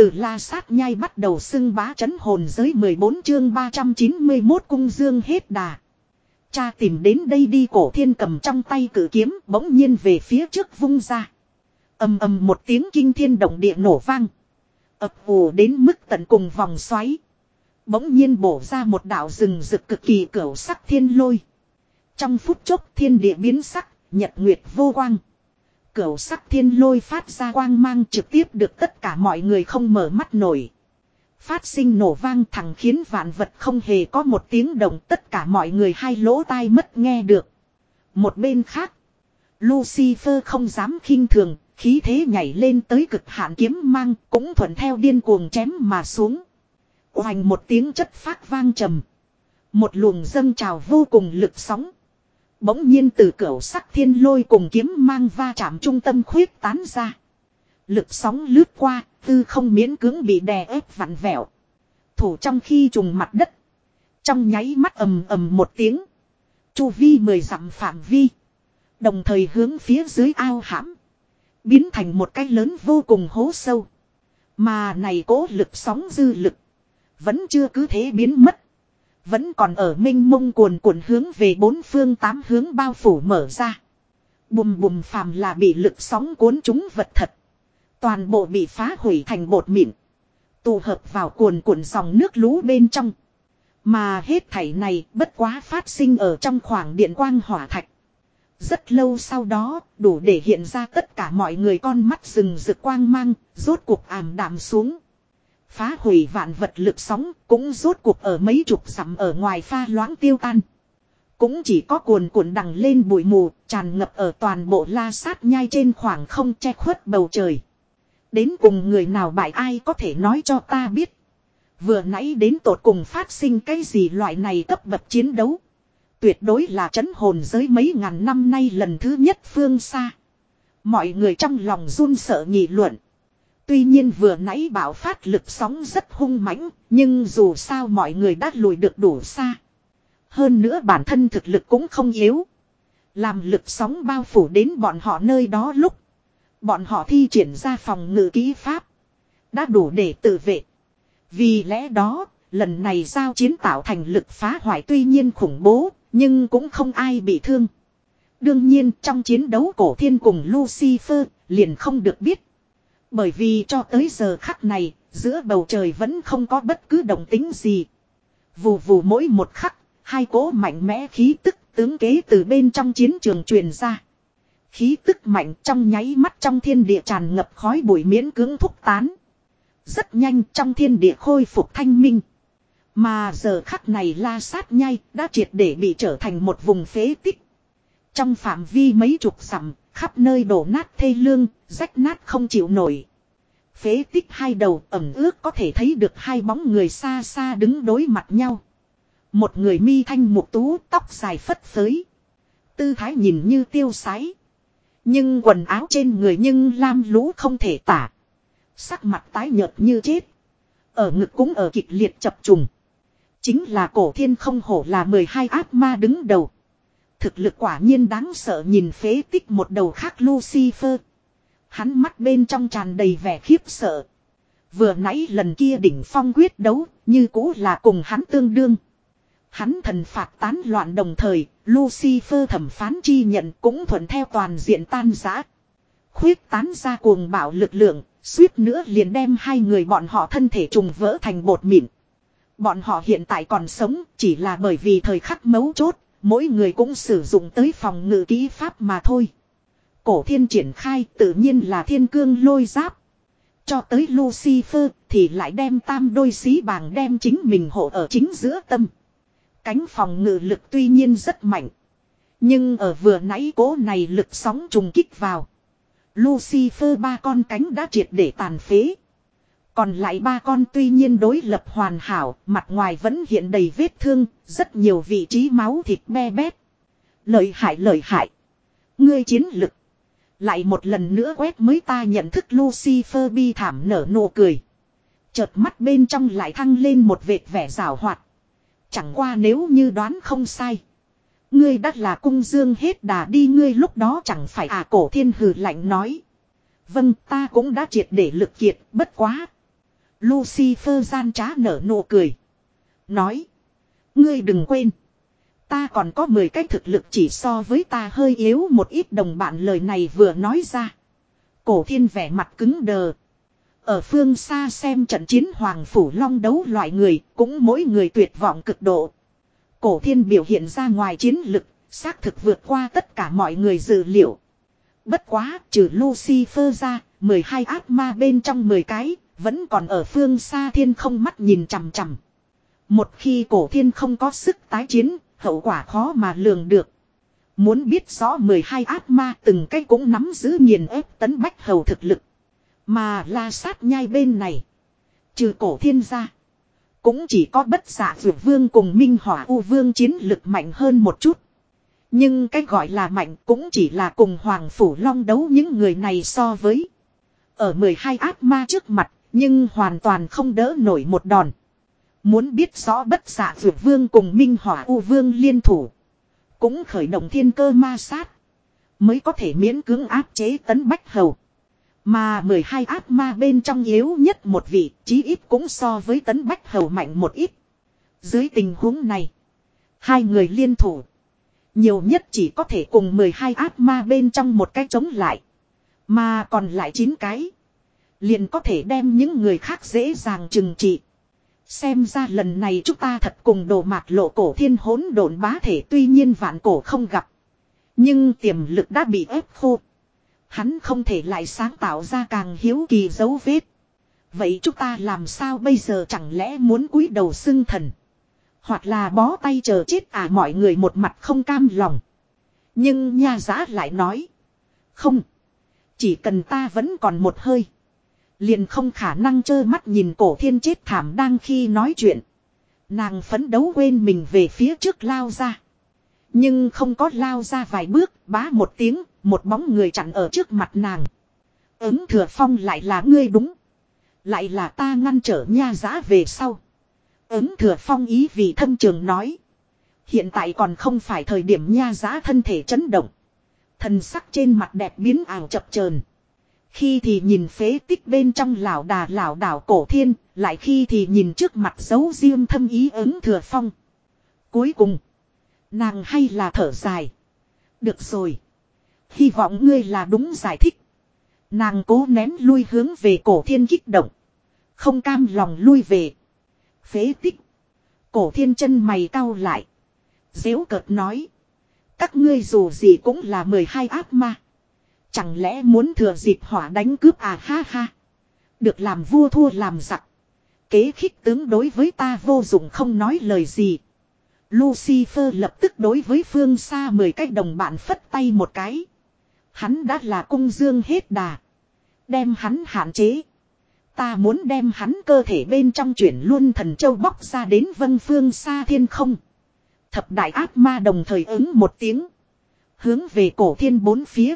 Từ la sát nhai bắt đầu xưng bá chấn hồn giới 14 chương 391 cung dương hết đà. Cha tìm đến đây đi cổ thiên cầm trong tay cử kiếm bỗng nhiên về phía trước vung ra. ầm ầm một tiếng kinh thiên động địa nổ vang. ập ù đến mức tận cùng vòng xoáy. Bỗng nhiên bổ ra một đạo rừng rực cực kỳ cửu sắc thiên lôi. Trong phút chốc thiên địa biến sắc, nhật nguyệt vô quang. Cửu sắc thiên lôi phát ra quang mang trực tiếp được tất cả mọi người không mở mắt nổi. Phát sinh nổ vang thẳng khiến vạn vật không hề có một tiếng động tất cả mọi người hai lỗ tai mất nghe được. Một bên khác, Lucifer không dám khinh thường, khí thế nhảy lên tới cực hạn kiếm mang cũng thuận theo điên cuồng chém mà xuống. Hoành một tiếng chất phát vang trầm. Một luồng dâng trào vô cùng lực sóng. Bỗng nhiên từ cửa sắc thiên lôi cùng kiếm mang va chạm trung tâm khuyết tán ra. Lực sóng lướt qua, tư không miễn cưỡng bị đè ép vặn vẹo. Thủ trong khi trùng mặt đất. Trong nháy mắt ầm ầm một tiếng. Chu vi mười dặm phạm vi. Đồng thời hướng phía dưới ao hãm. Biến thành một cái lớn vô cùng hố sâu. Mà này cố lực sóng dư lực. Vẫn chưa cứ thế biến mất. Vẫn còn ở minh mông cuồn cuộn hướng về bốn phương tám hướng bao phủ mở ra. Bùm bùm phàm là bị lực sóng cuốn chúng vật thật. Toàn bộ bị phá hủy thành bột mịn. Tụ hợp vào cuồn cuộn dòng nước lũ bên trong. Mà hết thảy này bất quá phát sinh ở trong khoảng điện quang hỏa thạch. Rất lâu sau đó, đủ để hiện ra tất cả mọi người con mắt rừng rực quang mang, rốt cuộc ảm đạm xuống. Phá hủy vạn vật lực sóng, cũng rốt cuộc ở mấy chục dặm ở ngoài pha loãng tiêu tan. Cũng chỉ có cuồn cuộn đằng lên bụi mù, tràn ngập ở toàn bộ la sát nhai trên khoảng không che khuất bầu trời. Đến cùng người nào bại ai có thể nói cho ta biết. Vừa nãy đến tột cùng phát sinh cái gì loại này cấp bậc chiến đấu. Tuyệt đối là chấn hồn giới mấy ngàn năm nay lần thứ nhất phương xa. Mọi người trong lòng run sợ nghị luận. Tuy nhiên vừa nãy bảo phát lực sóng rất hung mãnh, nhưng dù sao mọi người đã lùi được đủ xa. Hơn nữa bản thân thực lực cũng không yếu. Làm lực sóng bao phủ đến bọn họ nơi đó lúc. Bọn họ thi triển ra phòng ngự ký pháp. Đã đủ để tự vệ. Vì lẽ đó, lần này giao chiến tạo thành lực phá hoại tuy nhiên khủng bố, nhưng cũng không ai bị thương. Đương nhiên trong chiến đấu cổ thiên cùng Lucifer liền không được biết bởi vì cho tới giờ khắc này, giữa bầu trời vẫn không có bất cứ động tính gì. Vù vù mỗi một khắc, hai cỗ mạnh mẽ khí tức tướng kế từ bên trong chiến trường truyền ra. Khí tức mạnh trong nháy mắt trong thiên địa tràn ngập khói bụi miễn cưỡng thúc tán. Rất nhanh trong thiên địa khôi phục thanh minh. Mà giờ khắc này la sát nhai đã triệt để bị trở thành một vùng phế tích. Trong phạm vi mấy chục dặm Khắp nơi đổ nát thê lương, rách nát không chịu nổi. Phế tích hai đầu ẩm ướt có thể thấy được hai bóng người xa xa đứng đối mặt nhau. Một người mi thanh mục tú, tóc dài phất phới. Tư thái nhìn như tiêu sái. Nhưng quần áo trên người nhưng lam lũ không thể tả. Sắc mặt tái nhợt như chết. Ở ngực cũng ở kịch liệt chập trùng. Chính là cổ thiên không hổ là 12 ác ma đứng đầu. Thực lực quả nhiên đáng sợ nhìn phế tích một đầu khác Lucifer. Hắn mắt bên trong tràn đầy vẻ khiếp sợ. Vừa nãy lần kia đỉnh phong quyết đấu, như cũ là cùng hắn tương đương. Hắn thần phạt tán loạn đồng thời, Lucifer thẩm phán chi nhận cũng thuận theo toàn diện tan giã. Khuyết tán ra cuồng bạo lực lượng, suýt nữa liền đem hai người bọn họ thân thể trùng vỡ thành bột mịn. Bọn họ hiện tại còn sống chỉ là bởi vì thời khắc mấu chốt, Mỗi người cũng sử dụng tới phòng ngự kỹ pháp mà thôi. Cổ thiên triển khai tự nhiên là thiên cương lôi giáp. Cho tới Lucifer thì lại đem tam đôi xí bàng đem chính mình hộ ở chính giữa tâm. Cánh phòng ngự lực tuy nhiên rất mạnh. Nhưng ở vừa nãy cố này lực sóng trùng kích vào. Lucifer ba con cánh đã triệt để tàn phế. Còn lại ba con tuy nhiên đối lập hoàn hảo, mặt ngoài vẫn hiện đầy vết thương, rất nhiều vị trí máu thịt be bét. Lợi hại lợi hại. Ngươi chiến lực. Lại một lần nữa quét mới ta nhận thức Lucifer bi thảm nở nụ cười. Chợt mắt bên trong lại thăng lên một vệt vẻ rào hoạt. Chẳng qua nếu như đoán không sai. Ngươi đắt là cung dương hết đà đi ngươi lúc đó chẳng phải à cổ thiên hừ lạnh nói. Vâng ta cũng đã triệt để lực kiệt, bất quá Lucifer gian trá nở nụ cười. Nói. Ngươi đừng quên. Ta còn có 10 cái thực lực chỉ so với ta hơi yếu một ít đồng bạn lời này vừa nói ra. Cổ thiên vẻ mặt cứng đờ. Ở phương xa xem trận chiến Hoàng Phủ Long đấu loại người, cũng mỗi người tuyệt vọng cực độ. Cổ thiên biểu hiện ra ngoài chiến lực, xác thực vượt qua tất cả mọi người dự liệu. Bất quá, trừ Lucifer ra, 12 ác ma bên trong 10 cái, vẫn còn ở phương xa thiên không mắt nhìn chằm chằm. Một khi cổ thiên không có sức tái chiến, hậu quả khó mà lường được. Muốn biết rõ 12 ác ma từng cái cũng nắm giữ nghiền ép tấn bách hầu thực lực. Mà la sát nhai bên này. Trừ cổ thiên gia. Cũng chỉ có bất giả vượt vương cùng minh hỏa u vương chiến lực mạnh hơn một chút. Nhưng cái gọi là mạnh cũng chỉ là cùng Hoàng Phủ Long đấu những người này so với. Ở 12 ác ma trước mặt, nhưng hoàn toàn không đỡ nổi một đòn. Muốn biết rõ bất giả vượt vương cùng minh hỏa u vương liên thủ. Cũng khởi động thiên cơ ma sát. Mới có thể miễn cưỡng áp chế tấn bách hầu. Mà 12 ác ma bên trong yếu nhất một vị, chí ít cũng so với tấn bách hầu mạnh một ít. Dưới tình huống này, hai người liên thủ. Nhiều nhất chỉ có thể cùng 12 ác ma bên trong một cái chống lại. Mà còn lại 9 cái. Liền có thể đem những người khác dễ dàng trừng trị. Xem ra lần này chúng ta thật cùng đồ mạt lộ cổ thiên hỗn độn bá thể tuy nhiên vạn cổ không gặp. Nhưng tiềm lực đã bị ép khô. Hắn không thể lại sáng tạo ra càng hiếu kỳ dấu vết. Vậy chúng ta làm sao bây giờ chẳng lẽ muốn cúi đầu xưng thần. Hoặc là bó tay chờ chết à mọi người một mặt không cam lòng. Nhưng nha giá lại nói. Không. Chỉ cần ta vẫn còn một hơi. Liền không khả năng trơ mắt nhìn cổ thiên chết thảm đang khi nói chuyện. Nàng phấn đấu quên mình về phía trước lao ra. Nhưng không có lao ra vài bước, bá một tiếng, một bóng người chặn ở trước mặt nàng. Ứng thừa phong lại là ngươi đúng. Lại là ta ngăn trở nha giã về sau. Ứng thừa phong ý vì thân trường nói. Hiện tại còn không phải thời điểm nha giã thân thể chấn động. Thần sắc trên mặt đẹp biến ảo chập chờn khi thì nhìn phế tích bên trong lão đà lão đảo cổ thiên, lại khi thì nhìn trước mặt dấu diêm thâm ý ứng thừa phong. Cuối cùng, nàng hay là thở dài. Được rồi. Hy vọng ngươi là đúng giải thích. Nàng cố nén lui hướng về cổ thiên kích động. Không cam lòng lui về. Phế tích. Cổ thiên chân mày cau lại. Dễu cợt nói. Các ngươi dù gì cũng là 12 ác ma. Chẳng lẽ muốn thừa dịp hỏa đánh cướp à ha ha. Được làm vua thua làm giặc. Kế khích tướng đối với ta vô dụng không nói lời gì. Lucifer lập tức đối với phương xa mười cái đồng bạn phất tay một cái. Hắn đã là cung dương hết đà. Đem hắn hạn chế. Ta muốn đem hắn cơ thể bên trong chuyển luôn thần châu bóc ra đến vân phương xa thiên không. Thập đại ác ma đồng thời ứng một tiếng. Hướng về cổ thiên bốn phía.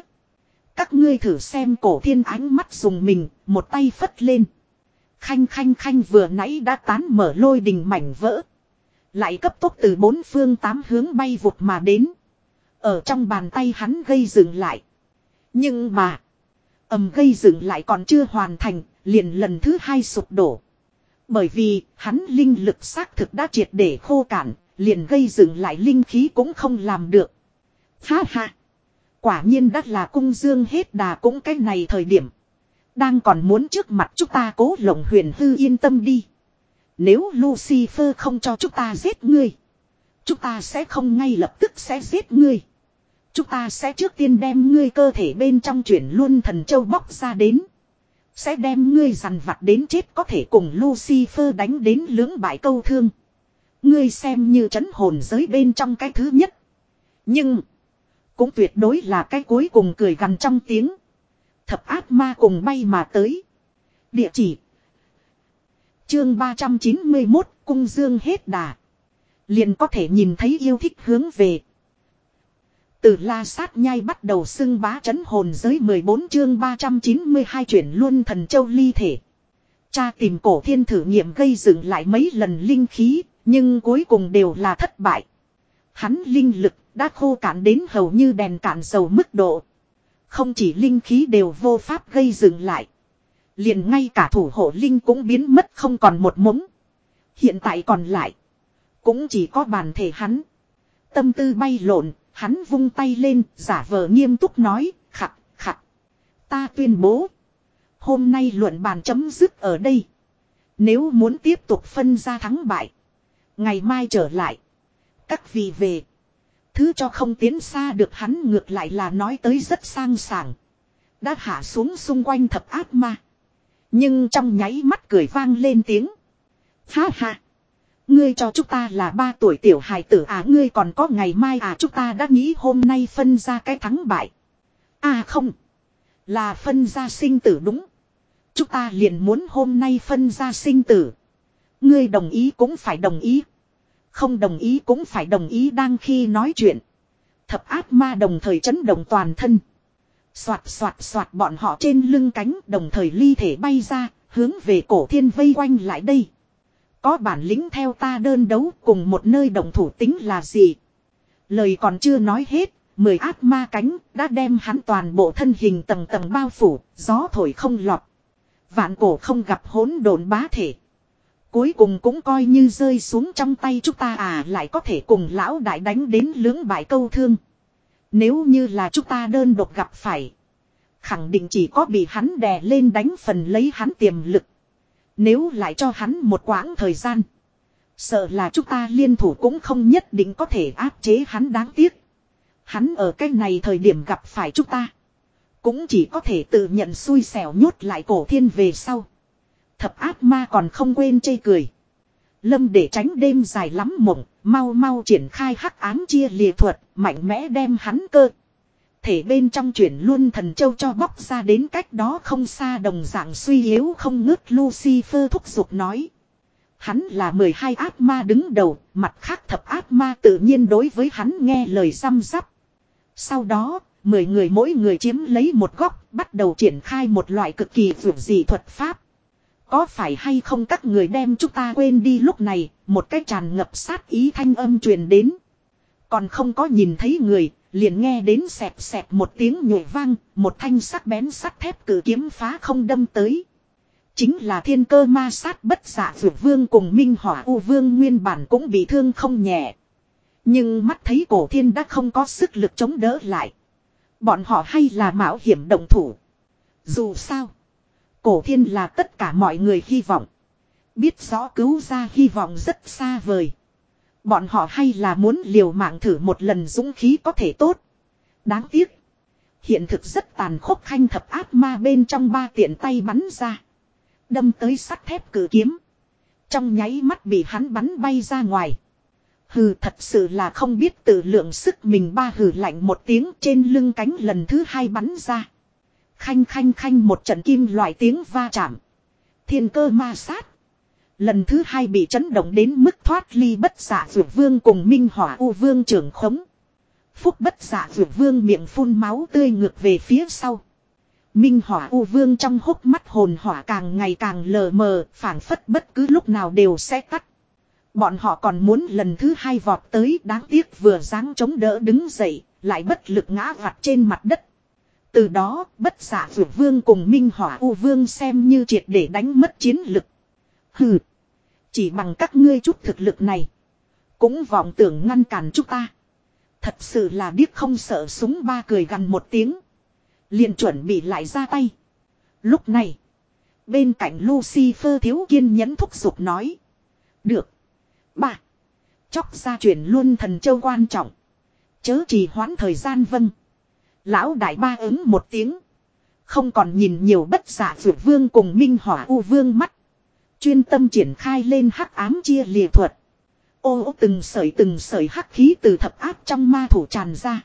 Các ngươi thử xem cổ thiên ánh mắt dùng mình, một tay phất lên. Khanh khanh khanh vừa nãy đã tán mở lôi đình mảnh vỡ. Lại cấp tốc từ bốn phương tám hướng bay vụt mà đến. Ở trong bàn tay hắn gây dừng lại. Nhưng mà. ầm gây dựng lại còn chưa hoàn thành. Liền lần thứ hai sụp đổ. Bởi vì hắn linh lực xác thực đã triệt để khô cạn. Liền gây dựng lại linh khí cũng không làm được. Ha ha. Quả nhiên đã là cung dương hết đà cũng cái này thời điểm. Đang còn muốn trước mặt chúng ta cố lộng huyền hư yên tâm đi. Nếu Lucifer không cho chúng ta giết ngươi. Chúng ta sẽ không ngay lập tức sẽ giết ngươi. Chúng ta sẽ trước tiên đem ngươi cơ thể bên trong chuyển luôn thần châu bóc ra đến. Sẽ đem ngươi dằn vặt đến chết có thể cùng Lucifer đánh đến lưỡng bại câu thương. Ngươi xem như chấn hồn giới bên trong cái thứ nhất. Nhưng. Cũng tuyệt đối là cái cuối cùng cười gần trong tiếng. Thập ác ma cùng bay mà tới. Địa chỉ. Chương 391 Cung Dương hết đà. Liền có thể nhìn thấy yêu thích hướng về. Từ la sát nhai bắt đầu xưng bá chấn hồn giới 14 chương 392 chuyển luôn thần châu ly thể. Cha tìm cổ thiên thử nghiệm gây dựng lại mấy lần linh khí, nhưng cuối cùng đều là thất bại. Hắn linh lực đã khô cạn đến hầu như đèn cạn dầu mức độ. Không chỉ linh khí đều vô pháp gây dừng lại. Liền ngay cả thủ hộ linh cũng biến mất không còn một mống. Hiện tại còn lại. Cũng chỉ có bản thể hắn. Tâm tư bay lộn, hắn vung tay lên, giả vờ nghiêm túc nói, khặt, khặt. Ta tuyên bố. Hôm nay luận bàn chấm dứt ở đây. Nếu muốn tiếp tục phân ra thắng bại. Ngày mai trở lại. Các vị về. Thứ cho không tiến xa được hắn ngược lại là nói tới rất sang sảng. Đã hạ xuống xung quanh thập ác ma. Nhưng trong nháy mắt cười vang lên tiếng. Ha ha. Ngươi cho chúng ta là ba tuổi tiểu hài tử à ngươi còn có ngày mai à chúng ta đã nghĩ hôm nay phân ra cái thắng bại. À không. Là phân ra sinh tử đúng. Chúng ta liền muốn hôm nay phân ra sinh tử. Ngươi đồng ý cũng phải đồng ý. Không đồng ý cũng phải đồng ý đang khi nói chuyện. Thập ác ma đồng thời chấn động toàn thân. Xoạt xoạt xoạt bọn họ trên lưng cánh đồng thời ly thể bay ra, hướng về cổ thiên vây quanh lại đây. Có bản lĩnh theo ta đơn đấu cùng một nơi đồng thủ tính là gì? Lời còn chưa nói hết, mười ác ma cánh đã đem hắn toàn bộ thân hình tầng tầng bao phủ, gió thổi không lọt. Vạn cổ không gặp hỗn độn bá thể. Cuối cùng cũng coi như rơi xuống trong tay chúng ta à lại có thể cùng lão đại đánh đến lưỡng bại câu thương. Nếu như là chúng ta đơn độc gặp phải. Khẳng định chỉ có bị hắn đè lên đánh phần lấy hắn tiềm lực. Nếu lại cho hắn một quãng thời gian. Sợ là chúng ta liên thủ cũng không nhất định có thể áp chế hắn đáng tiếc. Hắn ở cái này thời điểm gặp phải chúng ta. Cũng chỉ có thể tự nhận xui xẻo nhốt lại cổ thiên về sau. Thập ác ma còn không quên chê cười. Lâm để tránh đêm dài lắm mộng, mau mau triển khai hắc ám chia lìa thuật, mạnh mẽ đem hắn cơ. Thể bên trong chuyển luôn thần châu cho bóc ra đến cách đó không xa đồng dạng suy yếu không ngớt Lucifer thúc giục nói. Hắn là 12 ác ma đứng đầu, mặt khác thập ác ma tự nhiên đối với hắn nghe lời xăm sắp. Sau đó, 10 người mỗi người chiếm lấy một góc, bắt đầu triển khai một loại cực kỳ vượt dị thuật pháp. Có phải hay không các người đem chúng ta quên đi lúc này, một cái tràn ngập sát ý thanh âm truyền đến. Còn không có nhìn thấy người, liền nghe đến xẹp xẹp một tiếng nhổ vang, một thanh sắc bén sắt thép cử kiếm phá không đâm tới. Chính là thiên cơ ma sát bất giả dạ vượt vương cùng minh hỏa u vương nguyên bản cũng bị thương không nhẹ. Nhưng mắt thấy cổ thiên đã không có sức lực chống đỡ lại. Bọn họ hay là mạo hiểm động thủ. Dù sao. Cổ thiên là tất cả mọi người hy vọng. Biết rõ cứu ra hy vọng rất xa vời. Bọn họ hay là muốn liều mạng thử một lần dũng khí có thể tốt. Đáng tiếc. Hiện thực rất tàn khốc khanh thập ác ma bên trong ba tiện tay bắn ra. Đâm tới sắt thép cử kiếm. Trong nháy mắt bị hắn bắn bay ra ngoài. Hừ, thật sự là không biết tự lượng sức mình ba hừ lạnh một tiếng trên lưng cánh lần thứ hai bắn ra. Khanh khanh khanh một trận kim loại tiếng va chạm. Thiên cơ ma sát. Lần thứ hai bị chấn động đến mức thoát ly bất giả dược vương cùng minh hỏa u vương trưởng khống. Phúc bất giả dược vương miệng phun máu tươi ngược về phía sau. Minh hỏa u vương trong hốc mắt hồn hỏa càng ngày càng lờ mờ, phảng phất bất cứ lúc nào đều sẽ tắt. Bọn họ còn muốn lần thứ hai vọt tới đáng tiếc vừa dáng chống đỡ đứng dậy, lại bất lực ngã vặt trên mặt đất. Từ đó, bất giả vượt vương cùng Minh Hỏa U Vương xem như triệt để đánh mất chiến lực. Hừ. Chỉ bằng các ngươi chút thực lực này. Cũng vọng tưởng ngăn cản chúng ta. Thật sự là điếc không sợ súng ba cười gần một tiếng. liền chuẩn bị lại ra tay. Lúc này. Bên cạnh Lucifer thiếu kiên nhẫn thúc giục nói. Được. Ba. Chóc ra chuyển luôn thần châu quan trọng. Chớ trì hoãn thời gian vâng. Lão đại ba ứng một tiếng. Không còn nhìn nhiều bất giả vượt vương cùng minh hỏa u vương mắt. Chuyên tâm triển khai lên hắc ám chia lìa thuật. Ô ô, từng sợi từng sợi hắc khí từ thập áp trong ma thủ tràn ra.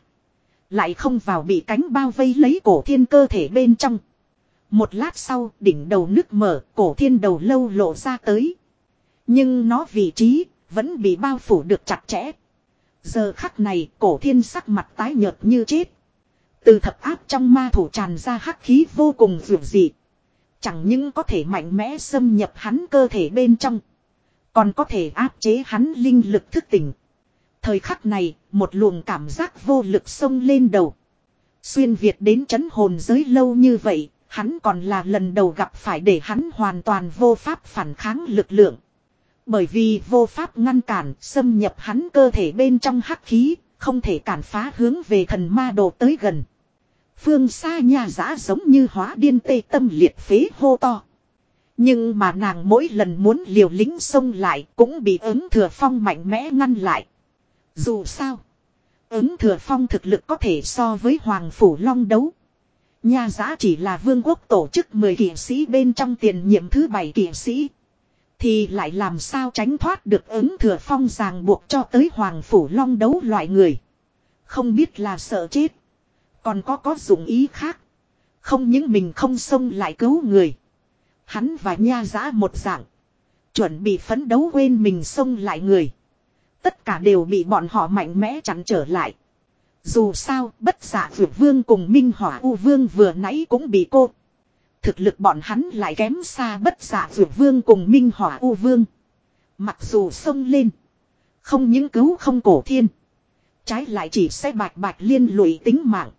Lại không vào bị cánh bao vây lấy cổ thiên cơ thể bên trong. Một lát sau, đỉnh đầu nước mở, cổ thiên đầu lâu lộ ra tới. Nhưng nó vị trí vẫn bị bao phủ được chặt chẽ. Giờ khắc này, cổ thiên sắc mặt tái nhợt như chết. Từ thập áp trong ma thủ tràn ra hắc khí vô cùng dường dị. Chẳng những có thể mạnh mẽ xâm nhập hắn cơ thể bên trong. Còn có thể áp chế hắn linh lực thức tỉnh. Thời khắc này, một luồng cảm giác vô lực xông lên đầu. Xuyên Việt đến chấn hồn giới lâu như vậy, Hắn còn là lần đầu gặp phải để hắn hoàn toàn vô pháp phản kháng lực lượng. Bởi vì vô pháp ngăn cản xâm nhập hắn cơ thể bên trong hắc khí, không thể cản phá hướng về thần ma đồ tới gần. Phương xa nhà giã giống như hóa điên tê tâm liệt phế hô to. Nhưng mà nàng mỗi lần muốn liều lính xông lại cũng bị ứng thừa phong mạnh mẽ ngăn lại. Dù sao, ứng thừa phong thực lực có thể so với Hoàng Phủ Long đấu. Nhà giã chỉ là vương quốc tổ chức 10 kỷ sĩ bên trong tiền nhiệm thứ bảy kỷ sĩ. Thì lại làm sao tránh thoát được ứng thừa phong ràng buộc cho tới Hoàng Phủ Long đấu loại người. Không biết là sợ chết. Còn có có dụng ý khác. Không những mình không xông lại cứu người. Hắn và nha giã một dạng. Chuẩn bị phấn đấu quên mình xông lại người. Tất cả đều bị bọn họ mạnh mẽ chặn trở lại. Dù sao, bất giả vượt vương cùng Minh Hỏa U Vương vừa nãy cũng bị cô. Thực lực bọn hắn lại kém xa bất giả vượt vương cùng Minh Hỏa U Vương. Mặc dù xông lên. Không những cứu không cổ thiên. Trái lại chỉ sẽ bạch bạch liên lụy tính mạng.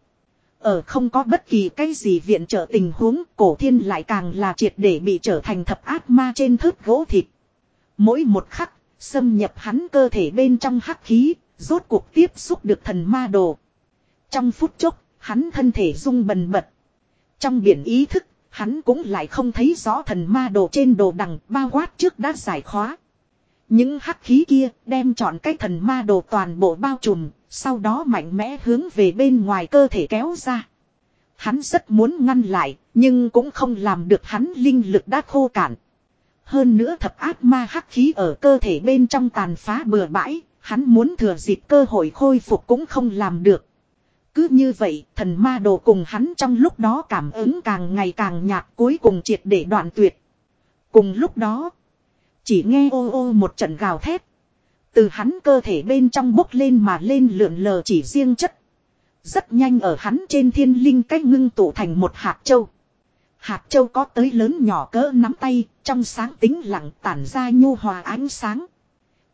Ở không có bất kỳ cái gì viện trợ tình huống cổ thiên lại càng là triệt để bị trở thành thập ác ma trên thớt gỗ thịt. Mỗi một khắc, xâm nhập hắn cơ thể bên trong hắc khí, rốt cuộc tiếp xúc được thần ma đồ. Trong phút chốc, hắn thân thể rung bần bật. Trong biển ý thức, hắn cũng lại không thấy rõ thần ma đồ trên đồ đằng bao quát trước đã giải khóa. Những hắc khí kia đem chọn cái thần ma đồ toàn bộ bao trùm, sau đó mạnh mẽ hướng về bên ngoài cơ thể kéo ra. Hắn rất muốn ngăn lại, nhưng cũng không làm được hắn linh lực đã khô cạn. Hơn nữa thập ác ma hắc khí ở cơ thể bên trong tàn phá bừa bãi, hắn muốn thừa dịp cơ hội khôi phục cũng không làm được. Cứ như vậy, thần ma đồ cùng hắn trong lúc đó cảm ứng càng ngày càng nhạt cuối cùng triệt để đoạn tuyệt. Cùng lúc đó, chỉ nghe ô ô một trận gào thét. Từ hắn cơ thể bên trong bốc lên mà lên lượn lờ chỉ riêng chất. Rất nhanh ở hắn trên thiên linh cách ngưng tụ thành một hạt châu. Hạt châu có tới lớn nhỏ cỡ nắm tay, trong sáng tính lặng tản ra nhu hòa ánh sáng.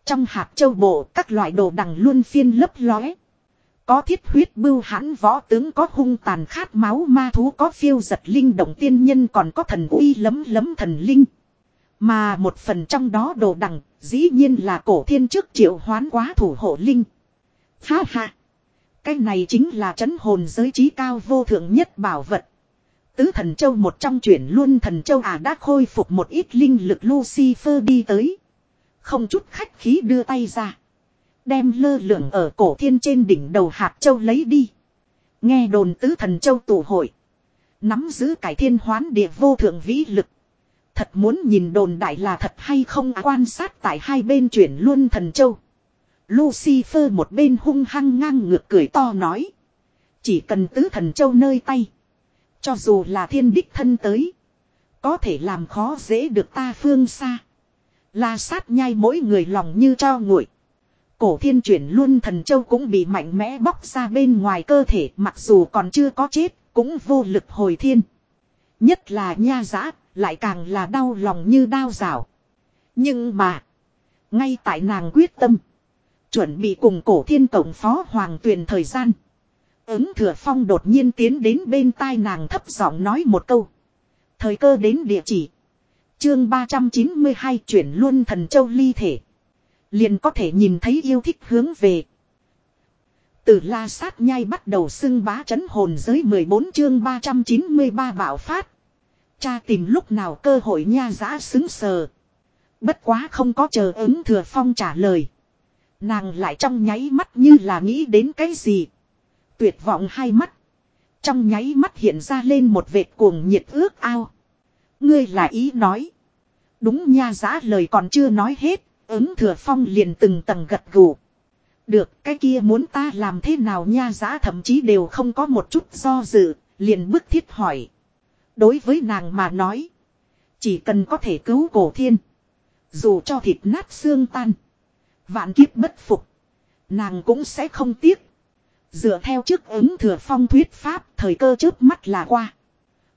Trong hạt châu bộ các loại đồ đằng luôn phiên lấp lóe. Có thiết huyết bưu hãn võ tướng có hung tàn khát máu ma thú có phiêu giật linh động tiên nhân còn có thần uy lấm lấm thần linh. Mà một phần trong đó đồ đằng, dĩ nhiên là cổ thiên trước triệu hoán quá thủ hộ linh. Ha ha! Cái này chính là chấn hồn giới trí cao vô thượng nhất bảo vật. Tứ thần châu một trong chuyển luôn thần châu à đã khôi phục một ít linh lực Lucifer đi tới. Không chút khách khí đưa tay ra. Đem lơ lửng ở cổ thiên trên đỉnh đầu hạt châu lấy đi. Nghe đồn tứ thần châu tụ hội. Nắm giữ cải thiên hoán địa vô thượng vĩ lực. Thật muốn nhìn đồn đại là thật hay không à, quan sát tại hai bên chuyển luôn thần châu. Lucifer một bên hung hăng ngang ngược cười to nói. Chỉ cần tứ thần châu nơi tay. Cho dù là thiên đích thân tới. Có thể làm khó dễ được ta phương xa. La sát nhai mỗi người lòng như cho nguội. Cổ thiên chuyển luôn thần châu cũng bị mạnh mẽ bóc ra bên ngoài cơ thể mặc dù còn chưa có chết, cũng vô lực hồi thiên. Nhất là nha giã, lại càng là đau lòng như đau rào. Nhưng mà, ngay tại nàng quyết tâm, chuẩn bị cùng cổ thiên tổng phó hoàng tuyền thời gian. Ứng thừa phong đột nhiên tiến đến bên tai nàng thấp giọng nói một câu. Thời cơ đến địa chỉ. Chương 392 chuyển luôn thần châu ly thể. Liền có thể nhìn thấy yêu thích hướng về. Từ la sát nhai bắt đầu xưng bá chấn hồn giới 14 chương 393 bạo phát. Cha tìm lúc nào cơ hội nha giã xứng sờ. Bất quá không có chờ ứng thừa phong trả lời. Nàng lại trong nháy mắt như là nghĩ đến cái gì. Tuyệt vọng hai mắt. Trong nháy mắt hiện ra lên một vệt cuồng nhiệt ước ao. Ngươi là ý nói. Đúng nha giã lời còn chưa nói hết. Ứng thừa phong liền từng tầng gật gù. Được, cái kia muốn ta làm thế nào nha giã thậm chí đều không có một chút do dự. Liền bức thiết hỏi. Đối với nàng mà nói. Chỉ cần có thể cứu cổ thiên. Dù cho thịt nát xương tan. Vạn kiếp bất phục. Nàng cũng sẽ không tiếc. Dựa theo trước ứng thừa phong thuyết pháp thời cơ trước mắt là qua.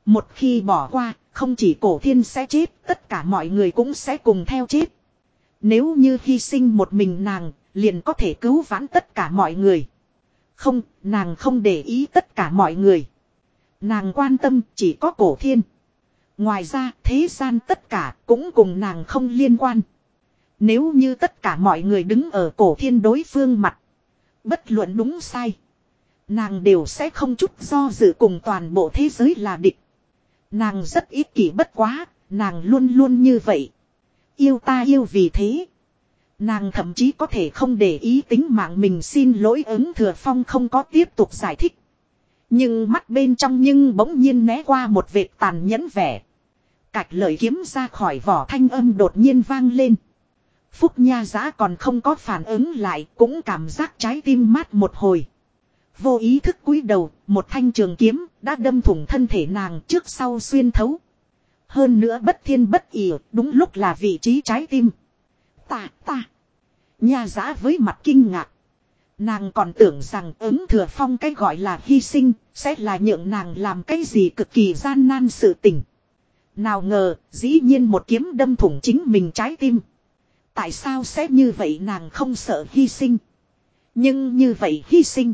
Một khi bỏ qua, không chỉ cổ thiên sẽ chết, tất cả mọi người cũng sẽ cùng theo chết. Nếu như hy sinh một mình nàng, liền có thể cứu vãn tất cả mọi người. Không, nàng không để ý tất cả mọi người. Nàng quan tâm chỉ có cổ thiên. Ngoài ra thế gian tất cả cũng cùng nàng không liên quan. Nếu như tất cả mọi người đứng ở cổ thiên đối phương mặt. Bất luận đúng sai. Nàng đều sẽ không chút do dự cùng toàn bộ thế giới là địch. Nàng rất ít kỷ bất quá, nàng luôn luôn như vậy. Yêu ta yêu vì thế. Nàng thậm chí có thể không để ý tính mạng mình xin lỗi ứng thừa phong không có tiếp tục giải thích. Nhưng mắt bên trong nhưng bỗng nhiên né qua một vệt tàn nhẫn vẻ. Cạch lời kiếm ra khỏi vỏ thanh âm đột nhiên vang lên. Phúc Nha Giá còn không có phản ứng lại cũng cảm giác trái tim mát một hồi. Vô ý thức cúi đầu, một thanh trường kiếm đã đâm thủng thân thể nàng trước sau xuyên thấu. Hơn nữa bất thiên bất ỉ, đúng lúc là vị trí trái tim. Ta, ta. Nha Giá với mặt kinh ngạc. Nàng còn tưởng rằng ứng thừa phong cái gọi là hy sinh, sẽ là nhượng nàng làm cái gì cực kỳ gian nan sự tình. Nào ngờ, dĩ nhiên một kiếm đâm thủng chính mình trái tim. Tại sao sẽ như vậy nàng không sợ hy sinh. Nhưng như vậy hy sinh.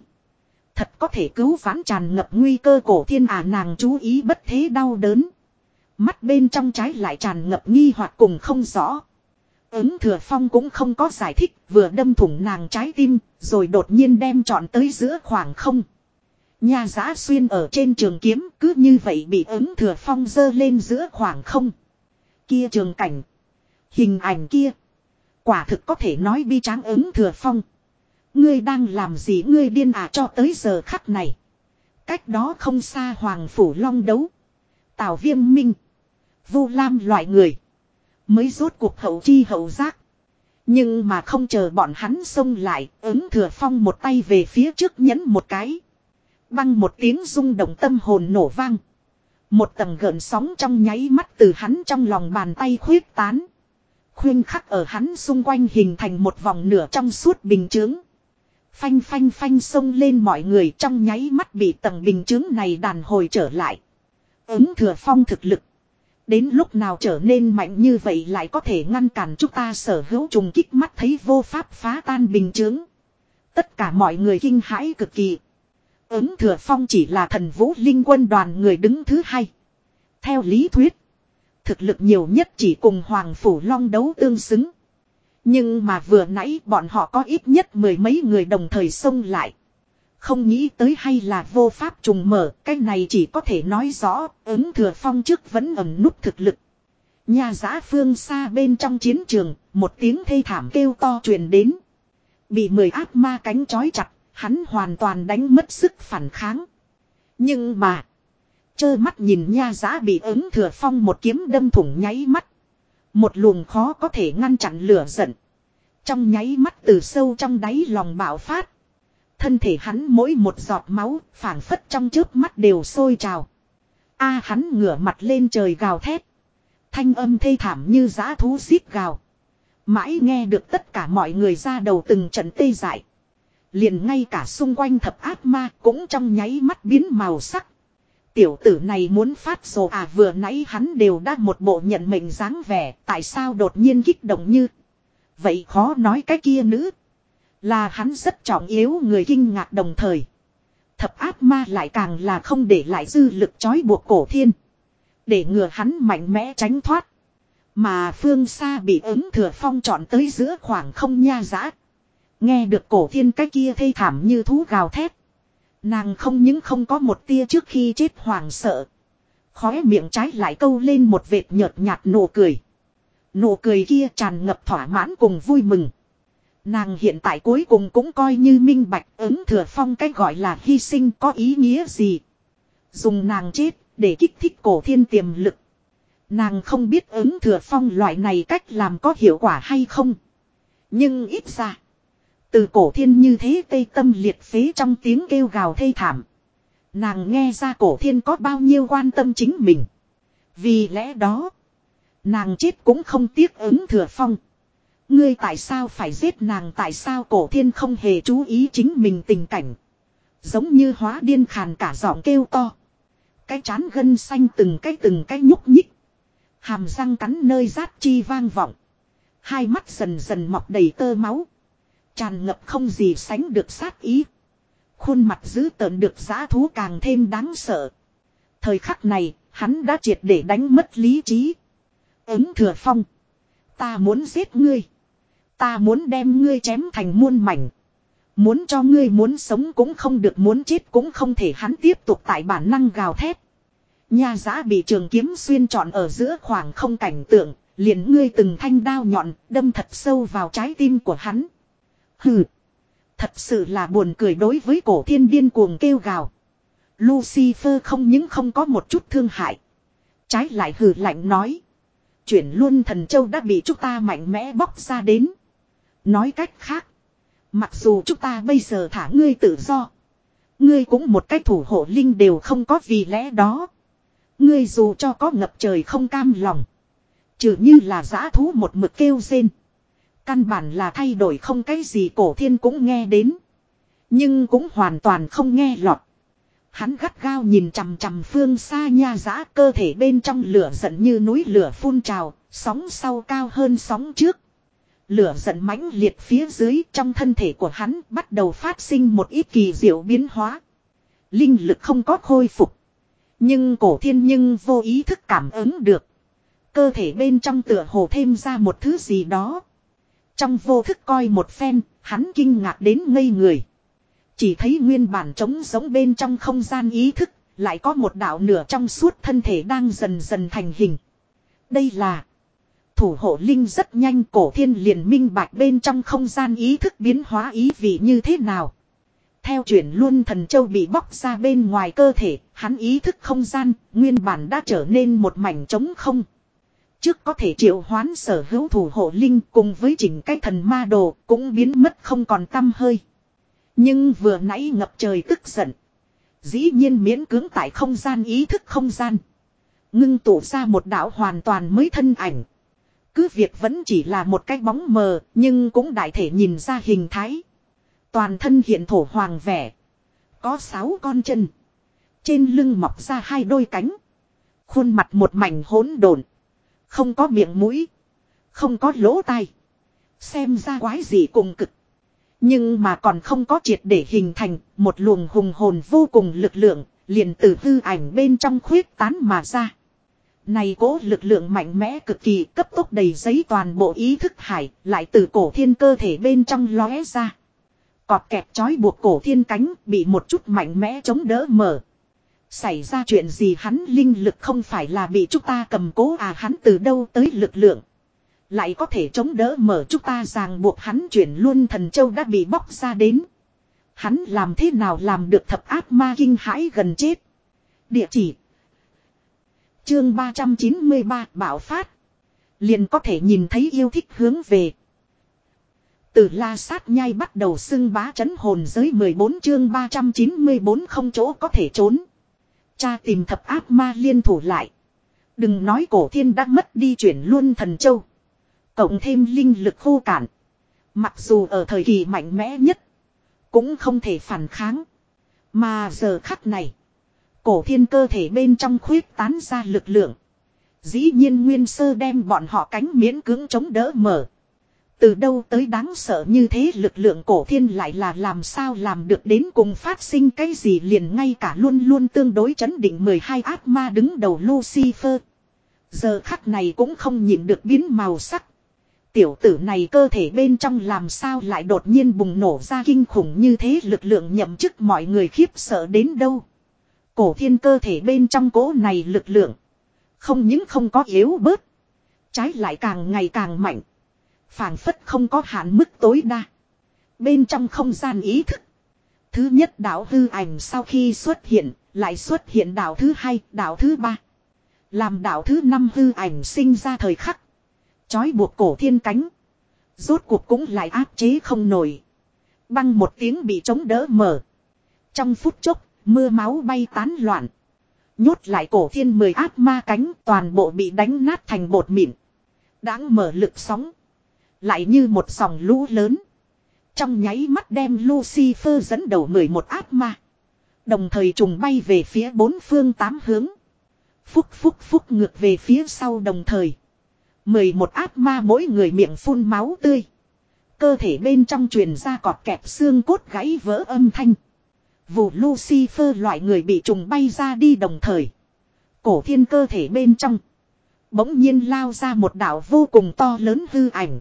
Thật có thể cứu vãn tràn ngập nguy cơ cổ thiên à nàng chú ý bất thế đau đớn. Mắt bên trong trái lại tràn ngập nghi hoặc cùng không rõ. Ứng thừa phong cũng không có giải thích, vừa đâm thủng nàng trái tim, rồi đột nhiên đem trọn tới giữa khoảng không. Nhà giã xuyên ở trên trường kiếm, cứ như vậy bị ứng thừa phong dơ lên giữa khoảng không. Kia trường cảnh. Hình ảnh kia. Quả thực có thể nói bi tráng ứng thừa phong. Ngươi đang làm gì ngươi điên à cho tới giờ khắc này. Cách đó không xa Hoàng Phủ Long đấu. Tào Viêm Minh. Vu Lam loại người. Mới rốt cuộc hậu chi hậu giác. Nhưng mà không chờ bọn hắn xông lại, ứng thừa phong một tay về phía trước nhấn một cái. Băng một tiếng rung động tâm hồn nổ vang. Một tầng gợn sóng trong nháy mắt từ hắn trong lòng bàn tay khuyết tán. Khuyên khắc ở hắn xung quanh hình thành một vòng nửa trong suốt bình chướng. Phanh phanh phanh xông lên mọi người trong nháy mắt bị tầng bình chướng này đàn hồi trở lại. Ứng thừa phong thực lực. Đến lúc nào trở nên mạnh như vậy lại có thể ngăn cản chúng ta sở hữu trùng kích mắt thấy vô pháp phá tan bình chướng. Tất cả mọi người kinh hãi cực kỳ. Ứng thừa phong chỉ là thần vũ linh quân đoàn người đứng thứ hai. Theo lý thuyết. Thực lực nhiều nhất chỉ cùng Hoàng Phủ Long đấu tương xứng. Nhưng mà vừa nãy bọn họ có ít nhất mười mấy người đồng thời xông lại. Không nghĩ tới hay là vô pháp trùng mở, cái này chỉ có thể nói rõ, ứng thừa phong trước vẫn ẩn nút thực lực. Nhà giã phương xa bên trong chiến trường, một tiếng thê thảm kêu to truyền đến. Bị mười ác ma cánh chói chặt, hắn hoàn toàn đánh mất sức phản kháng. Nhưng mà, trơ mắt nhìn nha giã bị ứng thừa phong một kiếm đâm thủng nháy mắt. Một luồng khó có thể ngăn chặn lửa giận. Trong nháy mắt từ sâu trong đáy lòng bạo phát. Thân thể hắn mỗi một giọt máu, phảng phất trong trước mắt đều sôi trào. A hắn ngửa mặt lên trời gào thét. Thanh âm thê thảm như giã thú xít gào. Mãi nghe được tất cả mọi người ra đầu từng trận tê dại. Liền ngay cả xung quanh thập ác ma cũng trong nháy mắt biến màu sắc. Tiểu tử này muốn phát rồ à vừa nãy hắn đều đã một bộ nhận mệnh dáng vẻ, tại sao đột nhiên kích động như. Vậy khó nói cái kia nữ. Là hắn rất trọng yếu người kinh ngạc đồng thời. Thập ác ma lại càng là không để lại dư lực trói buộc cổ thiên. Để ngừa hắn mạnh mẽ tránh thoát. Mà phương xa bị ứng thừa phong trọn tới giữa khoảng không nha giã. Nghe được cổ thiên cái kia thê thảm như thú gào thét. Nàng không những không có một tia trước khi chết hoàng sợ. Khóe miệng trái lại câu lên một vệt nhợt nhạt nụ cười. Nụ cười kia tràn ngập thỏa mãn cùng vui mừng. Nàng hiện tại cuối cùng cũng coi như minh bạch ứng thừa phong cách gọi là hy sinh có ý nghĩa gì. Dùng nàng chết để kích thích cổ thiên tiềm lực. Nàng không biết ứng thừa phong loại này cách làm có hiệu quả hay không. Nhưng ít ra. Từ cổ thiên như thế tây tâm liệt phế trong tiếng kêu gào thê thảm. Nàng nghe ra cổ thiên có bao nhiêu quan tâm chính mình. Vì lẽ đó. Nàng chết cũng không tiếc ứng thừa phong. Ngươi tại sao phải giết nàng tại sao cổ thiên không hề chú ý chính mình tình cảnh. Giống như hóa điên khàn cả giọng kêu to. Cái chán gân xanh từng cái từng cái nhúc nhích. Hàm răng cắn nơi rát chi vang vọng. Hai mắt dần dần mọc đầy tơ máu. Tràn ngập không gì sánh được sát ý. Khuôn mặt dữ tợn được giá thú càng thêm đáng sợ. Thời khắc này, hắn đã triệt để đánh mất lý trí. Ứng thừa phong. Ta muốn giết ngươi. Ta muốn đem ngươi chém thành muôn mảnh. Muốn cho ngươi muốn sống cũng không được muốn chết cũng không thể hắn tiếp tục tại bản năng gào thét. Nha giã bị trường kiếm xuyên trọn ở giữa khoảng không cảnh tượng, liền ngươi từng thanh đao nhọn, đâm thật sâu vào trái tim của hắn. Hừ. Thật sự là buồn cười đối với cổ thiên điên cuồng kêu gào. Lucifer không những không có một chút thương hại. Trái lại hừ lạnh nói. Chuyển luôn thần châu đã bị chúng ta mạnh mẽ bóc ra đến. Nói cách khác. Mặc dù chúng ta bây giờ thả ngươi tự do. Ngươi cũng một cách thủ hộ linh đều không có vì lẽ đó. Ngươi dù cho có ngập trời không cam lòng. Trừ như là giã thú một mực kêu rên. Căn bản là thay đổi không cái gì cổ thiên cũng nghe đến. Nhưng cũng hoàn toàn không nghe lọt. Hắn gắt gao nhìn chằm chằm phương xa nha giã cơ thể bên trong lửa giận như núi lửa phun trào, sóng sau cao hơn sóng trước. Lửa giận mãnh liệt phía dưới trong thân thể của hắn bắt đầu phát sinh một ít kỳ diệu biến hóa. Linh lực không có khôi phục. Nhưng cổ thiên nhưng vô ý thức cảm ứng được. Cơ thể bên trong tựa hồ thêm ra một thứ gì đó. Trong vô thức coi một phen, hắn kinh ngạc đến ngây người. Chỉ thấy nguyên bản trống giống bên trong không gian ý thức, lại có một đạo nửa trong suốt thân thể đang dần dần thành hình. Đây là thủ hộ linh rất nhanh cổ thiên liền minh bạch bên trong không gian ý thức biến hóa ý vị như thế nào. Theo chuyển luôn thần châu bị bóc ra bên ngoài cơ thể, hắn ý thức không gian, nguyên bản đã trở nên một mảnh trống không. Trước có thể triệu hoán sở hữu thủ hộ linh cùng với chỉnh cái thần ma đồ cũng biến mất không còn tâm hơi. Nhưng vừa nãy ngập trời tức giận. Dĩ nhiên miễn cưỡng tại không gian ý thức không gian. Ngưng tụ ra một đạo hoàn toàn mới thân ảnh. Cứ việc vẫn chỉ là một cái bóng mờ nhưng cũng đại thể nhìn ra hình thái. Toàn thân hiện thổ hoàng vẻ. Có sáu con chân. Trên lưng mọc ra hai đôi cánh. Khuôn mặt một mảnh hỗn độn. Không có miệng mũi. Không có lỗ tai. Xem ra quái gì cùng cực. Nhưng mà còn không có triệt để hình thành một luồng hùng hồn vô cùng lực lượng, liền từ hư ảnh bên trong khuyết tán mà ra. Này cố lực lượng mạnh mẽ cực kỳ cấp tốc đầy giấy toàn bộ ý thức hải, lại từ cổ thiên cơ thể bên trong lóe ra. cọp kẹp chói buộc cổ thiên cánh bị một chút mạnh mẽ chống đỡ mở. Xảy ra chuyện gì hắn linh lực không phải là bị chúng ta cầm cố à hắn từ đâu tới lực lượng. Lại có thể chống đỡ mở chúng ta ràng buộc hắn chuyển luôn thần châu đã bị bóc ra đến. Hắn làm thế nào làm được thập ác ma kinh hãi gần chết. Địa chỉ. Chương 393 bạo phát. Liền có thể nhìn thấy yêu thích hướng về. Từ la sát nhai bắt đầu xưng bá chấn hồn giới 14 chương 394 không chỗ có thể trốn. Cha tìm thập ác ma liên thủ lại. Đừng nói cổ thiên đã mất đi chuyển luôn thần châu. Cộng thêm linh lực khô cạn. Mặc dù ở thời kỳ mạnh mẽ nhất. Cũng không thể phản kháng. Mà giờ khắc này. Cổ thiên cơ thể bên trong khuyết tán ra lực lượng. Dĩ nhiên nguyên sơ đem bọn họ cánh miễn cưỡng chống đỡ mở. Từ đâu tới đáng sợ như thế lực lượng cổ thiên lại là làm sao làm được đến cùng phát sinh cái gì liền ngay cả luôn luôn tương đối chấn định 12 ác ma đứng đầu Lucifer. Giờ khắc này cũng không nhịn được biến màu sắc. Tiểu tử này cơ thể bên trong làm sao lại đột nhiên bùng nổ ra kinh khủng như thế lực lượng nhậm chức mọi người khiếp sợ đến đâu. Cổ thiên cơ thể bên trong cỗ này lực lượng. Không những không có yếu bớt. Trái lại càng ngày càng mạnh phảng phất không có hạn mức tối đa. Bên trong không gian ý thức. Thứ nhất đạo hư ảnh sau khi xuất hiện, lại xuất hiện đạo thứ hai, đạo thứ ba. Làm đạo thứ năm hư ảnh sinh ra thời khắc. Chói buộc cổ thiên cánh. Rốt cuộc cũng lại áp chế không nổi. Băng một tiếng bị chống đỡ mở. Trong phút chốc, mưa máu bay tán loạn. Nhốt lại cổ thiên mười áp ma cánh toàn bộ bị đánh nát thành bột mịn. Đáng mở lực sóng. Lại như một dòng lũ lớn. Trong nháy mắt đem Lucifer dẫn đầu 11 ác ma. Đồng thời trùng bay về phía bốn phương tám hướng. Phúc phúc phúc ngược về phía sau đồng thời. 11 ác ma mỗi người miệng phun máu tươi. Cơ thể bên trong truyền ra cọt kẹp xương cốt gãy vỡ âm thanh. Vụ Lucifer loại người bị trùng bay ra đi đồng thời. Cổ thiên cơ thể bên trong. Bỗng nhiên lao ra một đảo vô cùng to lớn hư ảnh.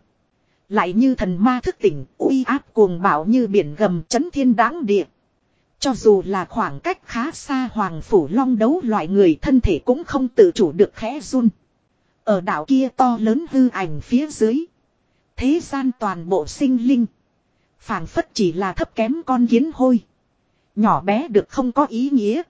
Lại như thần ma thức tỉnh, uy áp cuồng bạo như biển gầm chấn thiên đáng địa. Cho dù là khoảng cách khá xa hoàng phủ long đấu loại người thân thể cũng không tự chủ được khẽ run. Ở đảo kia to lớn hư ảnh phía dưới. Thế gian toàn bộ sinh linh. phảng phất chỉ là thấp kém con kiến hôi. Nhỏ bé được không có ý nghĩa.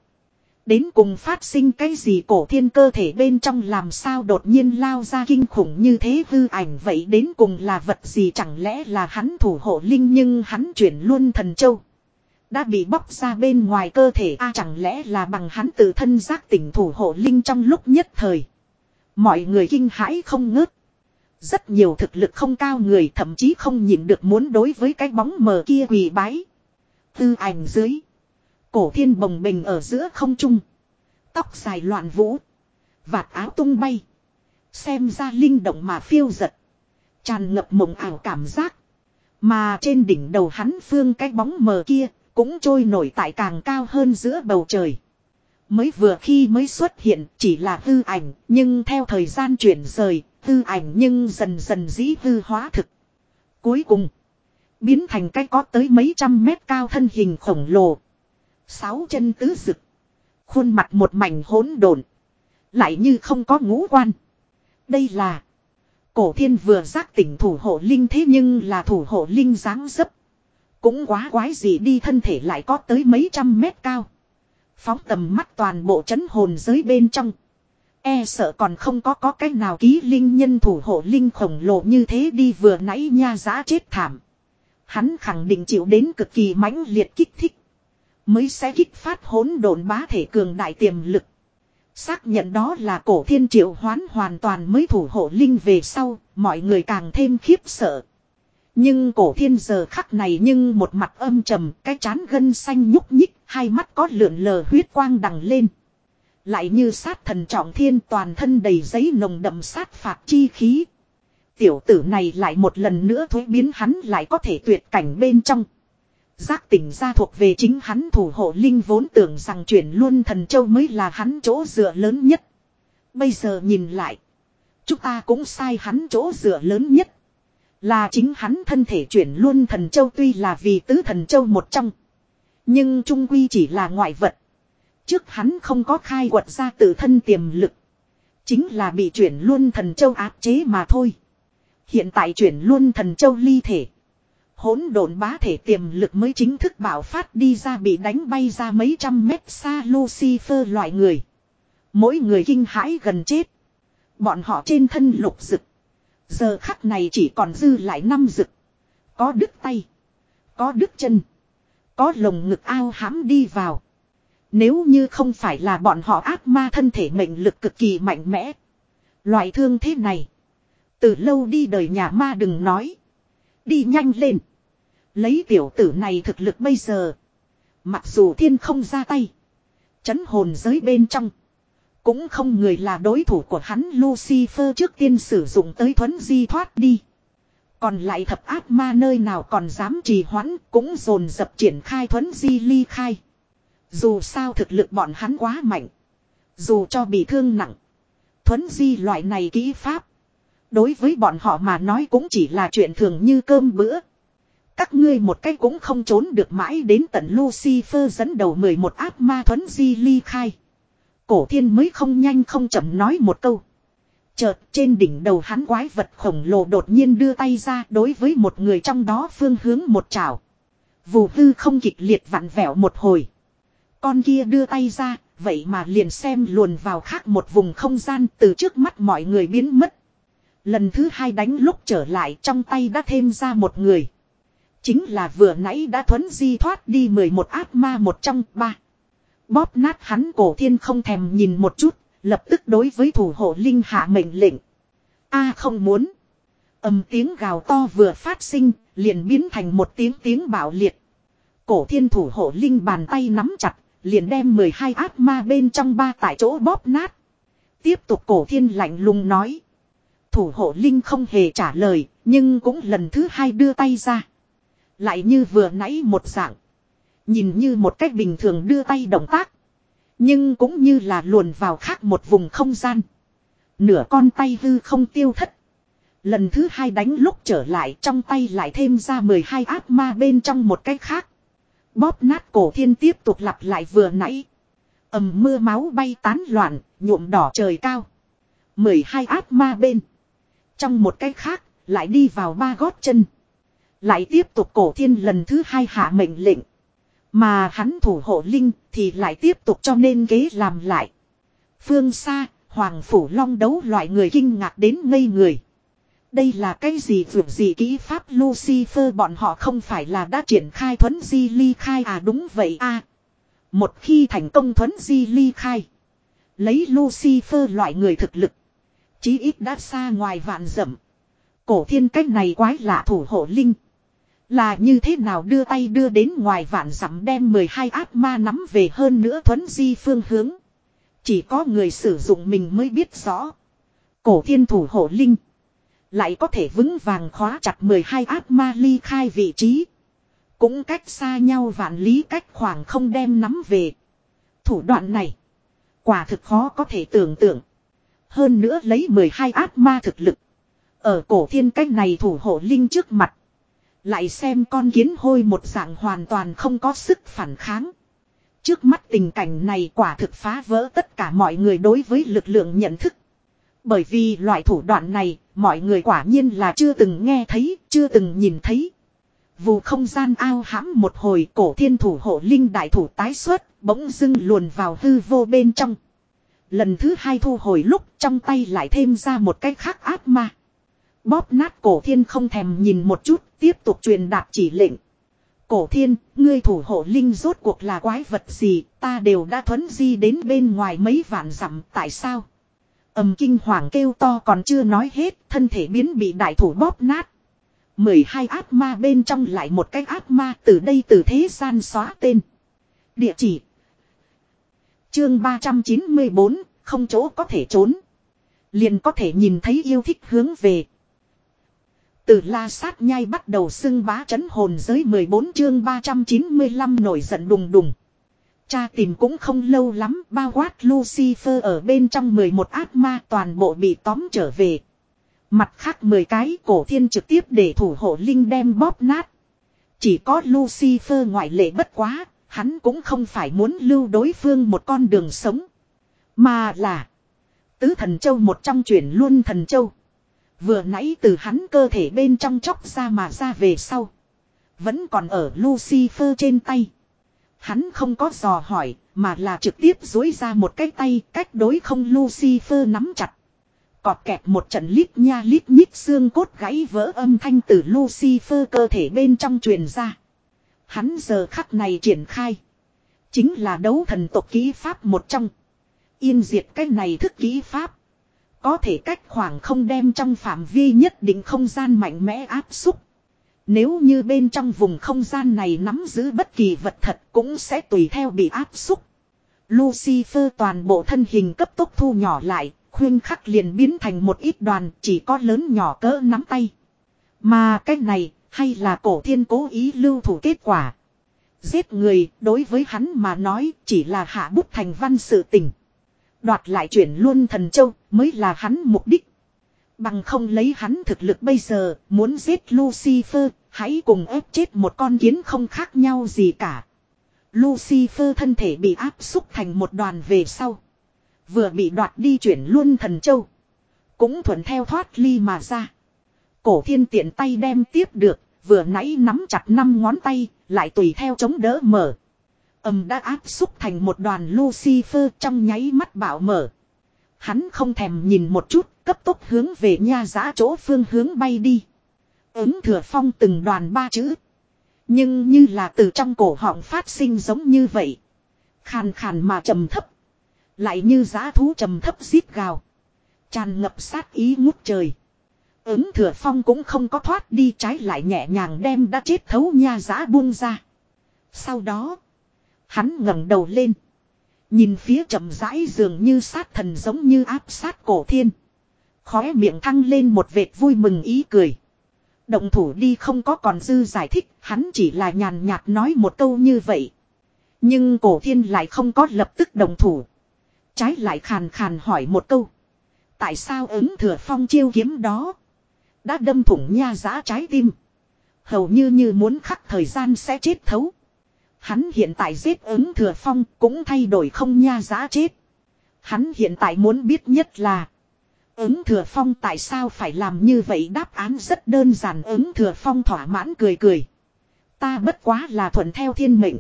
Đến cùng phát sinh cái gì cổ thiên cơ thể bên trong làm sao đột nhiên lao ra kinh khủng như thế hư ảnh vậy đến cùng là vật gì chẳng lẽ là hắn thủ hộ linh nhưng hắn chuyển luôn thần châu. Đã bị bóc ra bên ngoài cơ thể a à, chẳng lẽ là bằng hắn tự thân giác tỉnh thủ hộ linh trong lúc nhất thời. Mọi người kinh hãi không ngớt. Rất nhiều thực lực không cao người thậm chí không nhịn được muốn đối với cái bóng mờ kia quỳ bái. Tư ảnh dưới. Cổ thiên bồng bình ở giữa không trung. Tóc dài loạn vũ. Vạt áo tung bay. Xem ra linh động mà phiêu giật. Tràn ngập mộng ảo cảm giác. Mà trên đỉnh đầu hắn phương cái bóng mờ kia cũng trôi nổi tại càng cao hơn giữa bầu trời. Mới vừa khi mới xuất hiện chỉ là hư ảnh, nhưng theo thời gian chuyển rời, hư ảnh nhưng dần dần dĩ hư hóa thực. Cuối cùng, biến thành cái có tới mấy trăm mét cao thân hình khổng lồ. Sáu chân tứ rực. Khuôn mặt một mảnh hỗn độn Lại như không có ngũ quan. Đây là Cổ thiên vừa giác tỉnh thủ hộ linh thế nhưng là thủ hộ linh dáng dấp. Cũng quá quái gì đi thân thể lại có tới mấy trăm mét cao. Phóng tầm mắt toàn bộ chấn hồn giới bên trong. E sợ còn không có có cách nào ký linh nhân thủ hộ linh khổng lồ như thế đi vừa nãy nha giá chết thảm. Hắn khẳng định chịu đến cực kỳ mãnh liệt kích thích. Mới sẽ kích phát hỗn độn bá thể cường đại tiềm lực. Xác nhận đó là cổ thiên triệu hoán hoàn toàn mới thủ hộ linh về sau, mọi người càng thêm khiếp sợ. Nhưng cổ thiên giờ khắc này nhưng một mặt âm trầm, cái chán gân xanh nhúc nhích, hai mắt có lượn lờ huyết quang đằng lên. Lại như sát thần trọng thiên toàn thân đầy giấy nồng đậm sát phạt chi khí. Tiểu tử này lại một lần nữa thuế biến hắn lại có thể tuyệt cảnh bên trong. Giác tỉnh ra thuộc về chính hắn thủ hộ linh vốn tưởng rằng chuyển luôn thần châu mới là hắn chỗ dựa lớn nhất. Bây giờ nhìn lại. Chúng ta cũng sai hắn chỗ dựa lớn nhất. Là chính hắn thân thể chuyển luôn thần châu tuy là vì tứ thần châu một trong. Nhưng trung quy chỉ là ngoại vật. Trước hắn không có khai quật ra tự thân tiềm lực. Chính là bị chuyển luôn thần châu áp chế mà thôi. Hiện tại chuyển luôn thần châu ly thể. Hỗn độn bá thể tiềm lực mới chính thức bảo phát đi ra bị đánh bay ra mấy trăm mét xa Lucifer loại người. Mỗi người kinh hãi gần chết. Bọn họ trên thân lục rực. Giờ khắc này chỉ còn dư lại năm rực. Có đứt tay. Có đứt chân. Có lồng ngực ao hãm đi vào. Nếu như không phải là bọn họ ác ma thân thể mệnh lực cực kỳ mạnh mẽ. Loại thương thế này. Từ lâu đi đời nhà ma đừng nói. Đi nhanh lên. Lấy tiểu tử này thực lực bây giờ. Mặc dù thiên không ra tay. Chấn hồn giới bên trong. Cũng không người là đối thủ của hắn Lucifer trước tiên sử dụng tới thuấn di thoát đi. Còn lại thập ác ma nơi nào còn dám trì hoãn cũng dồn dập triển khai thuấn di ly khai. Dù sao thực lực bọn hắn quá mạnh. Dù cho bị thương nặng. Thuấn di loại này kỹ pháp. Đối với bọn họ mà nói cũng chỉ là chuyện thường như cơm bữa. Các ngươi một cái cũng không trốn được mãi đến tận Lucifer dẫn đầu 11 ác ma thuấn di ly khai. Cổ thiên mới không nhanh không chậm nói một câu. Chợt trên đỉnh đầu hắn quái vật khổng lồ đột nhiên đưa tay ra đối với một người trong đó phương hướng một chảo. Vù hư không kịch liệt vặn vẹo một hồi. Con kia đưa tay ra, vậy mà liền xem luồn vào khác một vùng không gian từ trước mắt mọi người biến mất. Lần thứ hai đánh lúc trở lại trong tay đã thêm ra một người. Chính là vừa nãy đã thuấn di thoát đi 11 ác ma một trong ba. Bóp nát hắn cổ thiên không thèm nhìn một chút, lập tức đối với thủ hộ linh hạ mệnh lệnh. A không muốn. ầm tiếng gào to vừa phát sinh, liền biến thành một tiếng tiếng bạo liệt. Cổ thiên thủ hộ linh bàn tay nắm chặt, liền đem 12 ác ma bên trong ba tại chỗ bóp nát. Tiếp tục cổ thiên lạnh lùng nói. Thủ hộ linh không hề trả lời, nhưng cũng lần thứ hai đưa tay ra. Lại như vừa nãy một dạng. Nhìn như một cách bình thường đưa tay động tác. Nhưng cũng như là luồn vào khác một vùng không gian. Nửa con tay hư không tiêu thất. Lần thứ hai đánh lúc trở lại trong tay lại thêm ra 12 ác ma bên trong một cái khác. Bóp nát cổ thiên tiếp tục lặp lại vừa nãy. ầm mưa máu bay tán loạn, nhuộm đỏ trời cao. 12 ác ma bên. Trong một cái khác, lại đi vào ba gót chân. Lại tiếp tục cổ thiên lần thứ hai hạ mệnh lệnh. Mà hắn thủ hộ linh thì lại tiếp tục cho nên kế làm lại. Phương xa, Hoàng Phủ Long đấu loại người kinh ngạc đến ngây người. Đây là cái gì vượt gì kỹ pháp Lucifer bọn họ không phải là đã triển khai thuấn di ly khai à đúng vậy a Một khi thành công thuấn di ly khai. Lấy Lucifer loại người thực lực. Chí ít đã xa ngoài vạn dặm Cổ thiên cách này quái lạ thủ hộ linh. Là như thế nào đưa tay đưa đến ngoài vạn dặm đem 12 ác ma nắm về hơn nữa thuấn di phương hướng. Chỉ có người sử dụng mình mới biết rõ. Cổ thiên thủ hộ linh. Lại có thể vững vàng khóa chặt 12 ác ma ly khai vị trí. Cũng cách xa nhau vạn lý cách khoảng không đem nắm về. Thủ đoạn này. Quả thực khó có thể tưởng tượng. Hơn nữa lấy 12 ác ma thực lực. Ở cổ thiên cách này thủ hộ linh trước mặt. Lại xem con kiến hôi một dạng hoàn toàn không có sức phản kháng. Trước mắt tình cảnh này quả thực phá vỡ tất cả mọi người đối với lực lượng nhận thức. Bởi vì loại thủ đoạn này, mọi người quả nhiên là chưa từng nghe thấy, chưa từng nhìn thấy. Vù không gian ao hãm một hồi cổ thiên thủ hộ linh đại thủ tái xuất, bỗng dưng luồn vào hư vô bên trong. Lần thứ hai thu hồi lúc trong tay lại thêm ra một cái khác ác ma. Bóp nát cổ thiên không thèm nhìn một chút, tiếp tục truyền đạt chỉ lệnh. Cổ thiên, ngươi thủ hộ linh rốt cuộc là quái vật gì, ta đều đã thuấn di đến bên ngoài mấy vạn dặm, tại sao? ầm kinh hoàng kêu to còn chưa nói hết, thân thể biến bị đại thủ bóp nát. 12 ác ma bên trong lại một cái ác ma từ đây từ thế gian xóa tên. Địa chỉ. Chương 394, không chỗ có thể trốn. Liền có thể nhìn thấy yêu thích hướng về. Từ la sát nhai bắt đầu xưng bá chấn hồn giới 14 chương 395 nổi giận đùng đùng. Cha tìm cũng không lâu lắm, bao quát Lucifer ở bên trong 11 ác ma toàn bộ bị tóm trở về. Mặt khác 10 cái cổ thiên trực tiếp để thủ hộ linh đem bóp nát. Chỉ có Lucifer ngoại lệ bất quá, hắn cũng không phải muốn lưu đối phương một con đường sống. Mà là tứ thần châu một trong chuyển luôn thần châu. Vừa nãy từ hắn cơ thể bên trong chóc ra mà ra về sau. Vẫn còn ở Lucifer trên tay. Hắn không có dò hỏi, mà là trực tiếp dối ra một cái tay cách đối không Lucifer nắm chặt. Cọt kẹt một trận lít nha lít nhít xương cốt gãy vỡ âm thanh từ Lucifer cơ thể bên trong truyền ra. Hắn giờ khắc này triển khai. Chính là đấu thần tộc ký pháp một trong. Yên diệt cái này thức ký pháp. Có thể cách khoảng không đem trong phạm vi nhất định không gian mạnh mẽ áp xúc. Nếu như bên trong vùng không gian này nắm giữ bất kỳ vật thật cũng sẽ tùy theo bị áp xúc. Lucifer toàn bộ thân hình cấp tốc thu nhỏ lại, khuyên khắc liền biến thành một ít đoàn chỉ có lớn nhỏ cỡ nắm tay. Mà cái này, hay là cổ thiên cố ý lưu thủ kết quả. Giết người, đối với hắn mà nói, chỉ là hạ bút thành văn sự tình. Đoạt lại chuyển luôn thần châu, mới là hắn mục đích. Bằng không lấy hắn thực lực bây giờ, muốn giết Lucifer, hãy cùng ép chết một con kiến không khác nhau gì cả. Lucifer thân thể bị áp xúc thành một đoàn về sau. Vừa bị đoạt đi chuyển luôn thần châu. Cũng thuận theo thoát ly mà ra. Cổ thiên tiện tay đem tiếp được, vừa nãy nắm chặt năm ngón tay, lại tùy theo chống đỡ mở. Âm đã áp xúc thành một đoàn Lucifer trong nháy mắt bảo mở. Hắn không thèm nhìn một chút, cấp tốc hướng về nha giã chỗ phương hướng bay đi. Ứng thừa phong từng đoàn ba chữ. Nhưng như là từ trong cổ họng phát sinh giống như vậy. Khàn khàn mà trầm thấp. Lại như giã thú trầm thấp giết gào. Tràn ngập sát ý ngút trời. Ứng thừa phong cũng không có thoát đi trái lại nhẹ nhàng đem đã chết thấu nha giã buông ra. Sau đó. Hắn ngẩng đầu lên. Nhìn phía chậm rãi dường như sát thần giống như áp sát cổ thiên. Khóe miệng thăng lên một vệt vui mừng ý cười. Động thủ đi không có còn dư giải thích, hắn chỉ là nhàn nhạt nói một câu như vậy. Nhưng cổ thiên lại không có lập tức đồng thủ. Trái lại khàn khàn hỏi một câu. Tại sao ứng thừa phong chiêu kiếm đó. Đã đâm thủng nha giã trái tim. Hầu như như muốn khắc thời gian sẽ chết thấu. Hắn hiện tại giết ứng thừa phong cũng thay đổi không nha giá chết. Hắn hiện tại muốn biết nhất là. Ứng thừa phong tại sao phải làm như vậy đáp án rất đơn giản, ứng thừa phong thỏa mãn cười cười. Ta bất quá là thuận theo thiên mệnh.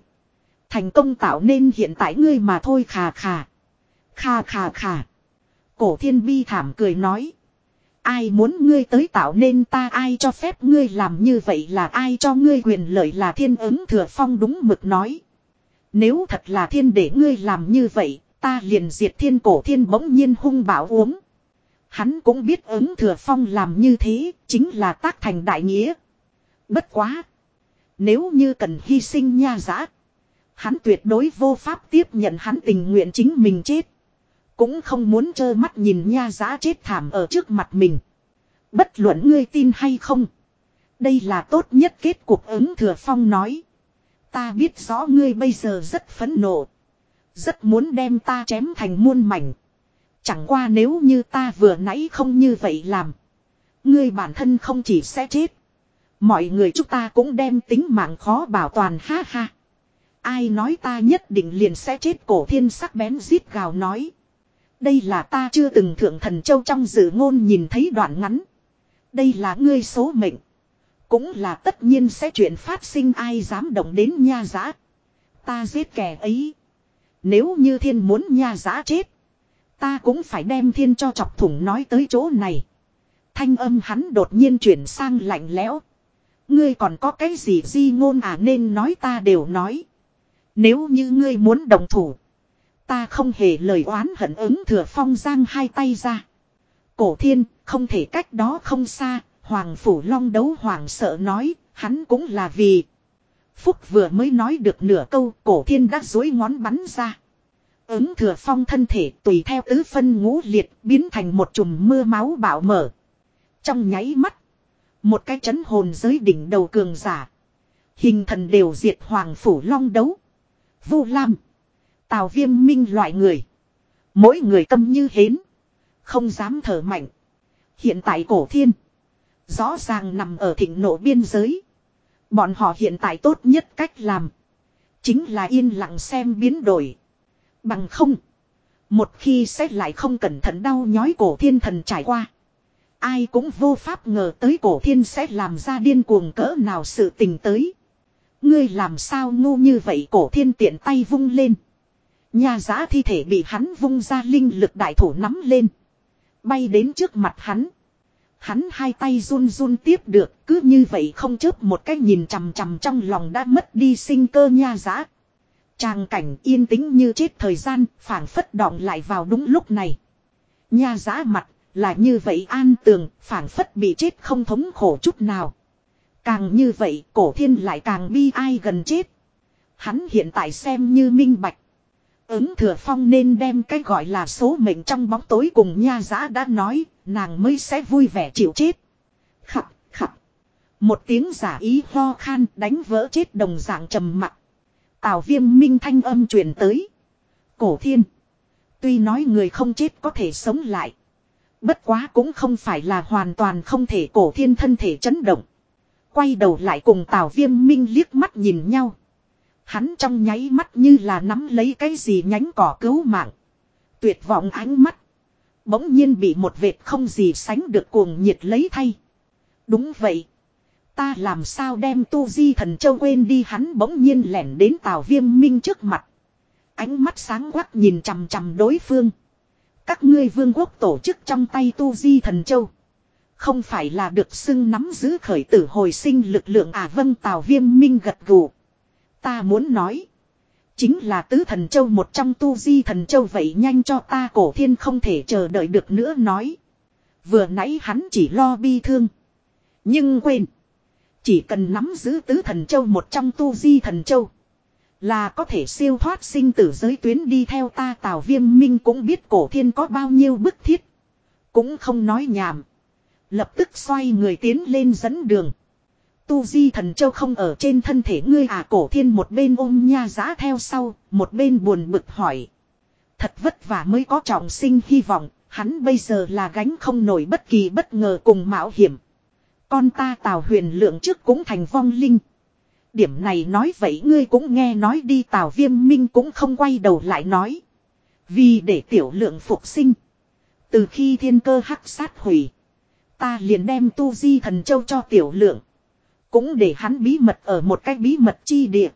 Thành công tạo nên hiện tại ngươi mà thôi, khà khà. Khà khà khà. Cổ thiên bi thảm cười nói. Ai muốn ngươi tới tạo nên ta ai cho phép ngươi làm như vậy là ai cho ngươi quyền lợi là thiên ứng thừa phong đúng mực nói. Nếu thật là thiên để ngươi làm như vậy, ta liền diệt thiên cổ thiên bỗng nhiên hung bảo uống. Hắn cũng biết ứng thừa phong làm như thế, chính là tác thành đại nghĩa. Bất quá. Nếu như cần hy sinh nha giã. Hắn tuyệt đối vô pháp tiếp nhận hắn tình nguyện chính mình chết. Cũng không muốn trơ mắt nhìn nha giá chết thảm ở trước mặt mình. Bất luận ngươi tin hay không. Đây là tốt nhất kết cuộc ứng thừa phong nói. Ta biết rõ ngươi bây giờ rất phẫn nộ. Rất muốn đem ta chém thành muôn mảnh. Chẳng qua nếu như ta vừa nãy không như vậy làm. Ngươi bản thân không chỉ sẽ chết. Mọi người chúng ta cũng đem tính mạng khó bảo toàn ha ha. Ai nói ta nhất định liền sẽ chết cổ thiên sắc bén giết gào nói. Đây là ta chưa từng thượng thần châu trong dự ngôn nhìn thấy đoạn ngắn. Đây là ngươi số mệnh. Cũng là tất nhiên sẽ chuyện phát sinh ai dám động đến nha giã. Ta giết kẻ ấy. Nếu như thiên muốn nha giã chết. Ta cũng phải đem thiên cho chọc thủng nói tới chỗ này. Thanh âm hắn đột nhiên chuyển sang lạnh lẽo. Ngươi còn có cái gì di ngôn à nên nói ta đều nói. Nếu như ngươi muốn đồng thủ. Ta không hề lời oán hận ứng thừa phong giang hai tay ra. Cổ thiên, không thể cách đó không xa, Hoàng Phủ Long đấu hoàng sợ nói, hắn cũng là vì. Phúc vừa mới nói được nửa câu, cổ thiên đã dối ngón bắn ra. Ứng thừa phong thân thể tùy theo tứ phân ngũ liệt biến thành một chùm mưa máu bạo mở. Trong nháy mắt, một cái chấn hồn giới đỉnh đầu cường giả. Hình thần đều diệt Hoàng Phủ Long đấu. Vu Lam. Tào viêm minh loại người. Mỗi người tâm như hến. Không dám thở mạnh. Hiện tại cổ thiên. Rõ ràng nằm ở thịnh nộ biên giới. Bọn họ hiện tại tốt nhất cách làm. Chính là yên lặng xem biến đổi. Bằng không. Một khi xét lại không cẩn thận đau nhói cổ thiên thần trải qua. Ai cũng vô pháp ngờ tới cổ thiên sẽ làm ra điên cuồng cỡ nào sự tình tới. Ngươi làm sao ngu như vậy cổ thiên tiện tay vung lên. Nhà giã thi thể bị hắn vung ra linh lực đại thủ nắm lên. Bay đến trước mặt hắn. Hắn hai tay run run tiếp được, cứ như vậy không chớp một cái nhìn chằm chằm trong lòng đã mất đi sinh cơ nha giã. Tràng cảnh yên tĩnh như chết thời gian, phảng phất đọng lại vào đúng lúc này. Nha giã mặt là như vậy an tường, phảng phất bị chết không thống khổ chút nào. Càng như vậy, cổ thiên lại càng bi ai gần chết. Hắn hiện tại xem như minh bạch. Ứng thừa phong nên đem cái gọi là số mệnh trong bóng tối cùng nha giã đã nói, nàng mới sẽ vui vẻ chịu chết. Khập, khập. Một tiếng giả ý ho khan đánh vỡ chết đồng dạng trầm mặc. Tào viêm minh thanh âm truyền tới. Cổ thiên. Tuy nói người không chết có thể sống lại. Bất quá cũng không phải là hoàn toàn không thể cổ thiên thân thể chấn động. Quay đầu lại cùng Tào viêm minh liếc mắt nhìn nhau. Hắn trong nháy mắt như là nắm lấy cái gì nhánh cỏ cứu mạng. Tuyệt vọng ánh mắt. Bỗng nhiên bị một vệt không gì sánh được cuồng nhiệt lấy thay. Đúng vậy. Ta làm sao đem tu di thần châu quên đi hắn bỗng nhiên lẻn đến tào viêm minh trước mặt. Ánh mắt sáng quắc nhìn chằm chằm đối phương. Các ngươi vương quốc tổ chức trong tay tu di thần châu. Không phải là được xưng nắm giữ khởi tử hồi sinh lực lượng à vâng tào viêm minh gật gù. Ta muốn nói. Chính là tứ thần châu một trong tu di thần châu vậy nhanh cho ta cổ thiên không thể chờ đợi được nữa nói. Vừa nãy hắn chỉ lo bi thương. Nhưng quên. Chỉ cần nắm giữ tứ thần châu một trong tu di thần châu. Là có thể siêu thoát sinh tử giới tuyến đi theo ta tào viêm minh cũng biết cổ thiên có bao nhiêu bức thiết. Cũng không nói nhảm. Lập tức xoay người tiến lên dẫn đường. Tu di thần châu không ở trên thân thể ngươi à cổ thiên một bên ôm nha giá theo sau, một bên buồn bực hỏi. Thật vất vả mới có trọng sinh hy vọng, hắn bây giờ là gánh không nổi bất kỳ bất ngờ cùng mạo hiểm. Con ta tào huyền lượng trước cũng thành vong linh. Điểm này nói vậy ngươi cũng nghe nói đi tào viêm minh cũng không quay đầu lại nói. Vì để tiểu lượng phục sinh. Từ khi thiên cơ hắc sát hủy. Ta liền đem tu di thần châu cho tiểu lượng. Cũng để hắn bí mật ở một cách bí mật chi địa.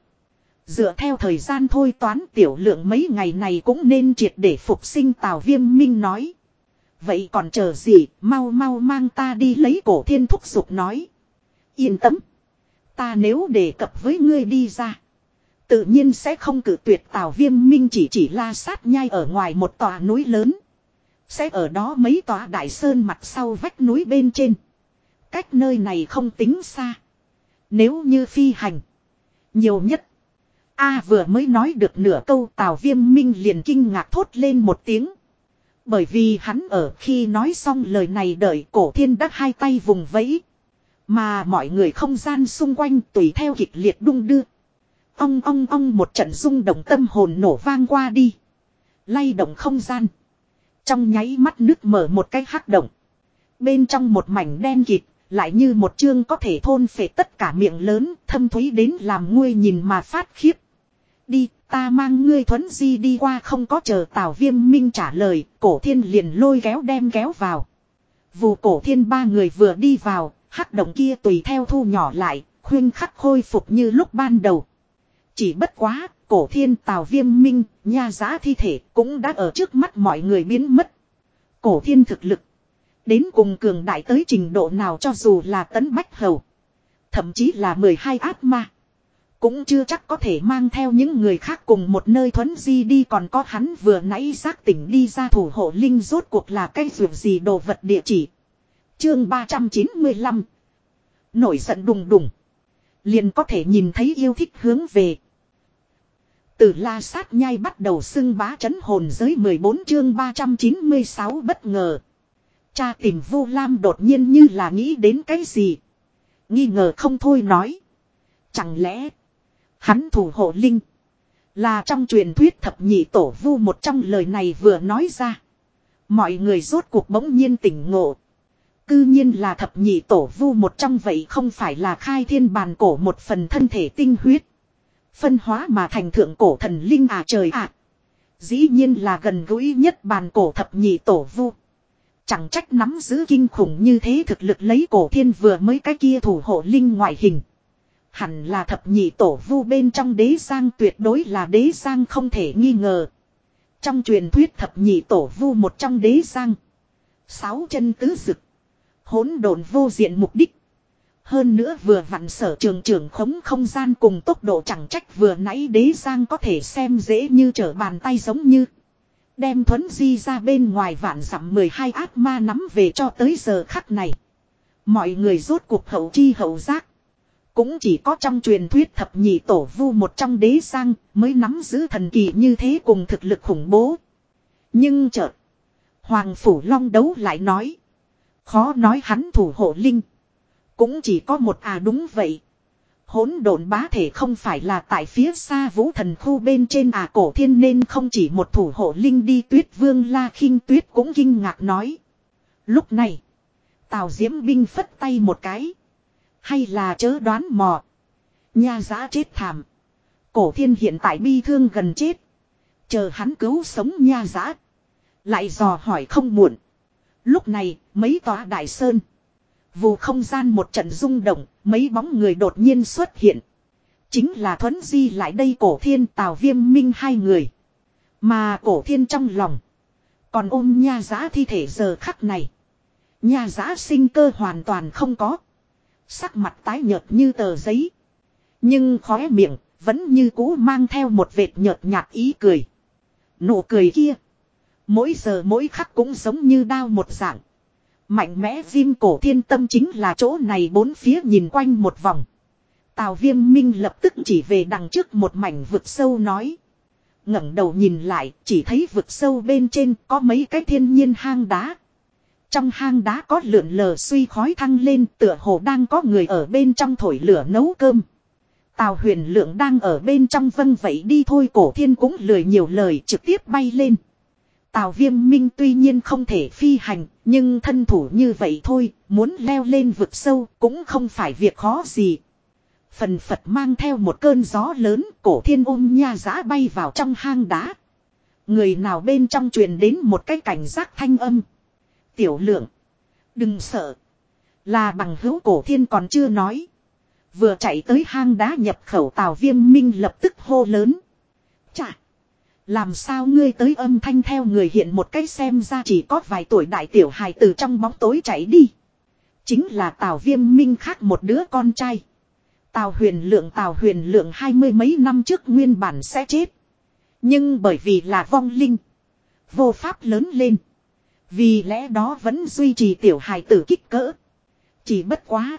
Dựa theo thời gian thôi toán tiểu lượng mấy ngày này cũng nên triệt để phục sinh Tào Viêm Minh nói. Vậy còn chờ gì, mau mau mang ta đi lấy cổ thiên thúc giục nói. Yên tâm. Ta nếu đề cập với ngươi đi ra. Tự nhiên sẽ không cử tuyệt Tào Viêm Minh chỉ chỉ la sát nhai ở ngoài một tòa núi lớn. Sẽ ở đó mấy tòa đại sơn mặt sau vách núi bên trên. Cách nơi này không tính xa. Nếu như phi hành. Nhiều nhất. A vừa mới nói được nửa câu Tào Viêm Minh liền kinh ngạc thốt lên một tiếng. Bởi vì hắn ở khi nói xong lời này đợi cổ thiên đắc hai tay vùng vẫy. Mà mọi người không gian xung quanh tùy theo kịch liệt đung đưa. Ong ong ong một trận rung động tâm hồn nổ vang qua đi. Lay động không gian. Trong nháy mắt nước mở một cái hắc động. Bên trong một mảnh đen kịt, lại như một chương có thể thôn phệ tất cả miệng lớn, thâm thúy đến làm ngươi nhìn mà phát khiếp. Đi, ta mang ngươi thuấn di đi qua không có chờ Tào Viêm Minh trả lời, cổ thiên liền lôi kéo đem kéo vào. Vù cổ thiên ba người vừa đi vào, hắc động kia tùy theo thu nhỏ lại, khuyên khắc khôi phục như lúc ban đầu. Chỉ bất quá, cổ thiên tào viêm minh, nha giá thi thể cũng đã ở trước mắt mọi người biến mất. Cổ thiên thực lực. Đến cùng cường đại tới trình độ nào cho dù là tấn bách hầu. Thậm chí là 12 ác ma. Cũng chưa chắc có thể mang theo những người khác cùng một nơi thuấn di đi còn có hắn vừa nãy giác tỉnh đi ra thủ hộ linh rốt cuộc là cái ruột gì đồ vật địa chỉ. Chương 395 Nổi giận đùng đùng Liền có thể nhìn thấy yêu thích hướng về. Từ la sát nhai bắt đầu xưng bá chấn hồn giới 14 chương 396 bất ngờ. Cha tìm vu lam đột nhiên như là nghĩ đến cái gì. Nghi ngờ không thôi nói. Chẳng lẽ. Hắn thủ hộ linh. Là trong truyền thuyết thập nhị tổ vu một trong lời này vừa nói ra. Mọi người rốt cuộc bỗng nhiên tỉnh ngộ. Cư nhiên là thập nhị tổ vu một trong vậy không phải là khai thiên bàn cổ một phần thân thể tinh huyết. Phân hóa mà thành thượng cổ thần linh à trời ạ. Dĩ nhiên là gần gũi nhất bàn cổ thập nhị tổ vu. Chẳng trách nắm giữ kinh khủng như thế thực lực lấy cổ thiên vừa mới cái kia thủ hộ linh ngoại hình. Hẳn là thập nhị tổ vu bên trong đế giang tuyệt đối là đế giang không thể nghi ngờ. Trong truyền thuyết thập nhị tổ vu một trong đế giang. Sáu chân tứ dực. hỗn độn vô diện mục đích. Hơn nữa vừa vặn sở trường trưởng khống không gian cùng tốc độ chẳng trách vừa nãy đế giang có thể xem dễ như trở bàn tay giống như. Đem thuấn di ra bên ngoài vạn dặm 12 ác ma nắm về cho tới giờ khắc này. Mọi người rốt cuộc hậu chi hậu giác. Cũng chỉ có trong truyền thuyết thập nhị tổ vu một trong đế sang mới nắm giữ thần kỳ như thế cùng thực lực khủng bố. Nhưng chợt, Hoàng Phủ Long đấu lại nói. Khó nói hắn thủ hộ linh. Cũng chỉ có một à đúng vậy. Hỗn độn bá thể không phải là tại phía xa vũ thần khu bên trên à cổ thiên nên không chỉ một thủ hộ linh đi tuyết vương la khinh tuyết cũng kinh ngạc nói. Lúc này, tào diễm binh phất tay một cái. Hay là chớ đoán mò. Nha giá chết thảm. Cổ thiên hiện tại bi thương gần chết. Chờ hắn cứu sống nha giá Lại dò hỏi không muộn. Lúc này, mấy tòa đại sơn. Vù không gian một trận rung động, mấy bóng người đột nhiên xuất hiện. Chính là thuấn di lại đây cổ thiên tào viêm minh hai người. Mà cổ thiên trong lòng. Còn ôm nha giá thi thể giờ khắc này. Nha giá sinh cơ hoàn toàn không có. Sắc mặt tái nhợt như tờ giấy. Nhưng khóe miệng vẫn như cũ mang theo một vệt nhợt nhạt ý cười. Nụ cười kia. Mỗi giờ mỗi khắc cũng giống như đao một dạng. Mạnh mẽ viêm cổ thiên tâm chính là chỗ này bốn phía nhìn quanh một vòng. Tào viêm minh lập tức chỉ về đằng trước một mảnh vực sâu nói. ngẩng đầu nhìn lại, chỉ thấy vực sâu bên trên có mấy cái thiên nhiên hang đá. Trong hang đá có lượn lờ suy khói thăng lên, tựa hồ đang có người ở bên trong thổi lửa nấu cơm. Tào huyền lượng đang ở bên trong vân vậy đi thôi, cổ thiên cũng lười nhiều lời, trực tiếp bay lên. Tào viêm minh tuy nhiên không thể phi hành, nhưng thân thủ như vậy thôi, muốn leo lên vực sâu cũng không phải việc khó gì. Phần Phật mang theo một cơn gió lớn, cổ thiên ôm nha giã bay vào trong hang đá. Người nào bên trong truyền đến một cái cảnh giác thanh âm. Tiểu lượng. Đừng sợ. Là bằng hữu cổ thiên còn chưa nói. Vừa chạy tới hang đá nhập khẩu tàu viêm minh lập tức hô lớn. Chà. Làm sao ngươi tới âm thanh theo người hiện một cái xem ra chỉ có vài tuổi đại tiểu hài từ trong bóng tối chạy đi. Chính là tào viêm minh khác một đứa con trai. Tào huyền lượng, tào huyền lượng hai mươi mấy năm trước nguyên bản sẽ chết. Nhưng bởi vì là vong linh. Vô pháp lớn lên. Vì lẽ đó vẫn duy trì tiểu hài tử kích cỡ. Chỉ bất quá.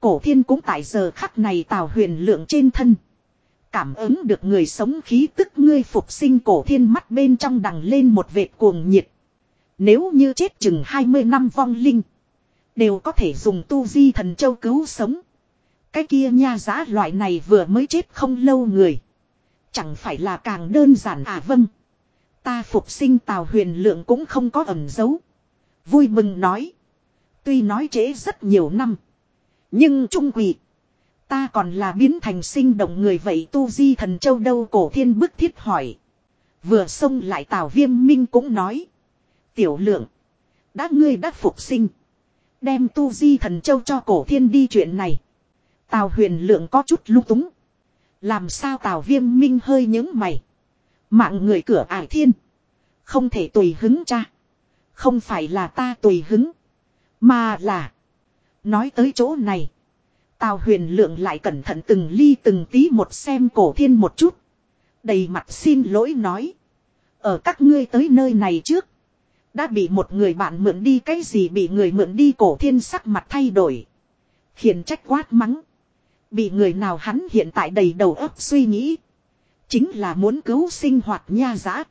Cổ thiên cũng tại giờ khắc này tào huyền lượng trên thân. Cảm ứng được người sống khí tức ngươi phục sinh cổ thiên mắt bên trong đằng lên một vệt cuồng nhiệt. Nếu như chết chừng 20 năm vong linh. Đều có thể dùng tu di thần châu cứu sống. Cái kia nha giá loại này vừa mới chết không lâu người. Chẳng phải là càng đơn giản à vâng. Ta phục sinh tào huyền lượng cũng không có ẩn giấu. Vui mừng nói. Tuy nói trễ rất nhiều năm. Nhưng trung quỷ. Ta còn là biến thành sinh động người vậy tu di thần châu đâu cổ thiên bức thiết hỏi. Vừa xông lại tào viêm minh cũng nói. Tiểu lượng. Đã ngươi đã phục sinh. Đem tu di thần châu cho cổ thiên đi chuyện này. Tào huyền lượng có chút lung túng. Làm sao tào viêm minh hơi những mày. Mạng người cửa ải thiên. Không thể tùy hứng cha. Không phải là ta tùy hứng. Mà là. Nói tới chỗ này. Tào huyền lượng lại cẩn thận từng ly từng tí một xem cổ thiên một chút. Đầy mặt xin lỗi nói. Ở các ngươi tới nơi này trước. Đã bị một người bạn mượn đi cái gì bị người mượn đi cổ thiên sắc mặt thay đổi. Khiến trách quát mắng. Bị người nào hắn hiện tại đầy đầu óc suy nghĩ. Chính là muốn cứu sinh hoạt nha giã.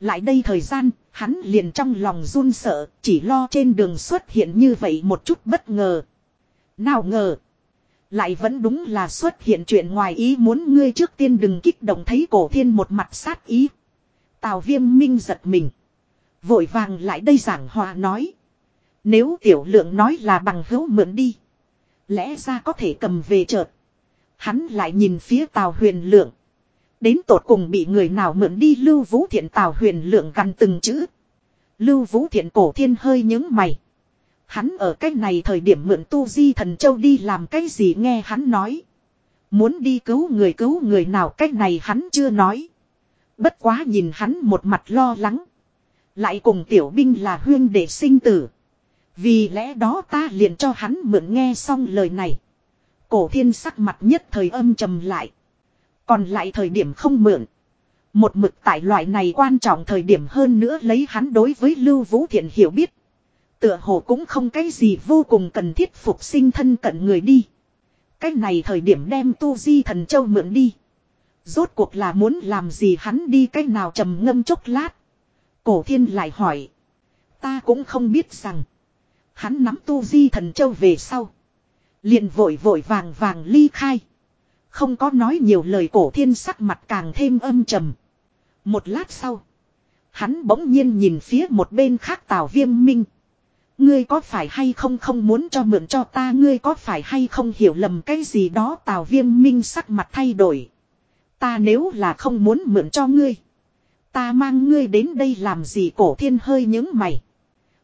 Lại đây thời gian, hắn liền trong lòng run sợ, chỉ lo trên đường xuất hiện như vậy một chút bất ngờ. Nào ngờ. Lại vẫn đúng là xuất hiện chuyện ngoài ý muốn ngươi trước tiên đừng kích động thấy cổ thiên một mặt sát ý. Tào viêm minh giật mình. Vội vàng lại đây giảng hòa nói. Nếu tiểu lượng nói là bằng hữu mượn đi. Lẽ ra có thể cầm về chợt. Hắn lại nhìn phía tào huyền lượng. Đến tột cùng bị người nào mượn đi lưu vũ thiện tào huyền lượng gần từng chữ. Lưu vũ thiện cổ thiên hơi những mày. Hắn ở cách này thời điểm mượn tu di thần châu đi làm cái gì nghe hắn nói. Muốn đi cứu người cứu người nào cách này hắn chưa nói. Bất quá nhìn hắn một mặt lo lắng. Lại cùng tiểu binh là huyên để sinh tử. Vì lẽ đó ta liền cho hắn mượn nghe xong lời này. Cổ thiên sắc mặt nhất thời âm trầm lại. Còn lại thời điểm không mượn. Một mực tại loại này quan trọng thời điểm hơn nữa lấy hắn đối với Lưu Vũ Thiện hiểu biết. Tựa hồ cũng không cái gì vô cùng cần thiết phục sinh thân cận người đi. Cái này thời điểm đem tu di thần châu mượn đi. Rốt cuộc là muốn làm gì hắn đi cách nào trầm ngâm chốc lát. Cổ thiên lại hỏi. Ta cũng không biết rằng. Hắn nắm tu di thần châu về sau. liền vội vội vàng vàng ly khai. Không có nói nhiều lời cổ thiên sắc mặt càng thêm âm trầm. Một lát sau. Hắn bỗng nhiên nhìn phía một bên khác tào viêm minh. Ngươi có phải hay không không muốn cho mượn cho ta ngươi có phải hay không hiểu lầm cái gì đó tào viêm minh sắc mặt thay đổi. Ta nếu là không muốn mượn cho ngươi. Ta mang ngươi đến đây làm gì cổ thiên hơi những mày.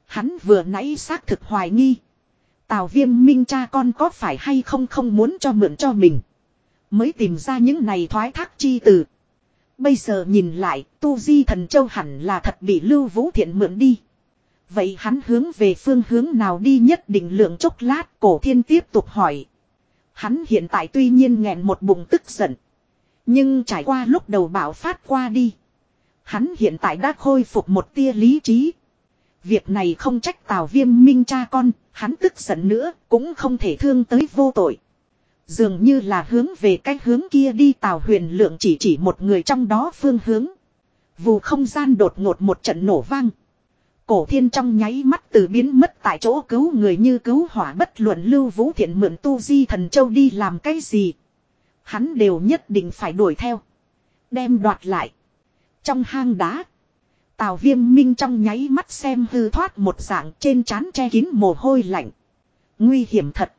Hắn vừa nãy xác thực hoài nghi. Tào viêm minh cha con có phải hay không không muốn cho mượn cho mình. Mới tìm ra những này thoái thác chi từ. Bây giờ nhìn lại, tu di thần châu hẳn là thật bị lưu vũ thiện mượn đi. Vậy hắn hướng về phương hướng nào đi nhất định lượng chốc lát cổ thiên tiếp tục hỏi. Hắn hiện tại tuy nhiên nghẹn một bụng tức giận. Nhưng trải qua lúc đầu bạo phát qua đi. Hắn hiện tại đã khôi phục một tia lý trí. Việc này không trách tào viêm minh cha con, hắn tức giận nữa, cũng không thể thương tới vô tội. Dường như là hướng về cái hướng kia đi tào huyền lượng chỉ chỉ một người trong đó phương hướng. Vù không gian đột ngột một trận nổ vang. Cổ thiên trong nháy mắt từ biến mất tại chỗ cứu người như cứu hỏa bất luận lưu vũ thiện mượn tu di thần châu đi làm cái gì. Hắn đều nhất định phải đuổi theo. Đem đoạt lại. Trong hang đá. Tào viêm minh trong nháy mắt xem hư thoát một dạng trên trán che kín mồ hôi lạnh. Nguy hiểm thật.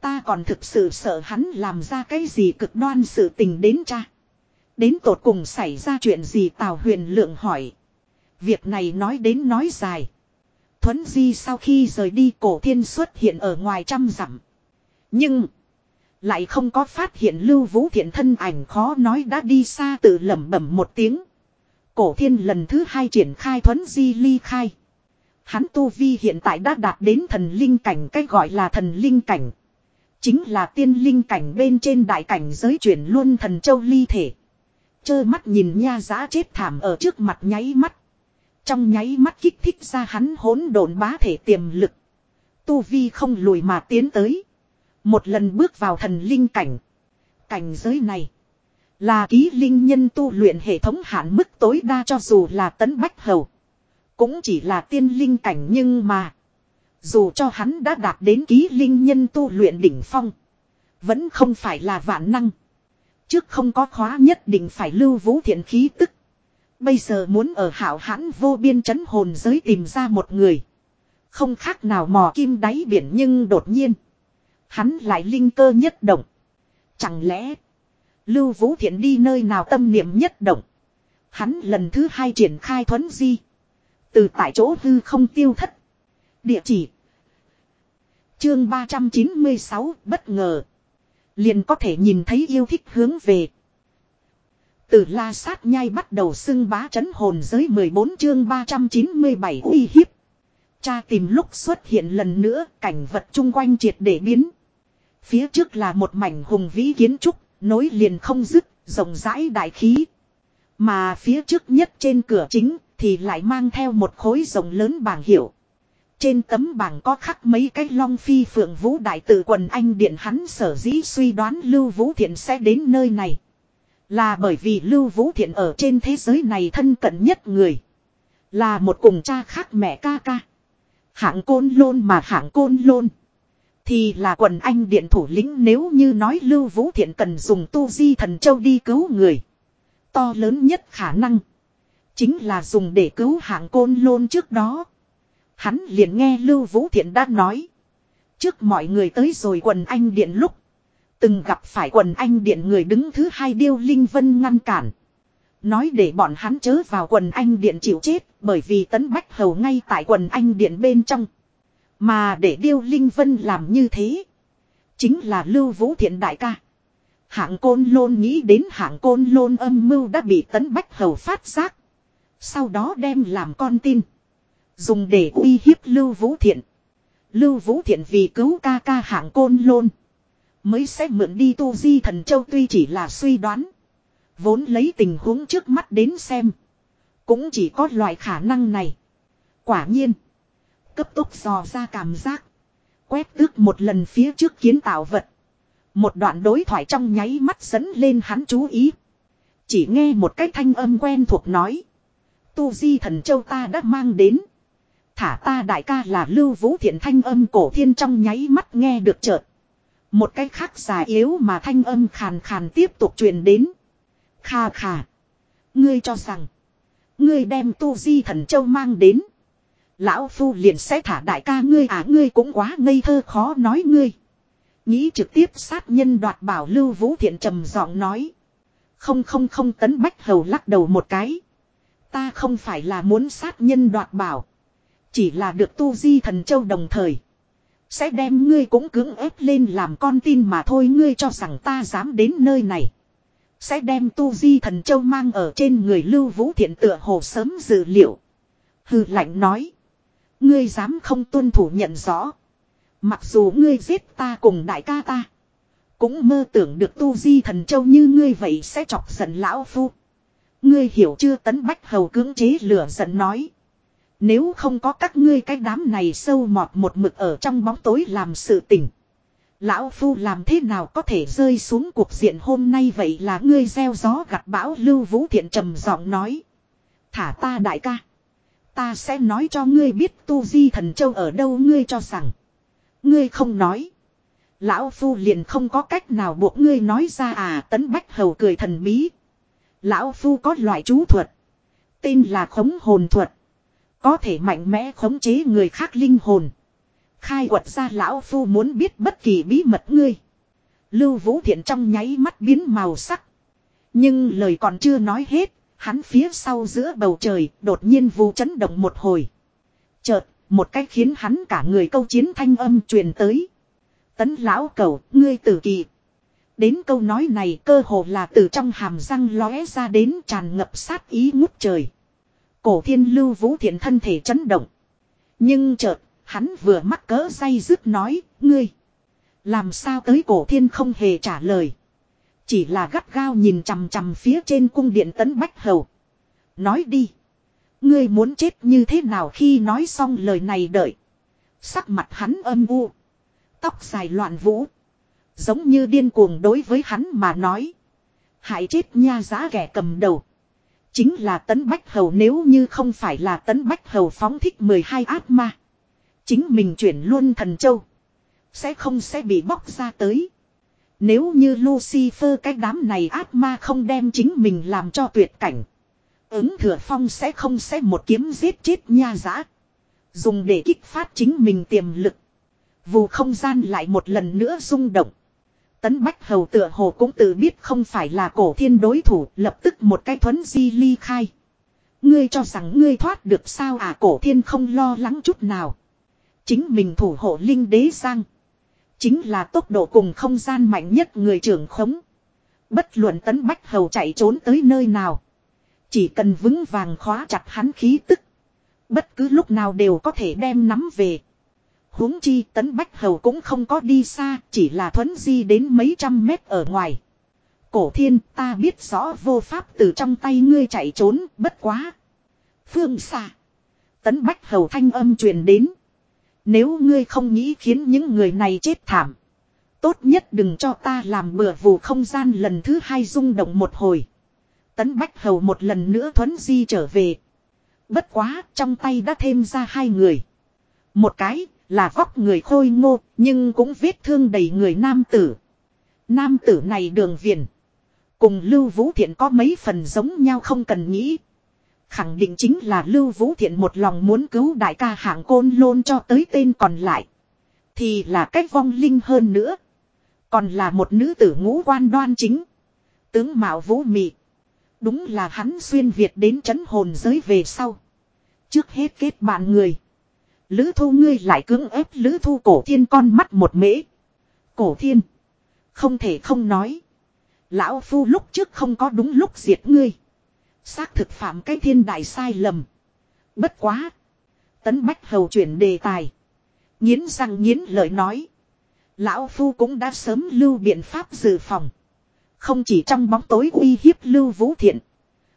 Ta còn thực sự sợ hắn làm ra cái gì cực đoan sự tình đến cha. Đến tột cùng xảy ra chuyện gì Tào huyền lượng hỏi. Việc này nói đến nói dài. Thuấn Di sau khi rời đi cổ thiên xuất hiện ở ngoài trăm dặm. Nhưng. Lại không có phát hiện lưu vũ thiện thân ảnh khó nói đã đi xa tự lẩm bẩm một tiếng. Cổ thiên lần thứ hai triển khai thuấn di ly khai. Hắn tu vi hiện tại đã đạt đến thần linh cảnh cách gọi là thần linh cảnh. Chính là tiên linh cảnh bên trên đại cảnh giới chuyển luôn thần châu ly thể. Chơ mắt nhìn nha giá chết thảm ở trước mặt nháy mắt. Trong nháy mắt kích thích ra hắn hỗn độn bá thể tiềm lực. Tu vi không lùi mà tiến tới. Một lần bước vào thần linh cảnh. Cảnh giới này. Là ký linh nhân tu luyện hệ thống hạn mức tối đa cho dù là tấn bách hầu. Cũng chỉ là tiên linh cảnh nhưng mà. Dù cho hắn đã đạt đến ký linh nhân tu luyện đỉnh phong. Vẫn không phải là vạn năng. Trước không có khóa nhất định phải lưu vũ thiện khí tức. Bây giờ muốn ở hảo hãn vô biên chấn hồn giới tìm ra một người. Không khác nào mò kim đáy biển nhưng đột nhiên. Hắn lại linh cơ nhất động. Chẳng lẽ. Lưu Vũ Thiện đi nơi nào tâm niệm nhất động. Hắn lần thứ hai triển khai thuấn di. Từ tại chỗ hư không tiêu thất. Địa chỉ. Chương 396 bất ngờ. Liền có thể nhìn thấy yêu thích hướng về. Từ la sát nhai bắt đầu xưng bá chấn hồn giới 14 chương 397 uy hiếp. Cha tìm lúc xuất hiện lần nữa cảnh vật chung quanh triệt để biến. Phía trước là một mảnh hùng vĩ kiến trúc, nối liền không dứt, rộng rãi đại khí. Mà phía trước nhất trên cửa chính thì lại mang theo một khối rộng lớn bảng hiệu. Trên tấm bảng có khắc mấy cái long phi phượng vũ đại tử quần anh điện hắn sở dĩ suy đoán Lưu Vũ Thiện sẽ đến nơi này. Là bởi vì Lưu Vũ Thiện ở trên thế giới này thân cận nhất người. Là một cùng cha khác mẹ ca ca. Hạng côn lôn mà hạng côn lôn. Thì là quần anh điện thủ lĩnh nếu như nói Lưu Vũ Thiện cần dùng tu di thần châu đi cứu người. To lớn nhất khả năng. Chính là dùng để cứu hạng côn lôn trước đó. Hắn liền nghe Lưu Vũ Thiện đã nói. Trước mọi người tới rồi quần anh điện lúc. Từng gặp phải quần anh điện người đứng thứ hai Điêu Linh Vân ngăn cản. Nói để bọn hắn chớ vào quần anh điện chịu chết, bởi vì tấn bách hầu ngay tại quần anh điện bên trong. Mà để Điêu Linh Vân làm như thế. Chính là Lưu Vũ Thiện đại ca. Hạng côn lôn nghĩ đến hạng côn lôn âm mưu đã bị tấn bách hầu phát giác. Sau đó đem làm con tin. Dùng để uy hiếp Lưu Vũ Thiện. Lưu Vũ Thiện vì cứu ca ca hạng côn lôn. Mới sẽ mượn đi tu di thần châu tuy chỉ là suy đoán. Vốn lấy tình huống trước mắt đến xem. Cũng chỉ có loại khả năng này. Quả nhiên. Cấp tốc dò ra cảm giác. Quét tước một lần phía trước kiến tạo vật. Một đoạn đối thoại trong nháy mắt dẫn lên hắn chú ý. Chỉ nghe một cái thanh âm quen thuộc nói. Tu di thần châu ta đã mang đến. Thả ta đại ca là lưu vũ thiện thanh âm cổ thiên trong nháy mắt nghe được chợt. Một cái khác già yếu mà thanh âm khàn khàn tiếp tục truyền đến. Kha khà. Ngươi cho rằng. Ngươi đem tu di thần châu mang đến. Lão Phu liền sẽ thả đại ca ngươi à ngươi cũng quá ngây thơ khó nói ngươi. Nghĩ trực tiếp sát nhân đoạt bảo Lưu Vũ Thiện trầm giọng nói. Không không không tấn bách hầu lắc đầu một cái. Ta không phải là muốn sát nhân đoạt bảo. Chỉ là được tu di thần châu đồng thời. Sẽ đem ngươi cũng cưỡng ép lên làm con tin mà thôi, ngươi cho rằng ta dám đến nơi này. Sẽ đem tu di thần châu mang ở trên người lưu vũ thiện tựa hồ sớm dự liệu. hư lạnh nói. Ngươi dám không tuân thủ nhận rõ. Mặc dù ngươi giết ta cùng đại ca ta. Cũng mơ tưởng được tu di thần châu như ngươi vậy sẽ chọc giận lão phu. Ngươi hiểu chưa tấn bách hầu cưỡng chế lửa giận nói. Nếu không có các ngươi cái đám này sâu mọt một mực ở trong bóng tối làm sự tình. Lão Phu làm thế nào có thể rơi xuống cuộc diện hôm nay vậy là ngươi gieo gió gặt bão lưu vũ thiện trầm giọng nói. Thả ta đại ca. Ta sẽ nói cho ngươi biết tu di thần châu ở đâu ngươi cho rằng. Ngươi không nói. Lão Phu liền không có cách nào buộc ngươi nói ra à tấn bách hầu cười thần bí. Lão Phu có loại chú thuật. Tên là khống hồn thuật. Có thể mạnh mẽ khống chế người khác linh hồn. Khai quật ra Lão Phu muốn biết bất kỳ bí mật ngươi. Lưu Vũ Thiện trong nháy mắt biến màu sắc. Nhưng lời còn chưa nói hết, hắn phía sau giữa bầu trời đột nhiên vu chấn động một hồi. Chợt, một cách khiến hắn cả người câu chiến thanh âm truyền tới. Tấn lão cầu, ngươi tử kỳ. Đến câu nói này cơ hồ là từ trong hàm răng lóe ra đến tràn ngập sát ý ngút trời. Cổ thiên lưu vũ thiện thân thể chấn động. Nhưng chợt, hắn vừa mắc cỡ say dứt nói, ngươi. Làm sao tới cổ thiên không hề trả lời. Chỉ là gắt gao nhìn chằm chằm phía trên cung điện tấn bách hầu. Nói đi. Ngươi muốn chết như thế nào khi nói xong lời này đợi. Sắc mặt hắn âm u. Tóc dài loạn vũ. Giống như điên cuồng đối với hắn mà nói. Hại chết nha giá kẻ cầm đầu. Chính là tấn bách hầu nếu như không phải là tấn bách hầu phóng thích 12 ác ma. Chính mình chuyển luôn thần châu. Sẽ không sẽ bị bóc ra tới. Nếu như Lucifer cái đám này ác ma không đem chính mình làm cho tuyệt cảnh. Ứng thừa phong sẽ không sẽ một kiếm giết chết nha giã. Dùng để kích phát chính mình tiềm lực. Vù không gian lại một lần nữa rung động. Tấn Bách Hầu tựa hồ cũng tự biết không phải là cổ thiên đối thủ, lập tức một cái thuấn di ly khai. Ngươi cho rằng ngươi thoát được sao à cổ thiên không lo lắng chút nào. Chính mình thủ hộ linh đế giang. Chính là tốc độ cùng không gian mạnh nhất người trưởng khống. Bất luận tấn bách hầu chạy trốn tới nơi nào. Chỉ cần vững vàng khóa chặt hắn khí tức. Bất cứ lúc nào đều có thể đem nắm về huống chi tấn bách hầu cũng không có đi xa, chỉ là thuấn di đến mấy trăm mét ở ngoài. Cổ thiên ta biết rõ vô pháp từ trong tay ngươi chạy trốn, bất quá. Phương xa. Tấn bách hầu thanh âm truyền đến. Nếu ngươi không nghĩ khiến những người này chết thảm. Tốt nhất đừng cho ta làm bừa vù không gian lần thứ hai rung động một hồi. Tấn Bách Hầu một lần nữa thuấn di trở về. Bất quá, trong tay đã thêm ra hai người. Một cái, là vóc người khôi ngô, nhưng cũng vết thương đầy người nam tử. Nam tử này đường viền. Cùng Lưu Vũ Thiện có mấy phần giống nhau không cần nghĩ. Khẳng định chính là Lưu Vũ Thiện một lòng muốn cứu đại ca hạng côn lôn cho tới tên còn lại. Thì là cách vong linh hơn nữa. Còn là một nữ tử ngũ quan đoan chính. Tướng Mạo Vũ Mị. Đúng là hắn xuyên Việt đến chấn hồn giới về sau. Trước hết kết bạn người. Lữ thu ngươi lại cưỡng ép lữ thu cổ thiên con mắt một mễ. Cổ thiên. Không thể không nói. Lão phu lúc trước không có đúng lúc diệt ngươi. Xác thực phạm cái thiên đại sai lầm. Bất quá. Tấn Bách Hầu chuyển đề tài. Nhiến răng nhiến lời nói. Lão Phu cũng đã sớm lưu biện pháp dự phòng. Không chỉ trong bóng tối uy hiếp lưu vũ thiện.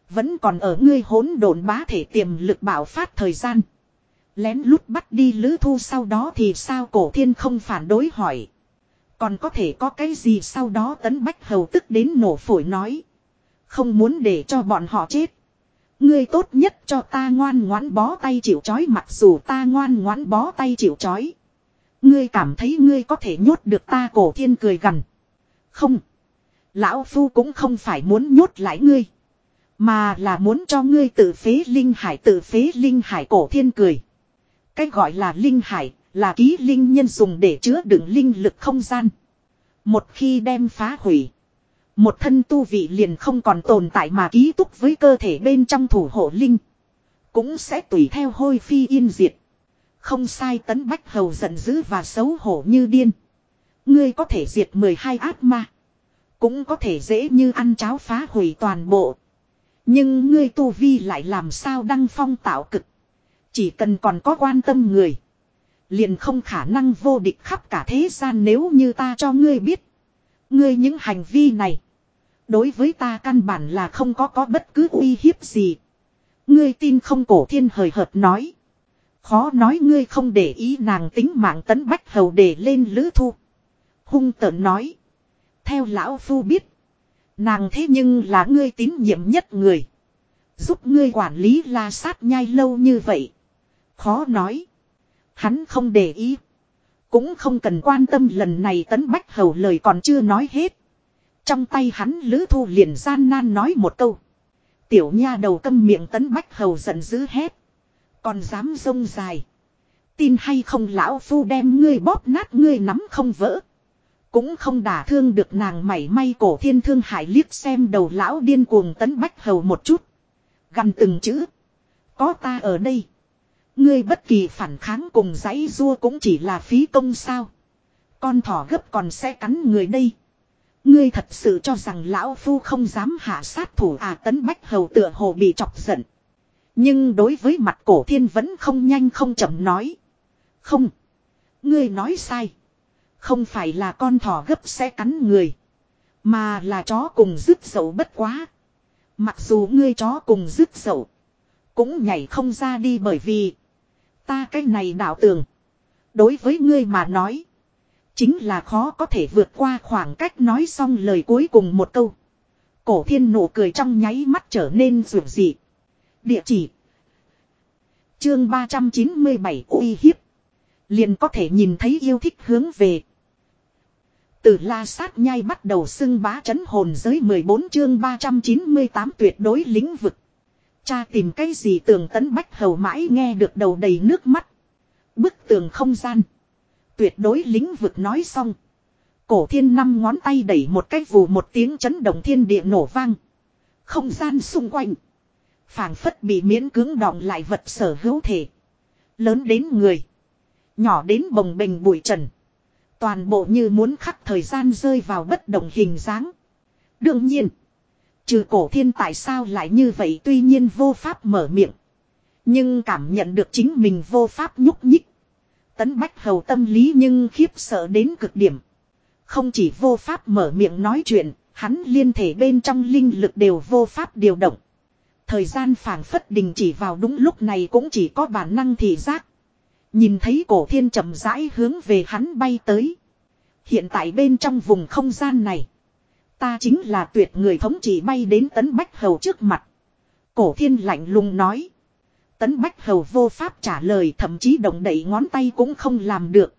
Vẫn còn ở ngươi hỗn độn bá thể tiềm lực bảo phát thời gian. Lén lút bắt đi lữ thu sau đó thì sao cổ thiên không phản đối hỏi. Còn có thể có cái gì sau đó tấn bách hầu tức đến nổ phổi nói. Không muốn để cho bọn họ chết. Ngươi tốt nhất cho ta ngoan ngoãn bó tay chịu chói mặc dù ta ngoan ngoãn bó tay chịu chói. Ngươi cảm thấy ngươi có thể nhốt được ta cổ thiên cười gần. Không. Lão Phu cũng không phải muốn nhốt lại ngươi. Mà là muốn cho ngươi tự phế linh hải, tự phế linh hải cổ thiên cười. Cái gọi là linh hải, là ký linh nhân dùng để chứa đựng linh lực không gian. Một khi đem phá hủy. Một thân tu vị liền không còn tồn tại mà ký túc với cơ thể bên trong thủ hộ linh. Cũng sẽ tùy theo hôi phi yên diệt. Không sai tấn bách hầu giận dữ và xấu hổ như điên. Ngươi có thể diệt 12 ác ma. Cũng có thể dễ như ăn cháo phá hủy toàn bộ. Nhưng ngươi tu vi lại làm sao đăng phong tạo cực. Chỉ cần còn có quan tâm người. Liền không khả năng vô địch khắp cả thế gian nếu như ta cho ngươi biết. Ngươi những hành vi này. Đối với ta căn bản là không có có bất cứ uy hiếp gì. Ngươi tin không cổ thiên hời hợt nói. Khó nói ngươi không để ý nàng tính mạng tấn bách hầu để lên lữ thu. Hung tợn nói. Theo lão phu biết. Nàng thế nhưng là ngươi tín nhiệm nhất người. Giúp ngươi quản lý la sát nhai lâu như vậy. Khó nói. Hắn không để ý. Cũng không cần quan tâm lần này tấn bách hầu lời còn chưa nói hết. Trong tay hắn lữ thu liền gian nan nói một câu. Tiểu nha đầu câm miệng tấn bách hầu giận dữ hét. Còn dám rông dài. Tin hay không lão phu đem ngươi bóp nát ngươi nắm không vỡ. Cũng không đả thương được nàng mảy may cổ thiên thương hải liếc xem đầu lão điên cuồng tấn bách hầu một chút. Gần từng chữ. Có ta ở đây. Ngươi bất kỳ phản kháng cùng giấy rua cũng chỉ là phí công sao. Con thỏ gấp còn sẽ cắn người đây. Ngươi thật sự cho rằng lão phu không dám hạ sát thủ à tấn bách hầu tựa hồ bị chọc giận. Nhưng đối với mặt cổ thiên vẫn không nhanh không chậm nói. Không. Ngươi nói sai. Không phải là con thỏ gấp sẽ cắn người. Mà là chó cùng rứt dậu bất quá. Mặc dù ngươi chó cùng rứt dậu. Cũng nhảy không ra đi bởi vì. Ta cái này đạo tường. Đối với ngươi mà nói. Chính là khó có thể vượt qua khoảng cách nói xong lời cuối cùng một câu. Cổ thiên nụ cười trong nháy mắt trở nên rượu dị. Địa chỉ. Chương 397 uy hiếp. Liền có thể nhìn thấy yêu thích hướng về. Từ la sát nhai bắt đầu xưng bá chấn hồn giới 14 chương 398 tuyệt đối lĩnh vực. Cha tìm cái gì tường tấn bách hầu mãi nghe được đầu đầy nước mắt. Bức tường không gian. Tuyệt đối lĩnh vực nói xong. Cổ thiên năm ngón tay đẩy một cái vù một tiếng chấn động thiên địa nổ vang. Không gian xung quanh. phảng phất bị miễn cứng đọng lại vật sở hữu thể. Lớn đến người. Nhỏ đến bồng bềnh bụi trần. Toàn bộ như muốn khắc thời gian rơi vào bất đồng hình dáng. Đương nhiên. Trừ cổ thiên tại sao lại như vậy tuy nhiên vô pháp mở miệng. Nhưng cảm nhận được chính mình vô pháp nhúc nhích. Tấn bách hầu tâm lý nhưng khiếp sợ đến cực điểm. Không chỉ vô pháp mở miệng nói chuyện, hắn liên thể bên trong linh lực đều vô pháp điều động. Thời gian phảng phất đình chỉ vào đúng lúc này cũng chỉ có bản năng thị giác. Nhìn thấy cổ thiên chậm rãi hướng về hắn bay tới. Hiện tại bên trong vùng không gian này. Ta chính là tuyệt người thống trị bay đến tấn bách hầu trước mặt. Cổ thiên lạnh lùng nói. Tấn bách hầu vô pháp trả lời thậm chí động đẩy ngón tay cũng không làm được.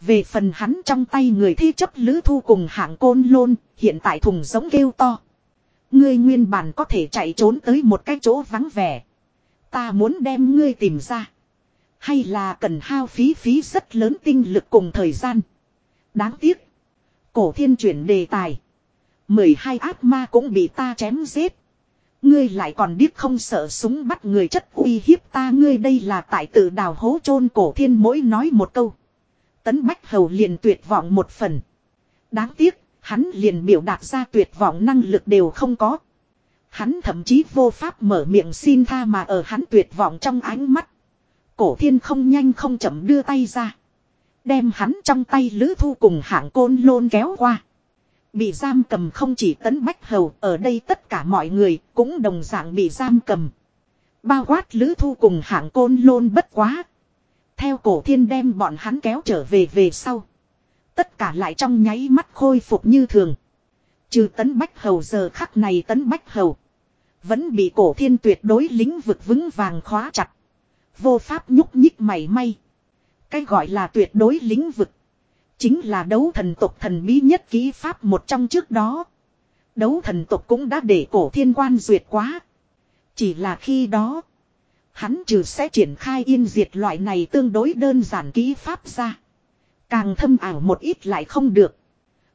Về phần hắn trong tay người thi chấp lữ thu cùng hạng côn lôn, hiện tại thùng giống kêu to. Ngươi nguyên bản có thể chạy trốn tới một cái chỗ vắng vẻ. Ta muốn đem ngươi tìm ra. Hay là cần hao phí phí rất lớn tinh lực cùng thời gian. Đáng tiếc. Cổ thiên chuyển đề tài. 12 ác ma cũng bị ta chém giết. Ngươi lại còn điếc không sợ súng bắt người chất uy hiếp ta ngươi đây là tại tự đào hố chôn cổ thiên mỗi nói một câu. Tấn Bách Hầu liền tuyệt vọng một phần. Đáng tiếc, hắn liền biểu đạt ra tuyệt vọng năng lực đều không có. Hắn thậm chí vô pháp mở miệng xin tha mà ở hắn tuyệt vọng trong ánh mắt. Cổ thiên không nhanh không chậm đưa tay ra. Đem hắn trong tay lữ thu cùng hạng côn lôn kéo qua. Bị giam cầm không chỉ tấn bách hầu, ở đây tất cả mọi người cũng đồng dạng bị giam cầm. Bao quát lữ thu cùng hạng côn lôn bất quá. Theo cổ thiên đem bọn hắn kéo trở về về sau. Tất cả lại trong nháy mắt khôi phục như thường. Trừ tấn bách hầu giờ khắc này tấn bách hầu. Vẫn bị cổ thiên tuyệt đối lĩnh vực vững vàng khóa chặt. Vô pháp nhúc nhích mảy may. Cái gọi là tuyệt đối lĩnh vực. Chính là đấu thần tộc thần bí nhất ký pháp một trong trước đó. Đấu thần tộc cũng đã để cổ thiên quan duyệt quá. Chỉ là khi đó. Hắn trừ sẽ triển khai yên diệt loại này tương đối đơn giản ký pháp ra. Càng thâm ảo một ít lại không được.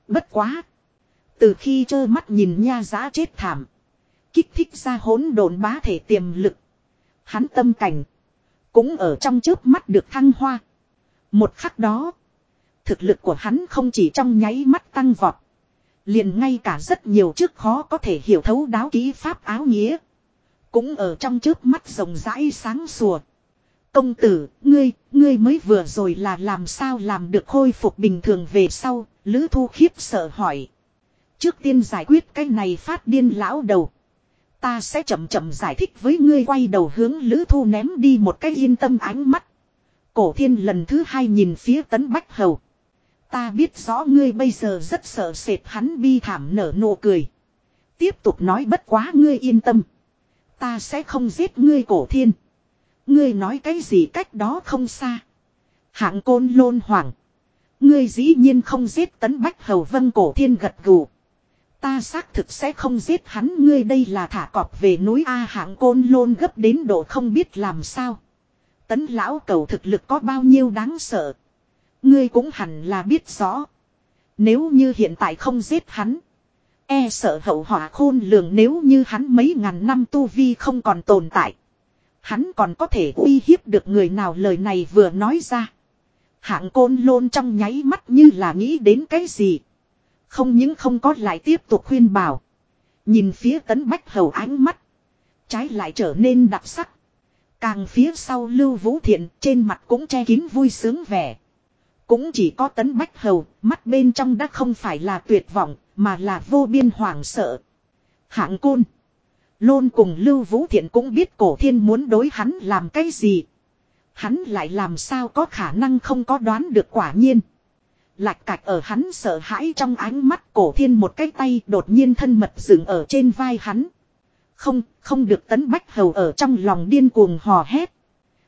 Bất quá. Từ khi trơ mắt nhìn nha giá chết thảm. Kích thích ra hỗn độn bá thể tiềm lực. Hắn tâm cảnh. Cũng ở trong trước mắt được thăng hoa. Một khắc đó. Thực lực của hắn không chỉ trong nháy mắt tăng vọt. Liền ngay cả rất nhiều trước khó có thể hiểu thấu đáo ký pháp áo nghĩa. Cũng ở trong trước mắt rộng rãi sáng sủa. Công tử, ngươi, ngươi mới vừa rồi là làm sao làm được khôi phục bình thường về sau, Lữ Thu khiếp sợ hỏi. Trước tiên giải quyết cái này phát điên lão đầu. Ta sẽ chậm chậm giải thích với ngươi quay đầu hướng Lữ Thu ném đi một cái yên tâm ánh mắt. Cổ thiên lần thứ hai nhìn phía tấn bách hầu. Ta biết rõ ngươi bây giờ rất sợ sệt hắn bi thảm nở nụ cười. Tiếp tục nói bất quá ngươi yên tâm. Ta sẽ không giết ngươi cổ thiên. Ngươi nói cái gì cách đó không xa. Hạng côn lôn hoàng. Ngươi dĩ nhiên không giết tấn bách hầu vân cổ thiên gật gù. Ta xác thực sẽ không giết hắn, ngươi đây là thả cọp về núi A, hạng côn lôn gấp đến độ không biết làm sao. Tấn lão cầu thực lực có bao nhiêu đáng sợ. Ngươi cũng hẳn là biết rõ. Nếu như hiện tại không giết hắn. E sợ hậu họa khôn lường nếu như hắn mấy ngàn năm tu vi không còn tồn tại. Hắn còn có thể uy hiếp được người nào lời này vừa nói ra. Hạng côn lôn trong nháy mắt như là nghĩ đến cái gì. Không những không có lại tiếp tục khuyên bảo. Nhìn phía tấn bách hầu ánh mắt. Trái lại trở nên đặc sắc. Càng phía sau lưu vũ thiện trên mặt cũng che kín vui sướng vẻ. Cũng chỉ có tấn bách hầu, mắt bên trong đã không phải là tuyệt vọng, mà là vô biên hoảng sợ. Hạng côn. Lôn cùng Lưu Vũ Thiện cũng biết cổ thiên muốn đối hắn làm cái gì. Hắn lại làm sao có khả năng không có đoán được quả nhiên. Lạch cạch ở hắn sợ hãi trong ánh mắt cổ thiên một cái tay đột nhiên thân mật dựng ở trên vai hắn. Không, không được tấn bách hầu ở trong lòng điên cuồng hò hét.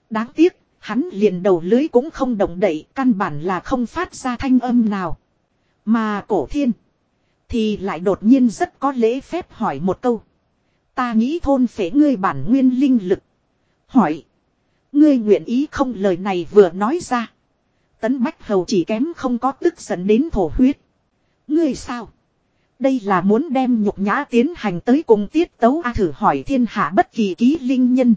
Đáng tiếc, hắn liền đầu lưới cũng không động đậy, căn bản là không phát ra thanh âm nào. Mà cổ thiên, thì lại đột nhiên rất có lễ phép hỏi một câu. Ta nghĩ thôn phế ngươi bản nguyên linh lực. Hỏi. Ngươi nguyện ý không lời này vừa nói ra. Tấn Bách Hầu chỉ kém không có tức giận đến thổ huyết. Ngươi sao? Đây là muốn đem nhục nhã tiến hành tới cùng tiết tấu A thử hỏi thiên hạ bất kỳ ký linh nhân.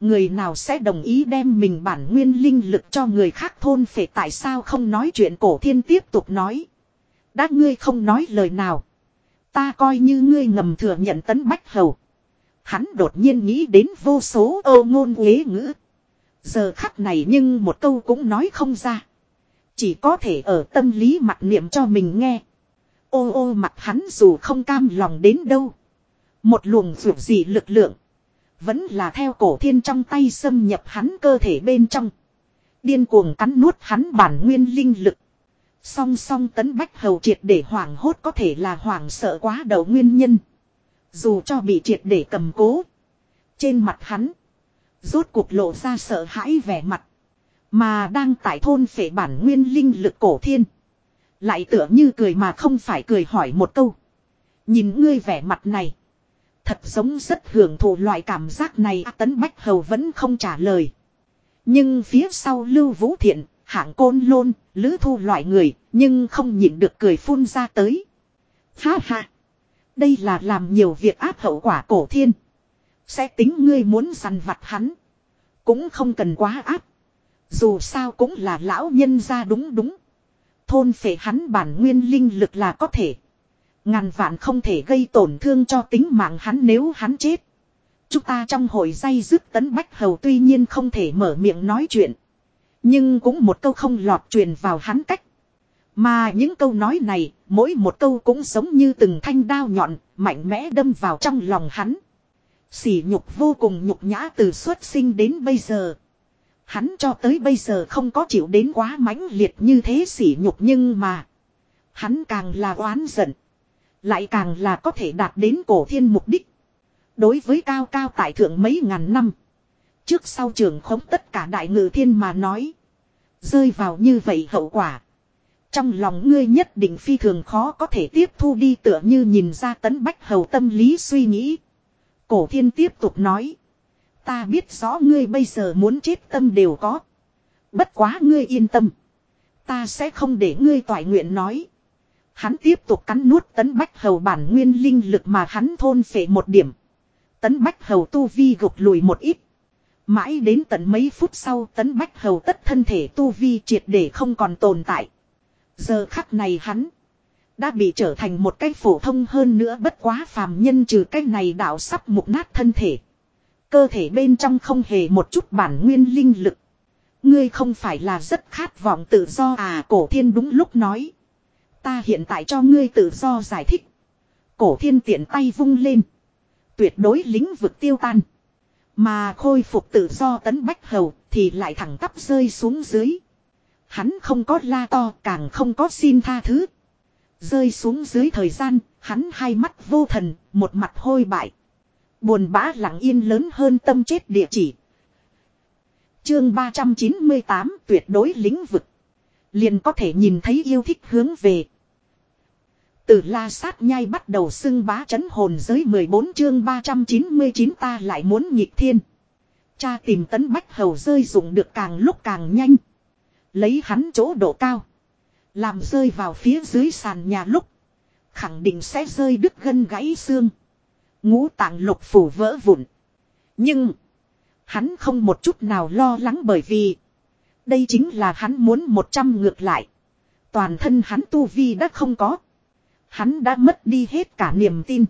Người nào sẽ đồng ý đem mình bản nguyên linh lực cho người khác thôn phệ tại sao không nói chuyện cổ thiên tiếp tục nói. Đã ngươi không nói lời nào. Ta coi như ngươi ngầm thừa nhận tấn bách hầu. Hắn đột nhiên nghĩ đến vô số âu ngôn uế ngữ. Giờ khắc này nhưng một câu cũng nói không ra. Chỉ có thể ở tâm lý mặt niệm cho mình nghe. Ô ô, mặt hắn dù không cam lòng đến đâu. Một luồng rượu gì lực lượng. Vẫn là theo cổ thiên trong tay xâm nhập hắn cơ thể bên trong. Điên cuồng cắn nuốt hắn bản nguyên linh lực. Song song tấn bách hầu triệt để hoảng hốt có thể là hoảng sợ quá đầu nguyên nhân. Dù cho bị triệt để cầm cố. Trên mặt hắn. Rốt cuộc lộ ra sợ hãi vẻ mặt. Mà đang tại thôn phệ bản nguyên linh lực cổ thiên. Lại tựa như cười mà không phải cười hỏi một câu. Nhìn ngươi vẻ mặt này. Thật giống rất hưởng thụ loại cảm giác này tấn bách hầu vẫn không trả lời. Nhưng phía sau lưu vũ thiện, hạng côn lôn, lữ thu loại người, nhưng không nhịn được cười phun ra tới. Ha ha! Đây là làm nhiều việc áp hậu quả cổ thiên. Sẽ tính ngươi muốn săn vặt hắn. Cũng không cần quá áp. Dù sao cũng là lão nhân ra đúng đúng. Thôn phệ hắn bản nguyên linh lực là có thể. Ngàn vạn không thể gây tổn thương cho tính mạng hắn nếu hắn chết. Chúng ta trong hội dây dứt tấn bách hầu tuy nhiên không thể mở miệng nói chuyện. Nhưng cũng một câu không lọt truyền vào hắn cách. Mà những câu nói này, mỗi một câu cũng giống như từng thanh đao nhọn, mạnh mẽ đâm vào trong lòng hắn. Sỉ nhục vô cùng nhục nhã từ xuất sinh đến bây giờ. Hắn cho tới bây giờ không có chịu đến quá mãnh liệt như thế sỉ nhục nhưng mà. Hắn càng là oán giận. Lại càng là có thể đạt đến cổ thiên mục đích. Đối với cao cao tại thượng mấy ngàn năm. Trước sau trường khống tất cả đại ngự thiên mà nói. Rơi vào như vậy hậu quả. Trong lòng ngươi nhất định phi thường khó có thể tiếp thu đi tựa như nhìn ra tấn bách hầu tâm lý suy nghĩ. Cổ thiên tiếp tục nói. Ta biết rõ ngươi bây giờ muốn chết tâm đều có. Bất quá ngươi yên tâm. Ta sẽ không để ngươi toại nguyện nói. Hắn tiếp tục cắn nuốt tấn bách hầu bản nguyên linh lực mà hắn thôn phệ một điểm. Tấn bách hầu tu vi gục lùi một ít. Mãi đến tận mấy phút sau, tấn bách hầu tất thân thể tu vi triệt để không còn tồn tại. Giờ khắc này hắn. Đã bị trở thành một cái phổ thông hơn nữa bất quá phàm nhân trừ cái này đạo sắp mục nát thân thể. Cơ thể bên trong không hề một chút bản nguyên linh lực. Ngươi không phải là rất khát vọng tự do à cổ thiên đúng lúc nói. Ta hiện tại cho ngươi tự do giải thích. Cổ thiên tiện tay vung lên. Tuyệt đối lĩnh vực tiêu tan. Mà khôi phục tự do tấn bách hầu thì lại thẳng tắp rơi xuống dưới. Hắn không có la to càng không có xin tha thứ. Rơi xuống dưới thời gian, hắn hai mắt vô thần, một mặt hôi bại. Buồn bã lặng yên lớn hơn tâm chết địa chỉ. Chương 398 tuyệt đối lĩnh vực. Liền có thể nhìn thấy yêu thích hướng về. Từ la sát nhai bắt đầu xưng bá chấn hồn giới 14 chương 399 ta lại muốn nhịp thiên. Cha tìm tấn bách hầu rơi dụng được càng lúc càng nhanh. Lấy hắn chỗ độ cao. Làm rơi vào phía dưới sàn nhà lúc. Khẳng định sẽ rơi đứt gân gãy xương. Ngũ tạng lục phủ vỡ vụn. Nhưng. Hắn không một chút nào lo lắng bởi vì. Đây chính là hắn muốn một trăm ngược lại. Toàn thân hắn tu vi đã không có. Hắn đã mất đi hết cả niềm tin.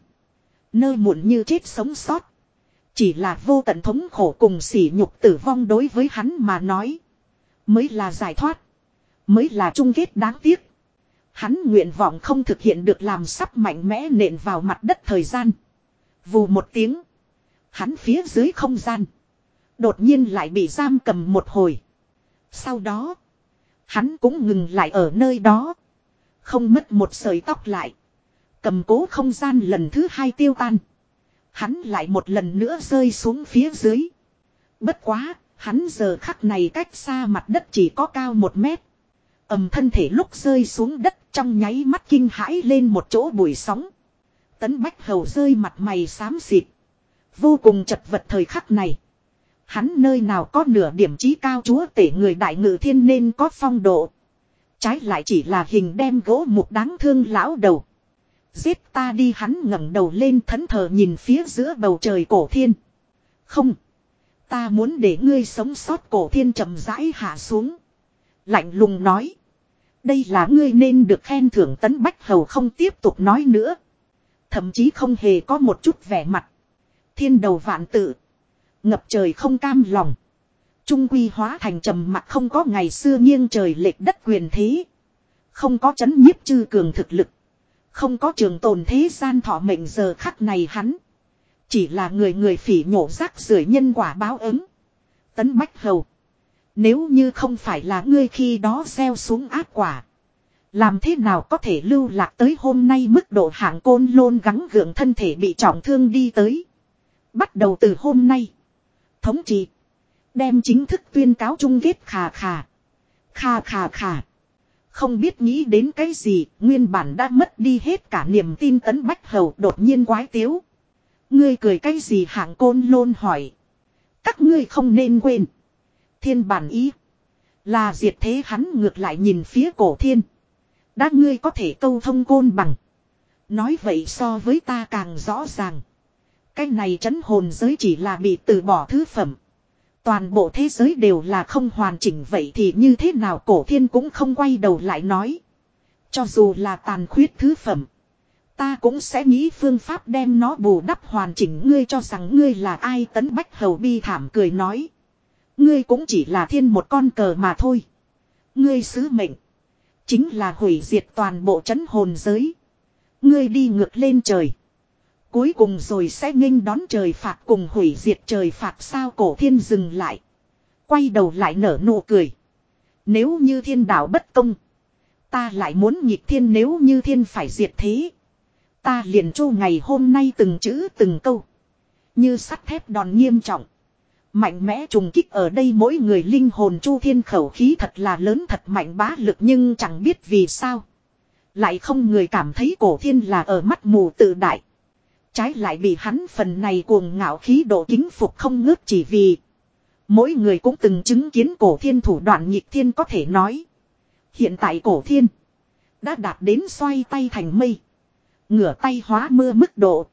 Nơi muộn như chết sống sót. Chỉ là vô tận thống khổ cùng sỉ nhục tử vong đối với hắn mà nói. Mới là giải thoát. Mới là chung kết đáng tiếc. Hắn nguyện vọng không thực hiện được làm sắp mạnh mẽ nện vào mặt đất thời gian. Vù một tiếng. Hắn phía dưới không gian. Đột nhiên lại bị giam cầm một hồi. Sau đó. Hắn cũng ngừng lại ở nơi đó. Không mất một sợi tóc lại. Cầm cố không gian lần thứ hai tiêu tan. Hắn lại một lần nữa rơi xuống phía dưới. Bất quá, hắn giờ khắc này cách xa mặt đất chỉ có cao một mét. ầm thân thể lúc rơi xuống đất trong nháy mắt kinh hãi lên một chỗ bụi sóng. Tấn Bách Hầu rơi mặt mày xám xịt. Vô cùng chật vật thời khắc này. Hắn nơi nào có nửa điểm trí cao chúa tể người đại ngự thiên nên có phong độ. Trái lại chỉ là hình đem gỗ mục đáng thương lão đầu. Giết ta đi, hắn ngẩng đầu lên thẫn thờ nhìn phía giữa bầu trời cổ thiên. Không. Ta muốn để ngươi sống sót, cổ thiên chậm rãi hạ xuống. Lạnh lùng nói. Đây là ngươi nên được khen thưởng, tấn bách hầu không tiếp tục nói nữa. Thậm chí không hề có một chút vẻ mặt. Thiên đầu vạn tự. Ngập trời không cam lòng. Trung quy hóa thành trầm mặc không có ngày xưa nghiêng trời lệch đất quyền thế. Không có chấn nhiếp chư cường thực lực. Không có trường tồn thế gian thọ mệnh giờ khắc này hắn. Chỉ là người người phỉ nhổ rác rưởi nhân quả báo ứng. Tấn Bách Hầu. Nếu như không phải là ngươi khi đó gieo xuống ác quả. Làm thế nào có thể lưu lạc tới hôm nay mức độ hạng côn lôn gắng gượng thân thể bị trọng thương đi tới. Bắt đầu từ hôm nay. Thống trị. Đem chính thức tuyên cáo chung kết khà khà. Khà khà khà. Không biết nghĩ đến cái gì, nguyên bản đã mất đi hết cả niềm tin tấn bách hầu đột nhiên quái tiếu. Ngươi cười cái gì hạng côn lôn hỏi. Các ngươi không nên quên. Thiên bản ý. Là diệt thế hắn ngược lại nhìn phía cổ thiên. Đã ngươi có thể câu thông côn bằng. Nói vậy so với ta càng rõ ràng. Cái này trấn hồn giới chỉ là bị từ bỏ thứ phẩm. Toàn bộ thế giới đều là không hoàn chỉnh vậy thì như thế nào cổ thiên cũng không quay đầu lại nói. Cho dù là tàn khuyết thứ phẩm. Ta cũng sẽ nghĩ phương pháp đem nó bù đắp hoàn chỉnh ngươi cho rằng ngươi là ai tấn bách hầu bi thảm cười nói. Ngươi cũng chỉ là thiên một con cờ mà thôi. Ngươi sứ mệnh. Chính là hủy diệt toàn bộ chấn hồn giới. Ngươi đi ngược lên trời. Cuối cùng rồi sẽ nghênh đón trời phạt cùng hủy diệt trời phạt sao cổ thiên dừng lại. Quay đầu lại nở nụ cười. Nếu như thiên đạo bất công. Ta lại muốn nhịp thiên nếu như thiên phải diệt thế. Ta liền chu ngày hôm nay từng chữ từng câu. Như sắt thép đòn nghiêm trọng. Mạnh mẽ trùng kích ở đây mỗi người linh hồn chu thiên khẩu khí thật là lớn thật mạnh bá lực nhưng chẳng biết vì sao. Lại không người cảm thấy cổ thiên là ở mắt mù tự đại. Trái lại bị hắn phần này cuồng ngạo khí độ kính phục không ngớt chỉ vì. Mỗi người cũng từng chứng kiến cổ thiên thủ đoạn nhịp thiên có thể nói. Hiện tại cổ thiên. Đã đạt đến xoay tay thành mây. Ngửa tay hóa mưa mức độ.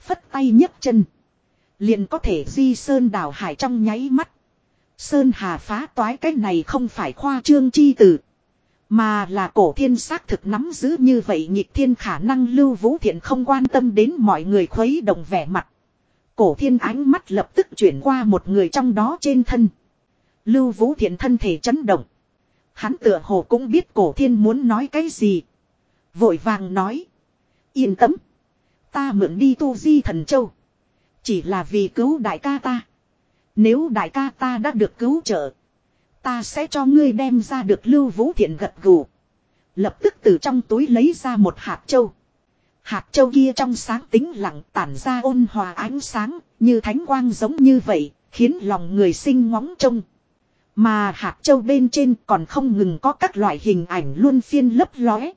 Phất tay nhấc chân. Liền có thể di sơn đảo hải trong nháy mắt. Sơn hà phá toái cái này không phải khoa trương chi tử. Mà là cổ thiên xác thực nắm giữ như vậy nhịp thiên khả năng lưu vũ thiện không quan tâm đến mọi người khuấy động vẻ mặt. Cổ thiên ánh mắt lập tức chuyển qua một người trong đó trên thân. Lưu vũ thiện thân thể chấn động. Hắn tựa hồ cũng biết cổ thiên muốn nói cái gì. Vội vàng nói. Yên tâm. Ta mượn đi tu di thần châu. Chỉ là vì cứu đại ca ta. Nếu đại ca ta đã được cứu trợ. Ta sẽ cho ngươi đem ra được lưu vũ thiện gật gù. Lập tức từ trong túi lấy ra một hạt châu. Hạt châu kia trong sáng tính lặng tản ra ôn hòa ánh sáng, như thánh quang giống như vậy, khiến lòng người sinh ngóng trông. Mà hạt châu bên trên còn không ngừng có các loại hình ảnh luôn phiên lấp lóe.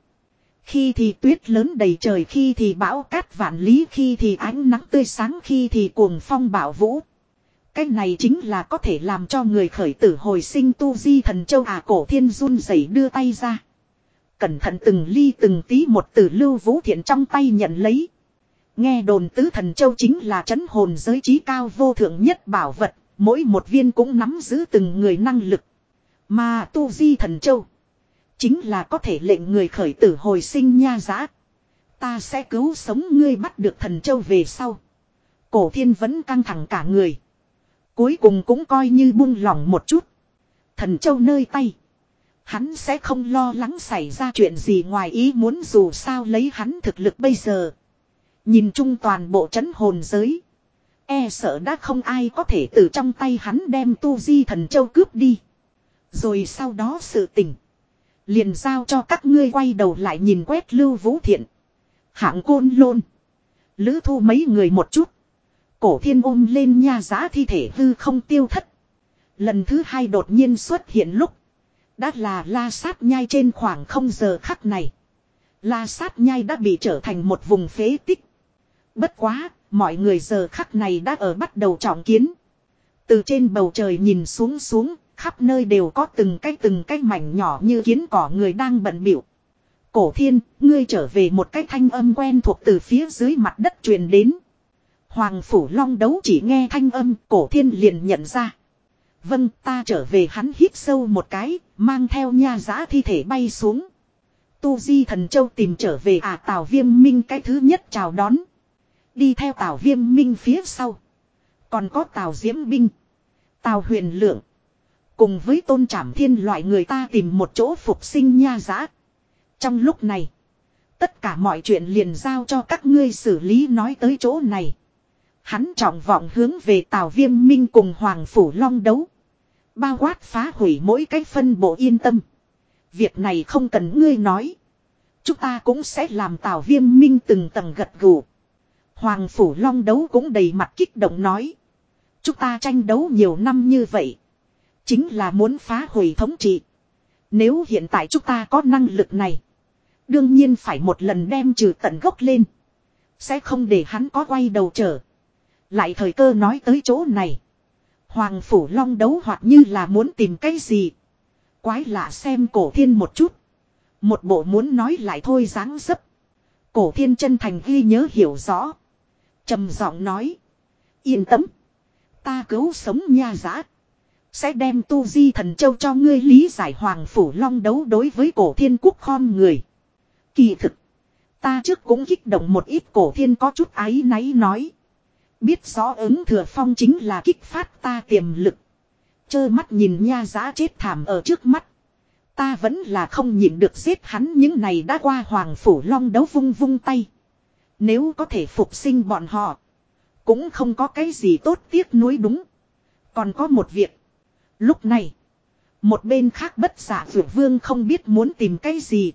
Khi thì tuyết lớn đầy trời khi thì bão cát vạn lý khi thì ánh nắng tươi sáng khi thì cuồng phong bão vũ. Cái này chính là có thể làm cho người khởi tử hồi sinh tu di thần châu à cổ thiên run rẩy đưa tay ra. Cẩn thận từng ly từng tí một từ lưu vũ thiện trong tay nhận lấy. Nghe đồn tứ thần châu chính là chấn hồn giới trí cao vô thượng nhất bảo vật, mỗi một viên cũng nắm giữ từng người năng lực. Mà tu di thần châu, chính là có thể lệnh người khởi tử hồi sinh nha giã. Ta sẽ cứu sống ngươi bắt được thần châu về sau. Cổ thiên vẫn căng thẳng cả người. Cuối cùng cũng coi như buông lỏng một chút. Thần châu nơi tay. Hắn sẽ không lo lắng xảy ra chuyện gì ngoài ý muốn dù sao lấy hắn thực lực bây giờ. Nhìn chung toàn bộ chấn hồn giới. E sợ đã không ai có thể từ trong tay hắn đem tu di thần châu cướp đi. Rồi sau đó sự tình. Liền giao cho các ngươi quay đầu lại nhìn quét lưu vũ thiện. Hạng côn lôn. Lữ thu mấy người một chút. Cổ thiên ôm lên nha giá thi thể hư không tiêu thất. Lần thứ hai đột nhiên xuất hiện lúc. Đã là la sát nhai trên khoảng không giờ khắc này. La sát nhai đã bị trở thành một vùng phế tích. Bất quá, mọi người giờ khắc này đã ở bắt đầu trọng kiến. Từ trên bầu trời nhìn xuống xuống, khắp nơi đều có từng cái từng cái mảnh nhỏ như kiến cỏ người đang bận biểu. Cổ thiên, ngươi trở về một cái thanh âm quen thuộc từ phía dưới mặt đất truyền đến. Hoàng Phủ Long đấu chỉ nghe thanh âm, cổ thiên liền nhận ra. Vâng, ta trở về hắn hít sâu một cái, mang theo nha giã thi thể bay xuống. Tu Di Thần Châu tìm trở về à Tào Viêm Minh cái thứ nhất chào đón. Đi theo Tào Viêm Minh phía sau. Còn có Tào Diễm Binh. Tào Huyền Lượng. Cùng với tôn trảm thiên loại người ta tìm một chỗ phục sinh nha giã. Trong lúc này. Tất cả mọi chuyện liền giao cho các ngươi xử lý nói tới chỗ này. Hắn trọng vọng hướng về Tào Viêm Minh cùng Hoàng Phủ Long đấu. Bao quát phá hủy mỗi cái phân bộ yên tâm. Việc này không cần ngươi nói. Chúng ta cũng sẽ làm Tào Viêm Minh từng tầng gật gù. Hoàng Phủ Long đấu cũng đầy mặt kích động nói. Chúng ta tranh đấu nhiều năm như vậy. Chính là muốn phá hủy thống trị. Nếu hiện tại chúng ta có năng lực này. Đương nhiên phải một lần đem trừ tận gốc lên. Sẽ không để hắn có quay đầu trở. Lại thời cơ nói tới chỗ này. Hoàng Phủ Long đấu hoặc như là muốn tìm cái gì. Quái lạ xem cổ thiên một chút. Một bộ muốn nói lại thôi dáng dấp. Cổ thiên chân thành ghi nhớ hiểu rõ. trầm giọng nói. Yên tâm. Ta cứu sống nha giã. Sẽ đem tu di thần châu cho ngươi lý giải hoàng phủ long đấu đối với cổ thiên quốc khom người. Kỳ thực. Ta trước cũng kích động một ít cổ thiên có chút áy náy nói. Biết rõ ứng thừa phong chính là kích phát ta tiềm lực. Chơ mắt nhìn nha giá chết thảm ở trước mắt. Ta vẫn là không nhịn được giết hắn những này đã qua hoàng phủ long đấu vung vung tay. Nếu có thể phục sinh bọn họ. Cũng không có cái gì tốt tiếc nuối đúng. Còn có một việc. Lúc này. Một bên khác bất giả vượt vương không biết muốn tìm cái gì.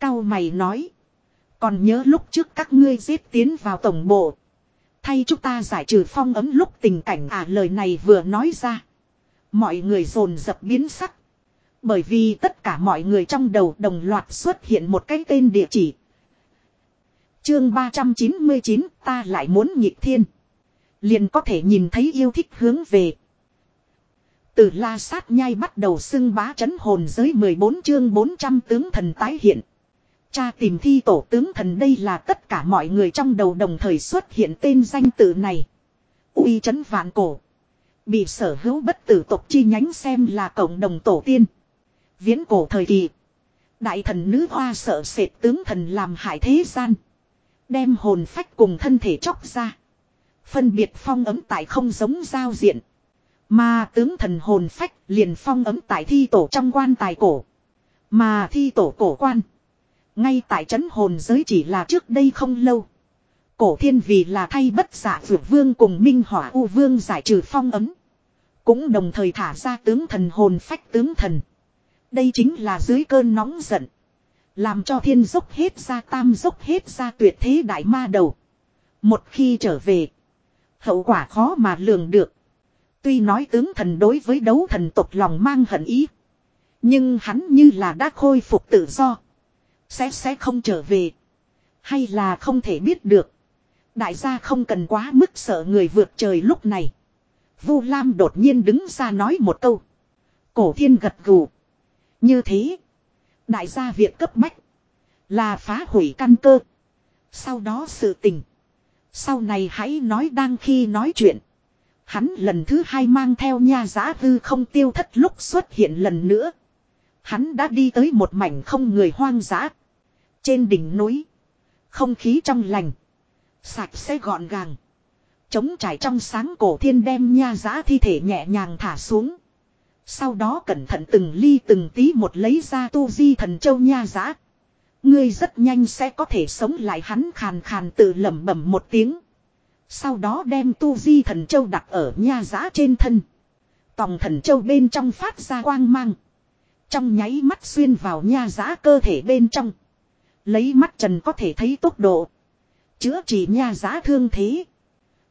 Cao mày nói. Còn nhớ lúc trước các ngươi giết tiến vào tổng bộ. Thay chúng ta giải trừ phong ấm lúc tình cảnh à lời này vừa nói ra. Mọi người dồn dập biến sắc. Bởi vì tất cả mọi người trong đầu đồng loạt xuất hiện một cái tên địa chỉ. Chương 399 ta lại muốn nhịp thiên. Liền có thể nhìn thấy yêu thích hướng về. Từ la sát nhai bắt đầu xưng bá chấn hồn giới 14 chương 400 tướng thần tái hiện. Cha tìm thi tổ tướng thần đây là tất cả mọi người trong đầu đồng thời xuất hiện tên danh tự này. uy chấn vạn cổ. Bị sở hữu bất tử tộc chi nhánh xem là cộng đồng tổ tiên. Viễn cổ thời kỳ. Đại thần nữ hoa sợ sệt tướng thần làm hại thế gian. Đem hồn phách cùng thân thể chóc ra. Phân biệt phong ấm tại không giống giao diện. Mà tướng thần hồn phách liền phong ấm tại thi tổ trong quan tài cổ. Mà thi tổ cổ quan. Ngay tại trấn hồn giới chỉ là trước đây không lâu. Cổ thiên vì là thay bất giả vượt vương cùng minh hỏa u vương giải trừ phong ấm. Cũng đồng thời thả ra tướng thần hồn phách tướng thần. Đây chính là dưới cơn nóng giận. Làm cho thiên dốc hết ra tam dốc hết ra tuyệt thế đại ma đầu. Một khi trở về. Hậu quả khó mà lường được. Tuy nói tướng thần đối với đấu thần tộc lòng mang hận ý. Nhưng hắn như là đã khôi phục tự do. Sẽ sẽ không trở về. Hay là không thể biết được. Đại gia không cần quá mức sợ người vượt trời lúc này. Vu Lam đột nhiên đứng ra nói một câu. Cổ thiên gật gù. Như thế. Đại gia việc cấp bách. Là phá hủy căn cơ. Sau đó sự tình. Sau này hãy nói đang khi nói chuyện. Hắn lần thứ hai mang theo nha giá hư không tiêu thất lúc xuất hiện lần nữa. Hắn đã đi tới một mảnh không người hoang dã. Trên đỉnh núi. Không khí trong lành. Sạch sẽ gọn gàng. Chống trải trong sáng cổ thiên đem nha giã thi thể nhẹ nhàng thả xuống. Sau đó cẩn thận từng ly từng tí một lấy ra tu di thần châu nha giã. Ngươi rất nhanh sẽ có thể sống lại hắn khàn khàn tự lẩm bẩm một tiếng. Sau đó đem tu di thần châu đặt ở nha giã trên thân. Tòng thần châu bên trong phát ra quang mang. Trong nháy mắt xuyên vào nha giã cơ thể bên trong. Lấy mắt trần có thể thấy tốc độ. Chữa trị nha giá thương thế.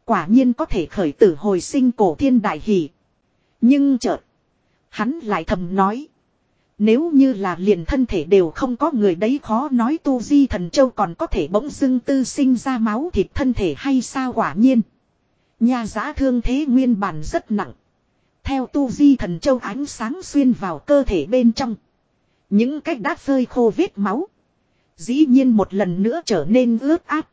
Quả nhiên có thể khởi tử hồi sinh cổ thiên đại hỷ. Nhưng chợt. Hắn lại thầm nói. Nếu như là liền thân thể đều không có người đấy khó nói tu di thần châu còn có thể bỗng dưng tư sinh ra máu thịt thân thể hay sao quả nhiên. Nhà giá thương thế nguyên bản rất nặng. Theo tu di thần châu ánh sáng xuyên vào cơ thể bên trong. Những cách đã phơi khô vết máu. Dĩ nhiên một lần nữa trở nên ướt áp,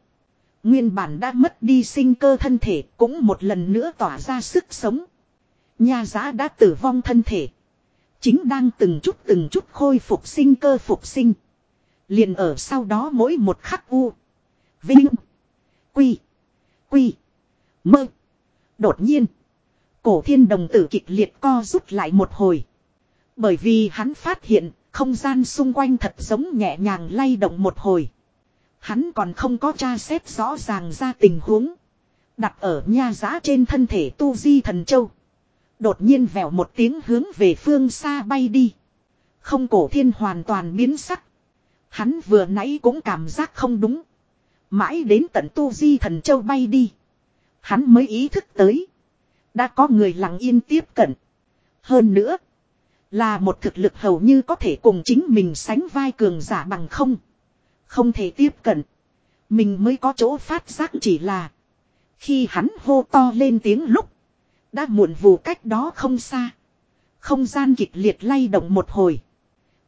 Nguyên bản đã mất đi sinh cơ thân thể cũng một lần nữa tỏa ra sức sống. Nhà giá đã tử vong thân thể. Chính đang từng chút từng chút khôi phục sinh cơ phục sinh. Liền ở sau đó mỗi một khắc u. Vinh. Quy. Quy. Mơ. Đột nhiên. Cổ thiên đồng tử kịch liệt co rút lại một hồi. Bởi vì hắn phát hiện không gian xung quanh thật giống nhẹ nhàng lay động một hồi. Hắn còn không có tra xét rõ ràng ra tình huống. Đặt ở nha giá trên thân thể tu di thần châu. Đột nhiên vèo một tiếng hướng về phương xa bay đi. Không cổ thiên hoàn toàn biến sắc. Hắn vừa nãy cũng cảm giác không đúng. Mãi đến tận tu di thần châu bay đi. Hắn mới ý thức tới. Đã có người lặng yên tiếp cận. Hơn nữa. Là một thực lực hầu như có thể cùng chính mình sánh vai cường giả bằng không. Không thể tiếp cận. Mình mới có chỗ phát giác chỉ là. Khi hắn hô to lên tiếng lúc. Đã muộn vù cách đó không xa. Không gian kịch liệt lay động một hồi.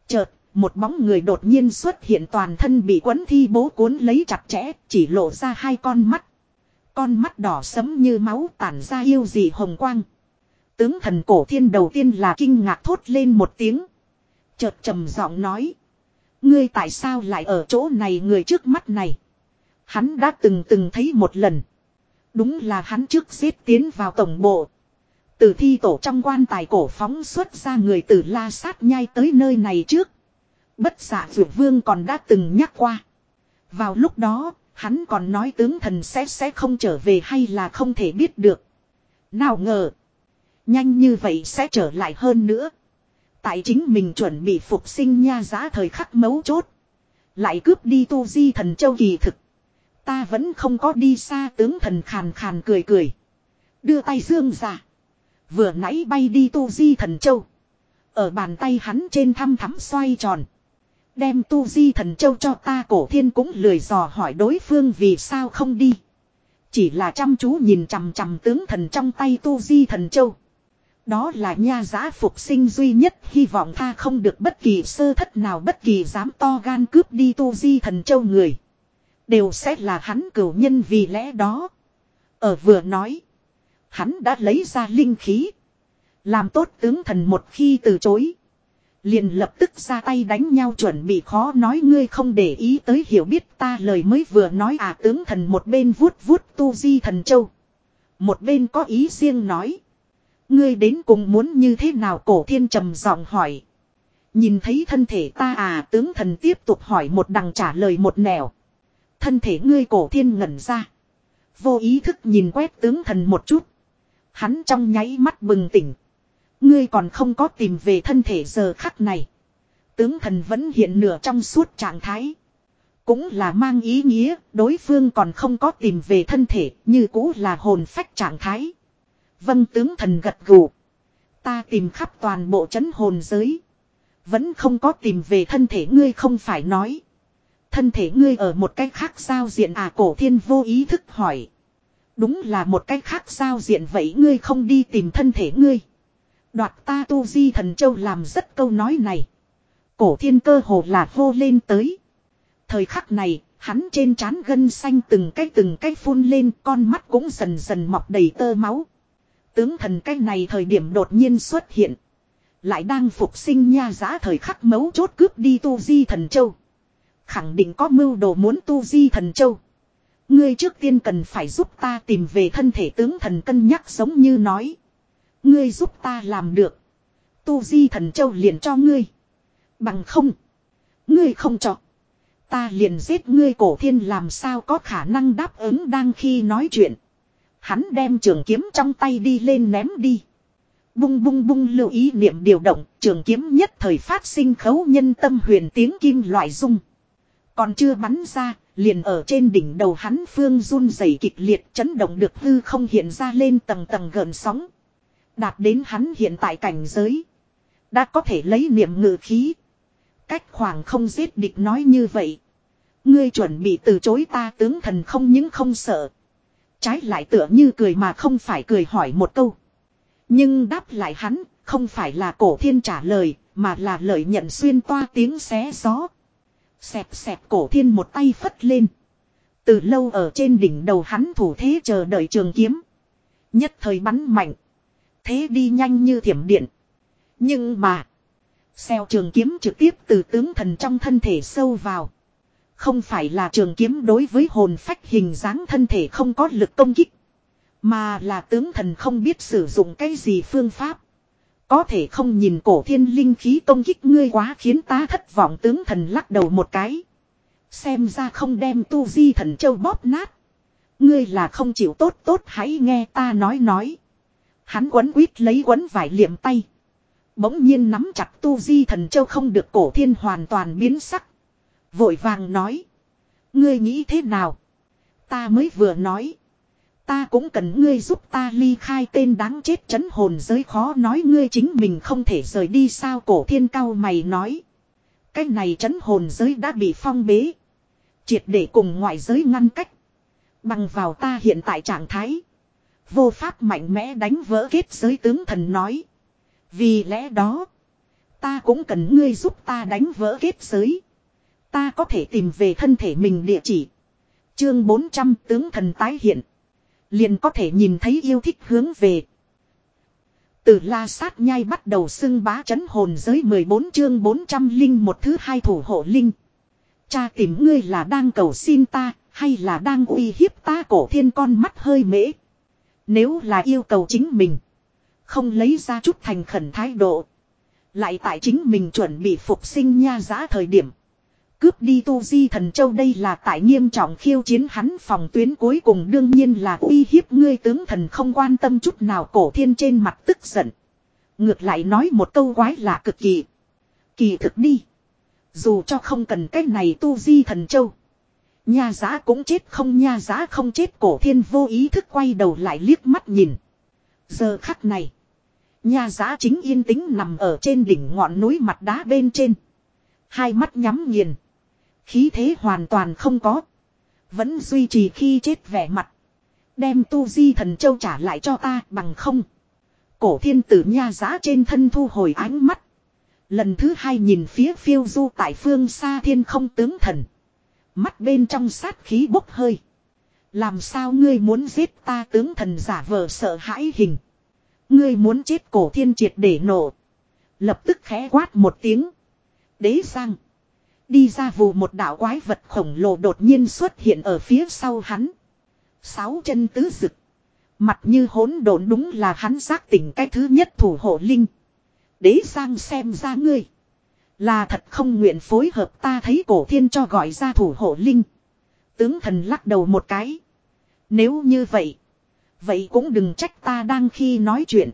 Chợt, một bóng người đột nhiên xuất hiện toàn thân bị quấn thi bố cuốn lấy chặt chẽ, chỉ lộ ra hai con mắt. Con mắt đỏ sẫm như máu tản ra yêu dị hồng quang. Tướng thần cổ thiên đầu tiên là kinh ngạc thốt lên một tiếng. Chợt trầm giọng nói. Ngươi tại sao lại ở chỗ này người trước mắt này? Hắn đã từng từng thấy một lần. Đúng là hắn trước giết tiến vào tổng bộ. Từ thi tổ trong quan tài cổ phóng xuất ra người tử la sát nhai tới nơi này trước. Bất giả dược vương còn đã từng nhắc qua. Vào lúc đó, hắn còn nói tướng thần sẽ sẽ không trở về hay là không thể biết được. Nào ngờ. Nhanh như vậy sẽ trở lại hơn nữa. Tại chính mình chuẩn bị phục sinh nha giá thời khắc mấu chốt. Lại cướp đi tu di thần châu kỳ thực. Ta vẫn không có đi xa tướng thần khàn khàn cười cười. Đưa tay dương ra. Vừa nãy bay đi tu di thần châu. Ở bàn tay hắn trên thăm thắm xoay tròn. Đem tu di thần châu cho ta cổ thiên cũng lười dò hỏi đối phương vì sao không đi. Chỉ là chăm chú nhìn chằm chằm tướng thần trong tay tu di thần châu. Đó là nha giá phục sinh duy nhất, hy vọng tha không được bất kỳ sơ thất nào, bất kỳ dám to gan cướp đi tu di thần châu người. Đều sẽ là hắn cửu nhân vì lẽ đó. Ở vừa nói. Hắn đã lấy ra linh khí. Làm tốt tướng thần một khi từ chối. Liền lập tức ra tay đánh nhau chuẩn bị khó nói, ngươi không để ý tới hiểu biết ta lời mới vừa nói à tướng thần một bên vuốt vuốt tu di thần châu. Một bên có ý riêng nói. Ngươi đến cùng muốn như thế nào cổ thiên trầm giọng hỏi. Nhìn thấy thân thể ta à tướng thần tiếp tục hỏi một đằng trả lời một nẻo. Thân thể ngươi cổ thiên ngẩn ra. Vô ý thức nhìn quét tướng thần một chút. Hắn trong nháy mắt bừng tỉnh. Ngươi còn không có tìm về thân thể giờ khắc này. Tướng thần vẫn hiện nửa trong suốt trạng thái. Cũng là mang ý nghĩa, đối phương còn không có tìm về thân thể, như cũ là hồn phách trạng thái. Vâng tướng thần gật gù. Ta tìm khắp toàn bộ chấn hồn giới. Vẫn không có tìm về thân thể ngươi không phải nói. Thân thể ngươi ở một cách khác giao diện à cổ thiên vô ý thức hỏi. Đúng là một cách khác giao diện vậy ngươi không đi tìm thân thể ngươi. Đoạt ta tu di thần châu làm rất câu nói này. Cổ thiên cơ hồ là hô lên tới. Thời khắc này, hắn trên trán gân xanh từng cái từng cái phun lên con mắt cũng dần dần mọc đầy tơ máu. Tướng thần cái này thời điểm đột nhiên xuất hiện. Lại đang phục sinh nha giá thời khắc mấu chốt cướp đi tu di thần châu. Khẳng định có mưu đồ muốn tu di thần châu. Ngươi trước tiên cần phải giúp ta tìm về thân thể tướng thần cân nhắc giống như nói. Ngươi giúp ta làm được. Tu di thần châu liền cho ngươi. Bằng không. Ngươi không cho. Ta liền giết ngươi cổ thiên làm sao có khả năng đáp ứng đang khi nói chuyện. Hắn đem trường kiếm trong tay đi lên ném đi. Bung bung bung lưu ý niệm điều động, trường kiếm nhất thời phát sinh khấu nhân tâm huyền tiếng kim loại rung. Còn chưa bắn ra, liền ở trên đỉnh đầu hắn phương run rẩy kịch liệt chấn động được hư không hiện ra lên tầng tầng gần sóng. Đạt đến hắn hiện tại cảnh giới. Đã có thể lấy niệm ngự khí. Cách khoảng không giết địch nói như vậy. Ngươi chuẩn bị từ chối ta tướng thần không những không sợ. Trái lại tựa như cười mà không phải cười hỏi một câu. Nhưng đáp lại hắn, không phải là cổ thiên trả lời, mà là lời nhận xuyên toa tiếng xé gió. Xẹp xẹp cổ thiên một tay phất lên. Từ lâu ở trên đỉnh đầu hắn thủ thế chờ đợi trường kiếm. Nhất thời bắn mạnh. Thế đi nhanh như thiểm điện. Nhưng mà. Xeo trường kiếm trực tiếp từ tướng thần trong thân thể sâu vào. Không phải là trường kiếm đối với hồn phách hình dáng thân thể không có lực công kích. Mà là tướng thần không biết sử dụng cái gì phương pháp. Có thể không nhìn cổ thiên linh khí công kích ngươi quá khiến ta thất vọng, tướng thần lắc đầu một cái. Xem ra không đem tu di thần châu bóp nát. Ngươi là không chịu tốt tốt hãy nghe ta nói nói. Hắn quấn quýt lấy quấn vải liệm tay. Bỗng nhiên nắm chặt tu di thần châu không được cổ thiên hoàn toàn biến sắc. Vội vàng nói. Ngươi nghĩ thế nào? Ta mới vừa nói. Ta cũng cần ngươi giúp ta ly khai tên đáng chết chấn hồn giới khó nói ngươi chính mình không thể rời đi sao cổ thiên cao mày nói. Cái này chấn hồn giới đã bị phong bế. Triệt để cùng ngoại giới ngăn cách. Bằng vào ta hiện tại trạng thái. Vô pháp mạnh mẽ đánh vỡ kết giới tướng thần nói. Vì lẽ đó. Ta cũng cần ngươi giúp ta đánh vỡ kết giới. Ta có thể tìm về thân thể mình địa chỉ. Chương 400 tướng thần tái hiện. Liền có thể nhìn thấy yêu thích hướng về. Từ la sát nhai bắt đầu xưng bá chấn hồn giới 14 chương 400 linh một thứ hai thủ hộ linh. Cha tìm ngươi là đang cầu xin ta, hay là đang uy hiếp ta cổ thiên con mắt hơi mễ. Nếu là yêu cầu chính mình. Không lấy ra chút thành khẩn thái độ. Lại tại chính mình chuẩn bị phục sinh nha giá thời điểm. Cướp đi tu di thần châu đây là tại nghiêm trọng khiêu chiến hắn phòng tuyến cuối cùng, đương nhiên là uy hiếp ngươi tướng thần không quan tâm chút nào, cổ thiên trên mặt tức giận. Ngược lại nói một câu quái lạ cực kỳ. Kỳ thực đi. Dù cho không cần cái này tu di thần châu. Nha giá cũng chết không, nha giá không chết, cổ thiên vô ý thức quay đầu lại liếc mắt nhìn. Giờ khắc này. Nha giá chính yên tĩnh nằm ở trên đỉnh ngọn núi mặt đá bên trên. Hai mắt nhắm nghiền. Khí thế hoàn toàn không có. Vẫn duy trì khi chết vẻ mặt. Đem tu di thần châu trả lại cho ta bằng không. Cổ thiên tử nha giá trên thân thu hồi ánh mắt. Lần thứ hai nhìn phía phiêu du tại phương xa thiên không tướng thần. Mắt bên trong sát khí bốc hơi. Làm sao ngươi muốn giết ta tướng thần giả vờ sợ hãi hình. Ngươi muốn chết cổ thiên triệt để nổ. Lập tức khẽ quát một tiếng. Đế sang. Đi ra vù một đạo quái vật khổng lồ đột nhiên xuất hiện ở phía sau hắn. Sáu chân tứ rực. Mặt như hỗn độn đúng là hắn giác tỉnh cái thứ nhất thủ hộ linh. Đế sang xem ra ngươi. Là thật không nguyện phối hợp ta thấy cổ thiên cho gọi ra thủ hộ linh. Tướng thần lắc đầu một cái. Nếu như vậy. Vậy cũng đừng trách ta đang khi nói chuyện.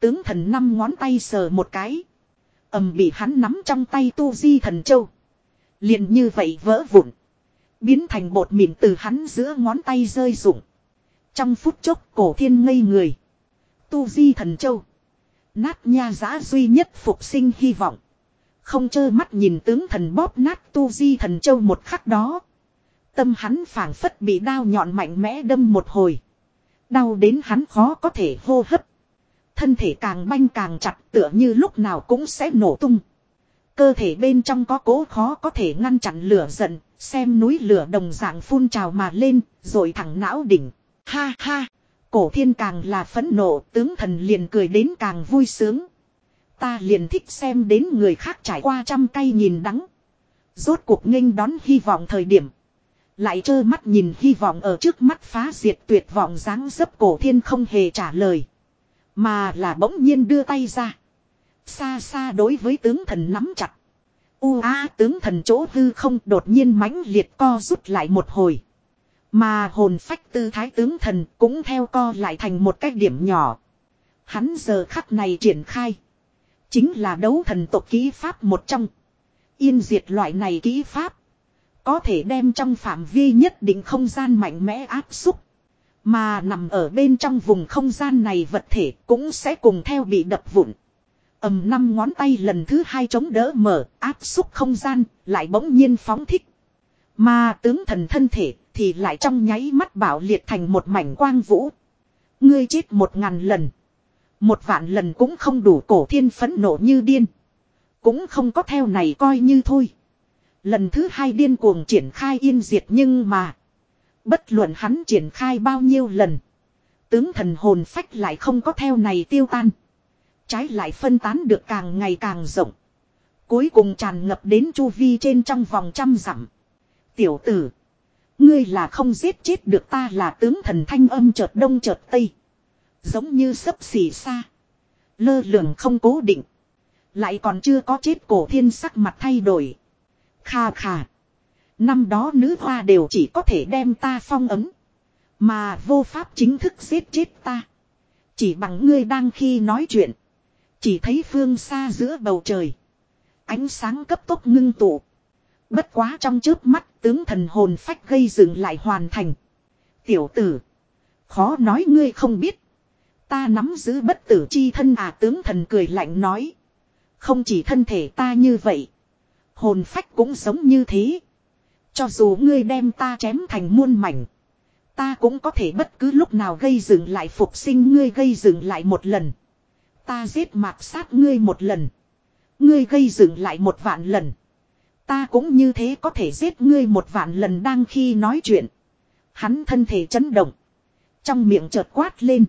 Tướng thần năm ngón tay sờ một cái. ầm bị hắn nắm trong tay tu di thần châu liền như vậy vỡ vụn. Biến thành bột mịn từ hắn giữa ngón tay rơi rụng. Trong phút chốc cổ thiên ngây người. Tu di thần châu. Nát nha giá duy nhất phục sinh hy vọng. Không chơ mắt nhìn tướng thần bóp nát tu di thần châu một khắc đó. Tâm hắn phảng phất bị đao nhọn mạnh mẽ đâm một hồi. Đau đến hắn khó có thể hô hấp. Thân thể càng banh càng chặt tựa như lúc nào cũng sẽ nổ tung. Cơ thể bên trong có cố khó có thể ngăn chặn lửa giận, xem núi lửa đồng dạng phun trào mà lên, rồi thẳng não đỉnh. Ha ha! Cổ thiên càng là phẫn nộ, tướng thần liền cười đến càng vui sướng. Ta liền thích xem đến người khác trải qua trăm cây nhìn đắng. Rốt cuộc nghênh đón hy vọng thời điểm. Lại trơ mắt nhìn hy vọng ở trước mắt phá diệt tuyệt vọng dáng dấp cổ thiên không hề trả lời. Mà là bỗng nhiên đưa tay ra. Xa xa đối với tướng thần nắm chặt. U a tướng thần chỗ hư không đột nhiên mãnh liệt co rút lại một hồi. Mà hồn phách tư thái tướng thần cũng theo co lại thành một cái điểm nhỏ. Hắn giờ khắc này triển khai. Chính là đấu thần tộc ký pháp một trong. Yên diệt loại này ký pháp. Có thể đem trong phạm vi nhất định không gian mạnh mẽ áp xúc. Mà nằm ở bên trong vùng không gian này vật thể cũng sẽ cùng theo bị đập vụn ầm năm ngón tay lần thứ hai chống đỡ mở, áp xúc không gian, lại bỗng nhiên phóng thích. Mà tướng thần thân thể thì lại trong nháy mắt bảo liệt thành một mảnh quang vũ. Ngươi chết một ngàn lần. Một vạn lần cũng không đủ cổ thiên phấn nộ như điên. Cũng không có theo này coi như thôi. Lần thứ hai điên cuồng triển khai yên diệt nhưng mà. Bất luận hắn triển khai bao nhiêu lần. Tướng thần hồn phách lại không có theo này tiêu tan. Trái lại phân tán được càng ngày càng rộng. Cuối cùng tràn ngập đến chu vi trên trong vòng trăm dặm. Tiểu tử. Ngươi là không giết chết được ta là tướng thần thanh âm chợt đông chợt tây. Giống như sấp xỉ xa. Lơ lửng không cố định. Lại còn chưa có chết cổ thiên sắc mặt thay đổi. Kha kha. Năm đó nữ hoa đều chỉ có thể đem ta phong ấm. Mà vô pháp chính thức giết chết ta. Chỉ bằng ngươi đang khi nói chuyện. Chỉ thấy phương xa giữa bầu trời. Ánh sáng cấp tốc ngưng tụ. Bất quá trong trước mắt, tướng thần hồn phách gây dựng lại hoàn thành. Tiểu tử. Khó nói ngươi không biết. Ta nắm giữ bất tử chi thân à tướng thần cười lạnh nói. Không chỉ thân thể ta như vậy. Hồn phách cũng giống như thế. Cho dù ngươi đem ta chém thành muôn mảnh. Ta cũng có thể bất cứ lúc nào gây dựng lại phục sinh, ngươi gây dựng lại một lần. Ta giết mạc sát ngươi một lần. Ngươi gây dựng lại một vạn lần. Ta cũng như thế có thể giết ngươi một vạn lần đang khi nói chuyện. Hắn thân thể chấn động. Trong miệng chợt quát lên.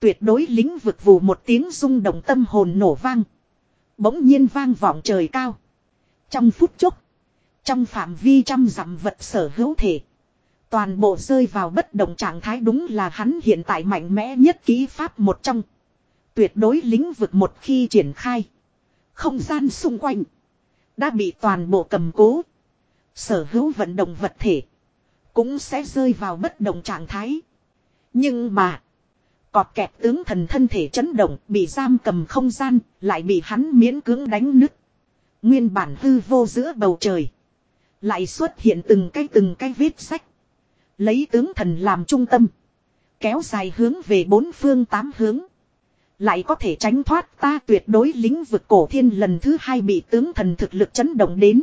Tuyệt đối lính vực vù một tiếng rung động tâm hồn nổ vang. Bỗng nhiên vang vọng trời cao. Trong phút chốc. Trong phạm vi trăm dặm vật sở hữu thể. Toàn bộ rơi vào bất động trạng thái đúng là hắn hiện tại mạnh mẽ nhất ký pháp một trong. Tuyệt đối lĩnh vực một khi triển khai. Không gian xung quanh. Đã bị toàn bộ cầm cố. Sở hữu vận động vật thể. Cũng sẽ rơi vào bất động trạng thái. Nhưng mà. Cọt kẹp tướng thần thân thể chấn động, bị giam cầm không gian. Lại bị hắn miễn cưỡng đánh nứt. Nguyên bản hư vô giữa bầu trời. Lại xuất hiện từng cái từng cái viết sách. Lấy tướng thần làm trung tâm. Kéo dài hướng về bốn phương tám hướng. Lại có thể tránh thoát ta tuyệt đối lĩnh vực cổ thiên lần thứ hai bị tướng thần thực lực chấn động đến.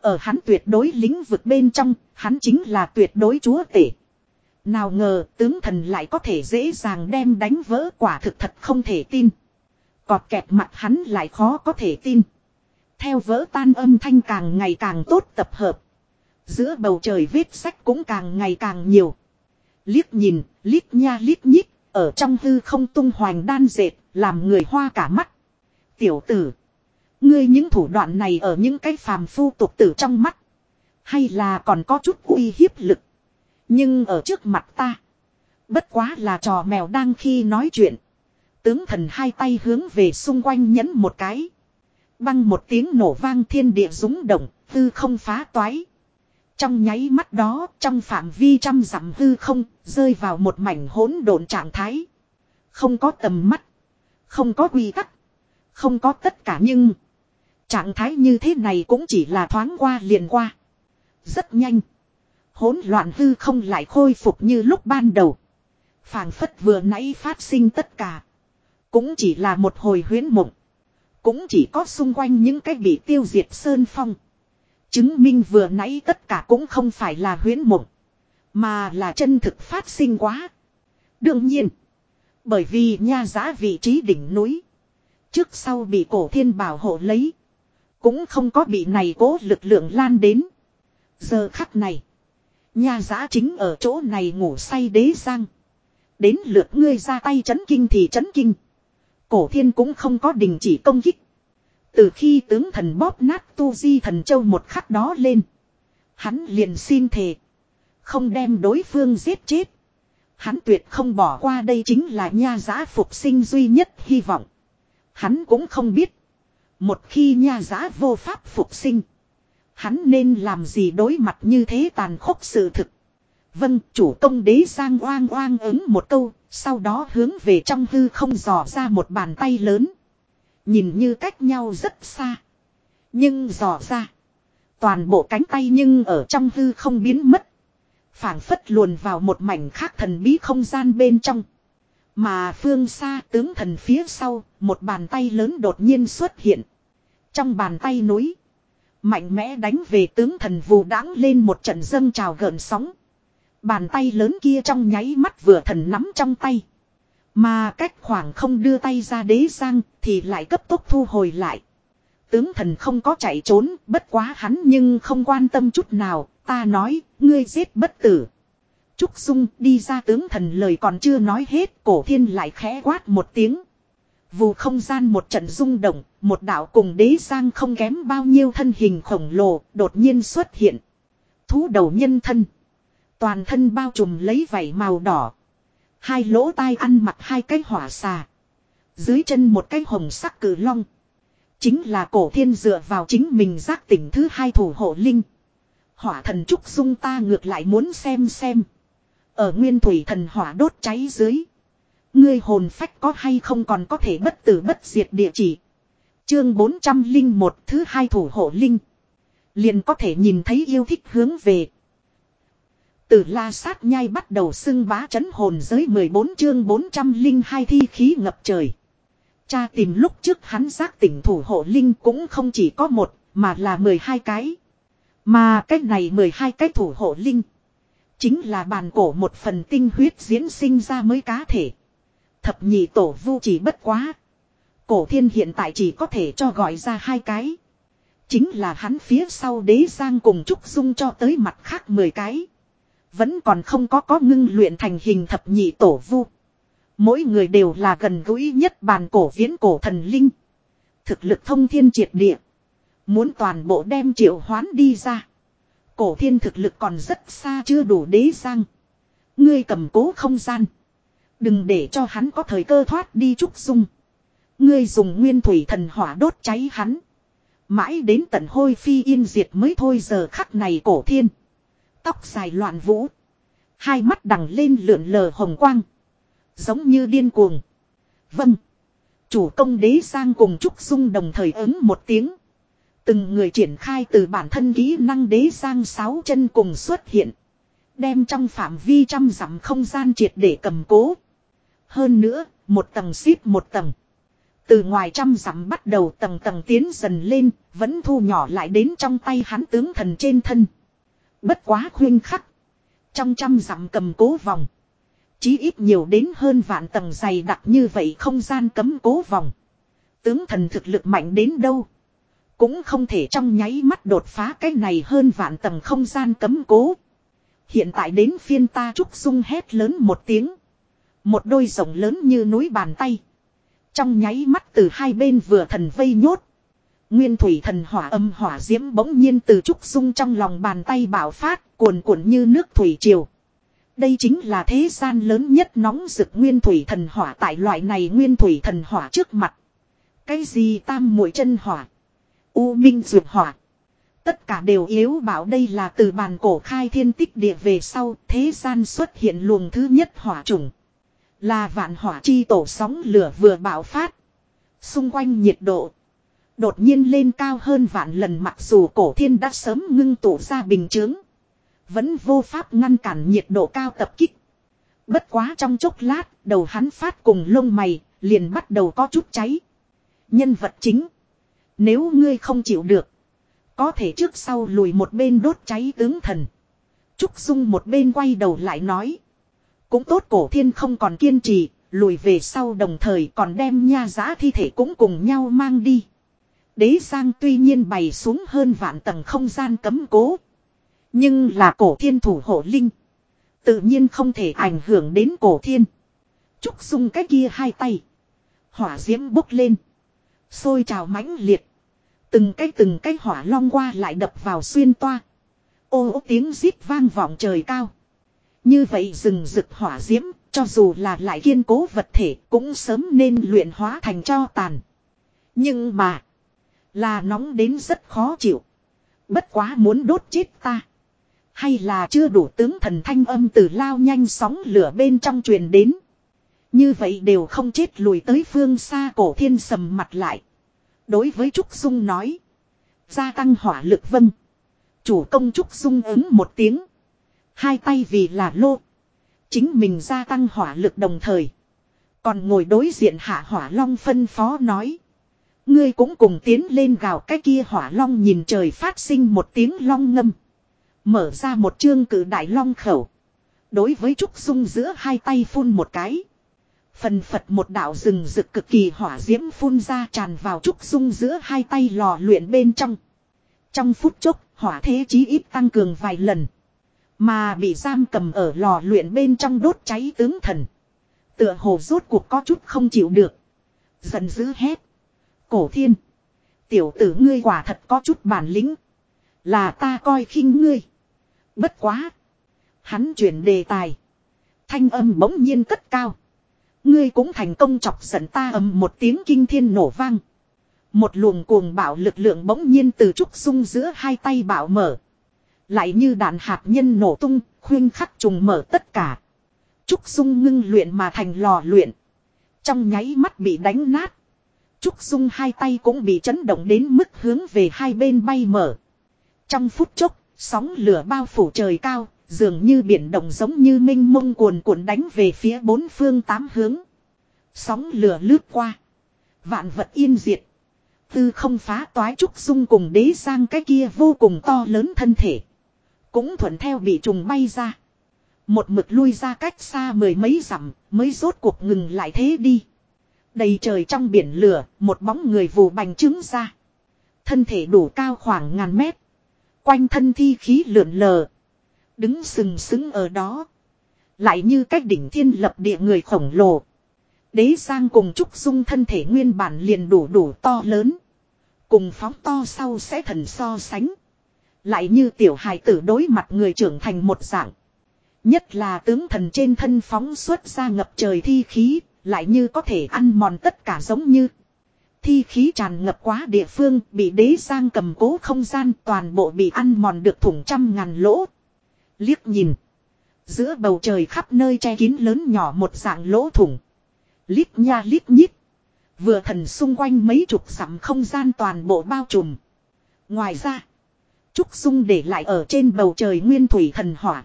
Ở hắn tuyệt đối lĩnh vực bên trong, hắn chính là tuyệt đối chúa tể. Nào ngờ tướng thần lại có thể dễ dàng đem đánh vỡ quả thực thật không thể tin. Cọt kẹt mặt hắn lại khó có thể tin. Theo vỡ tan âm thanh càng ngày càng tốt tập hợp. Giữa bầu trời viết sách cũng càng ngày càng nhiều. Liếc nhìn, liếc nha liếc nhích, ở trong hư không tung hoành đan dệt, làm người hoa cả mắt. Tiểu tử. Ngươi những thủ đoạn này ở những cái phàm phu tục tử trong mắt. Hay là còn có chút uy hiếp lực. Nhưng ở trước mặt ta. Bất quá là trò mèo đang khi nói chuyện. Tướng thần hai tay hướng về xung quanh nhấn một cái. Băng một tiếng nổ vang thiên địa rúng động, hư không phá toái. Trong nháy mắt đó, trong phạm vi trăm dặm hư không, rơi vào một mảnh hỗn độn trạng thái. Không có tầm mắt, không có quy tắc, không có tất cả nhưng Trạng thái như thế này cũng chỉ là thoáng qua liền qua. Rất nhanh. Hỗn loạn hư không lại khôi phục như lúc ban đầu. phảng phất vừa nãy phát sinh tất cả. Cũng chỉ là một hồi huyến mộng. Cũng chỉ có xung quanh những cái bị tiêu diệt sơn phong. Chứng minh vừa nãy tất cả cũng không phải là huyến mộng. Mà là chân thực phát sinh quá. Đương nhiên. Bởi vì nha giá vị trí đỉnh núi. Trước sau bị cổ thiên bảo hộ lấy. Cũng không có bị này cố lực lượng lan đến. Giờ khắc này. Nha giá chính ở chỗ này ngủ say đế giang. Đến lượt ngươi ra tay chấn kinh thì chấn kinh. Cổ thiên cũng không có đình chỉ công kích. Từ khi tướng thần bóp nát tu di thần châu một khắc đó lên. Hắn liền xin thề. Không đem đối phương giết chết. Hắn tuyệt không bỏ qua đây chính là nha giá phục sinh duy nhất hy vọng. Hắn cũng không biết. Một khi nha giá vô pháp phục sinh. Hắn nên làm gì đối mặt như thế tàn khốc sự thực. Vâng, chủ công đế sang oang oang ứng một câu, sau đó hướng về trong hư không dò ra một bàn tay lớn. Nhìn như cách nhau rất xa. Nhưng dò ra. Toàn bộ cánh tay nhưng ở trong hư không biến mất phảng phất luồn vào một mảnh khác thần bí không gian bên trong. Mà phương xa tướng thần phía sau, một bàn tay lớn đột nhiên xuất hiện. Trong bàn tay núi, mạnh mẽ đánh về tướng thần vù đãng lên một trận dâng trào gợn sóng. Bàn tay lớn kia trong nháy mắt vừa thần nắm trong tay. Mà cách khoảng không đưa tay ra đế giang thì lại cấp tốc thu hồi lại. Tướng thần không có chạy trốn, bất quá hắn nhưng không quan tâm chút nào, Ta nói, ngươi giết bất tử. Trúc Dung đi ra tướng thần lời còn chưa nói hết, cổ thiên lại khẽ quát một tiếng. Vù không gian một trận rung động, một đạo cùng đế giang không kém bao nhiêu thân hình khổng lồ, đột nhiên xuất hiện. Thú đầu nhân thân. Toàn thân bao trùm lấy vảy màu đỏ. Hai lỗ tai ăn mặc hai cái hỏa xà. Dưới chân một cái hồng sắc cử long. Chính là cổ thiên dựa vào chính mình giác tỉnh thứ hai thủ hộ linh. Hỏa thần trúc dung ta ngược lại muốn xem xem. Ở nguyên thủy thần hỏa đốt cháy dưới. Ngươi hồn phách có hay không còn có thể bất tử bất diệt địa chỉ. Chương 401 thứ hai thủ hộ linh. Liền có thể nhìn thấy yêu thích hướng về. Từ la sát nhai bắt đầu xưng bá chấn hồn giới 14 chương 402 thi khí ngập trời. Cha tìm lúc trước hắn giác tỉnh thủ hộ linh cũng không chỉ có một, mà là 12 cái. Mà cái này 12 cái thủ hộ linh. Chính là bàn cổ một phần tinh huyết diễn sinh ra mới cá thể. Thập nhị tổ vu chỉ bất quá. Cổ thiên hiện tại chỉ có thể cho gọi ra hai cái. Chính là hắn phía sau đế giang cùng trúc dung cho tới mặt khác 10 cái. Vẫn còn không có có ngưng luyện thành hình thập nhị tổ vu. Mỗi người đều là gần gũi nhất bàn cổ viễn cổ thần linh. Thực lực thông thiên triệt địa. Muốn toàn bộ đem triệu hoán đi ra. Cổ thiên thực lực còn rất xa chưa đủ đế sang Ngươi cầm cố không gian. Đừng để cho hắn có thời cơ thoát đi trúc dung. Ngươi dùng nguyên thủy thần hỏa đốt cháy hắn. Mãi đến tận hôi phi yên diệt mới thôi giờ khắc này cổ thiên. Tóc dài loạn vũ. Hai mắt đằng lên lượn lờ hồng quang. Giống như điên cuồng. Vâng. Chủ công đế sang cùng Trúc Dung đồng thời ứng một tiếng. Từng người triển khai từ bản thân kỹ năng đế sang sáu chân cùng xuất hiện. Đem trong phạm vi trăm dặm không gian triệt để cầm cố. Hơn nữa, một tầng xếp một tầng. Từ ngoài trăm dặm bắt đầu tầng tầng tiến dần lên, vẫn thu nhỏ lại đến trong tay hắn tướng thần trên thân. Bất quá khuyên khắc. Trong trăm dặm cầm cố vòng. Chí ít nhiều đến hơn vạn tầng dày đặc như vậy không gian cấm cố vòng. Tướng thần thực lực mạnh đến đâu. Cũng không thể trong nháy mắt đột phá cái này hơn vạn tầng không gian cấm cố. Hiện tại đến phiên ta trúc sung hét lớn một tiếng. Một đôi rồng lớn như núi bàn tay. Trong nháy mắt từ hai bên vừa thần vây nhốt. Nguyên thủy thần hỏa âm hỏa diễm bỗng nhiên từ trúc sung trong lòng bàn tay bảo phát, cuồn cuộn như nước thủy triều. Đây chính là thế gian lớn nhất nóng rực nguyên thủy thần hỏa tại loại này nguyên thủy thần hỏa trước mặt. Cái gì tam mũi chân hỏa. U minh dược hỏa. Tất cả đều yếu bảo đây là từ bàn cổ khai thiên tích địa về sau, thế gian xuất hiện luồng thứ nhất hỏa trùng. Là vạn hỏa chi tổ sóng lửa vừa bạo phát. Xung quanh nhiệt độ. Đột nhiên lên cao hơn vạn lần mặc dù cổ thiên đã sớm ngưng tụ ra bình chướng. Vẫn vô pháp ngăn cản nhiệt độ cao tập kích. Bất quá trong chốc lát, đầu hắn phát cùng lông mày, liền bắt đầu có chút cháy. Nhân vật chính. Nếu ngươi không chịu được. Có thể trước sau lùi một bên đốt cháy tướng thần. Trúc Dung một bên quay đầu lại nói. Cũng tốt cổ thiên không còn kiên trì, lùi về sau đồng thời còn đem nha giá thi thể cũng cùng nhau mang đi. Đế Giang tuy nhiên bày xuống hơn vạn tầng không gian cấm cố. Nhưng là cổ thiên thủ hộ linh. Tự nhiên không thể ảnh hưởng đến cổ thiên. Trúc Dung cái kia hai tay. Hỏa diễm bốc lên. Sôi trào mãnh liệt. Từng cái từng cái hỏa long qua lại đập vào xuyên toa. Ô ô tiếng rít vang vọng trời cao. Như vậy rừng rực hỏa diễm, cho dù là lại kiên cố vật thể cũng sớm nên luyện hóa thành cho tàn. Nhưng mà, là nóng đến rất khó chịu. Bất quá muốn đốt chết ta. Hay là chưa đủ tướng thần thanh âm từ lao nhanh sóng lửa bên trong truyền đến. Như vậy đều không chết lùi tới phương xa cổ thiên sầm mặt lại. Đối với Trúc Dung nói. Gia tăng hỏa lực vâng. Chủ công Trúc Dung ứng một tiếng. Hai tay vì là lô. Chính mình gia tăng hỏa lực đồng thời. Còn ngồi đối diện hạ hỏa long phân phó nói. Ngươi cũng cùng tiến lên gào cái kia hỏa long nhìn trời phát sinh một tiếng long ngâm. Mở ra một chương cử đại long khẩu. Đối với Trúc Dung giữa hai tay phun một cái. Phần phật một đạo rừng rực cực kỳ hỏa diễm phun ra tràn vào Trúc Dung giữa hai tay lò luyện bên trong. Trong phút chốc, hỏa thế chí ít tăng cường vài lần. Mà bị giam cầm ở lò luyện bên trong đốt cháy tướng thần. Tựa hồ rốt cuộc có chút không chịu được. Giận dữ hét. Cổ thiên. Tiểu tử ngươi quả thật có chút bản lĩnh. Là ta coi khinh ngươi. Bất quá. Hắn chuyển đề tài. Thanh âm bỗng nhiên cất cao. Ngươi cũng thành công chọc giận ta ầm một tiếng kinh thiên nổ vang. Một luồng cuồng bạo lực lượng bỗng nhiên từ trúc sung giữa hai tay bạo mở. Lại như đạn hạt nhân nổ tung, khuyên khắc trùng mở tất cả. Trúc sung ngưng luyện mà thành lò luyện. Trong nháy mắt bị đánh nát. Trúc Dung hai tay cũng bị chấn động đến mức hướng về hai bên bay mở. Trong phút chốc, sóng lửa bao phủ trời cao, dường như biển động giống như minh mông cuồn cuộn đánh về phía bốn phương tám hướng. Sóng lửa lướt qua. Vạn vật yên diệt. Tư không phá toái trúc dung cùng đế sang cái kia vô cùng to lớn thân thể. Cũng thuận theo bị trùng bay ra. Một mực lui ra cách xa mười mấy dặm mới rốt cuộc ngừng lại thế đi. Đầy trời trong biển lửa, một bóng người vù bành trứng ra. Thân thể đủ cao khoảng ngàn mét. Quanh thân thi khí lượn lờ. Đứng sừng sững ở đó. Lại như cách đỉnh thiên lập địa người khổng lồ. Đế Giang cùng Trúc Dung thân thể nguyên bản liền đủ đủ to lớn. Cùng phóng to sau sẽ thần so sánh. Lại như tiểu hài tử đối mặt người trưởng thành một dạng. Nhất là tướng thần trên thân phóng xuất ra ngập trời thi khí, lại như có thể ăn mòn tất cả giống như. Thi khí tràn ngập quá địa phương, bị đế sang cầm cố không gian toàn bộ bị ăn mòn được thủng trăm ngàn lỗ. Liếc nhìn. Giữa bầu trời khắp nơi che kín lớn nhỏ một dạng lỗ thủng. Liếc nha liếc nhít. Vừa thần xung quanh mấy chục dặm không gian toàn bộ bao trùm. Ngoài ra. Trúc Dung để lại ở trên bầu trời nguyên thủy thần hỏa.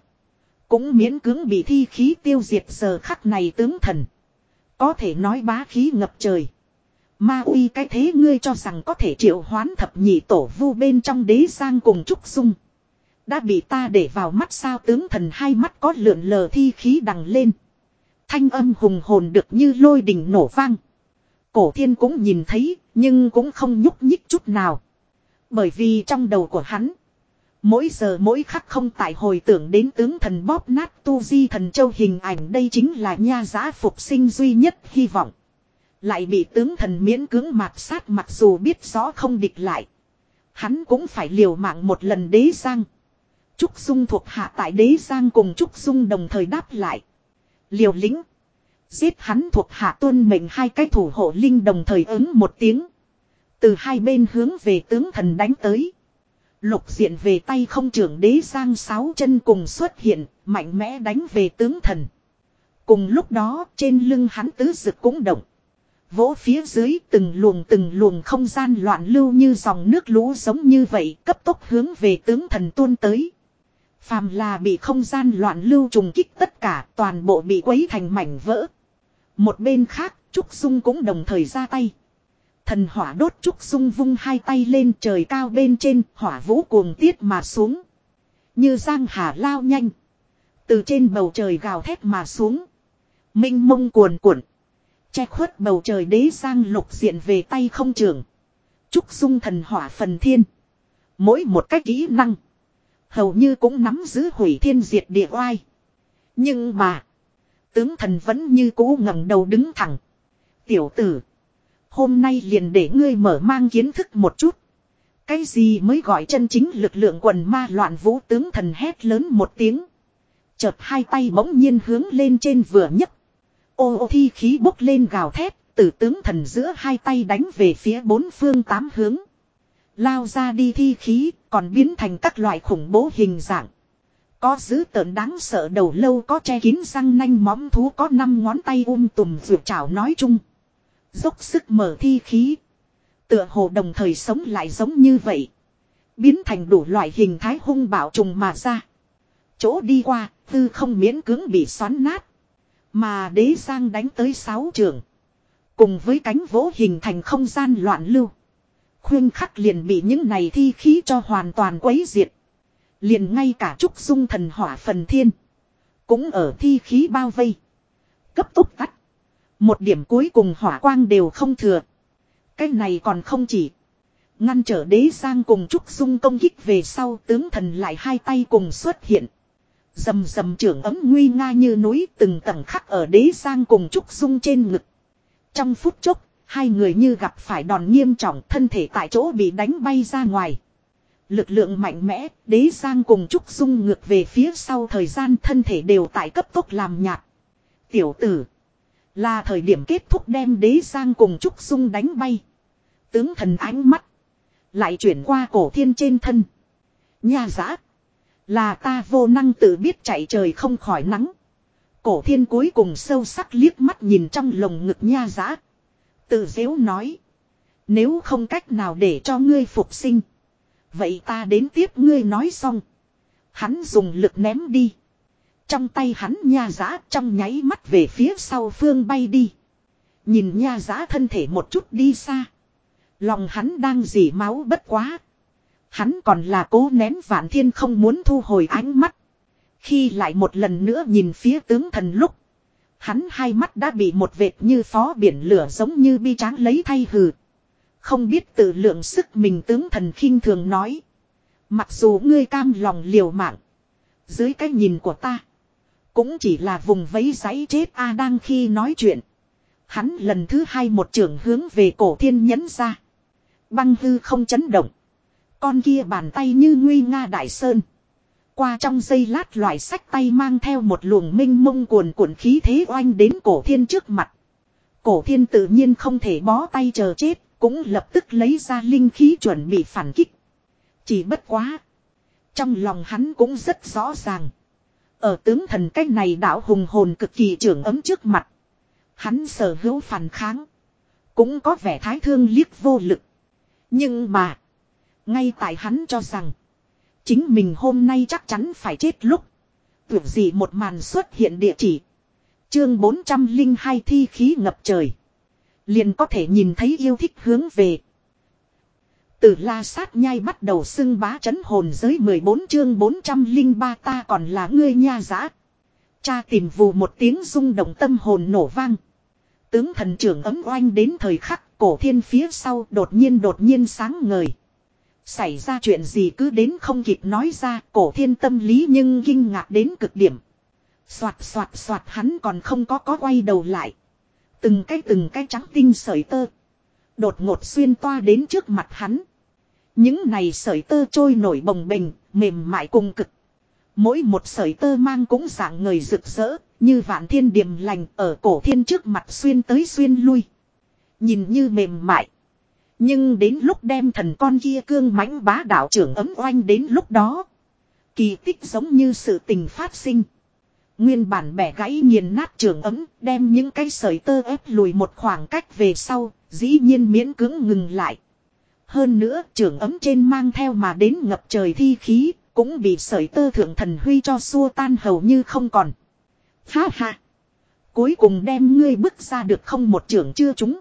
Cũng miễn cưỡng bị thi khí tiêu diệt giờ khắc này tướng thần. Có thể nói bá khí ngập trời. Ma uy cái thế ngươi cho rằng có thể triệu hoán thập nhị tổ vu bên trong đế sang cùng Trúc Dung. Đã bị ta để vào mắt sao tướng thần hai mắt có lượn lờ thi khí đằng lên. Thanh âm hùng hồn được như lôi đình nổ vang. Cổ thiên cũng nhìn thấy, nhưng cũng không nhúc nhích chút nào. Bởi vì trong đầu của hắn, mỗi giờ mỗi khắc không tại hồi tưởng đến tướng thần bóp nát tu di thần châu hình ảnh đây chính là nha giá phục sinh duy nhất hy vọng. Lại bị tướng thần miễn cưỡng mạt sát mặc dù biết rõ không địch lại. Hắn cũng phải liều mạng một lần đế giang. Trúc Dung thuộc hạ tại đế giang cùng Trúc Dung đồng thời đáp lại. Liều lĩnh. Giết hắn thuộc hạ tuân mệnh hai cái thủ hộ linh đồng thời ứng một tiếng. Từ hai bên hướng về tướng thần đánh tới. Lục diện về tay không trưởng đế sang sáu chân cùng xuất hiện, mạnh mẽ đánh về tướng thần. Cùng lúc đó trên lưng hắn tứ dực cũng động. Vỗ phía dưới từng luồng từng luồng không gian loạn lưu như dòng nước lũ giống như vậy cấp tốc hướng về tướng thần tuôn tới. Phàm là bị không gian loạn lưu trùng kích tất cả toàn bộ bị quấy thành mảnh vỡ. Một bên khác, Trúc Dung cũng đồng thời ra tay. Thần hỏa đốt Trúc sung vung hai tay lên trời cao bên trên, hỏa vũ cuồng tiết mà xuống. Như giang hà lao nhanh. Từ trên bầu trời gào thét mà xuống. Minh mông cuồn cuộn. Che khuất bầu trời đế giang lục diện về tay không trường. Trúc sung thần hỏa phần thiên. Mỗi một cách kỹ năng. Hầu như cũng nắm giữ hủy thiên diệt địa oai. Nhưng mà. Tướng thần vẫn như cũ ngẩng đầu đứng thẳng. Tiểu tử. Hôm nay liền để ngươi mở mang kiến thức một chút. Cái gì mới gọi chân chính lực lượng quần ma loạn vũ tướng thần hét lớn một tiếng. Chợt hai tay bỗng nhiên hướng lên trên vừa nhấc. Ô ô thi khí bốc lên gào thét, tử tướng thần giữa hai tay đánh về phía bốn phương tám hướng. Lao ra đi thi khí, còn biến thành các loại khủng bố hình dạng. Có dữ tợn đáng sợ đầu lâu có che kín răng nanh móng thú có năm ngón tay um tùm vượt chảo nói chung. Dốc sức mở thi khí. Tựa hồ đồng thời sống lại giống như vậy. Biến thành đủ loại hình thái hung bạo trùng mà ra. Chỗ đi qua, tư không miễn cưỡng bị xoắn nát. Mà đế giang đánh tới sáu trường. Cùng với cánh vỗ hình thành không gian loạn lưu. Khuyên khắc liền bị những này thi khí cho hoàn toàn quấy diệt. Liền ngay cả trúc dung thần hỏa phần thiên. Cũng ở thi khí bao vây. Cấp tốc tắt. Một điểm cuối cùng hỏa quang đều không thừa. Cái này còn không chỉ. Ngăn trở đế giang cùng trúc dung công kích về sau tướng thần lại hai tay cùng xuất hiện. Dầm dầm trưởng ấm nguy nga như núi từng tầng khắc ở đế giang cùng trúc dung trên ngực. Trong phút chốc, hai người như gặp phải đòn nghiêm trọng thân thể tại chỗ bị đánh bay ra ngoài. Lực lượng mạnh mẽ, đế giang cùng trúc dung ngược về phía sau thời gian thân thể đều tại cấp tốc làm nhạt. Tiểu tử, là thời điểm kết thúc đem đế sang cùng trúc dung đánh bay. Tướng thần ánh mắt, lại chuyển qua cổ thiên trên thân. Nhà giã. Là ta vô năng tự biết chạy trời không khỏi nắng. Cổ thiên cuối cùng sâu sắc liếc mắt nhìn trong lồng ngực nha giã. Tự dễu nói. Nếu không cách nào để cho ngươi phục sinh. Vậy ta đến tiếp ngươi nói xong. Hắn dùng lực ném đi. Trong tay hắn nha giã trong nháy mắt về phía sau phương bay đi. Nhìn nha giã thân thể một chút đi xa. Lòng hắn đang dỉ máu bất quá. Hắn còn là cố nén vạn thiên không muốn thu hồi ánh mắt. Khi lại một lần nữa nhìn phía tướng thần lúc. Hắn hai mắt đã bị một vệt như phó biển lửa giống như bi tráng lấy thay hừ. Không biết tự lượng sức mình tướng thần khinh thường nói. Mặc dù ngươi cam lòng liều mạng. Dưới cái nhìn của ta. Cũng chỉ là vùng vấy giấy chết A đang khi nói chuyện. Hắn lần thứ hai một trường hướng về cổ thiên nhấn ra. Băng hư không chấn động. Con kia bàn tay như nguy nga đại sơn. Qua trong giây lát loại sách tay mang theo một luồng minh mông cuồn cuộn khí thế oanh đến cổ thiên trước mặt. Cổ thiên tự nhiên không thể bó tay chờ chết, cũng lập tức lấy ra linh khí chuẩn bị phản kích. Chỉ bất quá. Trong lòng hắn cũng rất rõ ràng. Ở tướng thần cách này đảo hùng hồn cực kỳ trưởng ấm trước mặt. Hắn sở hữu phản kháng. Cũng có vẻ thái thương liếc vô lực. Nhưng mà. Ngay tại hắn cho rằng. Chính mình hôm nay chắc chắn phải chết lúc. Tưởng gì một màn xuất hiện địa chỉ. Chương 402 thi khí ngập trời. Liền có thể nhìn thấy yêu thích hướng về. Từ la sát nhai bắt đầu xưng bá chấn hồn giới 14 chương 403 ta còn là ngươi nha giã. Cha tìm vù một tiếng rung động tâm hồn nổ vang. Tướng thần trưởng ấm oanh đến thời khắc, cổ thiên phía sau đột nhiên đột nhiên sáng ngời. Xảy ra chuyện gì cứ đến không kịp nói ra, cổ thiên tâm lý nhưng kinh ngạc đến cực điểm. Xoạt xoạt xoạt hắn còn không có có quay đầu lại. Từng cái từng cái trắng tinh sợi tơ. Đột ngột xuyên toa đến trước mặt hắn. Những này sợi tơ trôi nổi bồng bềnh, mềm mại cùng cực. Mỗi một sợi tơ mang cũng dạng người rực rỡ, như vạn thiên điềm lành ở cổ thiên trước mặt xuyên tới xuyên lui. Nhìn như mềm mại. Nhưng đến lúc đem thần con kia cương mãnh bá đạo trưởng ấm oanh đến lúc đó. Kỳ tích giống như sự tình phát sinh. Nguyên bản bẻ gãy nghiền nát trường ấm, đem những cái sợi tơ ép lùi một khoảng cách về sau, dĩ nhiên miễn cưỡng ngừng lại. Hơn nữa, trường ấm trên mang theo mà đến ngập trời thi khí, cũng bị sợi tơ thượng thần huy cho xua tan hầu như không còn. Ha ha! Cuối cùng đem ngươi bước ra được không một trưởng chưa chúng.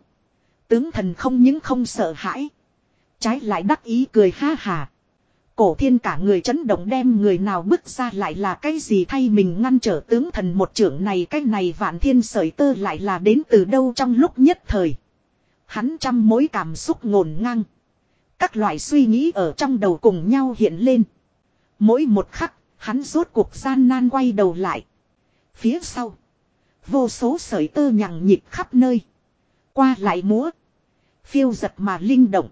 Tướng thần không những không sợ hãi. Trái lại đắc ý cười ha hà. Cổ thiên cả người chấn động đem người nào bước ra lại là cái gì thay mình ngăn trở tướng thần một trưởng này cái này vạn thiên sởi tơ lại là đến từ đâu trong lúc nhất thời. Hắn trăm mối cảm xúc ngổn ngang. Các loại suy nghĩ ở trong đầu cùng nhau hiện lên. Mỗi một khắc, hắn rốt cuộc gian nan quay đầu lại. Phía sau, vô số sợi tơ nhằng nhịp khắp nơi. Qua lại múa. Phiêu giật mà linh động.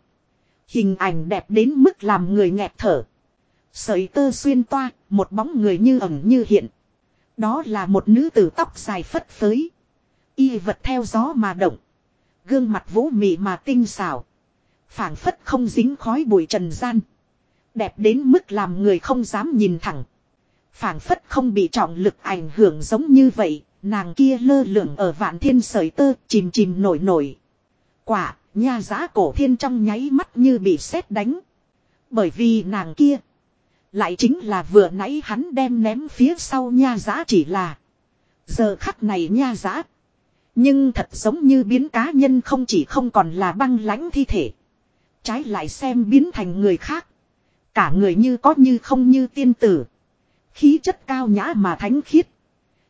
Hình ảnh đẹp đến mức làm người nghẹt thở. Sợi tơ xuyên toa, một bóng người như ẩn như hiện. Đó là một nữ tử tóc dài phất phới. Y vật theo gió mà động. Gương mặt vũ mị mà tinh xảo phảng phất không dính khói bụi trần gian. Đẹp đến mức làm người không dám nhìn thẳng. phảng phất không bị trọng lực ảnh hưởng giống như vậy. Nàng kia lơ lửng ở vạn thiên sợi tơ chìm chìm nổi nổi. Quả, nha giá cổ thiên trong nháy mắt như bị sét đánh. Bởi vì nàng kia. Lại chính là vừa nãy hắn đem ném phía sau nha giá chỉ là. Giờ khắc này nha giá. Nhưng thật giống như biến cá nhân không chỉ không còn là băng lãnh thi thể. Trái lại xem biến thành người khác. Cả người như có như không như tiên tử. Khí chất cao nhã mà thánh khiết.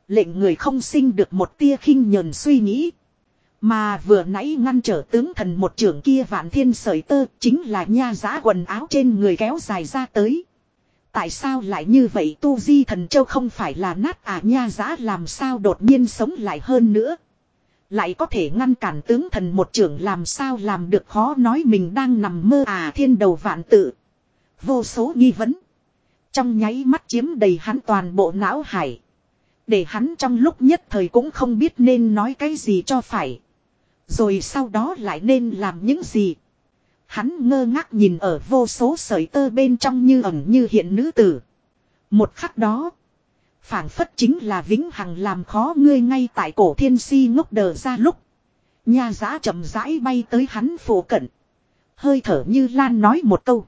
Lệnh người không sinh được một tia khinh nhờn suy nghĩ. Mà vừa nãy ngăn trở tướng thần một trưởng kia vạn thiên sởi tơ chính là nha giá quần áo trên người kéo dài ra tới. Tại sao lại như vậy tu di thần châu không phải là nát à nha giá làm sao đột nhiên sống lại hơn nữa. Lại có thể ngăn cản tướng thần một trưởng làm sao làm được khó nói mình đang nằm mơ à thiên đầu vạn tự. Vô số nghi vấn. Trong nháy mắt chiếm đầy hắn toàn bộ não hải. Để hắn trong lúc nhất thời cũng không biết nên nói cái gì cho phải. Rồi sau đó lại nên làm những gì. Hắn ngơ ngác nhìn ở vô số sợi tơ bên trong như ẩn như hiện nữ tử. Một khắc đó phảng phất chính là vĩnh hằng làm khó ngươi ngay tại cổ thiên si ngốc đờ ra lúc. nha giá chậm rãi bay tới hắn phổ cận. Hơi thở như lan nói một câu.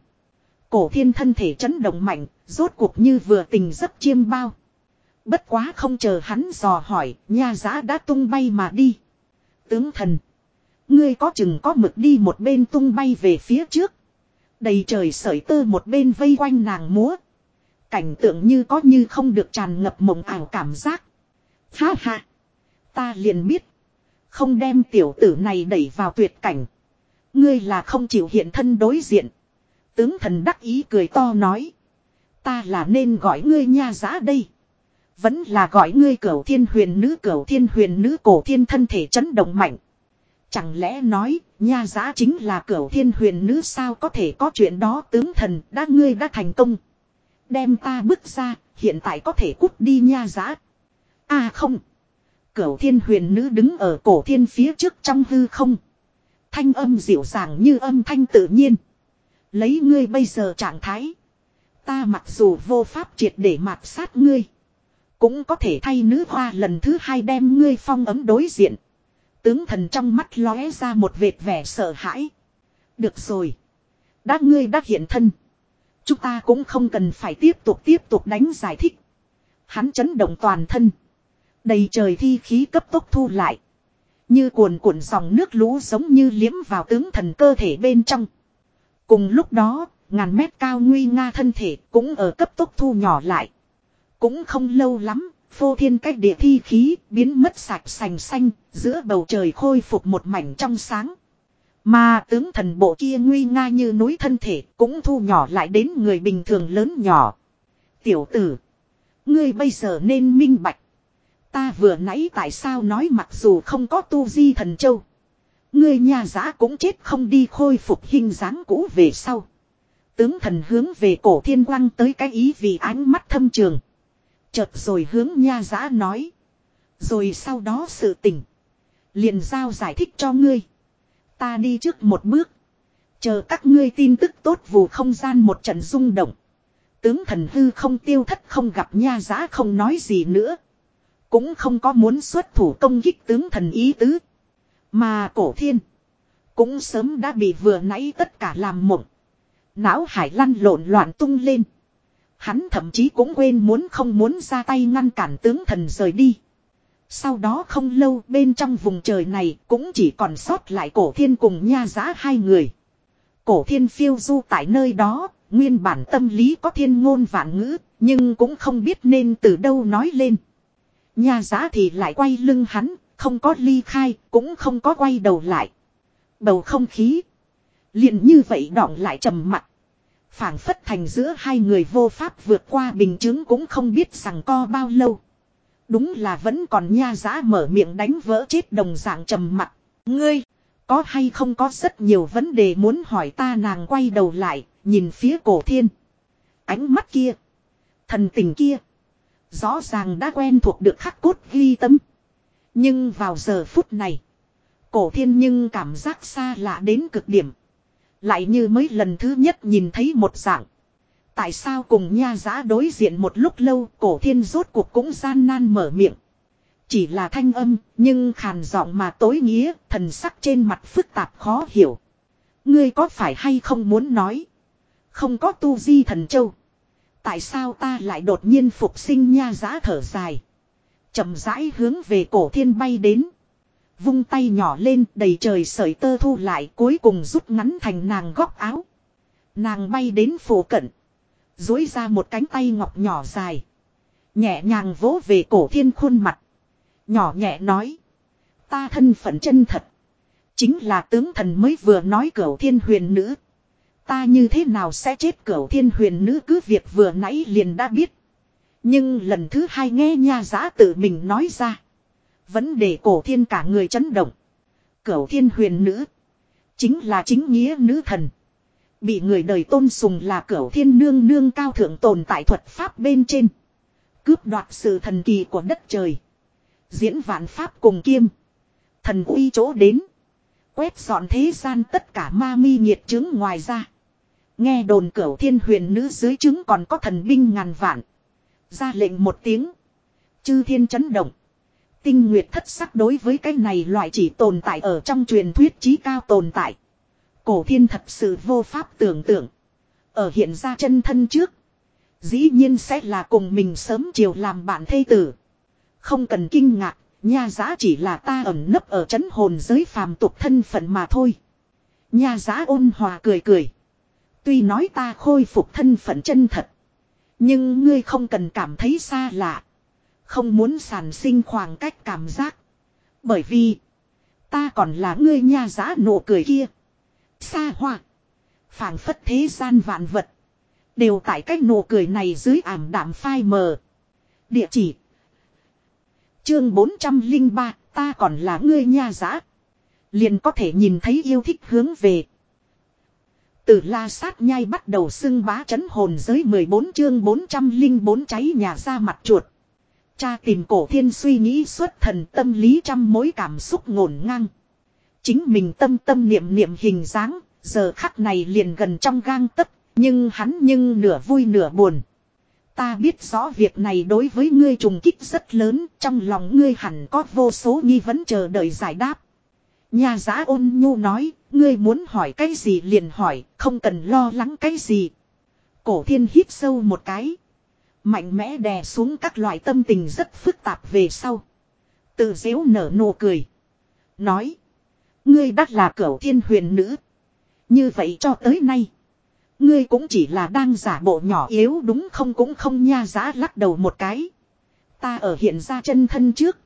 Cổ thiên thân thể chấn động mạnh, rốt cuộc như vừa tình giấc chiêm bao. Bất quá không chờ hắn dò hỏi, nha giá đã tung bay mà đi. Tướng thần. Ngươi có chừng có mực đi một bên tung bay về phía trước. Đầy trời sợi tơ một bên vây quanh nàng múa. Cảnh tượng như có như không được tràn ngập mộng ảo cảm giác. Ha ha. Ta liền biết. Không đem tiểu tử này đẩy vào tuyệt cảnh. Ngươi là không chịu hiện thân đối diện. Tướng thần đắc ý cười to nói. Ta là nên gọi ngươi nha giá đây. Vẫn là gọi ngươi cửu thiên huyền nữ cửu thiên huyền nữ cổ thiên thân thể chấn động mạnh. Chẳng lẽ nói, nha giá chính là cửu thiên huyền nữ sao có thể có chuyện đó tướng thần đã ngươi đã thành công. Đem ta bước ra, hiện tại có thể cút đi nha giá. À không. Cửu thiên huyền nữ đứng ở cổ thiên phía trước trong hư không. Thanh âm dịu dàng như âm thanh tự nhiên. Lấy ngươi bây giờ trạng thái. Ta mặc dù vô pháp triệt để mạt sát ngươi. Cũng có thể thay nữ hoa lần thứ hai đem ngươi phong ấm đối diện. Tướng thần trong mắt lóe ra một vệt vẻ sợ hãi. Được rồi. Đã ngươi đã hiện thân. Chúng ta cũng không cần phải tiếp tục tiếp tục đánh giải thích. Hắn chấn động toàn thân. Đầy trời thi khí cấp tốc thu lại. Như cuồn cuộn dòng nước lũ giống như liếm vào tướng thần cơ thể bên trong. Cùng lúc đó, ngàn mét cao nguy nga thân thể cũng ở cấp tốc thu nhỏ lại. Cũng không lâu lắm, Phô thiên cách địa thi khí biến mất sạch sành xanh, giữa bầu trời khôi phục một mảnh trong sáng. Mà tướng thần bộ kia nguy nga như núi thân thể cũng thu nhỏ lại đến người bình thường lớn nhỏ. Tiểu tử, ngươi bây giờ nên minh bạch. Ta vừa nãy tại sao nói mặc dù không có tu di thần châu. Ngươi nhà giã cũng chết không đi khôi phục hình dáng cũ về sau. Tướng thần hướng về cổ thiên quang tới cái ý vì ánh mắt thâm trường. Chợt rồi hướng nha giã nói. Rồi sau đó sự tình. Liền giao giải thích cho ngươi. Ta đi trước một bước. Chờ các ngươi tin tức tốt vù không gian một trận rung động. Tướng thần hư không tiêu thất không gặp nha giá không nói gì nữa. Cũng không có muốn xuất thủ công kích tướng thần ý tứ. Mà cổ thiên. Cũng sớm đã bị vừa nãy tất cả làm mộng. Não hải lăn lộn loạn tung lên. Hắn thậm chí cũng quên muốn không muốn ra tay ngăn cản tướng thần rời đi. Sau đó không lâu bên trong vùng trời này cũng chỉ còn sót lại cổ thiên cùng nha giá hai người. Cổ thiên phiêu du tại nơi đó, nguyên bản tâm lý có thiên ngôn vạn ngữ, nhưng cũng không biết nên từ đâu nói lên. Nha giá thì lại quay lưng hắn, không có ly khai, cũng không có quay đầu lại. Bầu không khí. liền như vậy đọng lại trầm mặt. phảng phất thành giữa hai người vô pháp vượt qua bình chứng cũng không biết rằng co bao lâu. Đúng là vẫn còn nha giá mở miệng đánh vỡ chết đồng dạng trầm mặt. Ngươi, có hay không có rất nhiều vấn đề muốn hỏi ta nàng quay đầu lại, nhìn phía cổ thiên. Ánh mắt kia, thần tình kia, rõ ràng đã quen thuộc được khắc cốt ghi tâm. Nhưng vào giờ phút này, cổ thiên nhưng cảm giác xa lạ đến cực điểm. Lại như mới lần thứ nhất nhìn thấy một dạng. Tại sao cùng nha giá đối diện một lúc lâu, cổ thiên rốt cuộc cũng gian nan mở miệng. Chỉ là thanh âm, nhưng khàn giọng mà tối nghĩa, thần sắc trên mặt phức tạp khó hiểu. Ngươi có phải hay không muốn nói. Không có tu di thần châu. Tại sao ta lại đột nhiên phục sinh nha giá thở dài. chậm rãi hướng về cổ thiên bay đến. Vung tay nhỏ lên, đầy trời sợi tơ thu lại, cuối cùng rút ngắn thành nàng góc áo. Nàng bay đến phổ cận dối ra một cánh tay ngọc nhỏ dài. Nhẹ nhàng vỗ về cổ thiên khuôn mặt. Nhỏ nhẹ nói. Ta thân phận chân thật. Chính là tướng thần mới vừa nói cửu thiên huyền nữ. Ta như thế nào sẽ chết cửu thiên huyền nữ cứ việc vừa nãy liền đã biết. Nhưng lần thứ hai nghe nha giá tự mình nói ra. Vẫn để cổ thiên cả người chấn động. Cửu thiên huyền nữ. Chính là chính nghĩa nữ thần. Bị người đời tôn sùng là cửu thiên nương nương cao thượng tồn tại thuật pháp bên trên. Cướp đoạt sự thần kỳ của đất trời. Diễn vạn pháp cùng kiêm. Thần uy chỗ đến. Quét dọn thế gian tất cả ma mi nhiệt chứng ngoài ra. Nghe đồn cửu thiên huyền nữ dưới chứng còn có thần binh ngàn vạn. Ra lệnh một tiếng. Chư thiên chấn động. Tinh nguyệt thất sắc đối với cái này loại chỉ tồn tại ở trong truyền thuyết trí cao tồn tại. Cổ thiên thật sự vô pháp tưởng tượng. Ở hiện ra chân thân trước. Dĩ nhiên sẽ là cùng mình sớm chiều làm bạn thây tử. Không cần kinh ngạc, nha giá chỉ là ta ẩn nấp ở chấn hồn giới phàm tục thân phận mà thôi. Nha giá ôn hòa cười cười. Tuy nói ta khôi phục thân phận chân thật. Nhưng ngươi không cần cảm thấy xa lạ. Không muốn sản sinh khoảng cách cảm giác. Bởi vì. Ta còn là ngươi nha giá nụ cười kia. Xa hoa. phảng phất thế gian vạn vật. Đều tại cách nụ cười này dưới ảm đạm phai mờ. Địa chỉ. Chương 403, ta còn là ngươi nha giã. Liền có thể nhìn thấy yêu thích hướng về. Từ la sát nhai bắt đầu xưng bá chấn hồn giới 14 chương 404 cháy nhà ra mặt chuột. Cha tìm cổ thiên suy nghĩ xuất thần tâm lý trăm mối cảm xúc ngổn ngang. Chính mình tâm tâm niệm niệm hình dáng, giờ khắc này liền gần trong gang tấc, nhưng hắn nhưng nửa vui nửa buồn. Ta biết rõ việc này đối với ngươi trùng kích rất lớn, trong lòng ngươi hẳn có vô số nghi vấn chờ đợi giải đáp. Nhà giá ôn nhu nói, ngươi muốn hỏi cái gì liền hỏi, không cần lo lắng cái gì. Cổ thiên hít sâu một cái. Mạnh mẽ đè xuống các loại tâm tình rất phức tạp về sau. Tự dễu nở nụ cười. Nói. Ngươi đắt là cửu thiên huyền nữ. Như vậy cho tới nay. Ngươi cũng chỉ là đang giả bộ nhỏ yếu đúng không cũng không nha giá lắc đầu một cái. Ta ở hiện ra chân thân trước.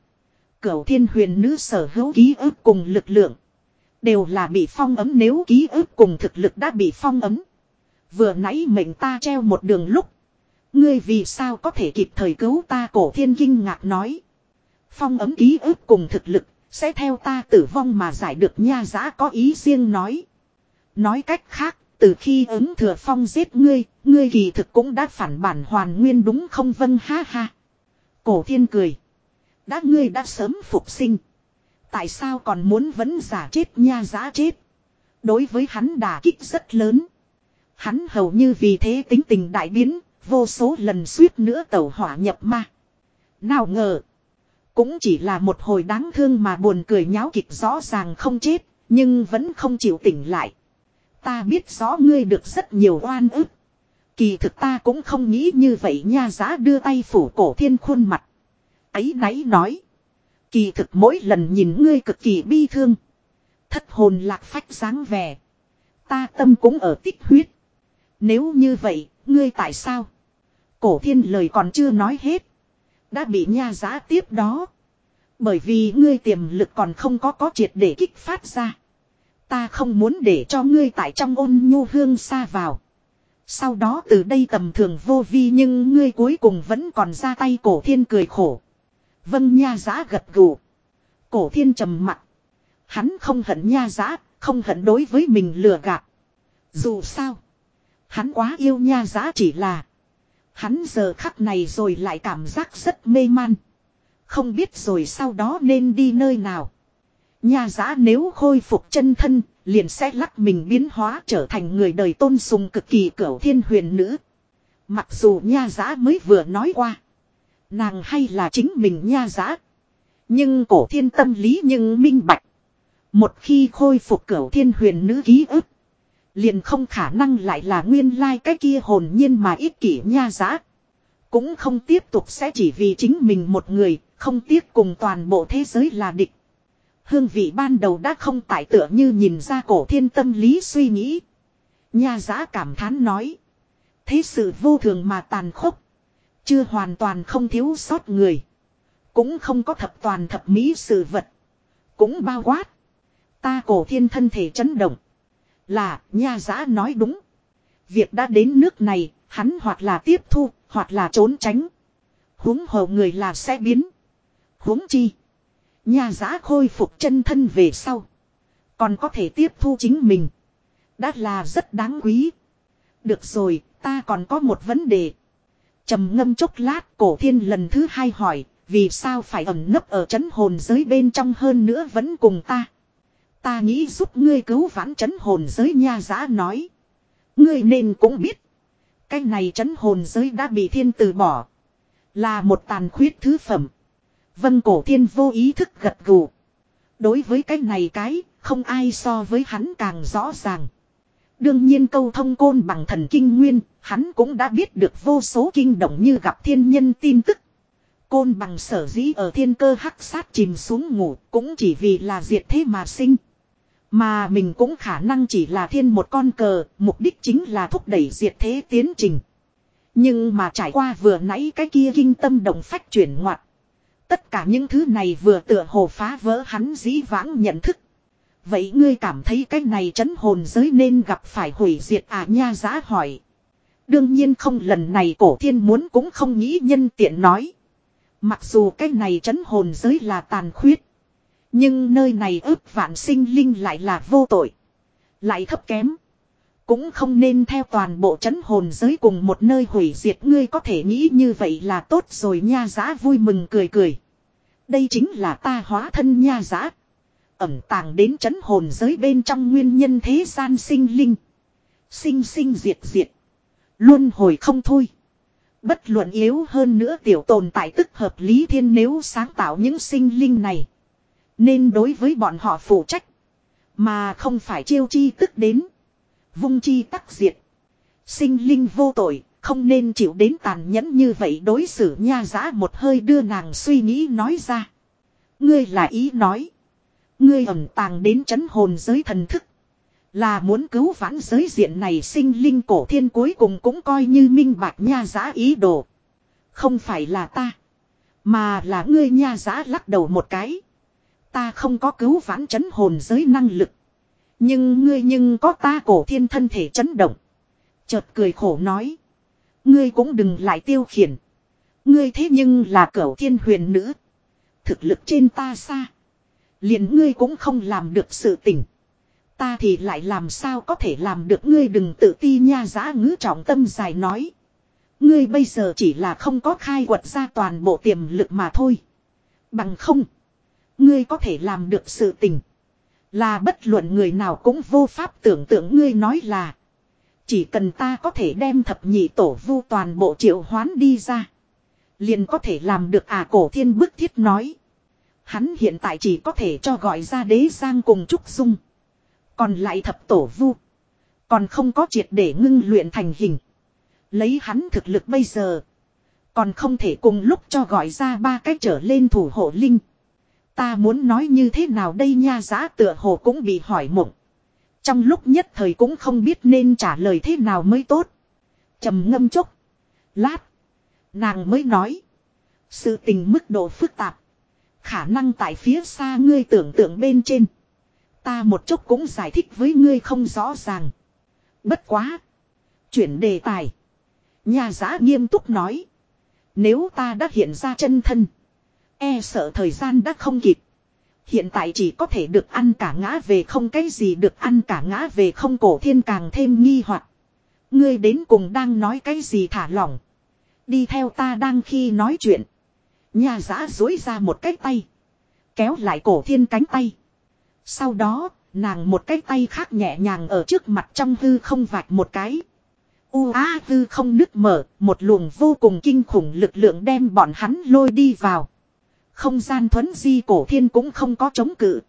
Cửu thiên huyền nữ sở hữu ký ức cùng lực lượng. Đều là bị phong ấm nếu ký ức cùng thực lực đã bị phong ấm. Vừa nãy mệnh ta treo một đường lúc. Ngươi vì sao có thể kịp thời cứu ta cổ thiên kinh ngạc nói. Phong ấm ký ức cùng thực lực sẽ theo ta tử vong mà giải được nha giã có ý riêng nói. Nói cách khác, từ khi ứng thừa phong giết ngươi, ngươi kỳ thực cũng đã phản bản hoàn nguyên đúng không vâng ha ha. Cổ thiên cười. Đã ngươi đã sớm phục sinh. Tại sao còn muốn vẫn giả chết nha giã chết. Đối với hắn đả kích rất lớn. Hắn hầu như vì thế tính tình đại biến, vô số lần suýt nữa tẩu hỏa nhập ma. Nào ngờ. Cũng chỉ là một hồi đáng thương mà buồn cười nháo kịch rõ ràng không chết, nhưng vẫn không chịu tỉnh lại. Ta biết rõ ngươi được rất nhiều oan ức. Kỳ thực ta cũng không nghĩ như vậy nha giá đưa tay phủ cổ thiên khuôn mặt. Ấy náy nói. Kỳ thực mỗi lần nhìn ngươi cực kỳ bi thương. Thất hồn lạc phách dáng vẻ. Ta tâm cũng ở tích huyết. Nếu như vậy, ngươi tại sao? Cổ thiên lời còn chưa nói hết. Đã bị nha giá tiếp đó. Bởi vì ngươi tiềm lực còn không có có triệt để kích phát ra. Ta không muốn để cho ngươi tại trong ôn nhu hương xa vào. Sau đó từ đây tầm thường vô vi nhưng ngươi cuối cùng vẫn còn ra tay cổ thiên cười khổ. Vâng nha giá gật gù. Cổ thiên trầm mặt. Hắn không hận nha giá, không hận đối với mình lừa gạt. Dù sao. Hắn quá yêu nha giá chỉ là. Hắn giờ khắc này rồi lại cảm giác rất mê man. Không biết rồi sau đó nên đi nơi nào. Nha giã nếu khôi phục chân thân, liền sẽ lắc mình biến hóa trở thành người đời tôn sùng cực kỳ cửu thiên huyền nữ. Mặc dù nha giã mới vừa nói qua. Nàng hay là chính mình nha giã. Nhưng cổ thiên tâm lý nhưng minh bạch. Một khi khôi phục cửu thiên huyền nữ ký ức. Liền không khả năng lại là nguyên lai like cái kia hồn nhiên mà ích kỷ nha giá. Cũng không tiếp tục sẽ chỉ vì chính mình một người, không tiếc cùng toàn bộ thế giới là địch. Hương vị ban đầu đã không tại tựa như nhìn ra cổ thiên tâm lý suy nghĩ. Nha giá cảm thán nói. Thế sự vô thường mà tàn khốc. Chưa hoàn toàn không thiếu sót người. Cũng không có thập toàn thập mỹ sự vật. Cũng bao quát. Ta cổ thiên thân thể chấn động. Là, nha giã nói đúng. Việc đã đến nước này, hắn hoặc là tiếp thu, hoặc là trốn tránh. huống hồ người là sẽ biến. huống chi. Nha giã khôi phục chân thân về sau. Còn có thể tiếp thu chính mình. Đã là rất đáng quý. Được rồi, ta còn có một vấn đề trầm ngâm chốc lát cổ thiên lần thứ hai hỏi vì sao phải ẩn nấp ở chấn hồn giới bên trong hơn nữa vẫn cùng ta ta nghĩ giúp ngươi cứu vãn chấn hồn giới nha giã nói. Ngươi nên cũng biết. Cái này chấn hồn giới đã bị thiên từ bỏ. Là một tàn khuyết thứ phẩm. Vân cổ thiên vô ý thức gật gù. Đối với cái này cái không ai so với hắn càng rõ ràng. Đương nhiên câu thông côn bằng thần kinh nguyên, hắn cũng đã biết được vô số kinh động như gặp thiên nhân tin tức. Côn bằng sở dĩ ở thiên cơ hắc sát chìm xuống ngủ cũng chỉ vì là diệt thế mà sinh. Mà mình cũng khả năng chỉ là thiên một con cờ, mục đích chính là thúc đẩy diệt thế tiến trình. Nhưng mà trải qua vừa nãy cái kia kinh tâm động phách chuyển ngoặt. Tất cả những thứ này vừa tựa hồ phá vỡ hắn dĩ vãng nhận thức. Vậy ngươi cảm thấy cái này chấn hồn giới nên gặp phải hủy diệt à nha giá hỏi. Đương nhiên không lần này cổ thiên muốn cũng không nghĩ nhân tiện nói. Mặc dù cái này chấn hồn giới là tàn khuyết. Nhưng nơi này ước vạn sinh linh lại là vô tội. Lại thấp kém. Cũng không nên theo toàn bộ chấn hồn giới cùng một nơi hủy diệt ngươi có thể nghĩ như vậy là tốt rồi nha giá vui mừng cười cười. Đây chính là ta hóa thân nha giá ẩm tàng đến chấn hồn giới bên trong nguyên nhân thế gian sinh linh. Sinh sinh diệt diệt. Luôn hồi không thôi. Bất luận yếu hơn nữa tiểu tồn tại tức hợp lý thiên nếu sáng tạo những sinh linh này. Nên đối với bọn họ phụ trách. Mà không phải chiêu chi tức đến. Vung chi tắc diệt. Sinh linh vô tội, không nên chịu đến tàn nhẫn như vậy đối xử nha giã một hơi đưa nàng suy nghĩ nói ra. Ngươi là ý nói. Ngươi ẩn tàng đến chấn hồn giới thần thức. Là muốn cứu vãn giới diện này sinh linh cổ thiên cuối cùng cũng coi như minh bạch nha giã ý đồ. Không phải là ta. Mà là ngươi nha giã lắc đầu một cái. Ta không có cứu vãn chấn hồn giới năng lực. Nhưng ngươi nhưng có ta cổ thiên thân thể chấn động. Chợt cười khổ nói. Ngươi cũng đừng lại tiêu khiển. Ngươi thế nhưng là cẩu thiên huyền nữ. Thực lực trên ta xa liền ngươi cũng không làm được sự tỉnh. Ta thì lại làm sao có thể làm được ngươi đừng tự ti nha giã ngữ trọng tâm dài nói. Ngươi bây giờ chỉ là không có khai quật ra toàn bộ tiềm lực mà thôi. Bằng không. Ngươi có thể làm được sự tình. Là bất luận người nào cũng vô pháp tưởng tượng ngươi nói là. Chỉ cần ta có thể đem thập nhị tổ vu toàn bộ triệu hoán đi ra. Liền có thể làm được à cổ thiên bức thiết nói. Hắn hiện tại chỉ có thể cho gọi ra đế giang cùng Trúc Dung. Còn lại thập tổ vu. Còn không có triệt để ngưng luyện thành hình. Lấy hắn thực lực bây giờ. Còn không thể cùng lúc cho gọi ra ba cách trở lên thủ hộ linh. Ta muốn nói như thế nào đây nha giá tựa hồ cũng bị hỏi mộng. Trong lúc nhất thời cũng không biết nên trả lời thế nào mới tốt. trầm ngâm chốc. Lát. Nàng mới nói. Sự tình mức độ phức tạp. Khả năng tại phía xa ngươi tưởng tượng bên trên. Ta một chút cũng giải thích với ngươi không rõ ràng. Bất quá. Chuyển đề tài. Nhà giã nghiêm túc nói. Nếu ta đã hiện ra chân thân. E sợ thời gian đã không kịp. Hiện tại chỉ có thể được ăn cả ngã về không cái gì được ăn cả ngã về không cổ thiên càng thêm nghi hoặc Ngươi đến cùng đang nói cái gì thả lỏng. Đi theo ta đang khi nói chuyện. Nhà giã dối ra một cái tay. Kéo lại cổ thiên cánh tay. Sau đó, nàng một cái tay khác nhẹ nhàng ở trước mặt trong hư không vạch một cái. U á hư không nứt mở, một luồng vô cùng kinh khủng lực lượng đem bọn hắn lôi đi vào. Không gian thuấn di cổ thiên cũng không có chống cự.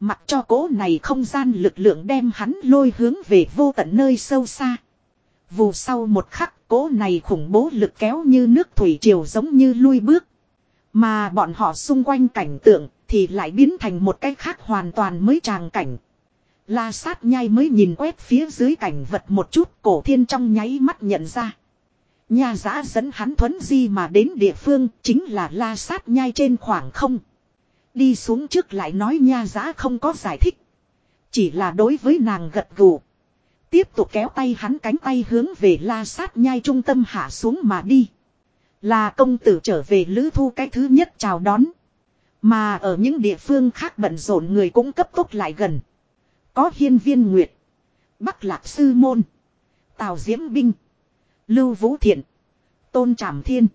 Mặc cho cố này không gian lực lượng đem hắn lôi hướng về vô tận nơi sâu xa. Vù sau một khắc, cố này khủng bố lực kéo như nước thủy triều giống như lui bước. Mà bọn họ xung quanh cảnh tượng thì lại biến thành một cái khác hoàn toàn mới tràng cảnh. La sát nhai mới nhìn quét phía dưới cảnh vật một chút, cổ thiên trong nháy mắt nhận ra. Nhà giã dẫn hắn thuấn di mà đến địa phương chính là la sát nhai trên khoảng không. Đi xuống trước lại nói nha giã không có giải thích. Chỉ là đối với nàng gật gù. Tiếp tục kéo tay hắn cánh tay hướng về la sát nhai trung tâm hạ xuống mà đi. Là công tử trở về lữ thu cái thứ nhất chào đón. Mà ở những địa phương khác bận rộn người cũng cấp tốc lại gần. Có hiên viên nguyệt. Bắc lạc sư môn. Tào diễm binh. Lưu vũ thiện. Tôn trảm thiên.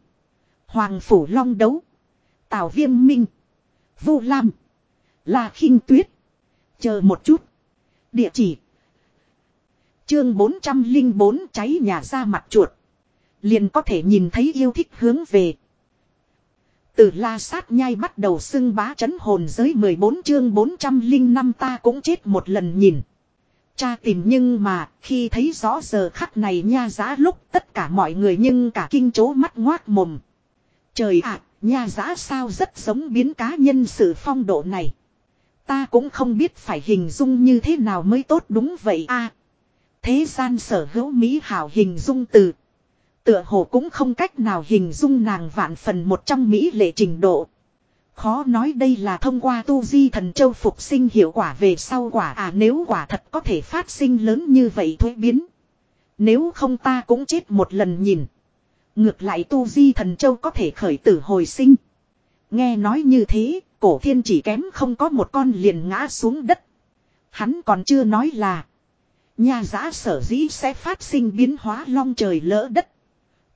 Hoàng phủ long đấu. Tào viêm minh. Vu lam. La khinh tuyết. Chờ một chút. Địa chỉ. Chương 404 cháy nhà ra mặt chuột. Liền có thể nhìn thấy yêu thích hướng về. Từ la sát nhai bắt đầu xưng bá chấn hồn giới 14 chương 405 ta cũng chết một lần nhìn. Cha tìm nhưng mà khi thấy rõ giờ khắc này nha giá lúc tất cả mọi người nhưng cả kinh chố mắt ngoác mồm. Trời ạ, nha giá sao rất giống biến cá nhân sự phong độ này. Ta cũng không biết phải hình dung như thế nào mới tốt đúng vậy a Thế gian sở hữu mỹ hảo hình dung từ. Tựa hồ cũng không cách nào hình dung nàng vạn phần một trong mỹ lệ trình độ. Khó nói đây là thông qua tu di thần châu phục sinh hiệu quả về sau quả à nếu quả thật có thể phát sinh lớn như vậy thuế biến. Nếu không ta cũng chết một lần nhìn. Ngược lại tu di thần châu có thể khởi tử hồi sinh. Nghe nói như thế, cổ thiên chỉ kém không có một con liền ngã xuống đất. Hắn còn chưa nói là. Nhà giã sở dĩ sẽ phát sinh biến hóa long trời lỡ đất.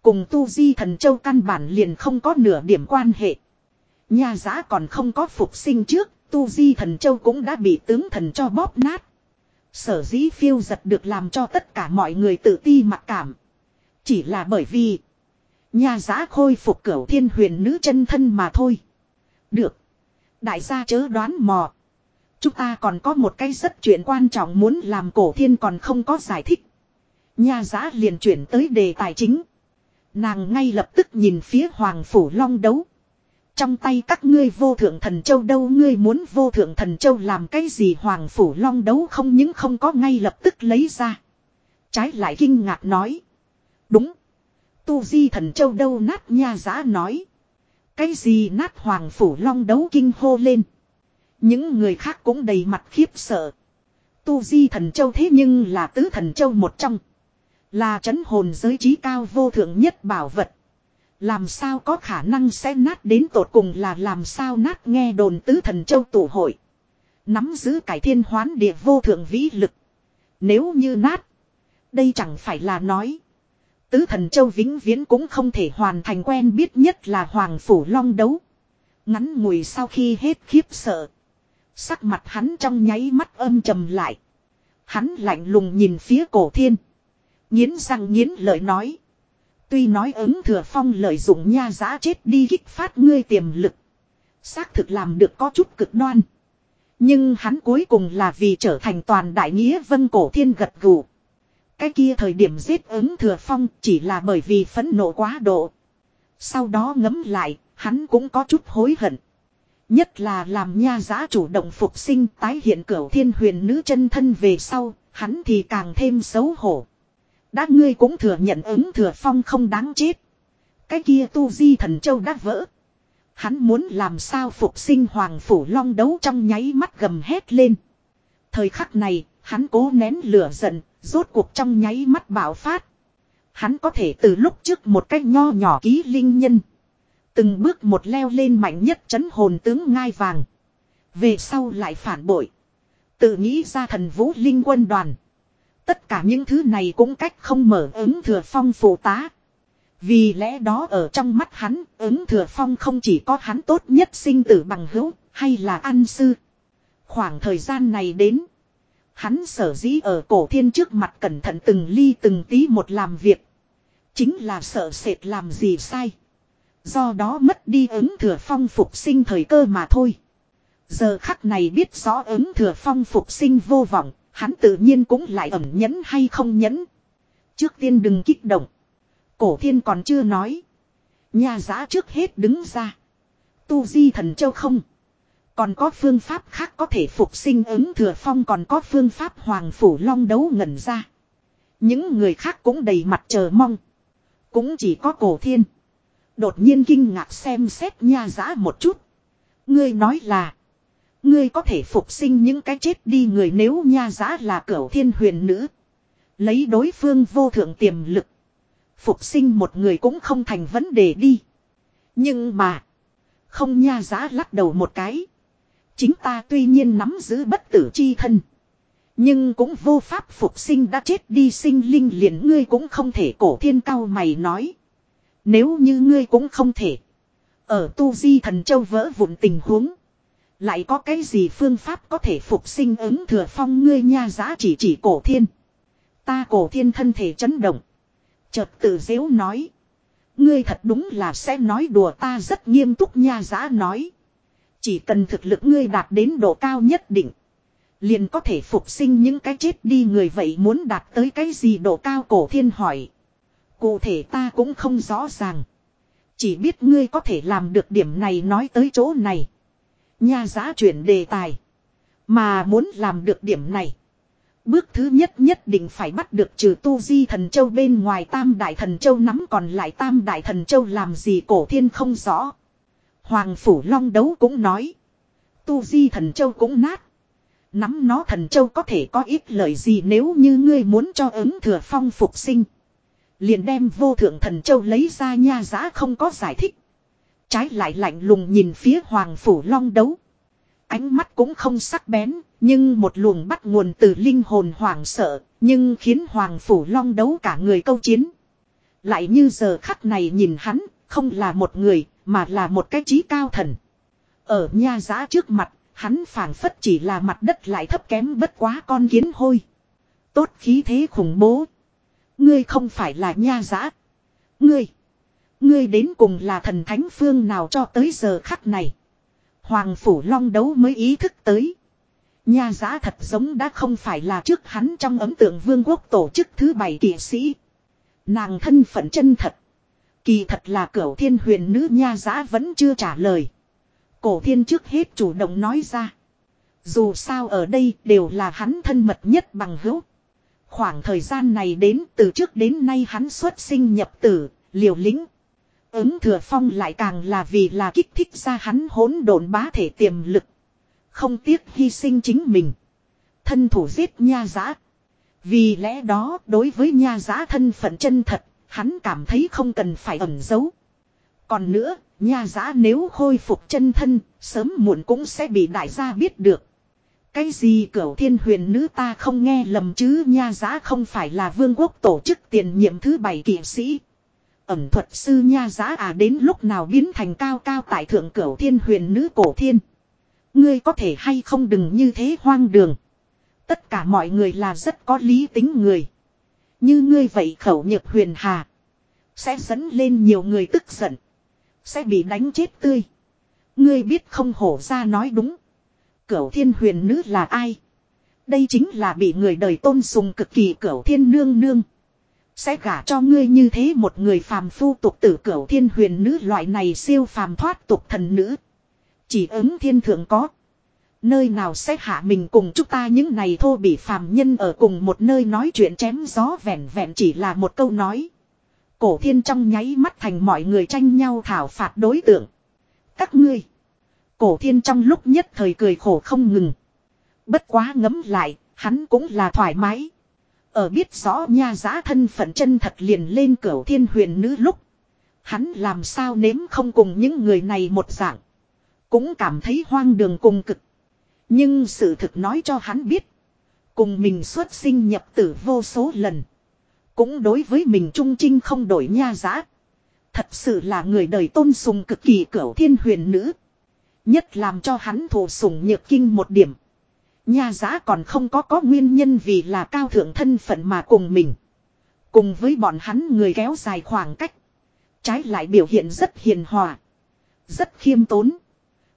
Cùng tu di thần châu căn bản liền không có nửa điểm quan hệ. Nhà giã còn không có phục sinh trước, tu di thần châu cũng đã bị tướng thần cho bóp nát. Sở dĩ phiêu giật được làm cho tất cả mọi người tự ti mặc cảm. Chỉ là bởi vì nhà giã khôi phục cửu thiên huyền nữ chân thân mà thôi. Được. Đại gia chớ đoán mò. Chúng ta còn có một cái rất chuyện quan trọng muốn làm cổ thiên còn không có giải thích. Nhà giã liền chuyển tới đề tài chính. Nàng ngay lập tức nhìn phía Hoàng Phủ Long đấu. Trong tay các ngươi vô thượng thần châu đâu, ngươi muốn vô thượng thần châu làm cái gì Hoàng Phủ Long đấu không những không có, ngay lập tức lấy ra. Trái lại kinh ngạc nói. Đúng. Tu di thần châu đâu nát nha giã nói. Cái gì nát Hoàng Phủ Long đấu kinh hô lên. Những người khác cũng đầy mặt khiếp sợ. Tu di thần châu thế nhưng là tứ thần châu một trong. Là chấn hồn giới trí cao vô thượng nhất bảo vật. Làm sao có khả năng sẽ nát đến tột cùng là làm sao nát nghe đồn tứ thần châu tụ hội. Nắm giữ cải thiên hoán địa vô thượng vĩ lực. Nếu như nát. Đây chẳng phải là nói. Tứ thần châu vĩnh viễn cũng không thể hoàn thành quen biết nhất là Hoàng Phủ Long đấu. Ngắn ngủi sau khi hết khiếp sợ. Sắc mặt hắn trong nháy mắt âm trầm lại. Hắn lạnh lùng nhìn phía cổ thiên. Nhiến răng nhiến lời nói. Tuy nói ứng thừa phong lợi dụng nha giá chết đi kích phát ngươi tiềm lực. Xác thực làm được có chút cực đoan. Nhưng hắn cuối cùng là vì trở thành toàn đại nghĩa vân cổ thiên gật gù. Cái kia thời điểm giết ứng thừa phong chỉ là bởi vì phẫn nộ quá độ. Sau đó ngấm lại, hắn cũng có chút hối hận. Nhất là làm nha giá chủ động phục sinh tái hiện cửu thiên huyền nữ chân thân về sau, hắn thì càng thêm xấu hổ. Đã ngươi cũng thừa nhận ứng thừa phong không đáng chết. Cái kia tu di thần châu đã vỡ. Hắn muốn làm sao phục sinh hoàng phủ long đấu trong nháy mắt gầm hét lên. Thời khắc này, hắn cố nén lửa giận, rốt cuộc trong nháy mắt bạo phát. Hắn có thể từ lúc trước một cách nho nhỏ ký linh nhân. Từng bước một leo lên mạnh nhất chấn hồn tướng ngai vàng. Về sau lại phản bội. Tự nghĩ ra thần vũ linh quân đoàn. Tất cả những thứ này cũng cách không mở ứng thừa phong phụ tá. Vì lẽ đó ở trong mắt hắn, ứng thừa phong không chỉ có hắn tốt nhất sinh tử bằng hữu, hay là ăn sư. Khoảng thời gian này đến, hắn sở dĩ ở cổ thiên trước mặt cẩn thận từng ly từng tí một làm việc. Chính là sợ sệt làm gì sai. Do đó mất đi ứng thừa phong phục sinh thời cơ mà thôi. Giờ khắc này biết rõ ứng thừa phong phục sinh vô vọng, hắn tự nhiên cũng lại ẩn nhẫn hay không nhẫn. Trước tiên đừng kích động. Cổ thiên còn chưa nói. Nhà giã trước hết đứng ra. Tu di thần châu không. Còn có phương pháp khác có thể phục sinh ứng thừa phong, còn có phương pháp hoàng phủ long đấu ngẩn ra. Những người khác cũng đầy mặt chờ mong. Cũng chỉ có cổ thiên. Đột nhiên kinh ngạc xem xét nha giã một chút. Ngươi nói là. Ngươi có thể phục sinh những cái chết đi người nếu nha giá là cửu thiên huyền nữ. Lấy đối phương vô thượng tiềm lực. Phục sinh một người cũng không thành vấn đề đi. Nhưng mà. Không nha giá lắc đầu một cái. Chính ta tuy nhiên nắm giữ bất tử chi thân. Nhưng cũng vô pháp phục sinh đã chết đi sinh linh liền ngươi cũng không thể cổ thiên cao mày nói. Nếu như ngươi cũng không thể. Ở tu di thần châu vỡ vụn tình huống. Lại có cái gì phương pháp có thể phục sinh ứng thừa phong ngươi nha giá chỉ chỉ cổ thiên. Ta cổ thiên thân thể chấn động. Chợt tự dễu nói. Ngươi thật đúng là sẽ nói đùa ta rất nghiêm túc nha giá nói. Chỉ cần thực lực ngươi đạt đến độ cao nhất định. Liền có thể phục sinh những cái chết đi người vậy muốn đạt tới cái gì độ cao cổ thiên hỏi. Cụ thể ta cũng không rõ ràng. Chỉ biết ngươi có thể làm được điểm này nói tới chỗ này. Nha giá chuyển đề tài. Mà muốn làm được điểm này. Bước thứ nhất nhất định phải bắt được trừ tu di thần châu bên ngoài tam đại thần châu nắm còn lại tam đại thần châu làm gì cổ thiên không rõ. Hoàng Phủ Long đấu cũng nói. Tu di thần châu cũng nát. Nắm nó thần châu có thể có ít lời gì nếu như ngươi muốn cho ứng thừa phong phục sinh. Liền đem vô thượng thần châu lấy ra nha giá không có giải thích. Trái lại lạnh lùng nhìn phía Hoàng Phủ Long đấu. Ánh mắt cũng không sắc bén, nhưng một luồng bắt nguồn từ linh hồn hoàng sợ, nhưng khiến Hoàng Phủ Long đấu cả người câu chiến. Lại như giờ khắc này nhìn hắn, không là một người, mà là một cái trí cao thần. Ở nha giá trước mặt, hắn phảng phất chỉ là mặt đất lại thấp kém bất quá con kiến hôi. Tốt khí thế khủng bố. Ngươi không phải là nha giá. Ngươi. Ngươi đến cùng là thần thánh phương nào cho tới giờ khắc này. Hoàng Phủ Long đấu mới ý thức tới. Nha giá thật giống đã không phải là trước hắn trong ấm tượng vương quốc tổ chức thứ bảy kỵ sĩ. Nàng thân phận chân thật. Kỳ thật là cửu thiên huyền nữ nha giá vẫn chưa trả lời. Cổ thiên trước hết chủ động nói ra. Dù sao ở đây đều là hắn thân mật nhất bằng hữu. Khoảng thời gian này đến từ trước đến nay hắn xuất sinh nhập tử, liều lĩnh. Ứng thừa phong lại càng là vì là kích thích ra hắn hỗn độn bá thể tiềm lực. Không tiếc hy sinh chính mình. Thân thủ giết nha giã. Vì lẽ đó đối với nha giã thân phận chân thật, hắn cảm thấy không cần phải ẩn giấu. Còn nữa, nha giã nếu khôi phục chân thân, sớm muộn cũng sẽ bị đại gia biết được. Cái gì cửu thiên huyền nữ ta không nghe lầm chứ nha giá không phải là vương quốc tổ chức tiền nhiệm thứ bảy kỵ sĩ. Ẩm thuật sư nha giá à đến lúc nào biến thành cao cao tại thượng cửu thiên huyền nữ cổ thiên. Ngươi có thể hay không đừng như thế hoang đường. Tất cả mọi người là rất có lý tính người. Như ngươi vậy khẩu nhược huyền hà. Sẽ dẫn lên nhiều người tức giận. Sẽ bị đánh chết tươi. Ngươi biết không hổ ra nói đúng. Cửu thiên huyền nữ là ai? Đây chính là bị người đời tôn sùng cực kỳ cửu thiên nương nương. Sẽ gả cho ngươi như thế một người phàm phu tục tử cửu thiên huyền nữ loại này siêu phàm thoát tục thần nữ. Chỉ ứng thiên thượng có. Nơi nào sẽ hạ mình cùng chúng ta những này thô bị phàm nhân ở cùng một nơi nói chuyện chém gió vẹn vẹn chỉ là một câu nói. Cổ thiên trong nháy mắt thành mọi người tranh nhau thảo phạt đối tượng. Các ngươi. Cổ thiên trong lúc nhất thời cười khổ không ngừng. Bất quá ngấm lại, hắn cũng là thoải mái. Ở biết rõ nha giá thân phận chân thật liền lên cửa thiên huyền nữ lúc. Hắn làm sao nếm không cùng những người này một dạng. Cũng cảm thấy hoang đường cùng cực. Nhưng sự thực nói cho hắn biết. Cùng mình xuất sinh nhập tử vô số lần. Cũng đối với mình trung trinh không đổi nha giá. Thật sự là người đời tôn sùng cực kỳ cửa thiên huyền nữ. Nhất làm cho hắn thù sùng nhược kinh một điểm. Nha giá còn không có có nguyên nhân vì là cao thượng thân phận mà cùng mình. Cùng với bọn hắn người kéo dài khoảng cách. Trái lại biểu hiện rất hiền hòa. Rất khiêm tốn.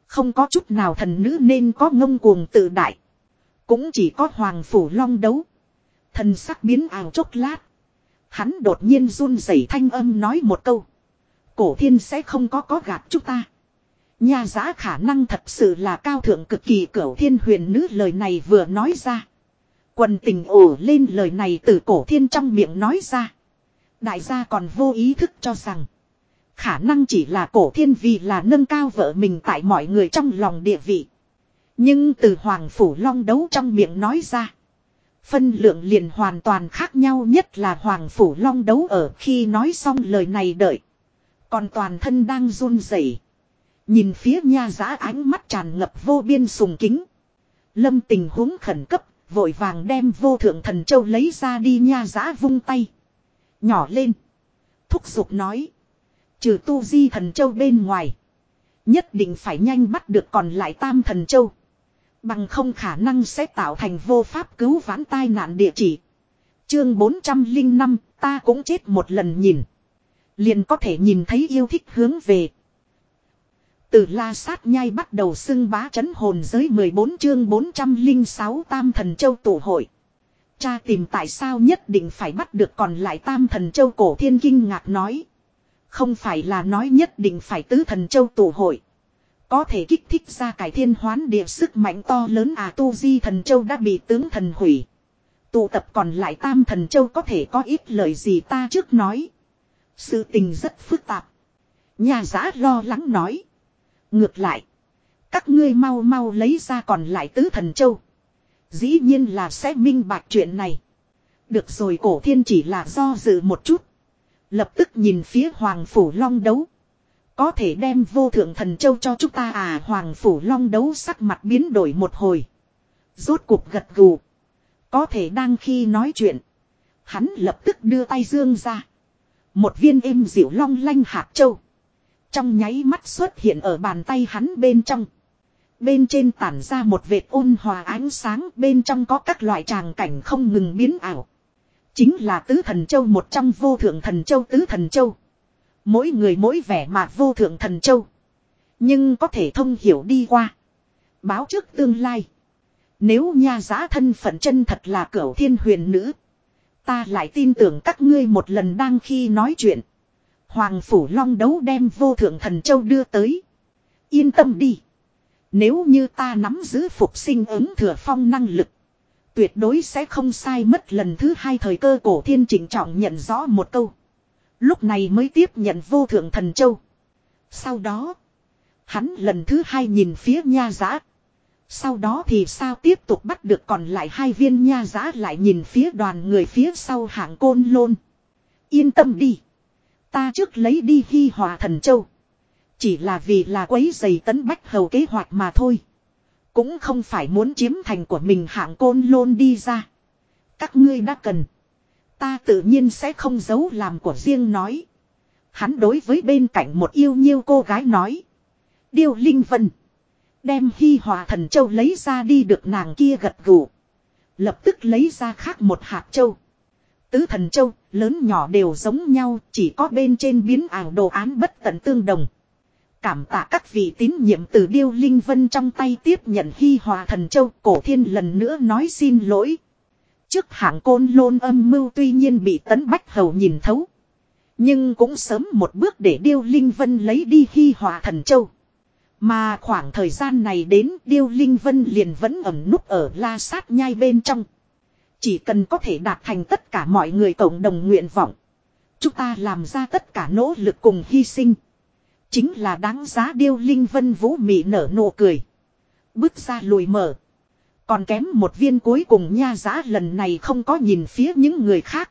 Không có chút nào thần nữ nên có ngông cuồng tự đại. Cũng chỉ có hoàng phủ long đấu. Thần sắc biến ảo chốc lát. Hắn đột nhiên run rẩy thanh âm nói một câu. Cổ thiên sẽ không có có gạt chúng ta. Nha giá khả năng thật sự là cao thượng cực kỳ cửu thiên huyền nữ lời này vừa nói ra. Quần tình ổ lên lời này từ cổ thiên trong miệng nói ra. Đại gia còn vô ý thức cho rằng. Khả năng chỉ là cổ thiên vì là nâng cao vợ mình tại mọi người trong lòng địa vị. Nhưng từ Hoàng Phủ Long đấu trong miệng nói ra. Phân lượng liền hoàn toàn khác nhau nhất là Hoàng Phủ Long đấu ở khi nói xong lời này đợi. Còn toàn thân đang run rẩy Nhìn phía nha giá ánh mắt tràn ngập vô biên sùng kính. Lâm tình huống khẩn cấp, vội vàng đem vô thượng thần châu lấy ra đi nha giá vung tay. Nhỏ lên. Thúc giục nói. Trừ tu di thần châu bên ngoài. Nhất định phải nhanh bắt được còn lại tam thần châu. Bằng không khả năng sẽ tạo thành vô pháp cứu vãn tai nạn địa chỉ. Chương 405, ta cũng chết một lần nhìn. Liền có thể nhìn thấy yêu thích hướng về. Từ la sát nhai bắt đầu xưng bá chấn hồn giới 14 chương 406 tam thần châu tổ hội. Cha tìm tại sao nhất định phải bắt được còn lại tam thần châu cổ thiên kinh ngạc nói. Không phải là nói nhất định phải tứ thần châu tổ hội. Có thể kích thích ra cải thiên hoán địa sức mạnh to lớn à tu di thần châu đã bị tướng thần hủy. Tụ tập còn lại tam thần châu có thể có ít lời gì ta trước nói. Sự tình rất phức tạp. Nhà giã lo lắng nói. Ngược lại. Các ngươi mau mau lấy ra còn lại tứ thần châu. Dĩ nhiên là sẽ minh bạch chuyện này. Được rồi, cổ thiên chỉ là do dự một chút. Lập tức nhìn phía Hoàng Phủ Long đấu. Có thể đem vô thượng thần châu cho chúng ta à Hoàng Phủ Long đấu sắc mặt biến đổi một hồi. Rốt cuộc gật gù. Có thể đang khi nói chuyện. Hắn lập tức đưa tay dương ra. Một viên êm dịu long lanh hạt châu. Trong nháy mắt xuất hiện ở bàn tay hắn bên trong. Bên trên tản ra một vệt ôn hòa ánh sáng, bên trong có các loại tràng cảnh không ngừng biến ảo. Chính là tứ thần châu, một trong vô thượng thần châu, tứ thần châu. Mỗi người mỗi vẻ mà vô thượng thần châu. Nhưng có thể thông hiểu đi qua. Báo trước tương lai. Nếu nha giá thân phận chân thật là cửu thiên huyền nữ. Ta lại tin tưởng các ngươi một lần đang khi nói chuyện. Hoàng Phủ Long đấu đem vô thượng thần châu đưa tới. Yên tâm đi. Nếu như ta nắm giữ phục sinh ứng thừa phong năng lực. Tuyệt đối sẽ không sai mất lần thứ hai thời cơ cổ thiên chỉnh trọng nhận rõ một câu. Lúc này mới tiếp nhận vô thượng thần châu. Sau đó. Hắn lần thứ hai nhìn phía nha giã. Sau đó thì sao tiếp tục bắt được còn lại hai viên nha giã lại nhìn phía đoàn người phía sau hạng côn lôn. Yên tâm đi. Ta trước lấy đi hy hòa thần châu. Chỉ là vì là quấy giày tấn bách hầu kế hoạch mà thôi. Cũng không phải muốn chiếm thành của mình hạng côn lôn đi ra. Các ngươi đã cần. Ta tự nhiên sẽ không giấu làm của riêng nói. Hắn đối với bên cạnh một yêu nhiêu cô gái nói. Điêu Linh Vân. Đem hy hòa thần châu lấy ra đi được nàng kia gật gù. Lập tức lấy ra khác một hạt châu. Tứ thần châu, lớn nhỏ đều giống nhau, chỉ có bên trên biến ảo đồ án bất tận tương đồng. Cảm tạ các vị tín nhiệm từ Điêu Linh Vân trong tay tiếp nhận hy hòa thần châu cổ thiên lần nữa nói xin lỗi. Trước hạng côn lôn âm mưu tuy nhiên bị tấn bách hầu nhìn thấu. Nhưng cũng sớm một bước để Điêu Linh Vân lấy đi hy hòa thần châu. Mà khoảng thời gian này đến Điêu Linh Vân liền vẫn ẩm núp ở la sát nhai bên trong. Chỉ cần có thể đạt thành tất cả mọi người cộng đồng nguyện vọng. Chúng ta làm ra tất cả nỗ lực cùng hy sinh. Chính là đáng giá Điêu Linh Vân vũ mị nở nụ cười. Bước ra lùi mở. Còn kém một viên cuối cùng nha giá lần này không có nhìn phía những người khác.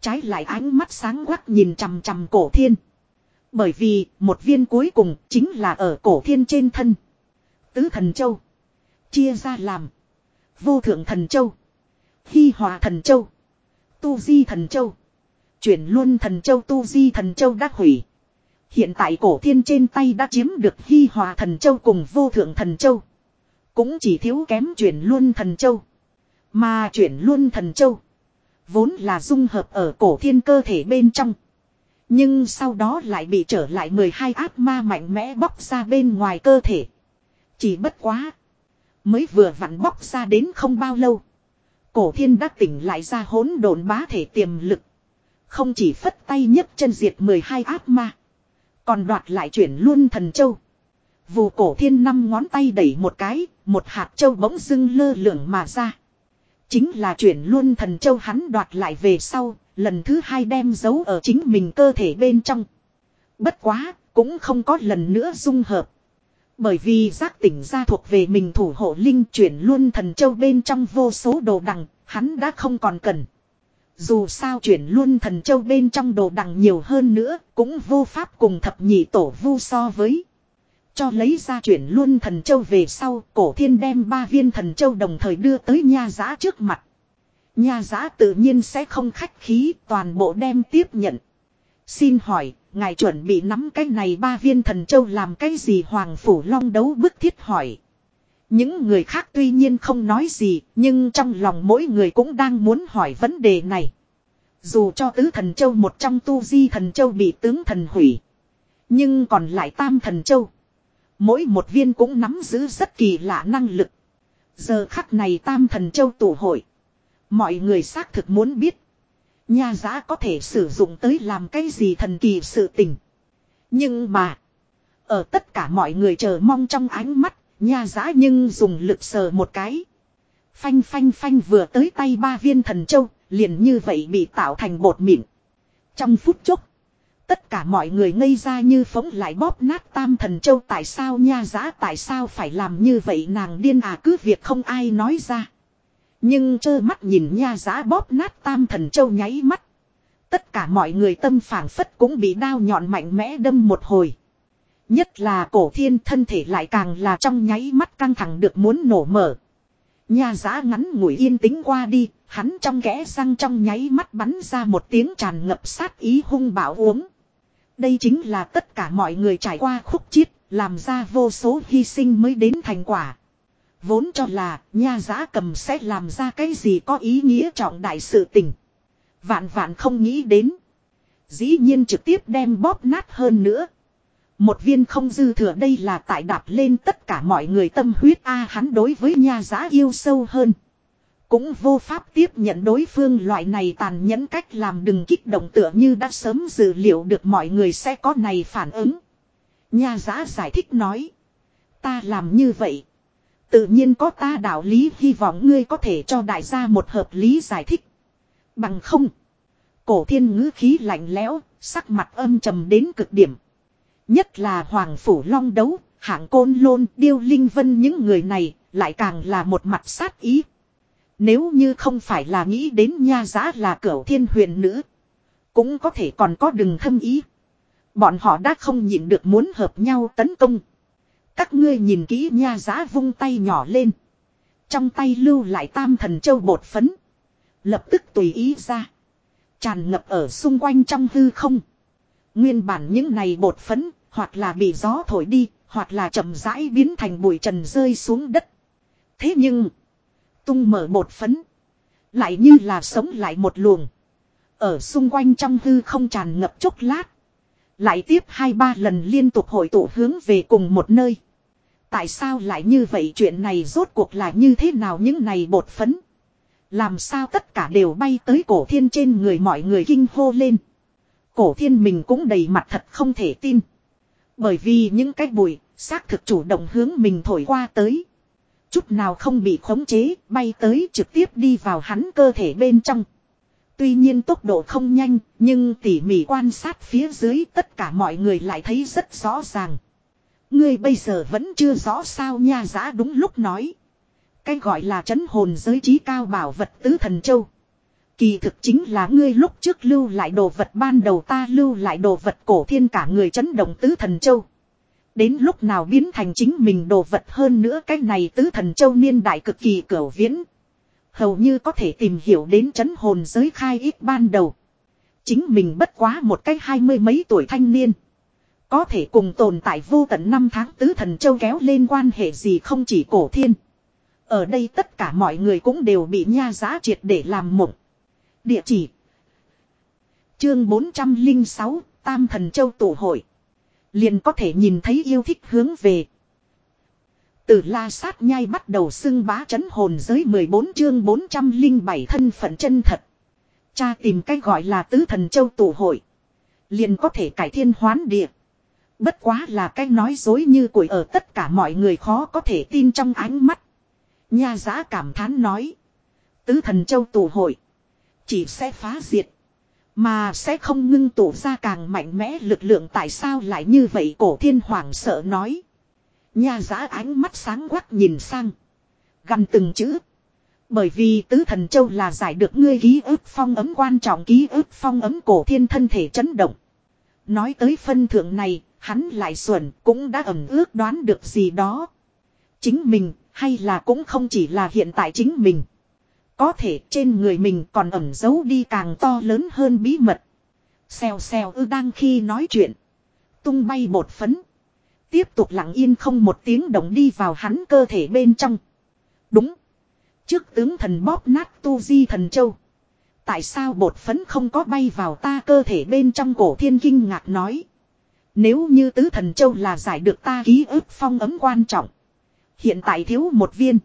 Trái lại ánh mắt sáng quắc nhìn chằm chằm cổ thiên. Bởi vì một viên cuối cùng chính là ở cổ thiên trên thân. Tứ thần châu. Chia ra làm. Vô thượng thần châu. Hy hòa thần châu. Tu di thần châu. Chuyển luôn thần châu tu di thần châu đã hủy. Hiện tại cổ thiên trên tay đã chiếm được hy hòa thần châu cùng vô thượng thần châu. Cũng chỉ thiếu kém chuyển luôn thần châu. Mà chuyển luôn thần châu. Vốn là dung hợp ở cổ thiên cơ thể bên trong. Nhưng sau đó lại bị trở lại 12 ác ma mạnh mẽ bóc ra bên ngoài cơ thể. Chỉ bất quá. Mới vừa vặn bóc ra đến không bao lâu. Cổ thiên đã tỉnh lại ra hỗn độn bá thể tiềm lực. Không chỉ phất tay nhấc chân diệt 12 ác ma. Còn đoạt lại chuyển luôn thần châu. Vù cổ thiên năm ngón tay đẩy một cái, một hạt châu bỗng dưng lơ lửng mà ra. Chính là chuyển luôn thần châu hắn đoạt lại về sau, lần thứ hai đem giấu ở chính mình cơ thể bên trong. Bất quá, cũng không có lần nữa dung hợp. Bởi vì giác tỉnh ra thuộc về mình thủ hộ linh chuyển luôn thần châu bên trong vô số đồ đằng, hắn đã không còn cần. Dù sao chuyển luôn thần châu bên trong đồ đằng nhiều hơn nữa, cũng vô pháp cùng thập nhị tổ vu so với. Cho lấy ra chuyển luôn thần châu về sau, cổ thiên đem ba viên thần châu đồng thời đưa tới nha giá trước mặt. Nha giá tự nhiên sẽ không khách khí, toàn bộ đem tiếp nhận. Xin hỏi, ngài chuẩn bị nắm cái này ba viên thần châu làm cái gì hoàng phủ long đấu bức thiết hỏi. Những người khác tuy nhiên không nói gì, nhưng trong lòng mỗi người cũng đang muốn hỏi vấn đề này. Dù cho tứ thần châu một trong tu di thần châu bị tướng thần hủy. Nhưng còn lại tam thần châu. Mỗi một viên cũng nắm giữ rất kỳ lạ năng lực. Giờ khắc này tam thần châu tụ hội. Mọi người xác thực muốn biết. Nha giá có thể sử dụng tới làm cái gì thần kỳ sự tình. Nhưng mà. Ở tất cả mọi người chờ mong trong ánh mắt. Nha giá nhưng dùng lực sờ một cái. Phanh phanh phanh vừa tới tay ba viên thần châu. Liền như vậy bị tạo thành bột mịn. Trong phút chốc. Tất cả mọi người ngây ra như phóng lại bóp nát tam thần châu tại sao nha giá tại sao phải làm như vậy nàng điên à cứ việc không ai nói ra. Nhưng trơ mắt nhìn nha giá bóp nát tam thần châu nháy mắt. Tất cả mọi người tâm phảng phất cũng bị đao nhọn mạnh mẽ đâm một hồi. Nhất là cổ thiên thân thể lại càng là trong nháy mắt căng thẳng được muốn nổ mở. Nha giá ngắn ngủi yên tĩnh qua đi, hắn trong kẽ răng trong nháy mắt bắn ra một tiếng tràn ngập sát ý hung bạo uống. Đây chính là tất cả mọi người trải qua khúc chiết, làm ra vô số hy sinh mới đến thành quả. Vốn cho là nha giá cầm sẽ làm ra cái gì có ý nghĩa trọng đại sự tình. Vạn vạn không nghĩ đến. Dĩ nhiên trực tiếp đem bóp nát hơn nữa. Một viên không dư thừa đây là tại đạp lên tất cả mọi người tâm huyết A, hắn đối với nha giá yêu sâu hơn. Cũng vô pháp tiếp nhận đối phương loại này tàn nhẫn cách làm đừng kích động tựa như đã sớm dự liệu được mọi người sẽ có này phản ứng. Nha giá giải thích nói. Ta làm như vậy. Tự nhiên có ta đạo lý hy vọng ngươi có thể cho đại gia một hợp lý giải thích. Bằng không. Cổ thiên ngữ khí lạnh lẽo, sắc mặt âm trầm đến cực điểm. Nhất là Hoàng Phủ Long Đấu, hạng côn lôn, điêu linh vân những người này, lại càng là một mặt sát ý. Nếu như không phải là nghĩ đến nha giá là cửa thiên huyền nữ. Cũng có thể còn có đừng thâm ý. Bọn họ đã không nhịn được muốn hợp nhau tấn công. Các ngươi nhìn kỹ nha giá vung tay nhỏ lên. Trong tay lưu lại tam thần châu bột phấn. Lập tức tùy ý ra. Tràn ngập ở xung quanh trong hư không. Nguyên bản những này bột phấn, hoặc là bị gió thổi đi, hoặc là chậm rãi biến thành bụi trần rơi xuống đất. Thế nhưng, tung mở bột phấn. Lại như là sống lại một luồng. Ở xung quanh trong hư không tràn ngập chốc lát. Lại tiếp hai ba lần liên tục hội tụ hướng về cùng một nơi. Tại sao lại như vậy chuyện này rốt cuộc là như thế nào những này bột phấn. Làm sao tất cả đều bay tới cổ thiên trên người mọi người kinh hô lên. Cổ thiên mình cũng đầy mặt thật không thể tin. Bởi vì những cái bụi, xác thực chủ động hướng mình thổi qua tới. Chút nào không bị khống chế, bay tới trực tiếp đi vào hắn cơ thể bên trong. Tuy nhiên tốc độ không nhanh, nhưng tỉ mỉ quan sát phía dưới tất cả mọi người lại thấy rất rõ ràng. Ngươi bây giờ vẫn chưa rõ sao nha Giá đúng lúc nói. Cái gọi là chấn hồn giới trí cao bảo vật tứ thần châu. Kỳ thực chính là ngươi lúc trước lưu lại đồ vật ban đầu ta lưu lại đồ vật cổ thiên cả người chấn động tứ thần châu. Đến lúc nào biến thành chính mình đồ vật hơn nữa cái này tứ thần châu niên đại cực kỳ cửu viễn. Hầu như có thể tìm hiểu đến chấn hồn giới khai ít ban đầu. Chính mình bất quá một cái hai mươi mấy tuổi thanh niên. Có thể cùng tồn tại vô tận năm tháng tứ thần châu kéo lên quan hệ gì không chỉ cổ thiên. Ở đây tất cả mọi người cũng đều bị nha giá triệt để làm mộng. Địa chỉ. Chương 406 Tam Thần Châu Tổ hội. Liền có thể nhìn thấy yêu thích hướng về. Từ la sát nhai bắt đầu xưng bá chấn hồn giới 14 chương 407 thân phận chân thật. Cha tìm cách gọi là tứ thần châu tổ hội. Liền có thể cải thiên hoán địa. Bất quá là cái nói dối như củi ở tất cả mọi người khó có thể tin trong ánh mắt Nha giã cảm thán nói Tứ thần châu tổ hội chỉ sẽ phá diệt. Mà sẽ không ngưng tụ ra càng mạnh mẽ lực lượng tại sao lại như vậy cổ thiên hoàng sợ nói. Nha giã ánh mắt sáng quắc nhìn sang. Gần từng chữ. Bởi vì tứ thần châu là giải được ngươi ký ức phong ấm quan trọng ký ức phong ấm cổ thiên thân thể chấn động. Nói tới phân thượng này, hắn lại xuẩn cũng đã ẩm ước đoán được gì đó. Chính mình, hay là cũng không chỉ là hiện tại chính mình. Có thể trên người mình còn ẩn giấu đi càng to lớn hơn bí mật. Xèo xèo ư đang khi nói chuyện. Tung bay bột phấn. Tiếp tục lặng yên không một tiếng động đi vào hắn cơ thể bên trong. Đúng. Trước tướng thần bóp nát tu di thần châu. Tại sao bột phấn không có bay vào ta cơ thể bên trong cổ thiên kinh ngạc nói. Nếu như tứ thần châu là giải được ta ký ức phong ấm quan trọng. Hiện tại thiếu một viên.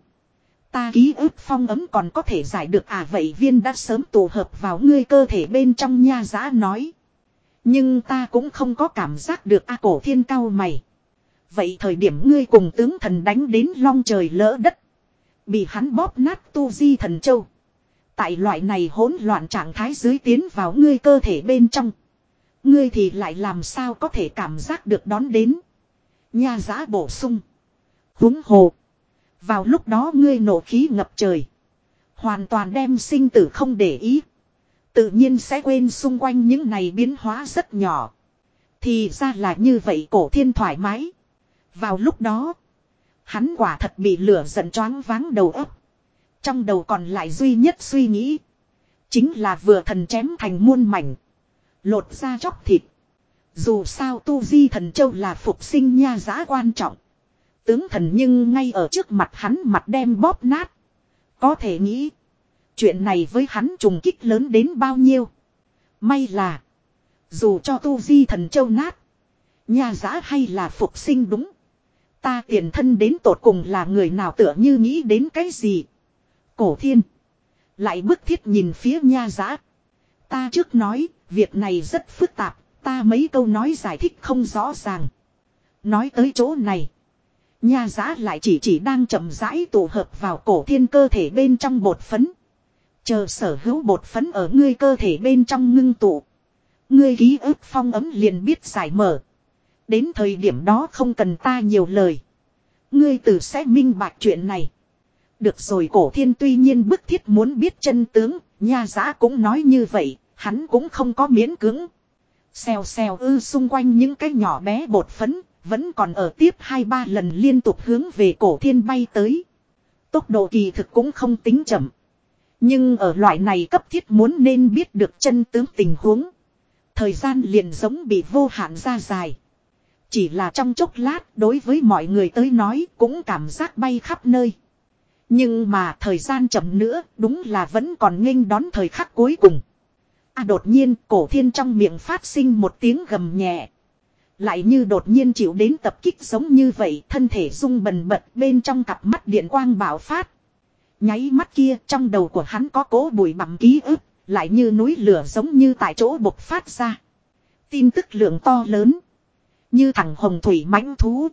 Ta ký ức phong ấm còn có thể giải được à vậy viên đã sớm tụ hợp vào ngươi cơ thể bên trong nha giã nói. Nhưng ta cũng không có cảm giác được a cổ thiên cao mày. Vậy thời điểm ngươi cùng tướng thần đánh đến long trời lỡ đất. Bị hắn bóp nát tu di thần châu. Tại loại này hỗn loạn trạng thái dưới tiến vào ngươi cơ thể bên trong. Ngươi thì lại làm sao có thể cảm giác được đón đến. Nha giã bổ sung. Húng hồ. Vào lúc đó ngươi nổ khí ngập trời. Hoàn toàn đem sinh tử không để ý. Tự nhiên sẽ quên xung quanh những này biến hóa rất nhỏ. Thì ra là như vậy cổ thiên thoải mái. Vào lúc đó. Hắn quả thật bị lửa giận choáng váng đầu ấp. Trong đầu còn lại duy nhất suy nghĩ. Chính là vừa thần chém thành muôn mảnh. Lột ra chóc thịt. Dù sao tu di thần châu là phục sinh nha giá quan trọng. Tướng thần nhưng ngay ở trước mặt hắn mặt đem bóp nát. Có thể nghĩ. Chuyện này với hắn trùng kích lớn đến bao nhiêu. May là. Dù cho tu di thần châu nát. Nhà giã hay là phục sinh đúng. Ta tiền thân đến tột cùng là người nào tựa như nghĩ đến cái gì. Cổ thiên. Lại bức thiết nhìn phía nha giã. Ta trước nói, việc này rất phức tạp, ta mấy câu nói giải thích không rõ ràng. Nói tới chỗ này. Nha giá lại chỉ chỉ đang chậm rãi tụ hợp vào cổ thiên cơ thể bên trong bột phấn. Chờ sở hữu bột phấn ở ngươi cơ thể bên trong ngưng tụ. Ngươi ký ức phong ấm liền biết giải mở. Đến thời điểm đó không cần ta nhiều lời. Ngươi tự sẽ minh bạch chuyện này. Được rồi cổ thiên tuy nhiên bức thiết muốn biết chân tướng, nha giá cũng nói như vậy, hắn cũng không có miễn cưỡng. Xèo xèo ư xung quanh những cái nhỏ bé bột phấn, vẫn còn ở tiếp hai ba lần liên tục hướng về cổ thiên bay tới. Tốc độ kỳ thực cũng không tính chậm. Nhưng ở loại này cấp thiết muốn nên biết được chân tướng tình huống. Thời gian liền giống bị vô hạn ra dài. Chỉ là trong chốc lát đối với mọi người tới nói cũng cảm giác bay khắp nơi. Nhưng mà thời gian chậm nữa đúng là vẫn còn nghênh đón thời khắc cuối cùng. À đột nhiên cổ thiên trong miệng phát sinh một tiếng gầm nhẹ. Lại như đột nhiên chịu đến tập kích giống như vậy, thân thể rung bần bật bên trong cặp mắt điện quang bạo phát. Nháy mắt kia trong đầu của hắn có cố bụi bặm ký ức, lại như núi lửa giống như tại chỗ bộc phát ra. Tin tức lượng to lớn. Như thằng hồng thủy mãnh thú.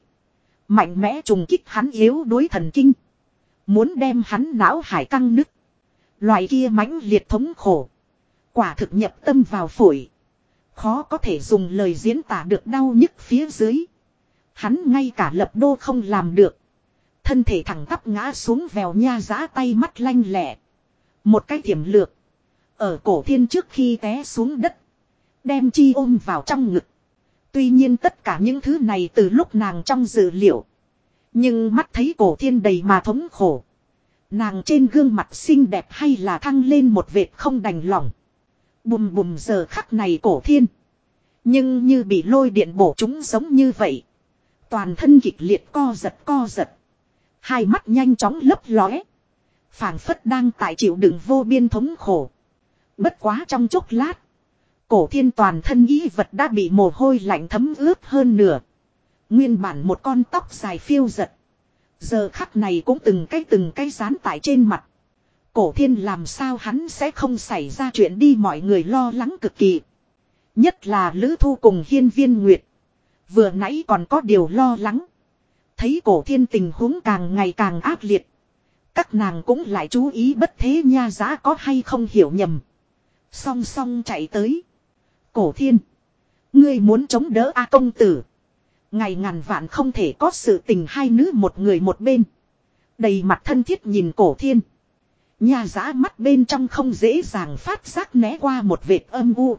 Mạnh mẽ trùng kích hắn yếu đối thần kinh. Muốn đem hắn não hải căng nứt. Loại kia mãnh liệt thống khổ. Quả thực nhập tâm vào phổi. Khó có thể dùng lời diễn tả được đau nhức phía dưới. Hắn ngay cả lập đô không làm được. Thân thể thẳng tắp ngã xuống vèo nha giã tay mắt lanh lẹ. Một cái tiềm lược. Ở cổ thiên trước khi té xuống đất. Đem chi ôm vào trong ngực. Tuy nhiên tất cả những thứ này từ lúc nàng trong dự liệu. Nhưng mắt thấy cổ thiên đầy mà thống khổ. Nàng trên gương mặt xinh đẹp hay là thăng lên một vệt không đành lòng. Bùm bùm giờ khắc này cổ thiên. Nhưng như bị lôi điện bổ chúng giống như vậy. Toàn thân kịch liệt co giật co giật. Hai mắt nhanh chóng lấp lóe. phảng phất đang tại chịu đựng vô biên thống khổ. Bất quá trong chốc lát. Cổ thiên toàn thân ý vật đã bị mồ hôi lạnh thấm ướt hơn nửa. Nguyên bản một con tóc dài phiêu giật. Giờ khắc này cũng từng cái từng cái dán tại trên mặt. Cổ thiên làm sao hắn sẽ không xảy ra chuyện đi mọi người lo lắng cực kỳ. Nhất là Lữ Thu cùng hiên viên Nguyệt. Vừa nãy còn có điều lo lắng. Thấy cổ thiên tình huống càng ngày càng ác liệt. Các nàng cũng lại chú ý bất thế nha giá có hay không hiểu nhầm. Song song chạy tới. Cổ thiên. Ngươi muốn chống đỡ A công tử. Ngày ngàn vạn không thể có sự tình hai nữ một người một bên. Đầy mặt thân thiết nhìn cổ thiên. Nhà giã mắt bên trong không dễ dàng phát giác né qua một vệt âm u.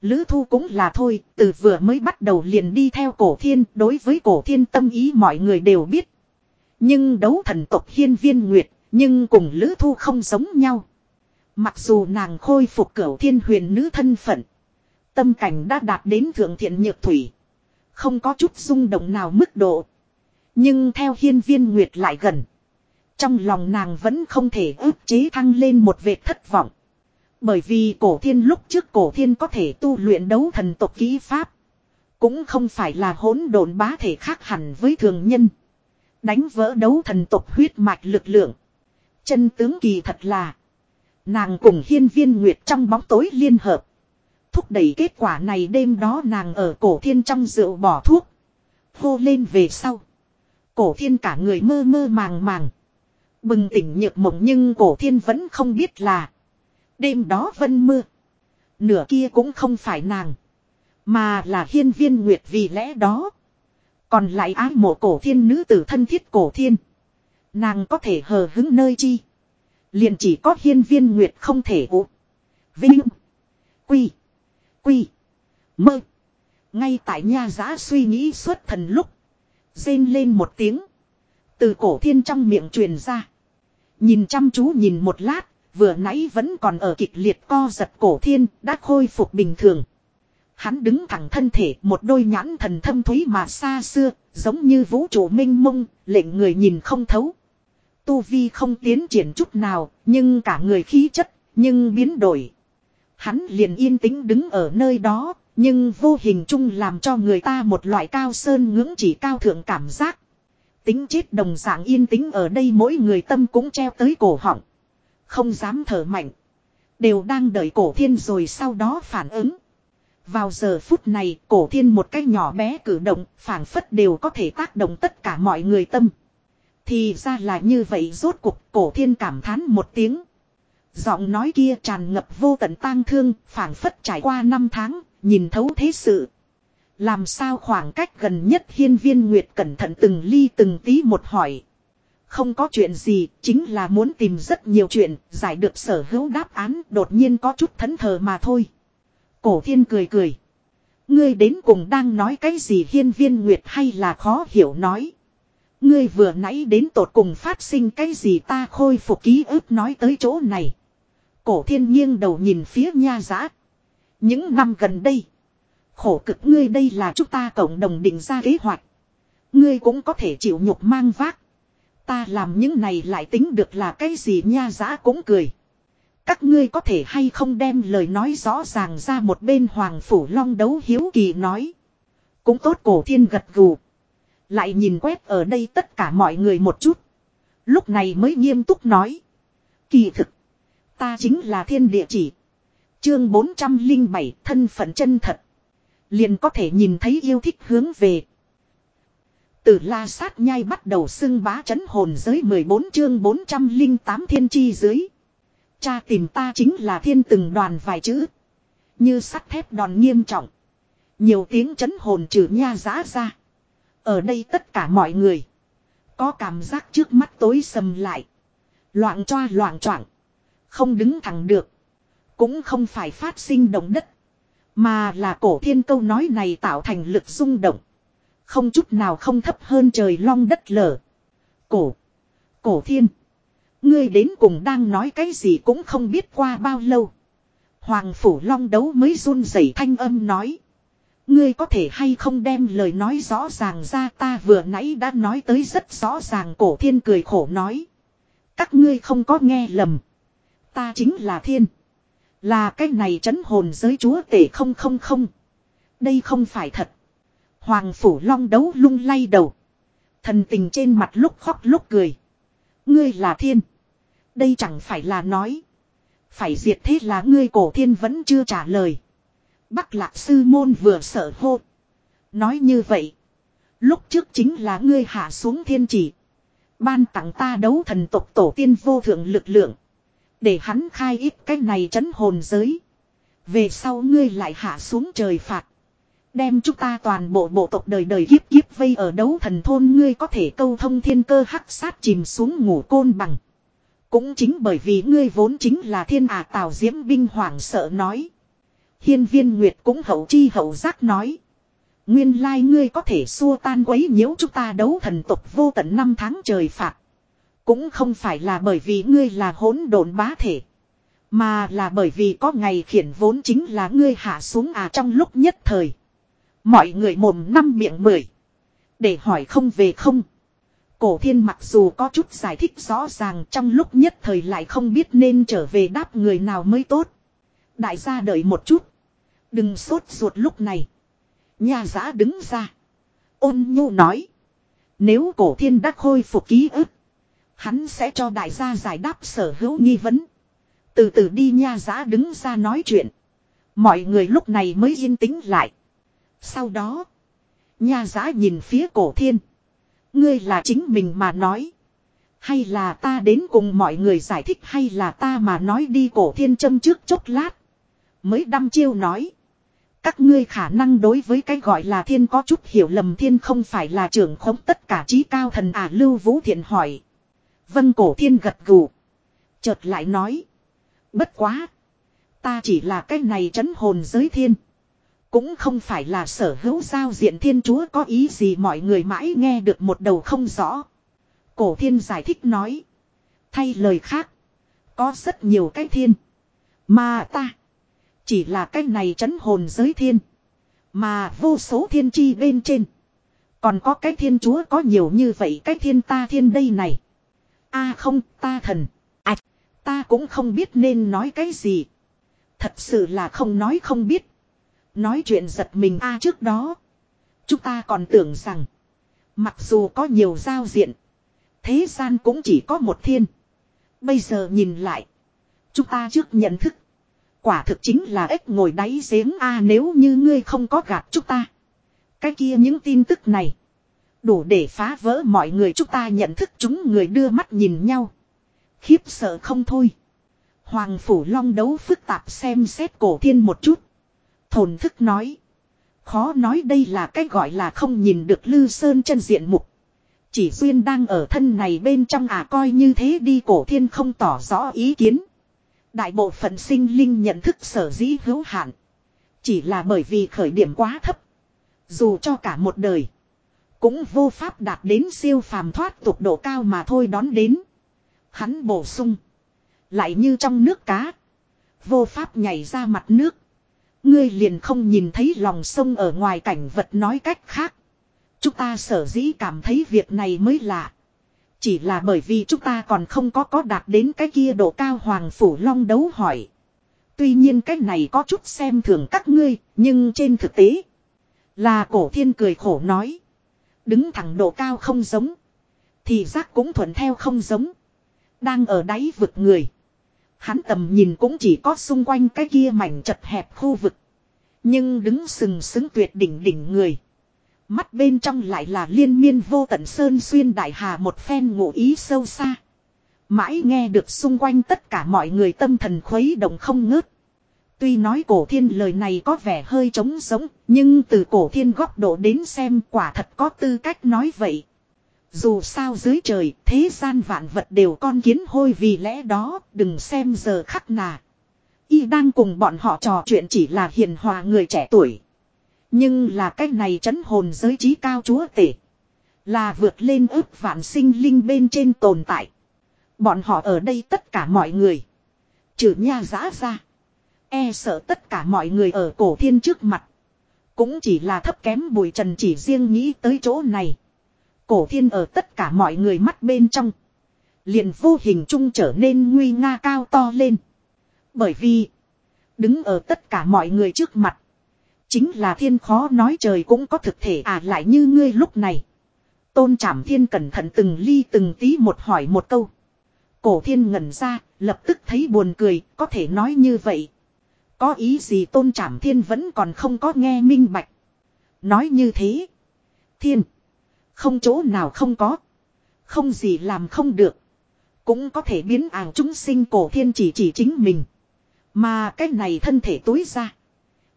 Lữ thu cũng là thôi, từ vừa mới bắt đầu liền đi theo cổ thiên, đối với cổ thiên tâm ý mọi người đều biết. Nhưng đấu thần tộc hiên viên nguyệt, nhưng cùng lữ thu không giống nhau. Mặc dù nàng khôi phục cửu thiên huyền nữ thân phận. Tâm cảnh đã đạt đến thượng thiện nhược thủy. Không có chút rung động nào mức độ. Nhưng theo hiên viên nguyệt lại gần. Trong lòng nàng vẫn không thể ức chế thăng lên một vệt thất vọng. Bởi vì cổ thiên lúc trước cổ thiên có thể tu luyện đấu thần tộc kỹ pháp. Cũng không phải là hỗn độn bá thể khác hẳn với thường nhân. Đánh vỡ đấu thần tộc huyết mạch lực lượng. Chân tướng kỳ thật là. Nàng cùng hiên viên nguyệt trong bóng tối liên hợp. Thúc đẩy kết quả này đêm đó nàng ở cổ thiên trong rượu bỏ thuốc. Hô lên về sau. Cổ thiên cả người mơ mơ màng màng. Bừng tỉnh nhược mộng nhưng cổ thiên vẫn không biết là. Đêm đó vân mưa. Nửa kia cũng không phải nàng. Mà là hiên viên nguyệt vì lẽ đó. Còn lại ái mộ cổ thiên nữ tử thân thiết cổ thiên. Nàng có thể hờ hứng nơi chi. Liền chỉ có hiên viên nguyệt không thể ụ. Vinh. Quy. Quy. Mơ. Ngay tại nha giã suy nghĩ suốt thần lúc. Rên lên một tiếng. Từ cổ thiên trong miệng truyền ra. Nhìn chăm chú nhìn một lát. Vừa nãy vẫn còn ở kịch liệt co giật cổ thiên đã khôi phục bình thường. Hắn đứng thẳng thân thể một đôi nhãn thần thâm thúy mà xa xưa, giống như vũ trụ minh mông, lệnh người nhìn không thấu. Tu Vi không tiến triển chút nào, nhưng cả người khí chất, nhưng biến đổi. Hắn liền yên tĩnh đứng ở nơi đó, nhưng vô hình chung làm cho người ta một loại cao sơn ngưỡng chỉ cao thượng cảm giác. Tính chết đồng dạng yên tĩnh ở đây mỗi người tâm cũng treo tới cổ họng. Không dám thở mạnh. Đều đang đợi cổ thiên rồi sau đó phản ứng. Vào giờ phút này cổ thiên một cái nhỏ bé cử động phản phất đều có thể tác động tất cả mọi người tâm. Thì ra là như vậy rốt cuộc cổ thiên cảm thán một tiếng. Giọng nói kia tràn ngập vô tận tang thương, phảng phất trải qua năm tháng, nhìn thấu thế sự. Làm sao khoảng cách gần nhất hiên viên Nguyệt cẩn thận từng ly từng tí một hỏi. Không có chuyện gì, chính là muốn tìm rất nhiều chuyện, giải được sở hữu đáp án đột nhiên có chút thẫn thờ mà thôi. Cổ thiên cười cười. Ngươi đến cùng đang nói cái gì hiên viên Nguyệt hay là khó hiểu nói. Ngươi vừa nãy đến tột cùng phát sinh cái gì ta khôi phục ký ức nói tới chỗ này. Cổ thiên nghiêng đầu nhìn phía nha giã. Những năm gần đây. Khổ cực ngươi đây là chúng ta cộng đồng định ra kế hoạch. Ngươi cũng có thể chịu nhục mang vác. Ta làm những này lại tính được là cái gì nha giã cũng cười. Các ngươi có thể hay không đem lời nói rõ ràng ra một bên hoàng phủ long đấu hiếu kỳ nói. Cũng tốt cổ thiên gật gù. Lại nhìn quét ở đây tất cả mọi người một chút. Lúc này mới nghiêm túc nói. Kỳ thực. Ta chính là thiên địa chỉ. Chương 407 thân phận chân thật. Liền có thể nhìn thấy yêu thích hướng về. Từ la sát nhai bắt đầu xưng bá chấn hồn giới 14 chương 408 thiên chi dưới. Cha tìm ta chính là thiên từng đoàn vài chữ. Như sắt thép đòn nghiêm trọng. Nhiều tiếng chấn hồn trừ nha giã ra. Ở đây tất cả mọi người. Có cảm giác trước mắt tối sầm lại. Loạn choa loạn choạng Không đứng thẳng được. Cũng không phải phát sinh động đất. Mà là cổ thiên câu nói này tạo thành lực rung động. Không chút nào không thấp hơn trời long đất lở. Cổ. Cổ thiên. Ngươi đến cùng đang nói cái gì cũng không biết qua bao lâu. Hoàng phủ long đấu mới run rẩy thanh âm nói. Ngươi có thể hay không đem lời nói rõ ràng ra ta vừa nãy đã nói tới rất rõ ràng cổ thiên cười khổ nói. Các ngươi không có nghe lầm. Ta chính là thiên. Là cái này trấn hồn giới chúa tể không không không. Đây không phải thật. Hoàng phủ long đấu lung lay đầu. Thần tình trên mặt lúc khóc lúc cười. Ngươi là thiên. Đây chẳng phải là nói. Phải diệt thế là ngươi cổ thiên vẫn chưa trả lời. Bắc lạc sư môn vừa sợ hô. Nói như vậy. Lúc trước chính là ngươi hạ xuống thiên chỉ. Ban tặng ta đấu thần tộc tổ tiên vô thượng lực lượng. Để hắn khai ít cái này chấn hồn giới. Về sau ngươi lại hạ xuống trời phạt. Đem chúng ta toàn bộ bộ tộc đời đời kiếp kiếp vây ở đấu thần thôn ngươi có thể câu thông thiên cơ hắc sát chìm xuống ngủ côn bằng. Cũng chính bởi vì ngươi vốn chính là thiên ả tào diễm binh hoảng sợ nói. Hiên viên Nguyệt cũng hậu chi hậu giác nói. Nguyên lai ngươi có thể xua tan quấy nhiễu chúng ta đấu thần tục vô tận năm tháng trời phạt. Cũng không phải là bởi vì ngươi là hỗn độn bá thể. Mà là bởi vì có ngày khiển vốn chính là ngươi hạ xuống à trong lúc nhất thời. Mọi người mồm năm miệng mười. Để hỏi không về không. Cổ thiên mặc dù có chút giải thích rõ ràng trong lúc nhất thời lại không biết nên trở về đáp người nào mới tốt. Đại gia đợi một chút. Đừng sốt ruột lúc này. Nhà giã đứng ra. Ôn nhu nói. Nếu cổ thiên đã khôi phục ký ức. Hắn sẽ cho đại gia giải đáp sở hữu nghi vấn. Từ từ đi nha giá đứng ra nói chuyện. Mọi người lúc này mới yên tĩnh lại. Sau đó. Nha giá nhìn phía cổ thiên. Ngươi là chính mình mà nói. Hay là ta đến cùng mọi người giải thích hay là ta mà nói đi cổ thiên châm trước chốc lát. Mới đăm chiêu nói. Các ngươi khả năng đối với cái gọi là thiên có chút hiểu lầm thiên không phải là trưởng khống tất cả trí cao thần à lưu vũ thiện hỏi. Vân cổ thiên gật gù. Chợt lại nói. Bất quá. Ta chỉ là cái này trấn hồn giới thiên. Cũng không phải là sở hữu giao diện thiên chúa có ý gì mọi người mãi nghe được một đầu không rõ. Cổ thiên giải thích nói. Thay lời khác. Có rất nhiều cái thiên. Mà ta. Chỉ là cái này trấn hồn giới thiên. Mà vô số thiên chi bên trên. Còn có cái thiên chúa có nhiều như vậy cái thiên ta thiên đây này a không, ta thần. À ta cũng không biết nên nói cái gì. Thật sự là không nói không biết. Nói chuyện giật mình a trước đó. Chúng ta còn tưởng rằng. Mặc dù có nhiều giao diện. Thế gian cũng chỉ có một thiên. Bây giờ nhìn lại. Chúng ta trước nhận thức. Quả thực chính là ếch ngồi đáy giếng a nếu như ngươi không có gạt chúng ta. Cái kia những tin tức này. Đủ để phá vỡ mọi người chúng ta nhận thức chúng người đưa mắt nhìn nhau. Khiếp sợ không thôi. Hoàng Phủ Long đấu phức tạp xem xét cổ thiên một chút. Thồn thức nói. Khó nói đây là cái gọi là không nhìn được Lư Sơn chân diện mục. Chỉ duyên đang ở thân này bên trong à coi như thế đi cổ thiên không tỏ rõ ý kiến. Đại bộ phận sinh linh nhận thức sở dĩ hữu hạn. Chỉ là bởi vì khởi điểm quá thấp. Dù cho cả một đời. Cũng vô pháp đạt đến siêu phàm thoát tục độ cao mà thôi đón đến. Hắn bổ sung. Lại như trong nước cá. Vô pháp nhảy ra mặt nước. Ngươi liền không nhìn thấy lòng sông ở ngoài cảnh vật nói cách khác. Chúng ta sở dĩ cảm thấy việc này mới lạ. Chỉ là bởi vì chúng ta còn không có có đạt đến cái kia độ cao hoàng phủ long đấu hỏi. Tuy nhiên cái này có chút xem thường các ngươi, nhưng trên thực tế. Là cổ thiên cười khổ nói. Đứng thẳng độ cao không giống. Thì giác cũng thuận theo không giống. Đang ở đáy vực người. Hắn tầm nhìn cũng chỉ có xung quanh cái kia mảnh chật hẹp khu vực. Nhưng đứng sừng sững tuyệt đỉnh đỉnh người. Mắt bên trong lại là liên miên vô tận sơn xuyên đại hà một phen ngụ ý sâu xa. Mãi nghe được xung quanh tất cả mọi người tâm thần khuấy động không ngớt. Tuy nói cổ thiên lời này có vẻ hơi trống sống nhưng từ cổ thiên góc độ đến xem quả thật có tư cách nói vậy. Dù sao dưới trời, thế gian vạn vật đều con kiến hôi vì lẽ đó, đừng xem giờ khắc nà. Y đang cùng bọn họ trò chuyện chỉ là hiền hòa người trẻ tuổi. Nhưng là cách này chấn hồn giới trí cao chúa tể. Là vượt lên ước vạn sinh linh bên trên tồn tại. Bọn họ ở đây tất cả mọi người. Trừ nha giã ra. E sợ tất cả mọi người ở cổ thiên trước mặt. Cũng chỉ là thấp kém bùi trần chỉ riêng nghĩ tới chỗ này. Cổ thiên ở tất cả mọi người mắt bên trong. Liền vô hình trung trở nên nguy nga cao to lên. Bởi vì. Đứng ở tất cả mọi người trước mặt. Chính là thiên khó nói trời cũng có thực thể à lại như ngươi lúc này. Tôn trảm thiên cẩn thận từng ly từng tí một hỏi một câu. Cổ thiên ngẩn ra, lập tức thấy buồn cười, có thể nói như vậy. Có ý gì tôn trảm thiên vẫn còn không có nghe minh bạch. Nói như thế. Thiên. Không chỗ nào không có. Không gì làm không được. Cũng có thể biến àng chúng sinh cổ thiên chỉ chỉ chính mình. Mà cái này thân thể tối ra.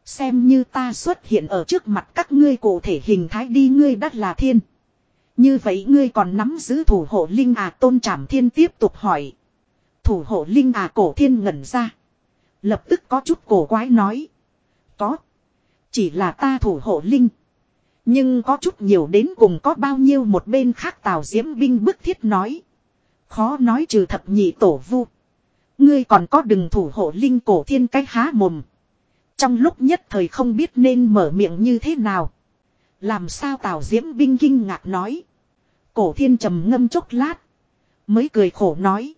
Xem như ta xuất hiện ở trước mặt các ngươi cổ thể hình thái đi ngươi đắt là thiên. Như vậy ngươi còn nắm giữ thủ hộ linh à tôn trảm thiên tiếp tục hỏi. Thủ hộ linh à cổ thiên ngẩn ra. Lập tức có chút cổ quái nói. Có. Chỉ là ta thủ hộ linh. Nhưng có chút nhiều đến cùng có bao nhiêu một bên khác tào diễm binh bức thiết nói. Khó nói trừ thập nhị tổ vu. Ngươi còn có đừng thủ hộ linh cổ thiên cái há mồm. Trong lúc nhất thời không biết nên mở miệng như thế nào. Làm sao tào diễm binh kinh ngạc nói. Cổ thiên trầm ngâm chốc lát. Mới cười khổ nói.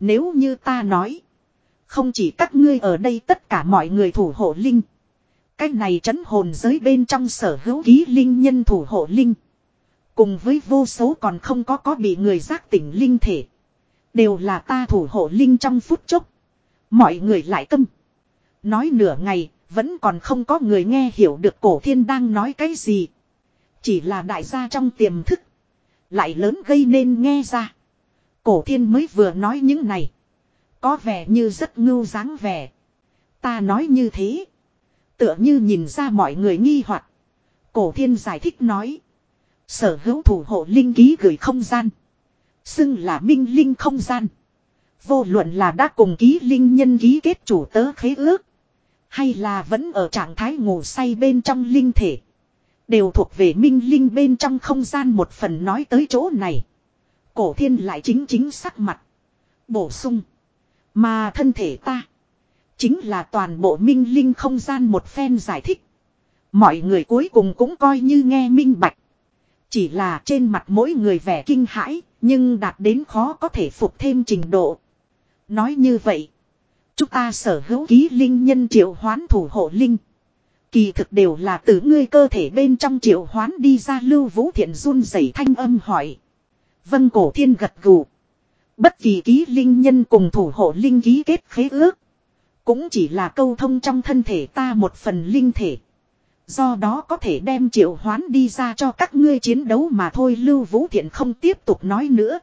Nếu như ta nói. Không chỉ các ngươi ở đây tất cả mọi người thủ hộ linh. Cái này trấn hồn giới bên trong sở hữu ký linh nhân thủ hộ linh. Cùng với vô số còn không có có bị người giác tỉnh linh thể. Đều là ta thủ hộ linh trong phút chốc. Mọi người lại câm. Nói nửa ngày, vẫn còn không có người nghe hiểu được cổ thiên đang nói cái gì. Chỉ là đại gia trong tiềm thức. Lại lớn gây nên nghe ra. Cổ thiên mới vừa nói những này. Có vẻ như rất ngưu dáng vẻ. Ta nói như thế. Tựa như nhìn ra mọi người nghi hoặc Cổ thiên giải thích nói. Sở hữu thủ hộ linh ký gửi không gian. Xưng là minh linh không gian. Vô luận là đã cùng ký linh nhân ký kết chủ tớ khế ước. Hay là vẫn ở trạng thái ngủ say bên trong linh thể. Đều thuộc về minh linh bên trong không gian một phần nói tới chỗ này. Cổ thiên lại chính chính sắc mặt. Bổ sung. Mà thân thể ta. Chính là toàn bộ minh linh không gian một phen giải thích. Mọi người cuối cùng cũng coi như nghe minh bạch. Chỉ là trên mặt mỗi người vẻ kinh hãi, nhưng đạt đến khó có thể phục thêm trình độ. Nói như vậy, chúng ta sở hữu ký linh nhân triệu hoán thủ hộ linh. Kỳ thực đều là từ ngươi cơ thể bên trong triệu hoán đi ra lưu vũ thiện run rẩy thanh âm hỏi. Vân cổ thiên gật gù. Bất kỳ ký linh nhân cùng thủ hộ linh ký kết khế ước. Cũng chỉ là câu thông trong thân thể ta một phần linh thể. Do đó có thể đem triệu hoán đi ra cho các ngươi chiến đấu mà thôi Lưu Vũ Thiện không tiếp tục nói nữa.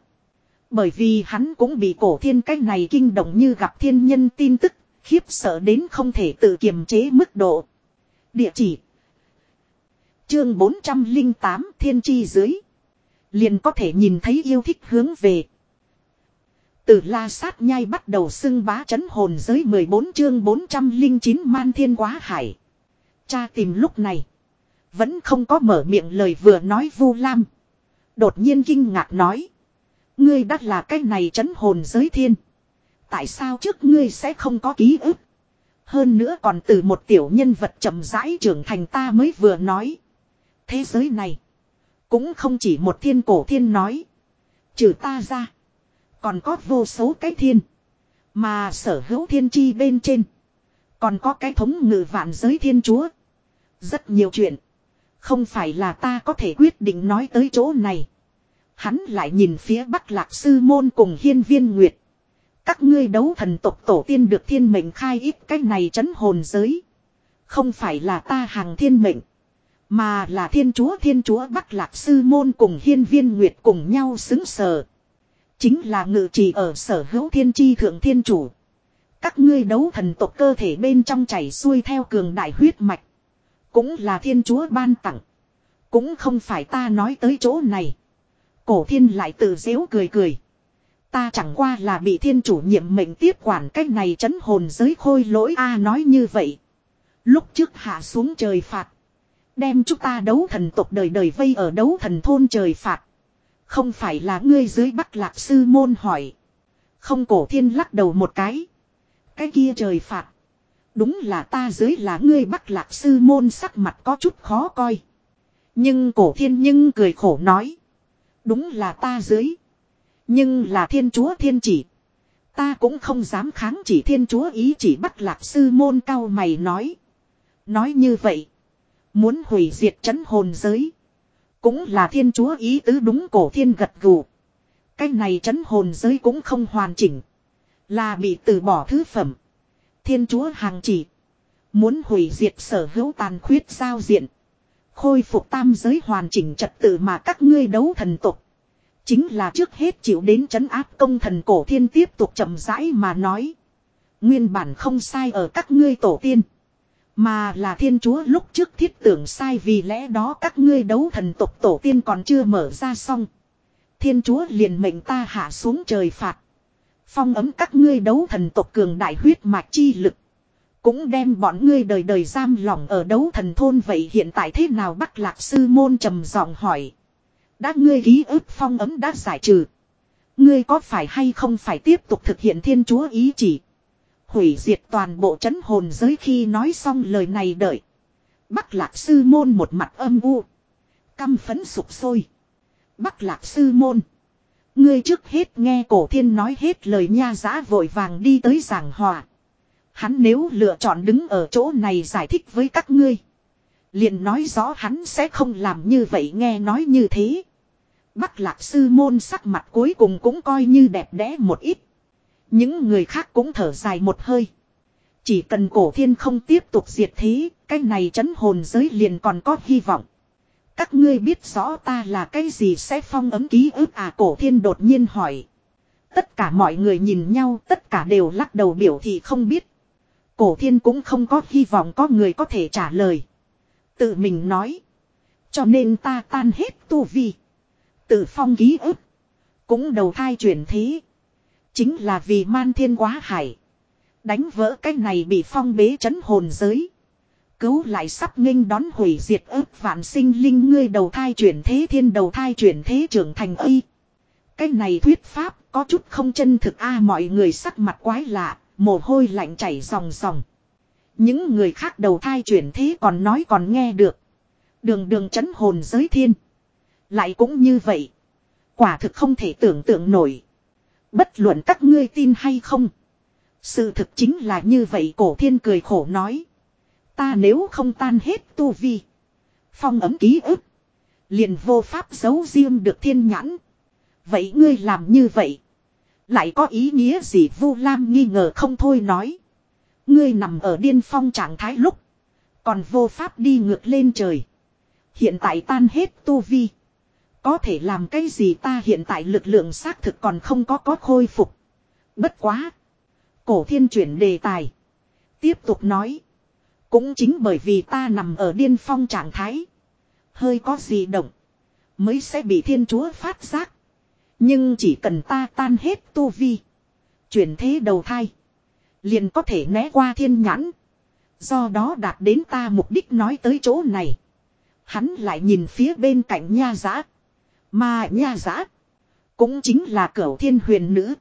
Bởi vì hắn cũng bị cổ thiên cách này kinh động như gặp thiên nhân tin tức, khiếp sợ đến không thể tự kiềm chế mức độ. Địa chỉ Chương 408 Thiên Chi dưới Liền có thể nhìn thấy yêu thích hướng về từ la sát nhai bắt đầu xưng bá chấn hồn giới 14 chương 409 man thiên quá hải. Cha tìm lúc này. Vẫn không có mở miệng lời vừa nói vu lam. Đột nhiên kinh ngạc nói. Ngươi đắt là cái này chấn hồn giới thiên. Tại sao trước ngươi sẽ không có ký ức? Hơn nữa còn từ một tiểu nhân vật chậm rãi trưởng thành ta mới vừa nói. Thế giới này. Cũng không chỉ một thiên cổ thiên nói. Trừ ta ra. Còn có vô số cái thiên. Mà sở hữu thiên chi bên trên. Còn có cái thống ngự vạn giới thiên chúa. Rất nhiều chuyện. Không phải là ta có thể quyết định nói tới chỗ này. Hắn lại nhìn phía Bắc Lạc Sư Môn cùng Hiên Viên Nguyệt. Các ngươi đấu thần tộc tổ tiên được thiên mệnh khai ít, cái này chấn hồn giới. Không phải là ta hàng thiên mệnh. Mà là thiên chúa thiên chúa Bắc Lạc Sư Môn cùng Hiên Viên Nguyệt cùng nhau xứng sờ. Chính là ngự trì ở sở hữu thiên tri thượng thiên chủ. Các ngươi đấu thần tộc cơ thể bên trong chảy xuôi theo cường đại huyết mạch. Cũng là thiên chúa ban tặng. Cũng không phải ta nói tới chỗ này. Cổ thiên lại tự dễu cười cười. Ta chẳng qua là bị thiên chủ nhiệm mệnh tiếp quản cách này chấn hồn giới khôi lỗi A nói như vậy. Lúc trước hạ xuống trời phạt. Đem chúng ta đấu thần tộc đời đời vây ở đấu thần thôn trời phạt. Không phải là ngươi dưới bắc lạc sư môn hỏi. Không cổ thiên lắc đầu một cái. Cái kia trời phạt. Đúng là ta dưới là ngươi bắc lạc sư môn sắc mặt có chút khó coi. Nhưng cổ thiên nhưng cười khổ nói. Đúng là ta dưới. Nhưng là thiên chúa thiên chỉ. Ta cũng không dám kháng chỉ thiên chúa ý chỉ bắt lạc sư môn cao mày nói. Nói như vậy. Muốn hủy diệt chấn hồn giới. Cũng là thiên chúa ý tứ đúng cổ thiên gật gù. Cái này chấn hồn giới cũng không hoàn chỉnh. Là bị từ bỏ thứ phẩm. Thiên chúa hàng chỉ. Muốn hủy diệt sở hữu tàn khuyết giao diện. Khôi phục tam giới hoàn chỉnh trật tự mà các ngươi đấu thần tục. Chính là trước hết chịu đến chấn áp công thần cổ thiên tiếp tục chậm rãi mà nói. Nguyên bản không sai ở các ngươi tổ tiên. Mà là thiên chúa lúc trước thiết tưởng sai vì lẽ đó các ngươi đấu thần tộc tổ tiên còn chưa mở ra xong. Thiên chúa liền mệnh ta hạ xuống trời phạt. Phong ấm các ngươi đấu thần tộc cường đại huyết mạch chi lực. Cũng đem bọn ngươi đời đời giam lỏng ở đấu thần thôn vậy hiện tại thế nào bắc lạc sư môn trầm giọng hỏi. Đã ngươi ký ức phong ấm đã giải trừ. Ngươi có phải hay không phải tiếp tục thực hiện thiên chúa ý chỉ. Hủy diệt toàn bộ chấn hồn giới khi nói xong lời này đợi. Bắc lạc sư môn một mặt âm u. Căm phấn sụp sôi. Bắc lạc sư môn. Ngươi trước hết nghe cổ thiên nói hết lời nha giã vội vàng đi tới giảng hòa. Hắn nếu lựa chọn đứng ở chỗ này giải thích với các ngươi. Liền nói rõ hắn sẽ không làm như vậy nghe nói như thế. Bắc lạc sư môn sắc mặt cuối cùng cũng coi như đẹp đẽ một ít. Những người khác cũng thở dài một hơi. Chỉ cần cổ thiên không tiếp tục diệt thế, cái này chấn hồn giới liền còn có hy vọng. Các ngươi biết rõ ta là cái gì sẽ phong ấm ký ức à cổ thiên đột nhiên hỏi. Tất cả mọi người nhìn nhau tất cả đều lắc đầu biểu thị không biết. Cổ thiên cũng không có hy vọng có người có thể trả lời. Tự mình nói. Cho nên ta tan hết tu vi. Tự phong ký ức. Cũng đầu thai chuyển thế. Chính là vì man thiên quá hải. Đánh vỡ cái này bị phong bế chấn hồn giới. Cứu lại sắp nghênh đón hủy diệt ước vạn sinh linh ngươi đầu thai chuyển thế thiên đầu thai chuyển thế trưởng thành y Cái này thuyết pháp có chút không chân thực a à, mọi người sắc mặt quái lạ, mồ hôi lạnh chảy ròng ròng. Những người khác đầu thai chuyển thế còn nói còn nghe được. Đường đường chấn hồn giới thiên. Lại cũng như vậy. Quả thực không thể tưởng tượng nổi. Bất luận các ngươi tin hay không. Sự thực chính là như vậy, cổ thiên cười khổ nói. Ta nếu không tan hết tu vi. Phong ấm ký ức. Liền vô pháp giấu riêng được thiên nhãn. Vậy ngươi làm như vậy. Lại có ý nghĩa gì Vu Lam nghi ngờ không thôi nói. Ngươi nằm ở điên phong trạng thái lúc. Còn vô pháp đi ngược lên trời. Hiện tại tan hết tu vi. Có thể làm cái gì ta hiện tại lực lượng xác thực còn không có có khôi phục. Bất quá. Cổ thiên chuyển đề tài. Tiếp tục nói. Cũng chính bởi vì ta nằm ở điên phong trạng thái. Hơi có gì động. Mới sẽ bị thiên chúa phát giác. Nhưng chỉ cần ta tan hết tu vi. Chuyển thế đầu thai. Liền có thể né qua thiên nhãn. Do đó đạt đến ta mục đích nói tới chỗ này. Hắn lại nhìn phía bên cạnh nha giã. Mà nha giã. Cũng chính là cửu thiên huyền nữ.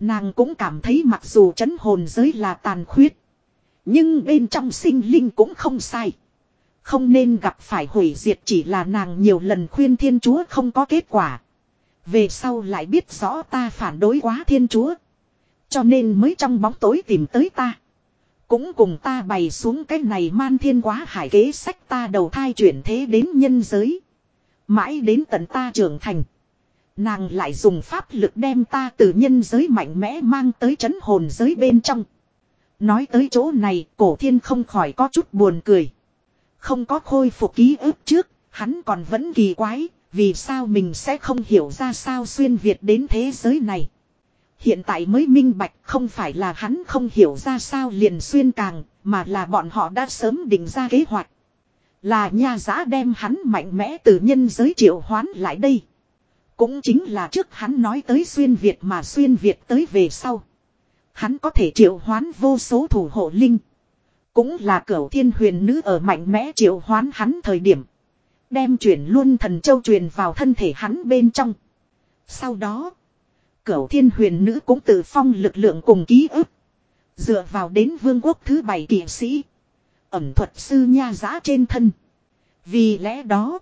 Nàng cũng cảm thấy mặc dù chấn hồn giới là tàn khuyết. Nhưng bên trong sinh linh cũng không sai. Không nên gặp phải hủy diệt chỉ là nàng nhiều lần khuyên thiên chúa không có kết quả. Về sau lại biết rõ ta phản đối quá thiên chúa. Cho nên mới trong bóng tối tìm tới ta. Cũng cùng ta bày xuống cái này man thiên quá hải kế sách ta đầu thai chuyển thế đến nhân giới. Mãi đến tận ta trưởng thành. Nàng lại dùng pháp lực đem ta từ nhân giới mạnh mẽ mang tới chấn hồn giới bên trong. Nói tới chỗ này cổ thiên không khỏi có chút buồn cười. Không có khôi phục ký ức trước, hắn còn vẫn kỳ quái, vì sao mình sẽ không hiểu ra sao xuyên Việt đến thế giới này. Hiện tại mới minh bạch không phải là hắn không hiểu ra sao liền xuyên càng, mà là bọn họ đã sớm định ra kế hoạch. Là nha giá đem hắn mạnh mẽ từ nhân giới triệu hoán lại đây. Cũng chính là trước hắn nói tới xuyên Việt mà xuyên Việt tới về sau. Hắn có thể triệu hoán vô số thủ hộ linh. Cũng là cửu thiên huyền nữ ở mạnh mẽ triệu hoán hắn thời điểm. Đem chuyển luôn thần châu truyền vào thân thể hắn bên trong. Sau đó. Cửu thiên huyền nữ cũng tự phong lực lượng cùng ký ức. Dựa vào đến vương quốc thứ bảy kỵ sĩ. Ẩm thuật sư nha giá trên thân. Vì lẽ đó.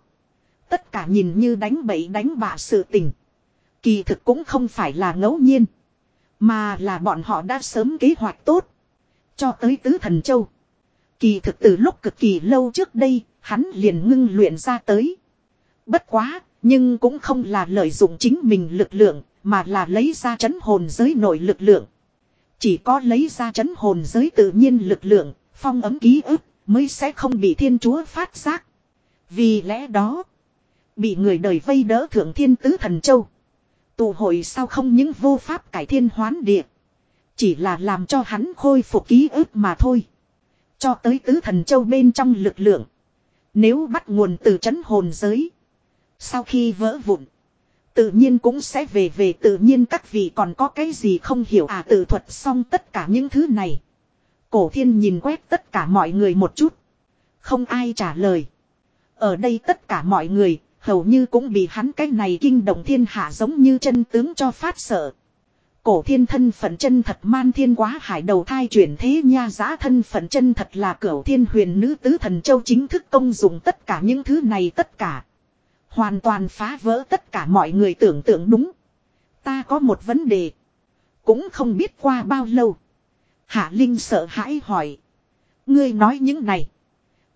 Tất cả nhìn như đánh bậy đánh bạ sự tình. Kỳ thực cũng không phải là ngẫu nhiên. Mà là bọn họ đã sớm kế hoạch tốt. Cho tới tứ thần châu. Kỳ thực từ lúc cực kỳ lâu trước đây, hắn liền ngưng luyện ra tới. Bất quá, nhưng cũng không là lợi dụng chính mình lực lượng, mà là lấy ra chấn hồn giới nội lực lượng. Chỉ có lấy ra chấn hồn giới tự nhiên lực lượng, phong ấm ký ức, mới sẽ không bị thiên chúa phát giác. Vì lẽ đó, bị người đời vây đỡ thượng thiên tứ thần châu. Tụ hội sao không những vô pháp cải thiên hoán địa. Chỉ là làm cho hắn khôi phục ký ức mà thôi. Cho tới tứ thần châu bên trong lực lượng. Nếu bắt nguồn từ chấn hồn giới. Sau khi vỡ vụn. Tự nhiên cũng sẽ về về tự nhiên các vị còn có cái gì không hiểu à tự thuật xong tất cả những thứ này. Cổ thiên nhìn quét tất cả mọi người một chút. Không ai trả lời. Ở đây tất cả mọi người, hầu như cũng bị hắn cái này kinh động thiên hạ giống như chân tướng cho phát sợ. Cổ thiên thân phận chân thật man thiên quá hải đầu thai chuyển thế nha giá thân phận chân thật là cửu thiên huyền nữ tứ thần châu chính thức công dụng tất cả những thứ này tất cả. Hoàn toàn phá vỡ tất cả mọi người tưởng tượng đúng. Ta có một vấn đề. Cũng không biết qua bao lâu. Hạ Linh sợ hãi hỏi. Ngươi nói những này.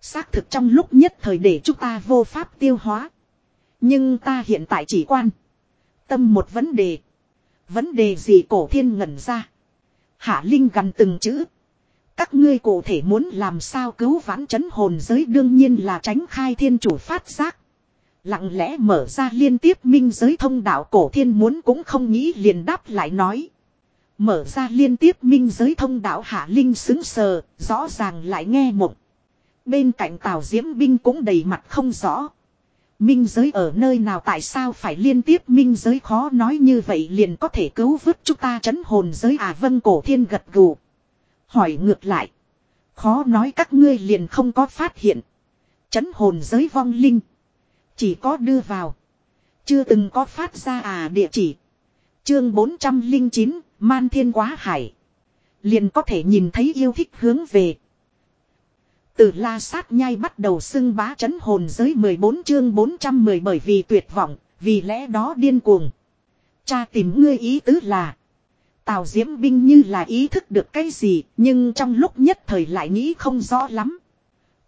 Xác thực trong lúc nhất thời để chúng ta vô pháp tiêu hóa. Nhưng ta hiện tại chỉ quan. Tâm một vấn đề. Vấn đề gì cổ thiên ngẩn ra. Hạ Linh gần từng chữ. Các ngươi cụ thể muốn làm sao cứu vãn chấn hồn giới đương nhiên là tránh khai thiên chủ phát giác. Lặng lẽ mở ra liên tiếp minh giới thông đạo cổ thiên muốn cũng không nghĩ liền đáp lại nói. Mở ra liên tiếp minh giới thông đạo hạ linh xứng sờ, rõ ràng lại nghe mộng. Bên cạnh tào diễm binh cũng đầy mặt không rõ. Minh giới ở nơi nào tại sao phải liên tiếp minh giới khó nói như vậy liền có thể cứu vớt chúng ta chấn hồn giới à vân cổ thiên gật gù. Hỏi ngược lại. Khó nói các ngươi liền không có phát hiện. Chấn hồn giới vong linh. Chỉ có đưa vào. Chưa từng có phát ra à địa chỉ. Chương 409, Man Thiên Quá Hải. Liền có thể nhìn thấy yêu thích hướng về. Từ la sát nhai bắt đầu xưng bá chấn hồn giới 14 chương 410 bởi vì tuyệt vọng, vì lẽ đó điên cuồng. Cha tìm ngươi ý tứ là. Tào Diễm Binh như là ý thức được cái gì, nhưng trong lúc nhất thời lại nghĩ không rõ lắm.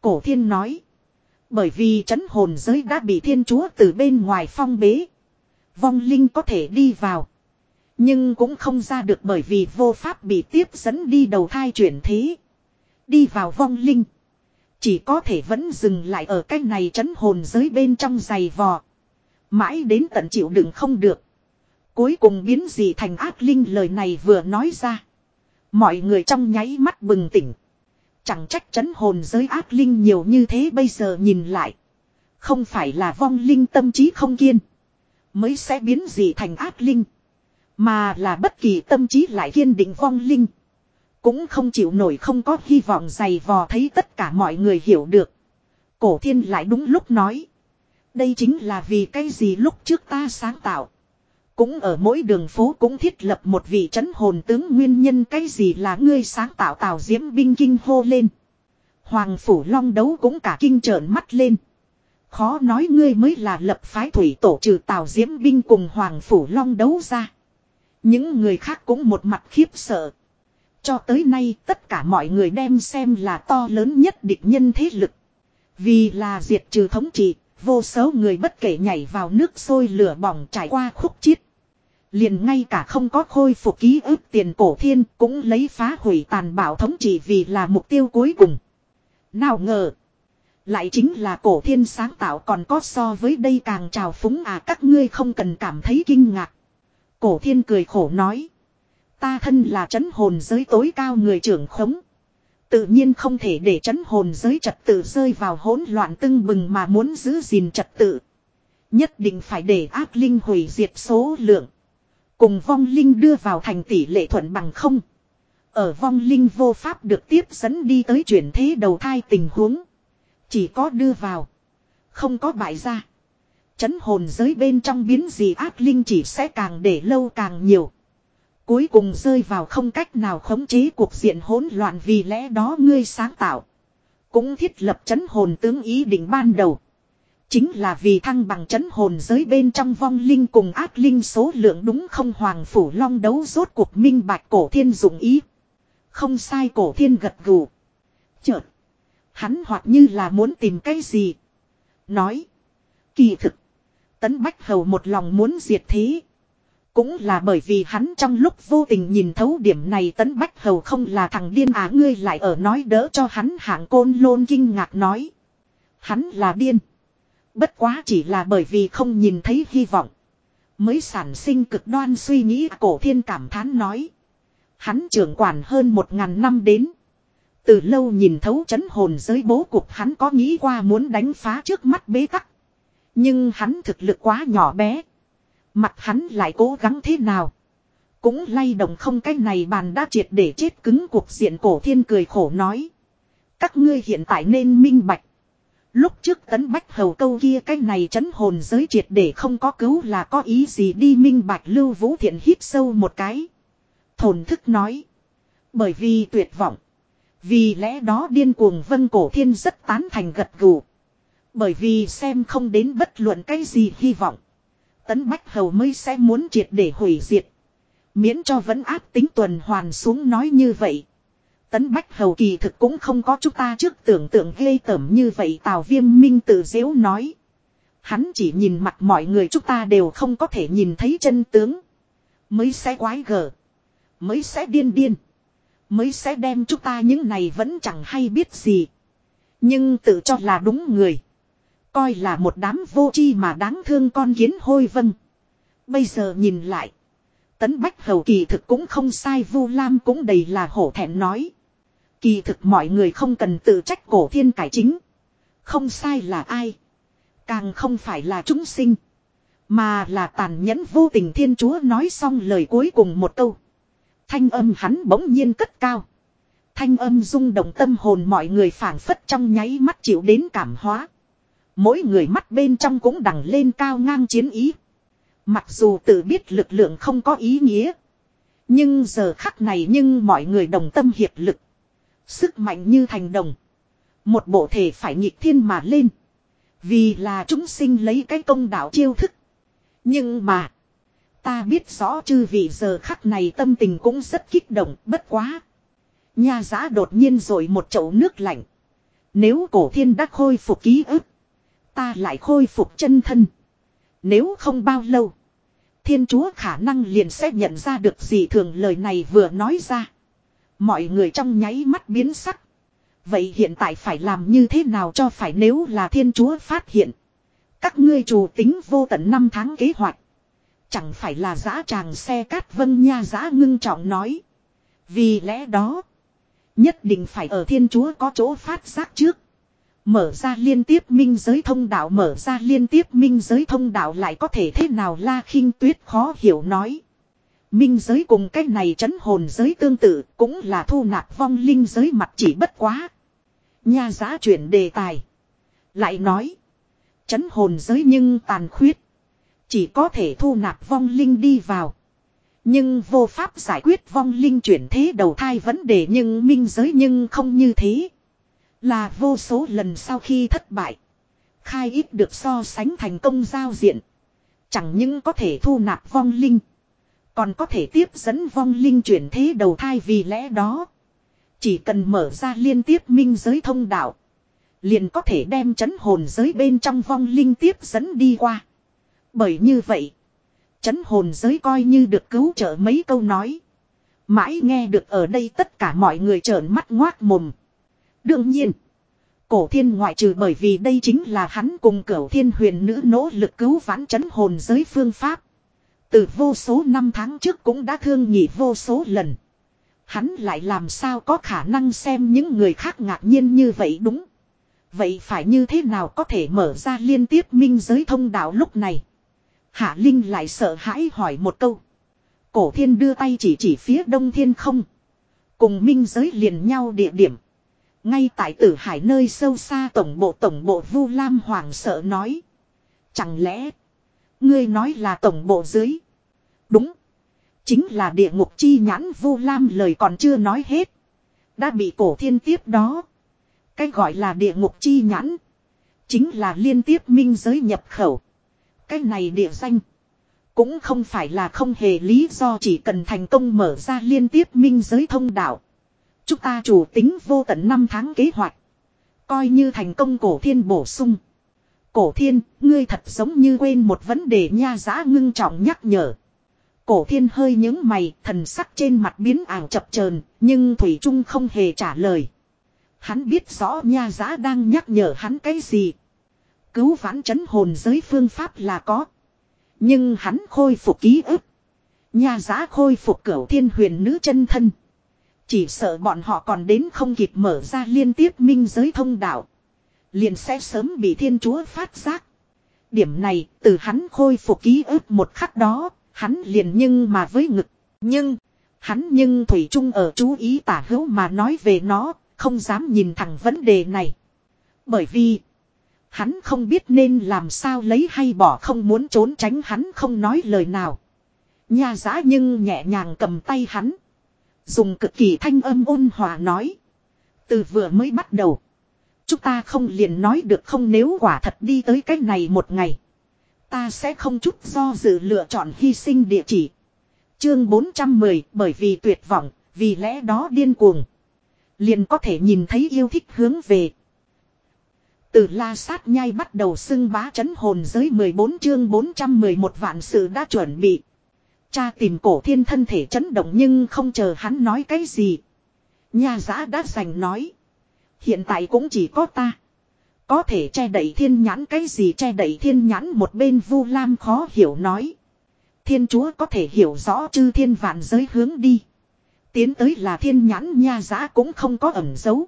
Cổ thiên nói. Bởi vì chấn hồn giới đã bị thiên chúa từ bên ngoài phong bế. Vong linh có thể đi vào. Nhưng cũng không ra được bởi vì vô pháp bị tiếp dẫn đi đầu thai chuyển thế. Đi vào vong linh. Chỉ có thể vẫn dừng lại ở cái này chấn hồn giới bên trong giày vò. Mãi đến tận chịu đựng không được. Cuối cùng biến gì thành ác linh lời này vừa nói ra. Mọi người trong nháy mắt bừng tỉnh. Chẳng trách chấn hồn giới ác linh nhiều như thế bây giờ nhìn lại. Không phải là vong linh tâm trí không kiên. Mới sẽ biến gì thành ác linh. Mà là bất kỳ tâm trí lại kiên định vong linh. Cũng không chịu nổi không có hy vọng dày vò thấy tất cả mọi người hiểu được. Cổ thiên lại đúng lúc nói. Đây chính là vì cái gì lúc trước ta sáng tạo. Cũng ở mỗi đường phố cũng thiết lập một vị trấn hồn tướng nguyên nhân cái gì là ngươi sáng tạo tào diễm binh kinh hô lên. Hoàng phủ long đấu cũng cả kinh trợn mắt lên. Khó nói ngươi mới là lập phái thủy tổ trừ tào diễm binh cùng hoàng phủ long đấu ra. Những người khác cũng một mặt khiếp sợ. Cho tới nay tất cả mọi người đem xem là to lớn nhất địch nhân thế lực. Vì là diệt trừ thống trị, vô số người bất kể nhảy vào nước sôi lửa bỏng trải qua khúc chiết. Liền ngay cả không có khôi phục ký ức tiền cổ thiên cũng lấy phá hủy tàn bạo thống trị vì là mục tiêu cuối cùng. Nào ngờ. Lại chính là cổ thiên sáng tạo còn có so với đây càng trào phúng à các ngươi không cần cảm thấy kinh ngạc. Cổ thiên cười khổ nói. Ta thân là chấn hồn giới tối cao người trưởng khống. Tự nhiên không thể để chấn hồn giới trật tự rơi vào hỗn loạn tưng bừng mà muốn giữ gìn trật tự. Nhất định phải để ác linh hủy diệt số lượng. Cùng vong linh đưa vào thành tỷ lệ thuận bằng không. Ở vong linh vô pháp được tiếp dẫn đi tới chuyển thế đầu thai tình huống. Chỉ có đưa vào. Không có bại ra. Chấn hồn giới bên trong biến gì ác linh chỉ sẽ càng để lâu càng nhiều. Cuối cùng rơi vào không cách nào khống chế cuộc diện hỗn loạn vì lẽ đó ngươi sáng tạo. Cũng thiết lập chấn hồn tướng ý định ban đầu. Chính là vì thăng bằng chấn hồn giới bên trong vong linh cùng ác linh số lượng đúng không hoàng phủ long đấu rốt cuộc minh bạch cổ thiên dụng ý. Không sai cổ thiên gật gù. Chợt. Hắn hoặc như là muốn tìm cái gì. Nói. Kỳ thực. Tấn Bách Hầu một lòng muốn diệt thế. Cũng là bởi vì hắn trong lúc vô tình nhìn thấu điểm này Tấn Bách Hầu không là thằng điên á ngươi lại ở nói đỡ cho hắn hạng côn lôn kinh ngạc nói. Hắn là điên. Bất quá chỉ là bởi vì không nhìn thấy hy vọng. Mới sản sinh cực đoan suy nghĩ, cổ thiên cảm thán nói. Hắn trưởng quản hơn một ngàn năm đến. Từ lâu nhìn thấu chấn hồn giới bố cục hắn có nghĩ qua muốn đánh phá trước mắt bế tắc. Nhưng hắn thực lực quá nhỏ bé. Mặt hắn lại cố gắng thế nào. Cũng lay động không cái này bàn đã triệt để chết cứng cuộc diện cổ thiên cười khổ nói. Các ngươi hiện tại nên minh bạch. Lúc trước tấn bách hầu câu kia cái này chấn hồn giới triệt để không có cứu là có ý gì đi minh bạch lưu vũ thiện hít sâu một cái. Thồn thức nói. Bởi vì tuyệt vọng. Vì lẽ đó điên cuồng vân cổ thiên rất tán thành gật gù. Bởi vì xem không đến bất luận cái gì hy vọng. Tấn Bách Hầu mới sẽ muốn triệt để hủy diệt. Miễn cho vẫn áp tính tuần hoàn xuống nói như vậy. Tấn Bách Hầu kỳ thực cũng không có chúng ta trước tưởng tượng ghê tởm như vậy, Tào Viêm Minh tự dễu nói. Hắn chỉ nhìn mặt mọi người chúng ta đều không có thể nhìn thấy chân tướng. Mới sẽ quái gở. Mới sẽ điên điên. Mới sẽ đem chúng ta những này vẫn chẳng hay biết gì. Nhưng tự cho là đúng người. Coi là một đám vô chi mà đáng thương con kiến hôi vân. Bây giờ nhìn lại. Tấn Bách Hầu kỳ thực cũng không sai, Vu Lam cũng đầy là hổ thẹn nói. Kỳ thực mọi người không cần tự trách cổ thiên cải chính. Không sai là ai. Càng không phải là chúng sinh. Mà là tàn nhẫn vô tình thiên chúa nói xong lời cuối cùng một câu. Thanh âm hắn bỗng nhiên cất cao. Thanh âm rung động tâm hồn mọi người phảng phất trong nháy mắt chịu đến cảm hóa. Mỗi người mắt bên trong cũng đằng lên cao ngang chiến ý. Mặc dù tự biết lực lượng không có ý nghĩa. Nhưng giờ khắc này nhưng mọi người đồng tâm hiệp lực. Sức mạnh như thành đồng. Một bộ thể phải nhịp thiên mà lên. Vì là chúng sinh lấy cái công đạo chiêu thức. Nhưng mà. Ta biết rõ chư vị giờ khắc này tâm tình cũng rất kích động, bất quá. Nha giã đột nhiên rồi một chậu nước lạnh. Nếu cổ thiên đã khôi phục ký ức. Ta lại khôi phục chân thân. Nếu không bao lâu. Thiên chúa khả năng liền sẽ nhận ra được gì thường lời này vừa nói ra. Mọi người trong nháy mắt biến sắc. Vậy hiện tại phải làm như thế nào cho phải nếu là thiên chúa phát hiện. Các ngươi chủ tính vô tận năm tháng kế hoạch. Chẳng phải là giã tràng xe cát vân nha giã ngưng trọng nói. Vì lẽ đó. Nhất định phải ở thiên chúa có chỗ phát giác trước. Mở ra liên tiếp minh giới thông đạo, mở ra liên tiếp minh giới thông đạo lại có thể thế nào la khinh tuyết khó hiểu nói. Minh giới cùng cái này chấn hồn giới tương tự, cũng là thu nạp vong linh giới mặt chỉ bất quá. Nha giá chuyển đề tài. Lại nói. Chấn hồn giới nhưng tàn khuyết. Chỉ có thể thu nạp vong linh đi vào. Nhưng vô pháp giải quyết vong linh chuyển thế đầu thai vấn đề nhưng minh giới nhưng không như thế. Là vô số lần sau khi thất bại. Khai ít được so sánh thành công giao diện. Chẳng những có thể thu nạp vong linh. Còn có thể tiếp dẫn vong linh chuyển thế đầu thai vì lẽ đó. Chỉ cần mở ra liên tiếp minh giới thông đạo. Liền có thể đem chấn hồn giới bên trong vong linh tiếp dẫn đi qua. Bởi như vậy. Chấn hồn giới coi như được cứu trợ mấy câu nói. Mãi nghe được ở đây tất cả mọi người trợn mắt ngoác mồm. Đương nhiên. Cổ thiên ngoại trừ bởi vì đây chính là hắn cùng cửu thiên huyền nữ nỗ lực cứu vãn chấn hồn giới phương pháp. Từ vô số năm tháng trước cũng đã thương nhị vô số lần. Hắn lại làm sao có khả năng xem những người khác ngạc nhiên như vậy đúng. Vậy phải như thế nào có thể mở ra liên tiếp minh giới thông đạo lúc này. Hạ Linh lại sợ hãi hỏi một câu. Cổ thiên đưa tay chỉ chỉ phía đông thiên không. Cùng minh giới liền nhau địa điểm. Ngay tại tử hải nơi sâu xa tổng bộ tổng bộ Vu Lam hoảng sợ nói. Chẳng lẽ. Ngươi nói là tổng bộ dưới. Đúng. Chính là địa ngục chi nhãn Vu Lam lời còn chưa nói hết. Đã bị cổ thiên tiếp đó. Cái gọi là địa ngục chi nhãn. Chính là liên tiếp minh giới nhập khẩu. Cái này địa danh. Cũng không phải là không hề lý do chỉ cần thành công mở ra liên tiếp minh giới thông đạo. Chúng ta chủ tính vô tận năm tháng kế hoạch. Coi như thành công cổ thiên bổ sung. Cổ thiên, ngươi thật giống như quên một vấn đề nha giá ngưng trọng nhắc nhở. Cổ thiên hơi những mày, thần sắc trên mặt biến ảo chập chờn nhưng Thủy Trung không hề trả lời. Hắn biết rõ nha giá đang nhắc nhở hắn cái gì. Cứu vãn chấn hồn giới phương pháp là có. Nhưng hắn khôi phục ký ức. Nha giá khôi phục cửu thiên huyền nữ chân thân. Chỉ sợ bọn họ còn đến không kịp mở ra liên tiếp minh giới thông đạo. Liền sẽ sớm bị thiên chúa phát giác. Điểm này từ hắn khôi phục ký ức một khắc đó, hắn liền nhưng mà với ngực. Nhưng, hắn nhưng Thủy Trung ở chú ý tả hữu mà nói về nó, không dám nhìn thẳng vấn đề này. Bởi vì, hắn không biết nên làm sao lấy hay bỏ không muốn trốn tránh hắn không nói lời nào. Nhà giã nhưng nhẹ nhàng cầm tay hắn. Dùng cực kỳ thanh âm ôn hòa nói. Từ vừa mới bắt đầu. Chúng ta không liền nói được không nếu quả thật đi tới cái này một ngày. Ta sẽ không chút do dự lựa chọn hy sinh địa chỉ. Chương 410 bởi vì tuyệt vọng, vì lẽ đó điên cuồng. Liền có thể nhìn thấy yêu thích hướng về. Từ la sát nhai bắt đầu xưng bá chấn hồn giới 14 chương 411 vạn sự đã chuẩn bị. Cha tìm cổ thiên thân thể chấn động nhưng không chờ hắn nói cái gì. Nhà giã đã giành nói. Hiện tại cũng chỉ có ta. Có thể che đẩy thiên nhãn cái gì che đẩy thiên nhãn một bên vu lam khó hiểu nói. Thiên chúa có thể hiểu rõ chư thiên vạn giới hướng đi. Tiến tới là thiên nhãn nha giã cũng không có ẩn dấu.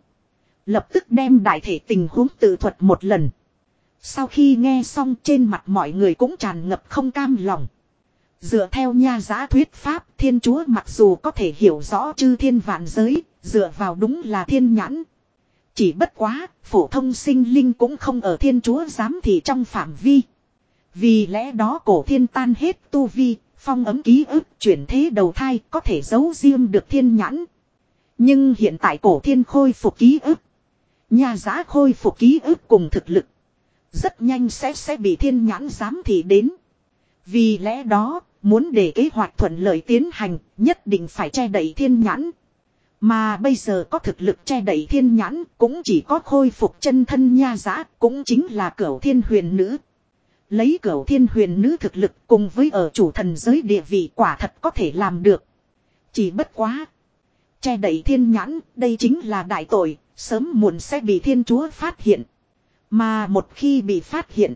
Lập tức đem đại thể tình huống tự thuật một lần. Sau khi nghe xong trên mặt mọi người cũng tràn ngập không cam lòng. Dựa theo nha giá thuyết pháp thiên chúa mặc dù có thể hiểu rõ chư thiên vạn giới, dựa vào đúng là thiên nhãn. Chỉ bất quá, phổ thông sinh linh cũng không ở thiên chúa giám thị trong phạm vi. Vì lẽ đó cổ thiên tan hết tu vi, phong ấm ký ức chuyển thế đầu thai có thể giấu riêng được thiên nhãn. Nhưng hiện tại cổ thiên khôi phục ký ức. Nhà giá khôi phục ký ức cùng thực lực. Rất nhanh sẽ sẽ bị thiên nhãn giám thị đến. Vì lẽ đó, muốn để kế hoạch thuận lợi tiến hành, nhất định phải che đậy thiên nhãn. Mà bây giờ có thực lực che đậy thiên nhãn, cũng chỉ có khôi phục chân thân nha giã, cũng chính là cửu thiên huyền nữ. Lấy cửu thiên huyền nữ thực lực cùng với ở chủ thần giới địa vị quả thật có thể làm được. Chỉ bất quá. Che đậy thiên nhãn, đây chính là đại tội, sớm muộn sẽ bị thiên chúa phát hiện. Mà một khi bị phát hiện,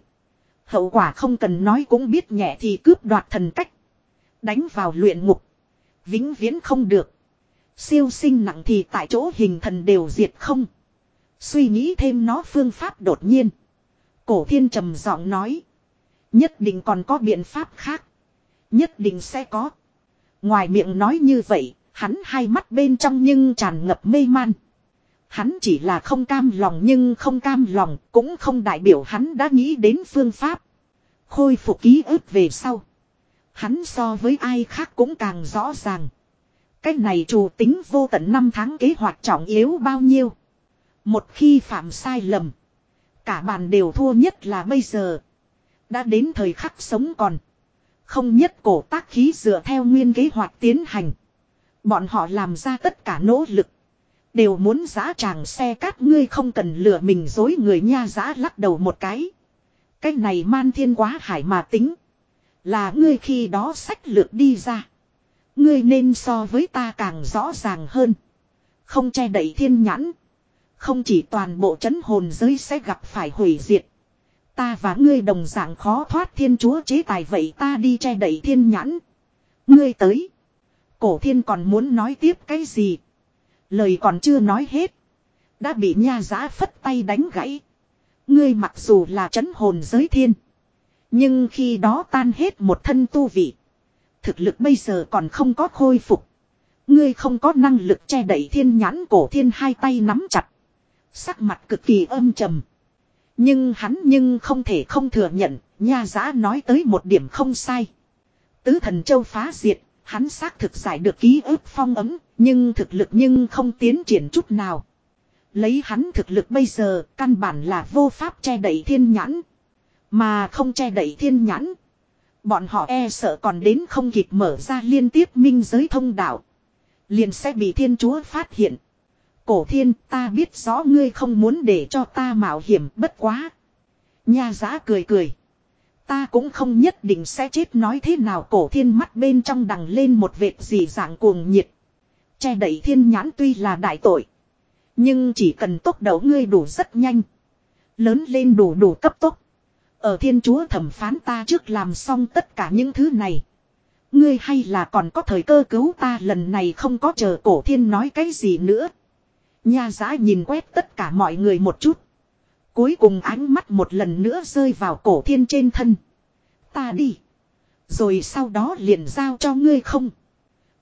hậu quả không cần nói cũng biết nhẹ thì cướp đoạt thần cách. Đánh vào luyện ngục. Vĩnh viễn không được. Siêu sinh nặng thì tại chỗ hình thần đều diệt không. Suy nghĩ thêm nó phương pháp đột nhiên. Cổ thiên trầm giọng nói. Nhất định còn có biện pháp khác. Nhất định sẽ có. Ngoài miệng nói như vậy, hắn hai mắt bên trong nhưng tràn ngập mê man. Hắn chỉ là không cam lòng nhưng không cam lòng cũng không đại biểu hắn đã nghĩ đến phương pháp. Khôi phục ký ức về sau. Hắn so với ai khác cũng càng rõ ràng. Cái này chủ tính vô tận năm tháng kế hoạch trọng yếu bao nhiêu. Một khi phạm sai lầm. Cả bàn đều thua nhất là bây giờ. Đã đến thời khắc sống còn. Không nhất cổ tác khí dựa theo nguyên kế hoạch tiến hành. Bọn họ làm ra tất cả nỗ lực. Đều muốn giã tràng xe cát ngươi không cần lừa mình dối người nha giã lắc đầu một cái. Cái này man thiên quá hải mà tính. Là ngươi khi đó sách lược đi ra. Ngươi nên so với ta càng rõ ràng hơn. Không che đậy thiên nhãn. Không chỉ toàn bộ chấn hồn giới sẽ gặp phải hủy diệt. Ta và ngươi đồng dạng khó thoát thiên chúa chế tài vậy ta đi che đậy thiên nhãn. Ngươi tới. Cổ thiên còn muốn nói tiếp cái gì. Lời còn chưa nói hết. Đã bị nha giã phất tay đánh gãy. Ngươi mặc dù là chấn hồn giới thiên. Nhưng khi đó tan hết một thân tu vị. Thực lực bây giờ còn không có khôi phục. Ngươi không có năng lực che đẩy thiên nhãn cổ thiên hai tay nắm chặt. Sắc mặt cực kỳ âm trầm. Nhưng hắn nhưng không thể không thừa nhận, nha giá nói tới một điểm không sai. Tứ thần châu phá diệt, hắn xác thực giải được ký ức phong ấm, nhưng thực lực nhưng không tiến triển chút nào. Lấy hắn thực lực bây giờ, căn bản là vô pháp che đẩy thiên nhãn. Mà không che đẩy thiên nhãn. Bọn họ e sợ còn đến không kịp mở ra liên tiếp minh giới thông đạo. Liền sẽ bị thiên chúa phát hiện. Cổ thiên, ta biết rõ ngươi không muốn để cho ta mạo hiểm, bất quá. Nha giá cười cười. Ta cũng không nhất định sẽ chết nói thế nào cổ thiên mắt bên trong đằng lên một vệt gì dạng cuồng nhiệt. Che đẩy thiên nhãn tuy là đại tội. Nhưng chỉ cần tốc độ ngươi đủ rất nhanh. Lớn lên đủ đủ cấp tốc. Ở thiên chúa thẩm phán ta trước làm xong tất cả những thứ này. Ngươi hay là còn có thời cơ cứu ta lần này không có chờ cổ thiên nói cái gì nữa. Nha giã nhìn quét tất cả mọi người một chút. Cuối cùng ánh mắt một lần nữa rơi vào cổ thiên trên thân. Ta đi. Rồi sau đó liền giao cho ngươi không.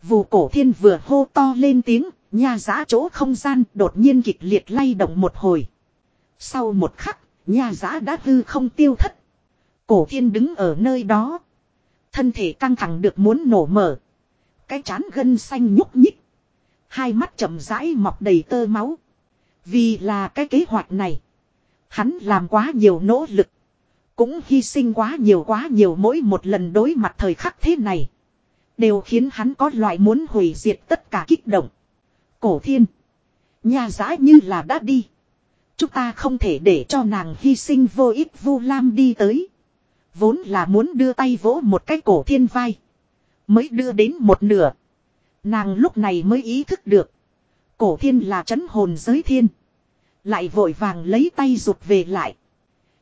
Vù cổ thiên vừa hô to lên tiếng, nha giã chỗ không gian đột nhiên kịch liệt lay động một hồi. Sau một khắc, nha giã đã hư không tiêu thất. Cổ thiên đứng ở nơi đó. Thân thể căng thẳng được muốn nổ mở. Cái chán gân xanh nhúc nhích. Hai mắt chậm rãi mọc đầy tơ máu. Vì là cái kế hoạch này. Hắn làm quá nhiều nỗ lực. Cũng hy sinh quá nhiều quá nhiều mỗi một lần đối mặt thời khắc thế này. Đều khiến hắn có loại muốn hủy diệt tất cả kích động. Cổ thiên. Nhà giã như là đã đi. Chúng ta không thể để cho nàng hy sinh vô ích vu lam đi tới. Vốn là muốn đưa tay vỗ một cái cổ thiên vai. Mới đưa đến một nửa. Nàng lúc này mới ý thức được. Cổ thiên là chấn hồn giới thiên. Lại vội vàng lấy tay rụt về lại.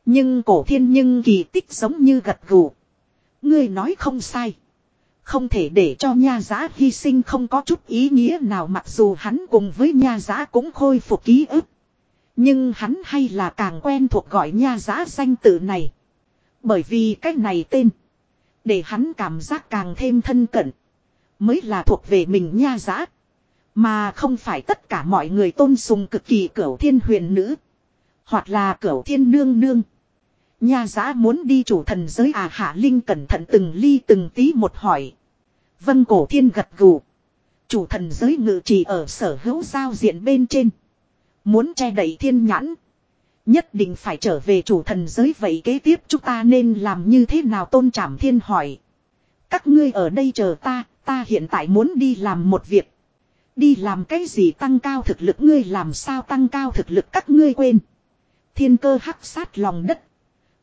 Nhưng cổ thiên nhưng kỳ tích giống như gật gù. Ngươi nói không sai. Không thể để cho nha giá hy sinh không có chút ý nghĩa nào mặc dù hắn cùng với nha giá cũng khôi phục ký ức. Nhưng hắn hay là càng quen thuộc gọi nha giá danh tự này. Bởi vì cái này tên. Để hắn cảm giác càng thêm thân cận. Mới là thuộc về mình nha giá. Mà không phải tất cả mọi người tôn sùng cực kỳ cửu thiên huyền nữ. Hoặc là cửu thiên nương nương. Nha giá muốn đi chủ thần giới à hạ linh cẩn thận từng ly từng tí một hỏi. Vân cổ thiên gật gù. Chủ thần giới ngự trì ở sở hữu giao diện bên trên. Muốn che đậy thiên nhãn. Nhất định phải trở về chủ thần giới vậy kế tiếp chúng ta nên làm như thế nào tôn trảm thiên hỏi. Các ngươi ở đây chờ ta, ta hiện tại muốn đi làm một việc. Đi làm cái gì tăng cao thực lực ngươi làm sao tăng cao thực lực các ngươi quên. Thiên cơ hắc sát lòng đất.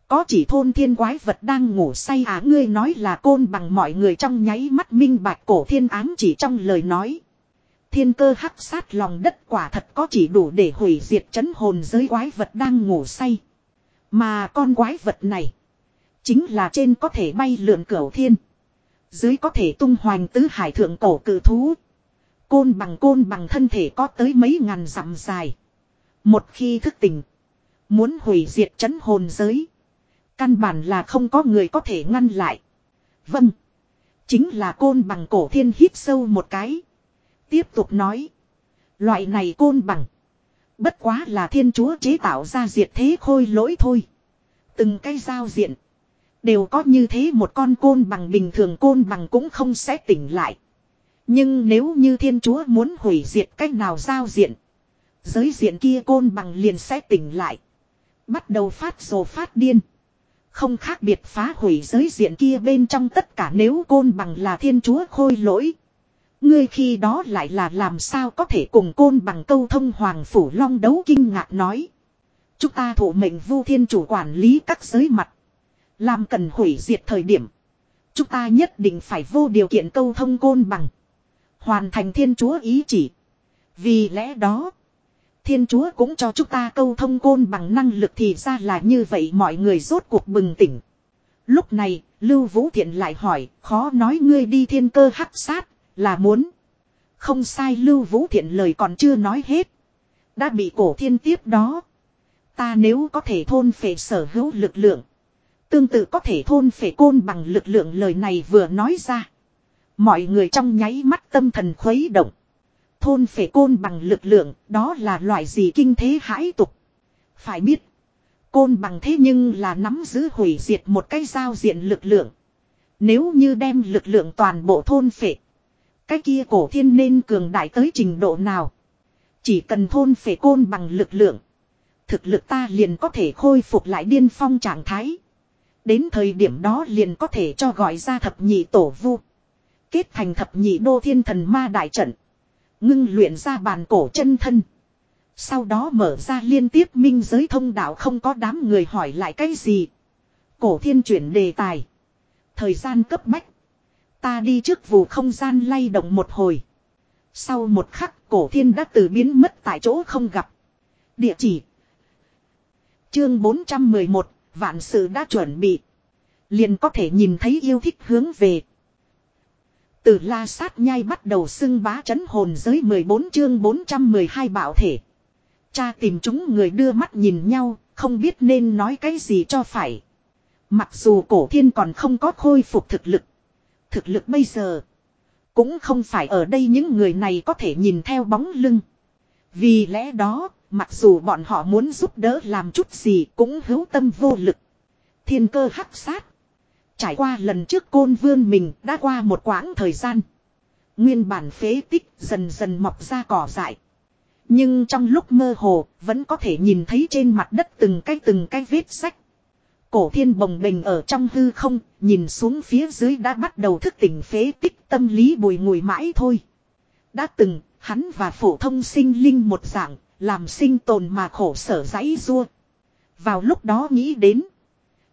Có chỉ thôn thiên quái vật đang ngủ say à ngươi nói là côn bằng mọi người trong nháy mắt minh bạch cổ thiên ám chỉ trong lời nói. Thiên cơ hắc sát lòng đất quả thật có chỉ đủ để hủy diệt chấn hồn giới quái vật đang ngủ say. Mà con quái vật này. Chính là trên có thể bay lượn cửu thiên. Dưới có thể tung hoành tứ hải thượng cổ cử thú. Côn bằng côn bằng thân thể có tới mấy ngàn dặm dài. Một khi thức tỉnh. Muốn hủy diệt chấn hồn giới. Căn bản là không có người có thể ngăn lại. Vâng. Chính là côn bằng cổ thiên hít sâu một cái. Tiếp tục nói. Loại này côn bằng. Bất quá là thiên chúa chế tạo ra diệt thế khôi lỗi thôi. Từng cái giao diện. Đều có như thế một con côn bằng bình thường côn bằng cũng không sẽ tỉnh lại. Nhưng nếu như thiên chúa muốn hủy diệt cách nào giao diện. Giới diện kia côn bằng liền sẽ tỉnh lại. Bắt đầu phát rồ phát điên. Không khác biệt phá hủy giới diện kia bên trong tất cả nếu côn bằng là thiên chúa khôi lỗi. Ngươi khi đó lại là làm sao có thể cùng côn bằng câu thông hoàng phủ long đấu kinh ngạc nói. Chúng ta thủ mệnh vu thiên chủ quản lý các giới mặt. Làm cần hủy diệt thời điểm. Chúng ta nhất định phải vô điều kiện câu thông côn bằng. Hoàn thành thiên chúa ý chỉ. Vì lẽ đó. Thiên chúa cũng cho chúng ta câu thông côn bằng năng lực thì ra là như vậy mọi người rốt cuộc bừng tỉnh. Lúc này, Lưu Vũ Thiện lại hỏi, khó nói ngươi đi thiên cơ hắc sát, là muốn. Không sai Lưu Vũ Thiện lời còn chưa nói hết. Đã bị cổ thiên tiếp đó. Ta nếu có thể thôn phệ sở hữu lực lượng. Tương tự có thể thôn phệ côn bằng lực lượng lời này vừa nói ra. Mọi người trong nháy mắt tâm thần khuấy động. Thôn phệ côn bằng lực lượng, đó là loại gì kinh thế hãi tục. Phải biết, côn bằng thế nhưng là nắm giữ hủy diệt một cái giao diện lực lượng. Nếu như đem lực lượng toàn bộ thôn phệ, cái kia cổ thiên nên cường đại tới trình độ nào. Chỉ cần thôn phệ côn bằng lực lượng. Thực lực ta liền có thể khôi phục lại điên phong trạng thái. Đến thời điểm đó liền có thể cho gọi ra thập nhị tổ vu. Kết thành thập nhị đô thiên thần ma đại trận. Ngưng luyện ra bàn cổ chân thân. Sau đó mở ra liên tiếp minh giới thông đạo không có đám người hỏi lại cái gì. Cổ thiên chuyển đề tài. Thời gian cấp bách. Ta đi trước vụ không gian lay động một hồi. Sau một khắc cổ thiên đã từ biến mất tại chỗ không gặp. Địa chỉ. Chương 411, vạn sự đã chuẩn bị. Liền có thể nhìn thấy yêu thích hướng về. Từ la sát nhai bắt đầu xưng bá chấn hồn giới 14 chương 412 bảo thể. Cha tìm chúng người đưa mắt nhìn nhau, không biết nên nói cái gì cho phải. Mặc dù cổ thiên còn không có khôi phục thực lực. Thực lực bây giờ. Cũng không phải ở đây những người này có thể nhìn theo bóng lưng. Vì lẽ đó, mặc dù bọn họ muốn giúp đỡ làm chút gì cũng hữu tâm vô lực. Thiên cơ hắc sát. Trải qua lần trước côn vương mình đã qua một quãng thời gian. Nguyên bản phế tích dần dần mọc ra cỏ dại. Nhưng trong lúc mơ hồ vẫn có thể nhìn thấy trên mặt đất từng cái từng cái vết sách. Cổ thiên bồng bình ở trong hư không, nhìn xuống phía dưới đã bắt đầu thức tỉnh phế tích tâm lý bùi ngùi mãi thôi. Đã từng, hắn và phổ thông sinh linh một dạng, làm sinh tồn mà khổ sở giấy rua. Vào lúc đó nghĩ đến,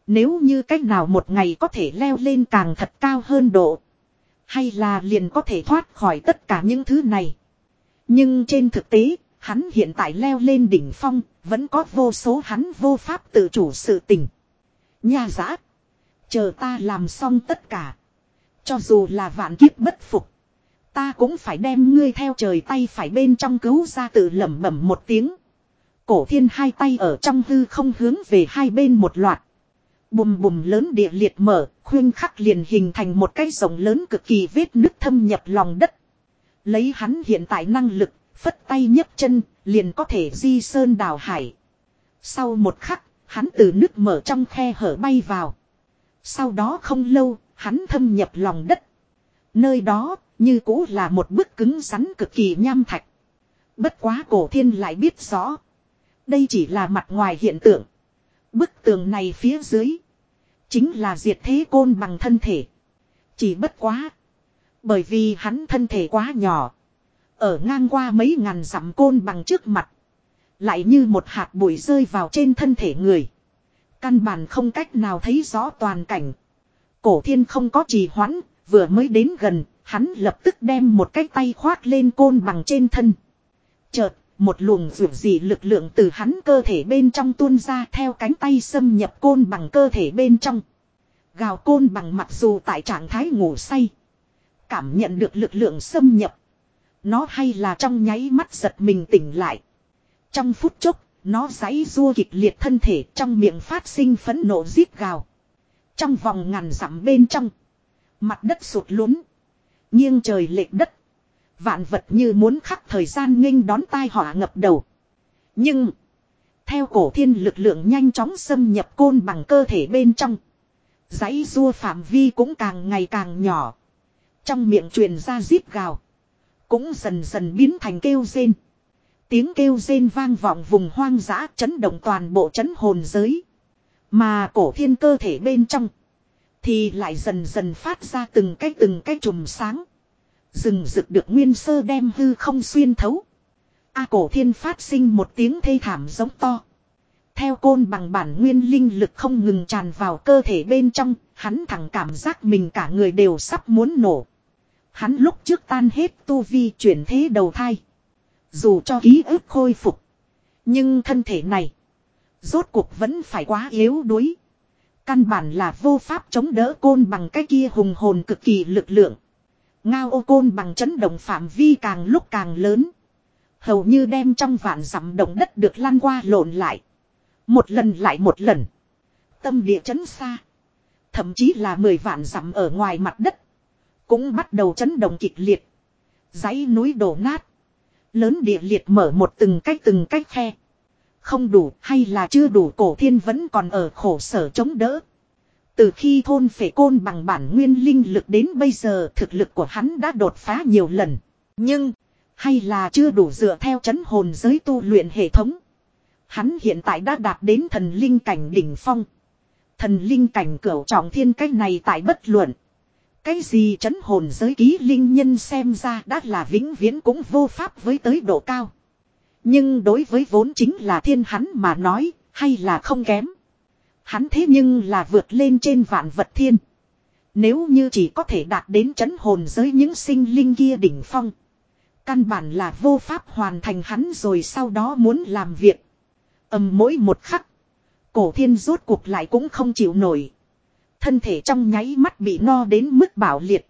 nếu như cách nào một ngày có thể leo lên càng thật cao hơn độ. Hay là liền có thể thoát khỏi tất cả những thứ này. Nhưng trên thực tế, hắn hiện tại leo lên đỉnh phong, vẫn có vô số hắn vô pháp tự chủ sự tình. Nha giã. Chờ ta làm xong tất cả. Cho dù là vạn kiếp bất phục. Ta cũng phải đem ngươi theo trời tay phải bên trong cứu ra tự lẩm bẩm một tiếng. Cổ thiên hai tay ở trong hư không hướng về hai bên một loạt. Bùm bùm lớn địa liệt mở, khuyên khắc liền hình thành một cái rồng lớn cực kỳ vết nứt thâm nhập lòng đất. Lấy hắn hiện tại năng lực, phất tay nhấc chân, liền có thể di sơn đào hải. Sau một khắc, hắn từ nước mở trong khe hở bay vào. Sau đó không lâu, hắn thâm nhập lòng đất. Nơi đó, như cũ là một bức cứng rắn cực kỳ nham thạch. Bất quá cổ thiên lại biết rõ. Đây chỉ là mặt ngoài hiện tượng. Bức tường này phía dưới. Chính là diệt thế côn bằng thân thể. Chỉ bất quá. Bởi vì hắn thân thể quá nhỏ. Ở ngang qua mấy ngàn dặm côn bằng trước mặt. Lại như một hạt bụi rơi vào trên thân thể người. Căn bản không cách nào thấy rõ toàn cảnh. Cổ thiên không có trì hoãn, vừa mới đến gần, hắn lập tức đem một cái tay khoác lên côn bằng trên thân. Chợt, một luồng rượu dị lực lượng từ hắn cơ thể bên trong tuôn ra theo cánh tay xâm nhập côn bằng cơ thể bên trong. Gào côn bằng mặc dù tại trạng thái ngủ say. Cảm nhận được lực lượng xâm nhập. Nó hay là trong nháy mắt giật mình tỉnh lại. Trong phút chốc, nó giãy rua kịch liệt thân thể trong miệng phát sinh phấn nộ giết gào. Trong vòng ngàn dặm bên trong. Mặt đất sụt lún. Nghiêng trời lệch đất. Vạn vật như muốn khắc thời gian nghênh đón tai họa ngập đầu. Nhưng. Theo cổ thiên lực lượng nhanh chóng xâm nhập côn bằng cơ thể bên trong. Giấy rua phạm vi cũng càng ngày càng nhỏ. Trong miệng truyền ra giết gào. Cũng dần dần biến thành kêu rên. Tiếng kêu rên vang vọng vùng hoang dã chấn động toàn bộ chấn hồn giới. Mà cổ thiên cơ thể bên trong. Thì lại dần dần phát ra từng cái từng cái chùm sáng. Rừng rực được nguyên sơ đem hư không xuyên thấu. A cổ thiên phát sinh một tiếng thê thảm giống to. Theo côn bằng bản nguyên linh lực không ngừng tràn vào cơ thể bên trong, hắn thẳng cảm giác mình cả người đều sắp muốn nổ. Hắn lúc trước tan hết tu vi chuyển thế đầu thai. Dù cho ký ức khôi phục. Nhưng thân thể này. Rốt cuộc vẫn phải quá yếu đuối. Căn bản là vô pháp chống đỡ côn bằng cái kia hùng hồn cực kỳ lực lượng. Ngao ô côn bằng chấn động phạm vi càng lúc càng lớn. Hầu như đem trong vạn dặm động đất được lăn qua lộn lại. Một lần lại một lần. Tâm địa chấn xa. Thậm chí là mười vạn dặm ở ngoài mặt đất. Cũng bắt đầu chấn động kịch liệt. Dãy núi đổ nát. Lớn địa liệt mở một từng cách từng cách khe. Không đủ hay là chưa đủ cổ thiên vẫn còn ở khổ sở chống đỡ. Từ khi thôn phệ côn bằng bản nguyên linh lực đến bây giờ thực lực của hắn đã đột phá nhiều lần. Nhưng, hay là chưa đủ dựa theo chấn hồn giới tu luyện hệ thống. Hắn hiện tại đã đạt đến thần linh cảnh đỉnh phong. Thần linh cảnh cửu trọng thiên cách này tại bất luận. Cái gì chấn hồn giới ký linh nhân xem ra đã là vĩnh viễn cũng vô pháp với tới độ cao. Nhưng đối với vốn chính là thiên hắn mà nói, hay là không kém. Hắn thế nhưng là vượt lên trên vạn vật thiên. Nếu như chỉ có thể đạt đến chấn hồn giới những sinh linh kia đỉnh phong. Căn bản là vô pháp hoàn thành hắn rồi sau đó muốn làm việc. ầm mỗi một khắc. Cổ thiên rốt cuộc lại cũng không chịu nổi. Thân thể trong nháy mắt bị no đến mức bảo liệt.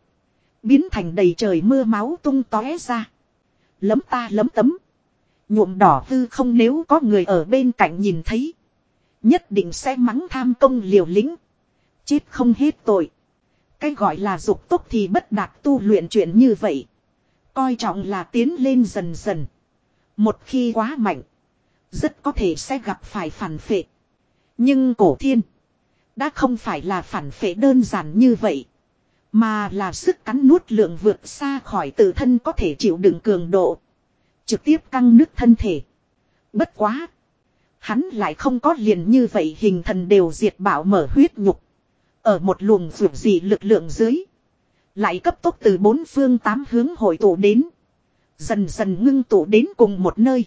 Biến thành đầy trời mưa máu tung tóe ra. Lấm ta lấm tấm. Nhuộm đỏ hư không nếu có người ở bên cạnh nhìn thấy. Nhất định sẽ mắng tham công liều lĩnh. Chết không hết tội. Cái gọi là dục tốc thì bất đạt tu luyện chuyện như vậy. Coi trọng là tiến lên dần dần. Một khi quá mạnh. Rất có thể sẽ gặp phải phản phệ. Nhưng cổ thiên. Đã không phải là phản phệ đơn giản như vậy. Mà là sức cắn nuốt lượng vượt xa khỏi tự thân có thể chịu đựng cường độ. Trực tiếp căng nứt thân thể. Bất quá. Hắn lại không có liền như vậy hình thần đều diệt bảo mở huyết nhục. Ở một luồng vượt dị lực lượng dưới. Lại cấp tốc từ bốn phương tám hướng hội tụ đến. Dần dần ngưng tụ đến cùng một nơi.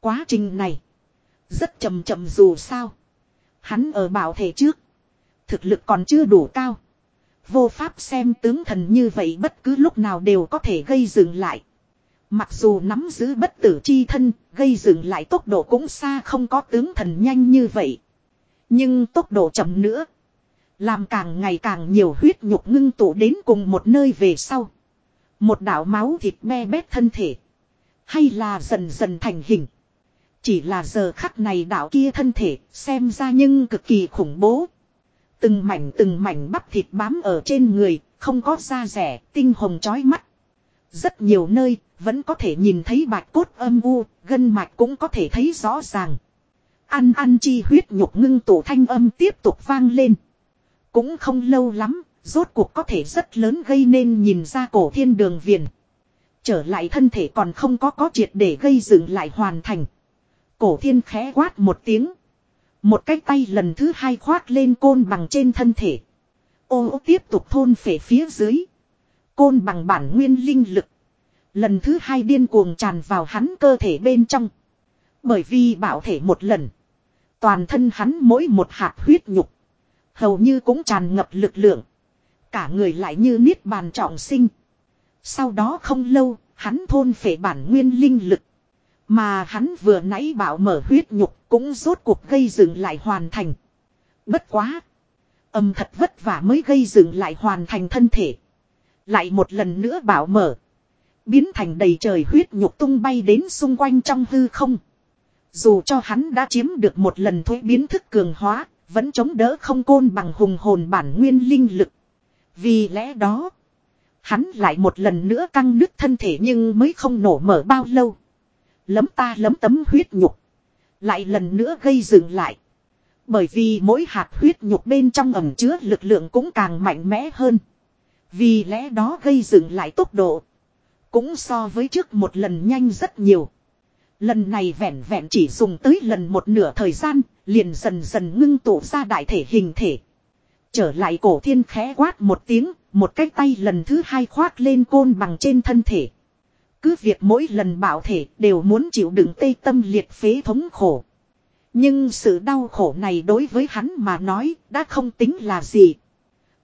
Quá trình này. Rất chậm chậm dù sao. Hắn ở bảo thể trước. Thực lực còn chưa đủ cao. Vô pháp xem tướng thần như vậy bất cứ lúc nào đều có thể gây dừng lại. Mặc dù nắm giữ bất tử chi thân, gây dừng lại tốc độ cũng xa không có tướng thần nhanh như vậy. Nhưng tốc độ chậm nữa. Làm càng ngày càng nhiều huyết nhục ngưng tụ đến cùng một nơi về sau. Một đảo máu thịt me bét thân thể. Hay là dần dần thành hình. Chỉ là giờ khắc này đảo kia thân thể xem ra nhưng cực kỳ khủng bố. Từng mảnh từng mảnh bắp thịt bám ở trên người, không có da rẻ, tinh hồng chói mắt. Rất nhiều nơi, vẫn có thể nhìn thấy bạch cốt âm u, gân mạch cũng có thể thấy rõ ràng. Ăn ăn chi huyết nhục ngưng tụ thanh âm tiếp tục vang lên. Cũng không lâu lắm, rốt cuộc có thể rất lớn gây nên nhìn ra cổ thiên đường viền. Trở lại thân thể còn không có có triệt để gây dựng lại hoàn thành. Cổ thiên khẽ quát một tiếng. Một cái tay lần thứ hai khoát lên côn bằng trên thân thể. Ô tiếp tục thôn phể phía dưới. Côn bằng bản nguyên linh lực. Lần thứ hai điên cuồng tràn vào hắn cơ thể bên trong. Bởi vì bảo thể một lần. Toàn thân hắn mỗi một hạt huyết nhục. Hầu như cũng tràn ngập lực lượng. Cả người lại như niết bàn trọng sinh. Sau đó không lâu, hắn thôn phệ bản nguyên linh lực. Mà hắn vừa nãy bảo mở huyết nhục cũng rốt cuộc gây dựng lại hoàn thành. Bất quá. Âm thật vất vả mới gây dựng lại hoàn thành thân thể. Lại một lần nữa bảo mở. Biến thành đầy trời huyết nhục tung bay đến xung quanh trong hư không. Dù cho hắn đã chiếm được một lần thuế biến thức cường hóa, vẫn chống đỡ không côn bằng hùng hồn bản nguyên linh lực. Vì lẽ đó, hắn lại một lần nữa căng nứt thân thể nhưng mới không nổ mở bao lâu. Lấm ta lấm tấm huyết nhục. Lại lần nữa gây dừng lại. Bởi vì mỗi hạt huyết nhục bên trong ẩm chứa lực lượng cũng càng mạnh mẽ hơn. Vì lẽ đó gây dừng lại tốc độ. Cũng so với trước một lần nhanh rất nhiều. Lần này vẹn vẹn chỉ dùng tới lần một nửa thời gian, Liền dần dần ngưng tụ ra đại thể hình thể. Trở lại cổ thiên khẽ quát một tiếng, một cái tay lần thứ hai khoát lên côn bằng trên thân thể. Cứ việc mỗi lần bảo thể đều muốn chịu đựng tê tâm liệt phế thống khổ. Nhưng sự đau khổ này đối với hắn mà nói đã không tính là gì.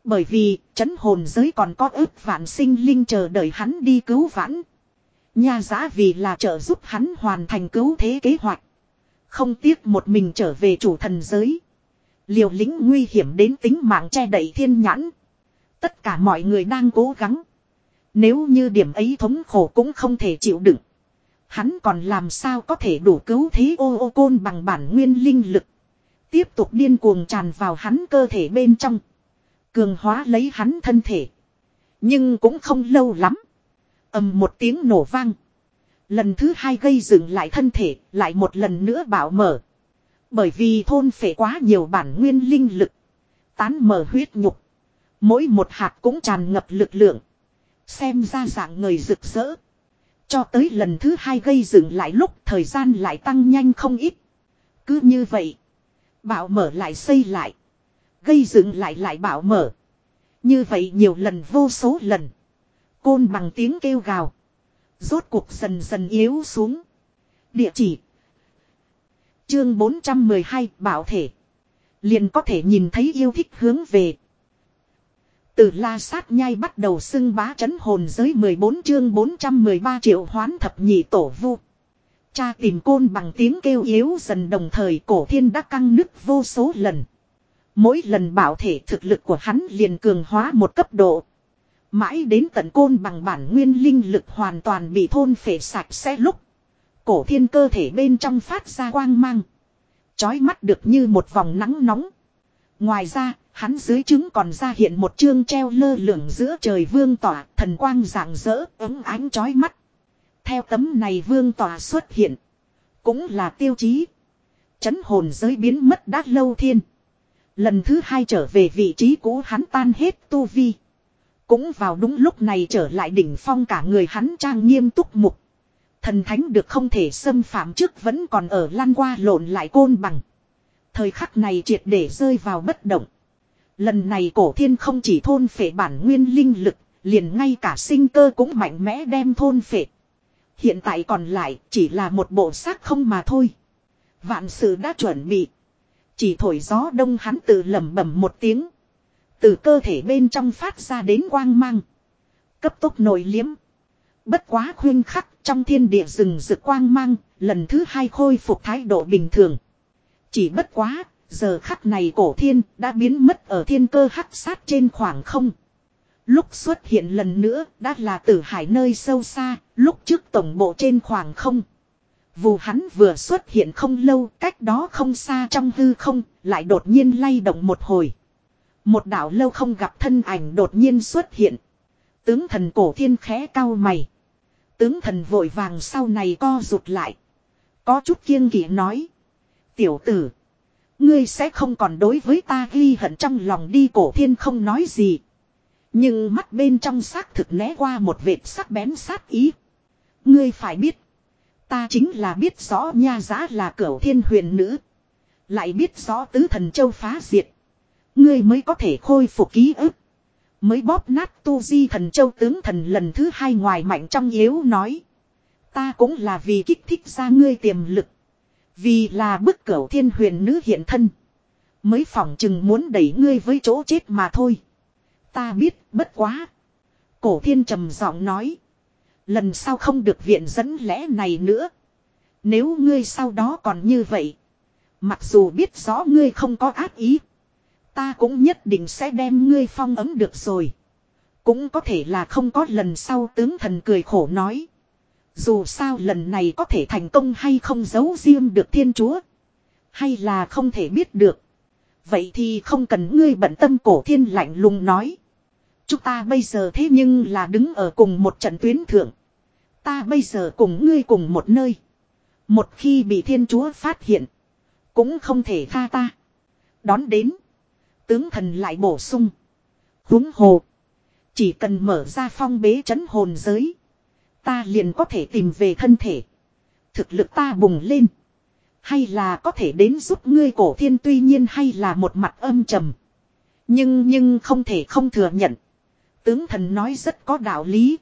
Bởi vì chấn hồn giới còn có ước vạn sinh linh chờ đợi hắn đi cứu vãn. Nha giá vì là trợ giúp hắn hoàn thành cứu thế kế hoạch. Không tiếc một mình trở về chủ thần giới. Liều lính nguy hiểm đến tính mạng che đậy thiên nhãn. Tất cả mọi người đang cố gắng. Nếu như điểm ấy thống khổ cũng không thể chịu đựng. Hắn còn làm sao có thể đủ cứu thế ô ô côn bằng bản nguyên linh lực. Tiếp tục điên cuồng tràn vào hắn cơ thể bên trong. Cường hóa lấy hắn thân thể. Nhưng cũng không lâu lắm. ầm một tiếng nổ vang. Lần thứ hai gây dựng lại thân thể, lại một lần nữa bảo mở. Bởi vì thôn phệ quá nhiều bản nguyên linh lực. Tán mở huyết nhục. Mỗi một hạt cũng tràn ngập lực lượng. Xem ra dạng người rực rỡ. Cho tới lần thứ hai gây dựng lại lúc thời gian lại tăng nhanh không ít. Cứ như vậy. Bảo mở lại xây lại. Gây dựng lại lại bảo mở. Như vậy nhiều lần vô số lần. Côn bằng tiếng kêu gào. Rốt cuộc dần dần yếu xuống. Địa chỉ. Chương 412 bảo thể. Liền có thể nhìn thấy yêu thích hướng về. Từ la sát nhai bắt đầu xưng bá chấn hồn giới 14 chương 413 triệu hoán thập nhị tổ vu. Cha tìm côn bằng tiếng kêu yếu dần đồng thời cổ thiên đã căng nứt vô số lần. Mỗi lần bảo thể thực lực của hắn liền cường hóa một cấp độ. Mãi đến tận côn bằng bản nguyên linh lực hoàn toàn bị thôn phệ sạch sẽ lúc. Cổ thiên cơ thể bên trong phát ra quang mang. Chói mắt được như một vòng nắng nóng. Ngoài ra, hắn dưới trứng còn ra hiện một chương treo lơ lửng giữa trời vương tỏa, thần quang rạng rỡ, ấm ánh chói mắt. Theo tấm này vương tỏa xuất hiện. Cũng là tiêu chí. Chấn hồn giới biến mất đã lâu thiên. Lần thứ hai trở về vị trí cũ hắn tan hết tu vi. Cũng vào đúng lúc này trở lại đỉnh phong cả người hắn trang nghiêm túc mục. Thần thánh được không thể xâm phạm trước vẫn còn ở lan qua lộn lại côn bằng. Thời khắc này triệt để rơi vào bất động. Lần này cổ thiên không chỉ thôn phệ bản nguyên linh lực, liền ngay cả sinh cơ cũng mạnh mẽ đem thôn phệ. Hiện tại còn lại chỉ là một bộ xác không mà thôi. Vạn sự đã chuẩn bị. Chỉ thổi gió đông hắn tự lẩm bẩm một tiếng. Từ cơ thể bên trong phát ra đến quang mang. Cấp tốc nổi liếm. Bất quá khuyên khắc trong thiên địa rừng rực quang mang, lần thứ hai khôi phục thái độ bình thường. Chỉ bất quá, giờ khắc này cổ thiên đã biến mất ở thiên cơ hắc sát trên khoảng không. Lúc xuất hiện lần nữa đã là tử hải nơi sâu xa, lúc trước tổng bộ trên khoảng không. Vù hắn vừa xuất hiện không lâu, cách đó không xa trong hư không, lại đột nhiên lay động một hồi. Một đảo lâu không gặp thân ảnh đột nhiên xuất hiện. Tướng thần cổ thiên khẽ cao mày. Tướng thần vội vàng sau này co rụt lại. Có chút kiêng kỵ nói. Tiểu tử. Ngươi sẽ không còn đối với ta ghi hận trong lòng đi cổ thiên không nói gì. Nhưng mắt bên trong xác thực né qua một vệt sắc bén sát ý. Ngươi phải biết. Ta chính là biết rõ nha giá là cửu thiên huyền nữ. Lại biết rõ tứ thần châu phá diệt. Ngươi mới có thể khôi phục ký ức. Mới bóp nát tu di thần châu tướng thần lần thứ hai ngoài mạnh trong yếu nói. Ta cũng là vì kích thích ra ngươi tiềm lực. Vì là bức cửu thiên huyền nữ hiện thân. Mới phỏng chừng muốn đẩy ngươi với chỗ chết mà thôi. Ta biết, bất quá. Cổ thiên trầm giọng nói. Lần sau không được viện dẫn lẽ này nữa. Nếu ngươi sau đó còn như vậy. Mặc dù biết rõ ngươi không có ác ý. Ta cũng nhất định sẽ đem ngươi phong ấm được rồi. Cũng có thể là không có lần sau tướng thần cười khổ nói. Dù sao lần này có thể thành công hay không giấu riêng được thiên chúa. Hay là không thể biết được. Vậy thì không cần ngươi bận tâm cổ thiên lạnh lùng nói. Chúng ta bây giờ thế nhưng là đứng ở cùng một trận tuyến thượng. Ta bây giờ cùng ngươi cùng một nơi. Một khi bị thiên chúa phát hiện. Cũng không thể tha ta. Đón đến. Tướng thần lại bổ sung. huống hồ. Chỉ cần mở ra phong bế chấn hồn giới. Ta liền có thể tìm về thân thể. Thực lực ta bùng lên. Hay là có thể đến giúp ngươi cổ thiên tuy nhiên hay là một mặt âm trầm. Nhưng nhưng không thể không thừa nhận. Tướng thần nói rất có đạo lý.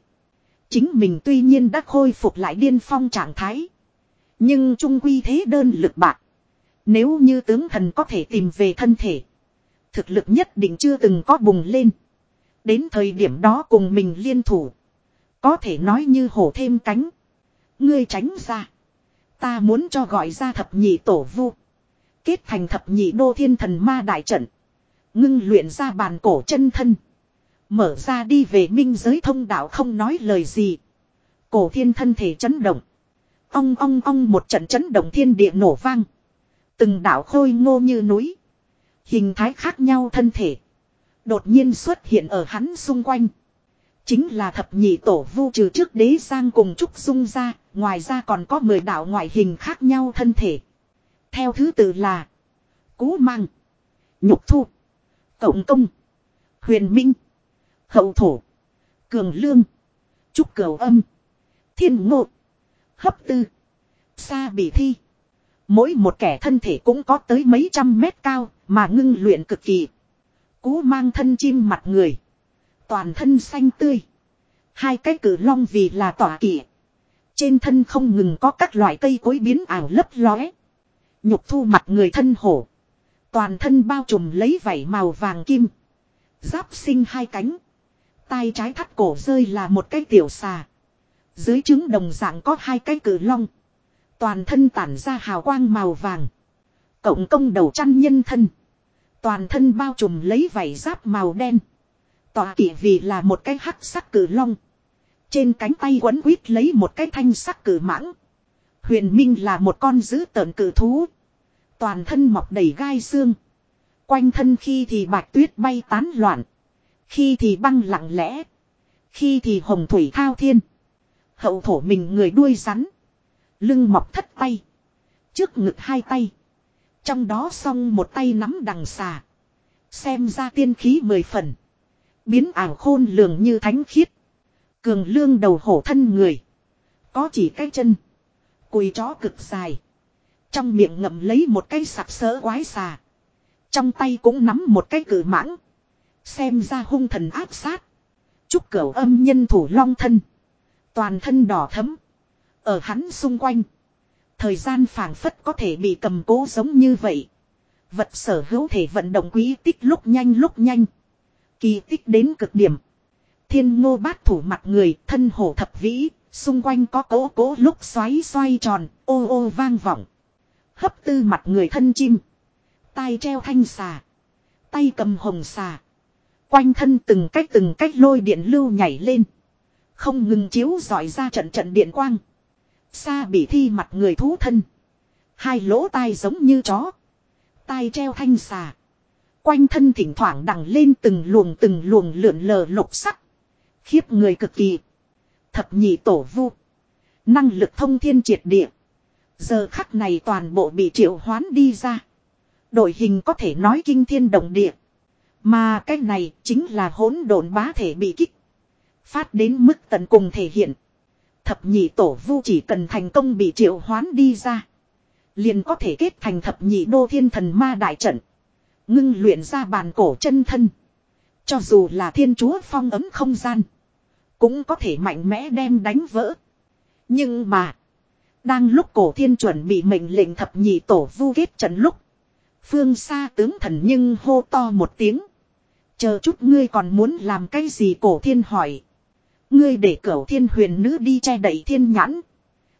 Chính mình tuy nhiên đã khôi phục lại điên phong trạng thái. Nhưng trung quy thế đơn lực bạc. Nếu như tướng thần có thể tìm về thân thể. Thực lực nhất định chưa từng có bùng lên. Đến thời điểm đó cùng mình liên thủ. Có thể nói như hổ thêm cánh. Ngươi tránh ra. Ta muốn cho gọi ra thập nhị tổ vu. Kết thành thập nhị đô thiên thần ma đại trận. Ngưng luyện ra bàn cổ chân thân. Mở ra đi về minh giới thông đạo không nói lời gì. Cổ thiên thân thể chấn động. Ong ong ong một trận chấn động thiên địa nổ vang. Từng đạo khôi ngô như núi. Hình thái khác nhau thân thể. Đột nhiên xuất hiện ở hắn xung quanh. Chính là thập nhị tổ vu trừ trước đế sang cùng Trúc Dung ra. Ngoài ra còn có 10 đạo ngoại hình khác nhau thân thể. Theo thứ tự là. Cú mang. Nhục thu. Cộng công. Huyền Minh. Hậu thổ. Cường lương. Trúc cửu âm. Thiên ngộ. Hấp tư. Sa bị thi. Mỗi một kẻ thân thể cũng có tới mấy trăm mét cao mà ngưng luyện cực kỳ. Cú mang thân chim mặt người. Toàn thân xanh tươi. Hai cái cử long vì là tỏa kỵ. Trên thân không ngừng có các loại cây cối biến ảo lấp lóe. Nhục thu mặt người thân hổ. Toàn thân bao trùm lấy vảy màu vàng kim. Giáp sinh hai cánh. tay trái thắt cổ rơi là một cái tiểu xà. Dưới trứng đồng dạng có hai cái cử long. Toàn thân tản ra hào quang màu vàng. Cộng công đầu chăn nhân thân. Toàn thân bao trùm lấy vảy giáp màu đen. Tòa kỵ vì là một cái hắc sắc cử long. Trên cánh tay quấn quýt lấy một cái thanh sắc cử mãng. Huyền Minh là một con dữ tợn cử thú. Toàn thân mọc đầy gai xương. Quanh thân khi thì bạch tuyết bay tán loạn. Khi thì băng lặng lẽ. Khi thì hồng thủy thao thiên. Hậu thổ mình người đuôi rắn. Lưng mọc thất tay. Trước ngực hai tay. Trong đó song một tay nắm đằng xà. Xem ra tiên khí mười phần. Biến ảo khôn lường như thánh khiết. Cường lương đầu hổ thân người. Có chỉ cái chân. Cùi chó cực dài. Trong miệng ngậm lấy một cái sạc sỡ quái xà. Trong tay cũng nắm một cái cử mãng. Xem ra hung thần áp sát. Chúc cửu âm nhân thủ long thân. Toàn thân đỏ thấm. Ở hắn xung quanh. Thời gian phảng phất có thể bị cầm cố giống như vậy. Vật sở hữu thể vận động quý tích lúc nhanh lúc nhanh. Kỳ tích đến cực điểm. Thiên ngô bát thủ mặt người, thân hổ thập vĩ, xung quanh có cỗ cỗ lúc xoáy xoay tròn, ô ô vang vọng. Hấp tư mặt người thân chim. Tai treo thanh xà. Tay cầm hồng xà. Quanh thân từng cách từng cách lôi điện lưu nhảy lên. Không ngừng chiếu dọi ra trận trận điện quang. Xa bị thi mặt người thú thân. Hai lỗ tai giống như chó. Tai treo thanh xà. Quanh thân thỉnh thoảng đằng lên từng luồng từng luồng lượn lờ lục sắc. Khiếp người cực kỳ. Thập nhị tổ vu. Năng lực thông thiên triệt địa. Giờ khắc này toàn bộ bị triệu hoán đi ra. Đội hình có thể nói kinh thiên động địa. Mà cái này chính là hỗn độn bá thể bị kích. Phát đến mức tận cùng thể hiện. Thập nhị tổ vu chỉ cần thành công bị triệu hoán đi ra. Liền có thể kết thành thập nhị đô thiên thần ma đại trận. Ngưng luyện ra bàn cổ chân thân. Cho dù là thiên chúa phong ấm không gian. Cũng có thể mạnh mẽ đem đánh vỡ. Nhưng mà. Đang lúc cổ thiên chuẩn bị mệnh lệnh thập nhị tổ vu kết trận lúc. Phương xa tướng thần nhưng hô to một tiếng. Chờ chút ngươi còn muốn làm cái gì cổ thiên hỏi. Ngươi để cửu thiên huyền nữ đi che đậy thiên nhãn.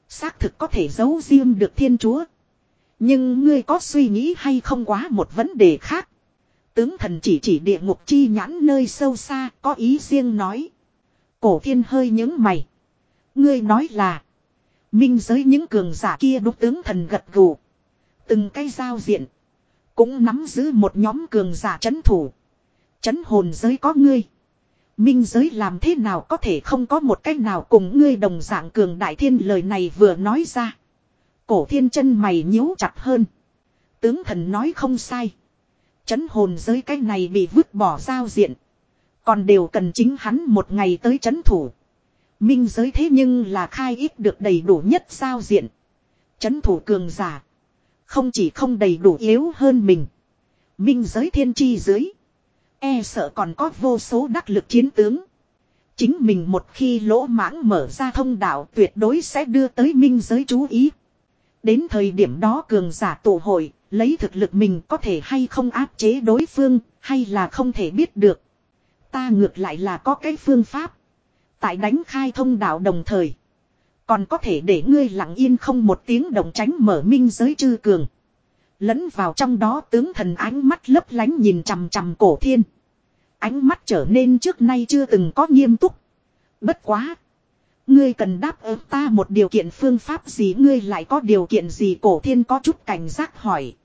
Xác thực có thể giấu riêng được thiên chúa. Nhưng ngươi có suy nghĩ hay không quá một vấn đề khác. Tướng thần chỉ chỉ địa ngục chi nhãn nơi sâu xa, có ý riêng nói. Cổ thiên hơi những mày. Ngươi nói là. Minh giới những cường giả kia đúc tướng thần gật gù. Từng cái giao diện. Cũng nắm giữ một nhóm cường giả chấn thủ. Chấn hồn giới có ngươi. Minh giới làm thế nào có thể không có một cách nào cùng ngươi đồng dạng cường đại thiên lời này vừa nói ra. Cổ thiên chân mày nhíu chặt hơn. Tướng thần nói không sai. Chấn hồn giới cái này bị vứt bỏ giao diện. Còn đều cần chính hắn một ngày tới chấn thủ. Minh giới thế nhưng là khai ít được đầy đủ nhất giao diện. Chấn thủ cường giả. Không chỉ không đầy đủ yếu hơn mình. Minh giới thiên chi dưới. E sợ còn có vô số đắc lực chiến tướng. Chính mình một khi lỗ mãng mở ra thông đạo tuyệt đối sẽ đưa tới minh giới chú ý. Đến thời điểm đó cường giả tụ hội, lấy thực lực mình có thể hay không áp chế đối phương, hay là không thể biết được. Ta ngược lại là có cái phương pháp. Tại đánh khai thông đạo đồng thời. Còn có thể để ngươi lặng yên không một tiếng động tránh mở minh giới chư cường. Lẫn vào trong đó tướng thần ánh mắt lấp lánh nhìn chằm chằm cổ thiên. Ánh mắt trở nên trước nay chưa từng có nghiêm túc. Bất quá. Ngươi cần đáp ứng ta một điều kiện phương pháp gì ngươi lại có điều kiện gì cổ thiên có chút cảnh giác hỏi.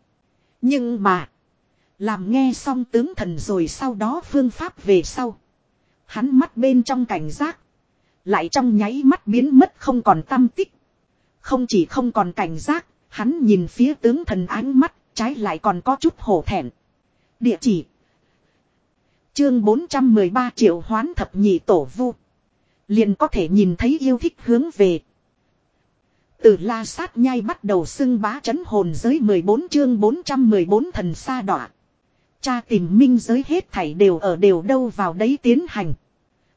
Nhưng mà. Làm nghe xong tướng thần rồi sau đó phương pháp về sau. Hắn mắt bên trong cảnh giác. Lại trong nháy mắt biến mất không còn tâm tích. Không chỉ không còn cảnh giác, hắn nhìn phía tướng thần ánh mắt, trái lại còn có chút hổ thẹn. Địa chỉ. Chương 413 triệu hoán thập nhị tổ vu. Liền có thể nhìn thấy yêu thích hướng về. Từ la sát nhai bắt đầu xưng bá chấn hồn giới 14 chương 414 thần sa đọa. Cha tìm minh giới hết thảy đều ở đều đâu vào đấy tiến hành.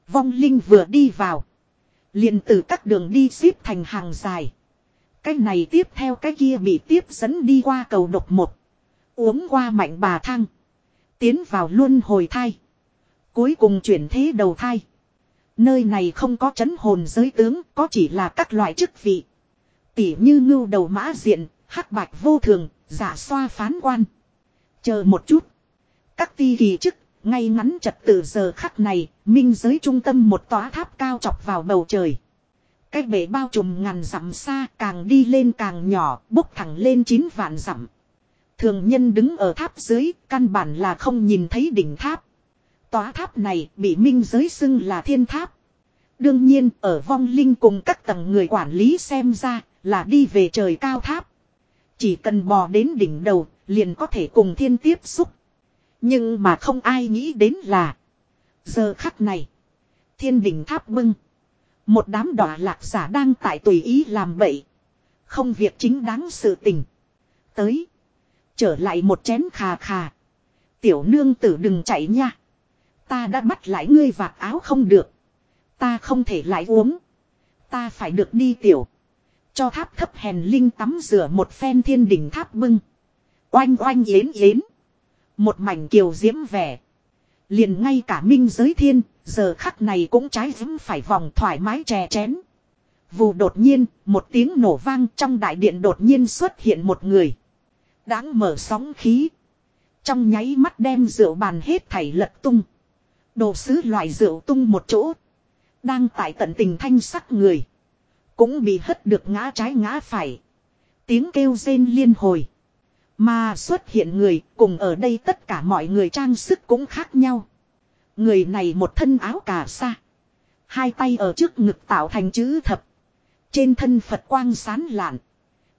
Vong linh vừa đi vào. liền từ các đường đi xếp thành hàng dài. Cái này tiếp theo cái kia bị tiếp dẫn đi qua cầu độc một. Uống qua mạnh bà thang. Tiến vào luân hồi thai. Cuối cùng chuyển thế đầu thai. Nơi này không có chấn hồn giới tướng, có chỉ là các loại chức vị. Tỉ như ngưu đầu mã diện, hắc bạch vô thường, giả xoa phán quan. Chờ một chút. Các ti kỳ chức, ngay ngắn trật tự giờ khắc này, minh giới trung tâm một tòa tháp cao chọc vào bầu trời. Cái bể bao trùm ngàn dặm xa càng đi lên càng nhỏ, bốc thẳng lên chín vạn dặm. Thường nhân đứng ở tháp dưới, căn bản là không nhìn thấy đỉnh tháp. Tòa tháp này bị minh giới xưng là thiên tháp. Đương nhiên, ở vong linh cùng các tầng người quản lý xem ra là đi về trời cao tháp. Chỉ cần bò đến đỉnh đầu, liền có thể cùng thiên tiếp xúc. Nhưng mà không ai nghĩ đến là. Giờ khắc này. Thiên đỉnh tháp bưng. Một đám đỏ lạc giả đang tại tùy ý làm bậy. Không việc chính đáng sự tình. Tới. Trở lại một chén khà khà. Tiểu nương tử đừng chạy nha. Ta đã bắt lại ngươi vạt áo không được. Ta không thể lại uống. Ta phải được đi tiểu. Cho tháp thấp hèn linh tắm rửa một phen thiên đỉnh tháp bưng. Oanh oanh yến yến. Một mảnh kiều diễm vẻ. Liền ngay cả minh giới thiên, giờ khắc này cũng trái vững phải vòng thoải mái chè chén. Vù đột nhiên, một tiếng nổ vang trong đại điện đột nhiên xuất hiện một người. Đáng mở sóng khí. Trong nháy mắt đem rượu bàn hết thảy lật tung. Đồ sứ loại rượu tung một chỗ. Đang tại tận tình thanh sắc người. Cũng bị hất được ngã trái ngã phải. Tiếng kêu rên liên hồi. Mà xuất hiện người, cùng ở đây tất cả mọi người trang sức cũng khác nhau. Người này một thân áo cà sa. Hai tay ở trước ngực tạo thành chữ thập. Trên thân Phật quang sán lạn.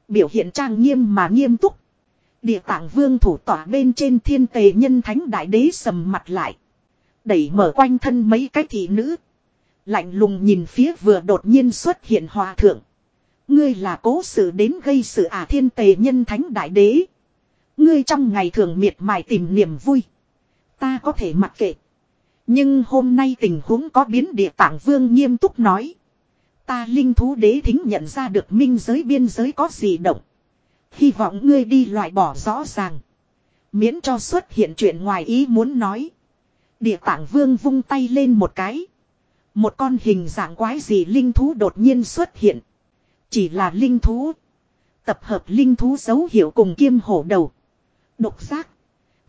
Biểu hiện trang nghiêm mà nghiêm túc. Địa tạng vương thủ tỏa bên trên thiên tề nhân thánh đại đế sầm mặt lại. Đẩy mở quanh thân mấy cái thị nữ. Lạnh lùng nhìn phía vừa đột nhiên xuất hiện hòa thượng. Ngươi là cố sự đến gây sự ả thiên tề nhân thánh đại đế. Ngươi trong ngày thường miệt mài tìm niềm vui. Ta có thể mặc kệ. Nhưng hôm nay tình huống có biến địa tạng vương nghiêm túc nói. Ta linh thú đế thính nhận ra được minh giới biên giới có gì động. Hy vọng ngươi đi loại bỏ rõ ràng. Miễn cho xuất hiện chuyện ngoài ý muốn nói. Địa tạng vương vung tay lên một cái. Một con hình dạng quái gì linh thú đột nhiên xuất hiện. Chỉ là linh thú. Tập hợp linh thú dấu hiệu cùng kiêm hổ đầu. Độc giác.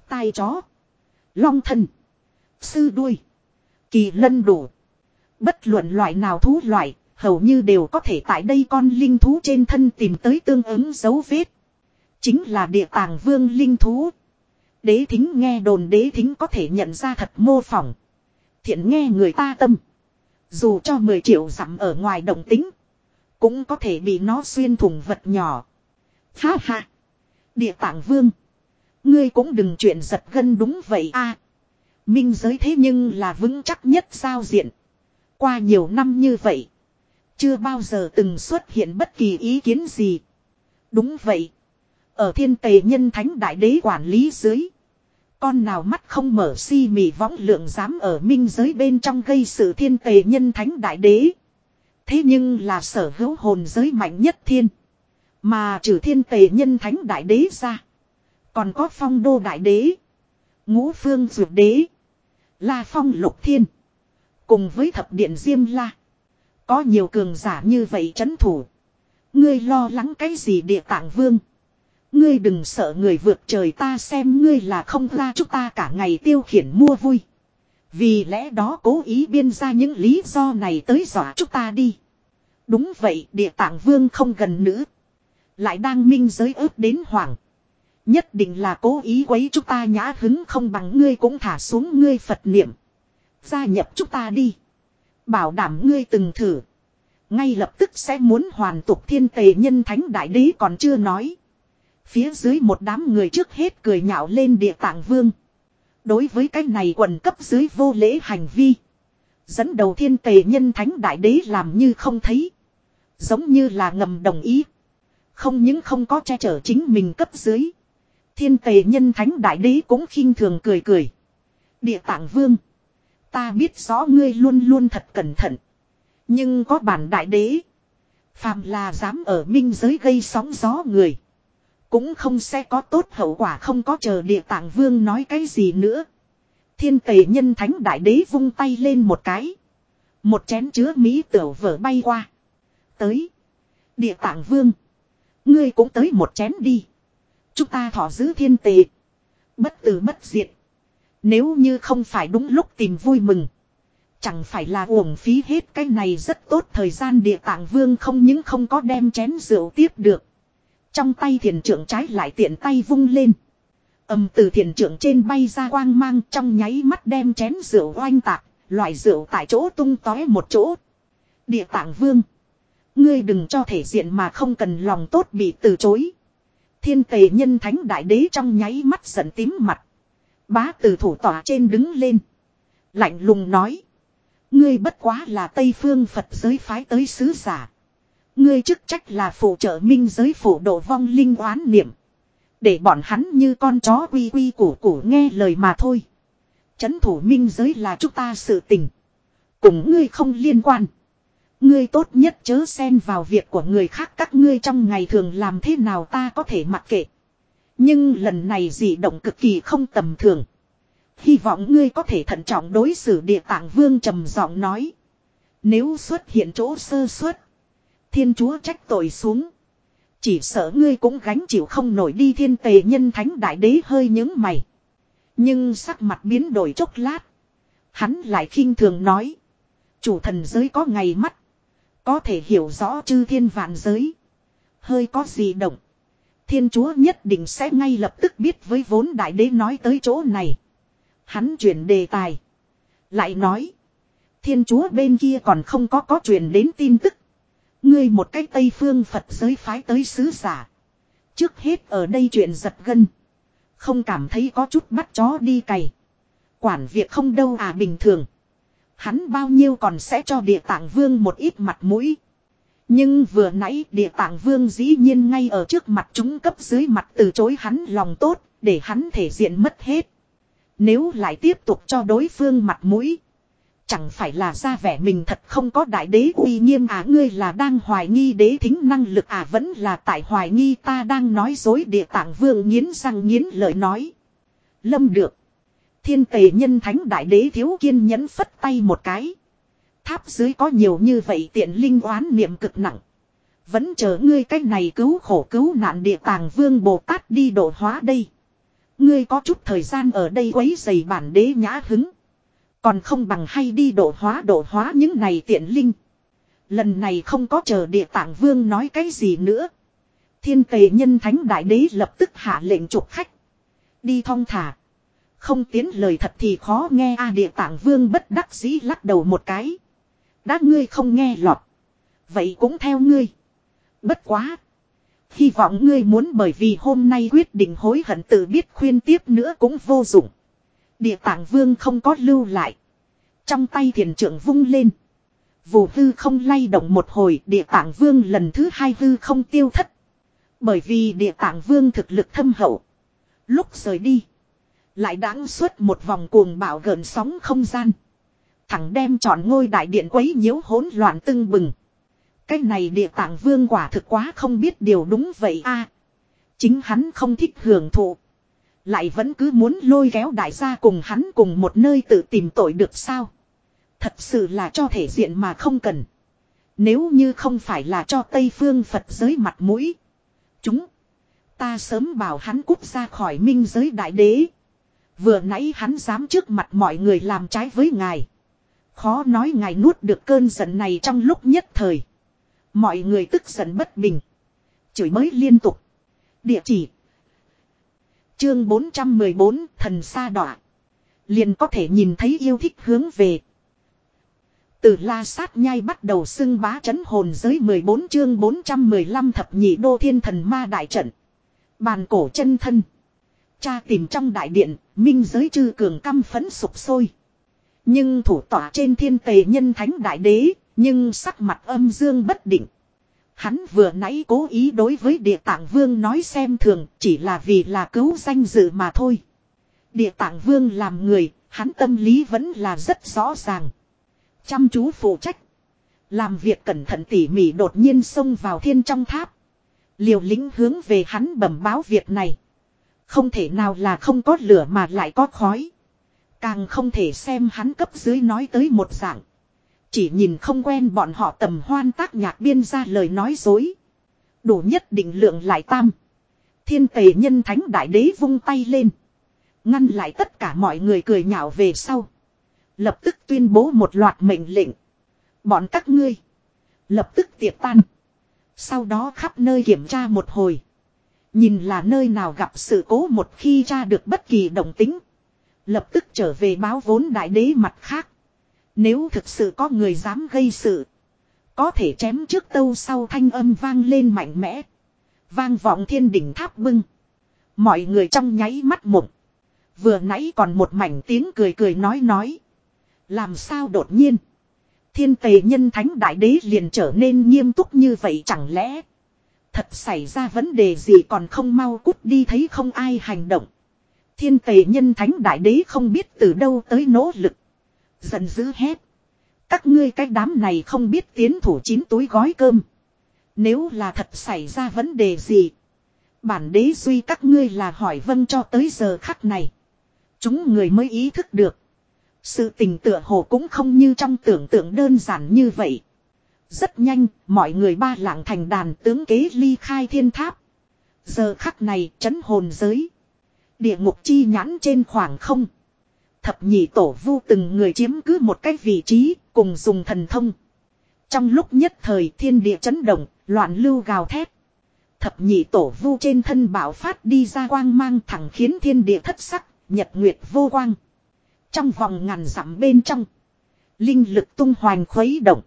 Tai chó. Long thân. Sư đuôi. Kỳ lân đủ. Bất luận loại nào thú loại. Hầu như đều có thể tại đây con linh thú trên thân tìm tới tương ứng dấu vết. Chính là địa tàng vương linh thú. Đế thính nghe đồn đế thính có thể nhận ra thật mô phỏng. Thiện nghe người ta tâm. Dù cho 10 triệu dặm ở ngoài động tính. Cũng có thể bị nó xuyên thủng vật nhỏ. Ha ha. Địa tạng vương. Ngươi cũng đừng chuyện giật gân đúng vậy a. minh giới thế nhưng là vững chắc nhất giao diện. Qua nhiều năm như vậy. Chưa bao giờ từng xuất hiện bất kỳ ý kiến gì. Đúng vậy. Ở thiên tề nhân thánh đại đế quản lý dưới. Con nào mắt không mở si mì võng lượng dám ở minh giới bên trong gây sự thiên tề nhân thánh đại đế. Thế nhưng là sở hữu hồn giới mạnh nhất thiên. Mà trừ thiên tề nhân thánh đại đế ra. Còn có phong đô đại đế. Ngũ phương dược đế. La phong lục thiên. Cùng với thập điện diêm la. Có nhiều cường giả như vậy chấn thủ. Ngươi lo lắng cái gì địa tạng vương. Ngươi đừng sợ người vượt trời ta xem ngươi là không ra chúng ta cả ngày tiêu khiển mua vui. Vì lẽ đó cố ý biên ra những lý do này tới dọa chúng ta đi. Đúng vậy, địa tạng vương không gần nữa. Lại đang minh giới ước đến hoảng. Nhất định là cố ý quấy chúng ta nhã hứng không bằng ngươi cũng thả xuống ngươi Phật niệm. Gia nhập chúng ta đi. Bảo đảm ngươi từng thử. Ngay lập tức sẽ muốn hoàn tục thiên tề nhân thánh đại đế còn chưa nói. Phía dưới một đám người trước hết cười nhạo lên địa tạng vương. Đối với cái này quần cấp dưới vô lễ hành vi. Dẫn đầu thiên tề nhân thánh đại đế làm như không thấy. Giống như là ngầm đồng ý. Không những không có che chở chính mình cấp dưới. Thiên tề nhân thánh đại đế cũng khinh thường cười cười. Địa tạng vương. Ta biết rõ ngươi luôn luôn thật cẩn thận. Nhưng có bản đại đế. Phàm là dám ở minh giới gây sóng gió người. Cũng không sẽ có tốt hậu quả, không có chờ địa tạng vương nói cái gì nữa. Thiên tề nhân thánh đại đế vung tay lên một cái. Một chén chứa mỹ tiểu vở bay qua. Tới. Địa tạng vương. Ngươi cũng tới một chén đi. Chúng ta thỏ giữ thiên tề. Bất tử bất diệt. Nếu như không phải đúng lúc tìm vui mừng. Chẳng phải là uổng phí hết cái này rất tốt thời gian địa tạng vương không những không có đem chén rượu tiếp được. Trong tay thiền trưởng trái lại tiện tay vung lên. ầm từ thiền trưởng trên bay ra quang mang trong nháy mắt đem chén rượu oanh tạc, loại rượu tại chỗ tung tóe một chỗ. Địa tạng vương. Ngươi đừng cho thể diện mà không cần lòng tốt bị từ chối. Thiên tề nhân thánh đại đế trong nháy mắt giận tím mặt. Bá từ thủ tỏa trên đứng lên. Lạnh lùng nói. Ngươi bất quá là Tây Phương Phật giới phái tới sứ giả. Ngươi chức trách là phụ trợ minh giới phủ độ vong linh oán niệm. Để bọn hắn như con chó quy quy củ củ nghe lời mà thôi. Chấn thủ minh giới là chúng ta sự tình. Cùng ngươi không liên quan. Ngươi tốt nhất chớ xen vào việc của người khác các ngươi trong ngày thường làm thế nào ta có thể mặc kệ. Nhưng lần này dị động cực kỳ không tầm thường. Hy vọng ngươi có thể thận trọng đối xử địa tạng vương trầm giọng nói. Nếu xuất hiện chỗ sơ suất, thiên chúa trách tội xuống. Chỉ sợ ngươi cũng gánh chịu không nổi đi thiên tề nhân thánh đại đế hơi những mày. Nhưng sắc mặt biến đổi chốc lát. Hắn lại khinh thường nói. Chủ thần giới có ngày mắt. Có thể hiểu rõ chư thiên vạn giới. Hơi có gì động. Thiên chúa nhất định sẽ ngay lập tức biết với vốn đại đế nói tới chỗ này. Hắn chuyển đề tài. Lại nói. Thiên chúa bên kia còn không có có truyền đến tin tức. Ngươi một cách Tây Phương Phật giới phái tới sứ giả. Trước hết ở đây chuyện giật gân. Không cảm thấy có chút bắt chó đi cày. Quản việc không đâu à bình thường. Hắn bao nhiêu còn sẽ cho địa tạng vương một ít mặt mũi. Nhưng vừa nãy địa tạng vương dĩ nhiên ngay ở trước mặt chúng cấp dưới mặt từ chối hắn lòng tốt, để hắn thể diện mất hết. Nếu lại tiếp tục cho đối phương mặt mũi. Chẳng phải là ra vẻ mình thật không có đại đế uy nghiêm à ngươi là đang hoài nghi đế thính năng lực à vẫn là tại hoài nghi ta đang nói dối địa tạng vương nghiến răng nghiến lời nói. Lâm được. Thiên tề nhân thánh đại đế thiếu kiên nhẫn phất tay một cái. Tháp dưới có nhiều như vậy tiện linh oán niệm cực nặng. Vẫn chờ ngươi cách này cứu khổ cứu nạn địa tàng vương Bồ Tát đi độ hóa đây. Ngươi có chút thời gian ở đây quấy dày bản đế nhã hứng. Còn không bằng hay đi độ hóa độ hóa những này tiện linh. Lần này không có chờ địa tạng vương nói cái gì nữa. Thiên tề nhân thánh đại đế lập tức hạ lệnh trục khách. Đi thong thả. Không tiến lời thật thì khó nghe a địa tạng vương bất đắc dĩ lắc đầu một cái. Đã ngươi không nghe lọt. Vậy cũng theo ngươi. Bất quá. Hy vọng ngươi muốn bởi vì hôm nay quyết định hối hận tự biết khuyên tiếp nữa cũng vô dụng. Địa tạng vương không có lưu lại. Trong tay thiền trưởng vung lên. Vù hư không lay động một hồi, địa tạng vương lần thứ hai hư không tiêu thất. Bởi vì địa tạng vương thực lực thâm hậu. Lúc rời đi. Lại đáng suốt một vòng cuồng bạo gợn sóng không gian. Thẳng đem chọn ngôi đại điện quấy nhiễu hỗn loạn tưng bừng. Cái này địa tạng vương quả thực quá không biết điều đúng vậy a Chính hắn không thích hưởng thụ. Lại vẫn cứ muốn lôi kéo đại gia cùng hắn cùng một nơi tự tìm tội được sao. Thật sự là cho thể diện mà không cần. Nếu như không phải là cho Tây Phương Phật giới mặt mũi. Chúng. Ta sớm bảo hắn cút ra khỏi minh giới đại đế. Vừa nãy hắn dám trước mặt mọi người làm trái với ngài. Khó nói ngài nuốt được cơn giận này trong lúc nhất thời. Mọi người tức giận bất bình. Chửi mới liên tục. Địa chỉ. Chương 414 thần sa đọa. Liền có thể nhìn thấy yêu thích hướng về. Từ la sát nhai bắt đầu xưng bá chấn hồn giới 14 chương 415 thập nhị đô thiên thần ma đại trận. Bàn cổ chân thân. Cha tìm trong đại điện, minh giới chư cường căm phấn sụp sôi. Nhưng thủ tỏa trên thiên tề nhân thánh đại đế, nhưng sắc mặt âm dương bất định. Hắn vừa nãy cố ý đối với địa tạng vương nói xem thường chỉ là vì là cứu danh dự mà thôi. Địa tạng vương làm người, hắn tâm lý vẫn là rất rõ ràng. Chăm chú phụ trách. Làm việc cẩn thận tỉ mỉ đột nhiên xông vào thiên trong tháp. Liều lĩnh hướng về hắn bẩm báo việc này. Không thể nào là không có lửa mà lại có khói. Càng không thể xem hắn cấp dưới nói tới một dạng. Chỉ nhìn không quen bọn họ tầm hoan tác nhạc biên ra lời nói dối. Đủ nhất định lượng lại tam. Thiên tề nhân thánh đại đế vung tay lên. Ngăn lại tất cả mọi người cười nhạo về sau. Lập tức tuyên bố một loạt mệnh lệnh. Bọn các ngươi. Lập tức tiệt tan. Sau đó khắp nơi kiểm tra một hồi. Nhìn là nơi nào gặp sự cố một khi tra được bất kỳ động tính. Lập tức trở về báo vốn đại đế mặt khác. Nếu thực sự có người dám gây sự. Có thể chém trước tâu sau thanh âm vang lên mạnh mẽ. Vang vọng thiên đỉnh tháp bưng. Mọi người trong nháy mắt mộng. Vừa nãy còn một mảnh tiếng cười cười nói nói. Làm sao đột nhiên. Thiên tề nhân thánh đại đế liền trở nên nghiêm túc như vậy chẳng lẽ. Thật xảy ra vấn đề gì còn không mau cút đi thấy không ai hành động. Thiên tề nhân thánh đại đế không biết từ đâu tới nỗ lực. Giận dữ hét. Các ngươi cái đám này không biết tiến thủ chín túi gói cơm. Nếu là thật xảy ra vấn đề gì. Bản đế duy các ngươi là hỏi vâng cho tới giờ khắc này. Chúng người mới ý thức được. Sự tình tựa hồ cũng không như trong tưởng tượng đơn giản như vậy. Rất nhanh, mọi người ba lạng thành đàn tướng kế ly khai thiên tháp. Giờ khắc này, chấn hồn giới. Địa ngục chi nhãn trên khoảng không. Thập nhị tổ vu từng người chiếm cứ một cái vị trí, cùng dùng thần thông. Trong lúc nhất thời thiên địa chấn động, loạn lưu gào thét. Thập nhị tổ vu trên thân bảo phát đi ra quang mang thẳng khiến thiên địa thất sắc, nhật nguyệt vô quang. Trong vòng ngàn dặm bên trong. Linh lực tung hoành khuấy động.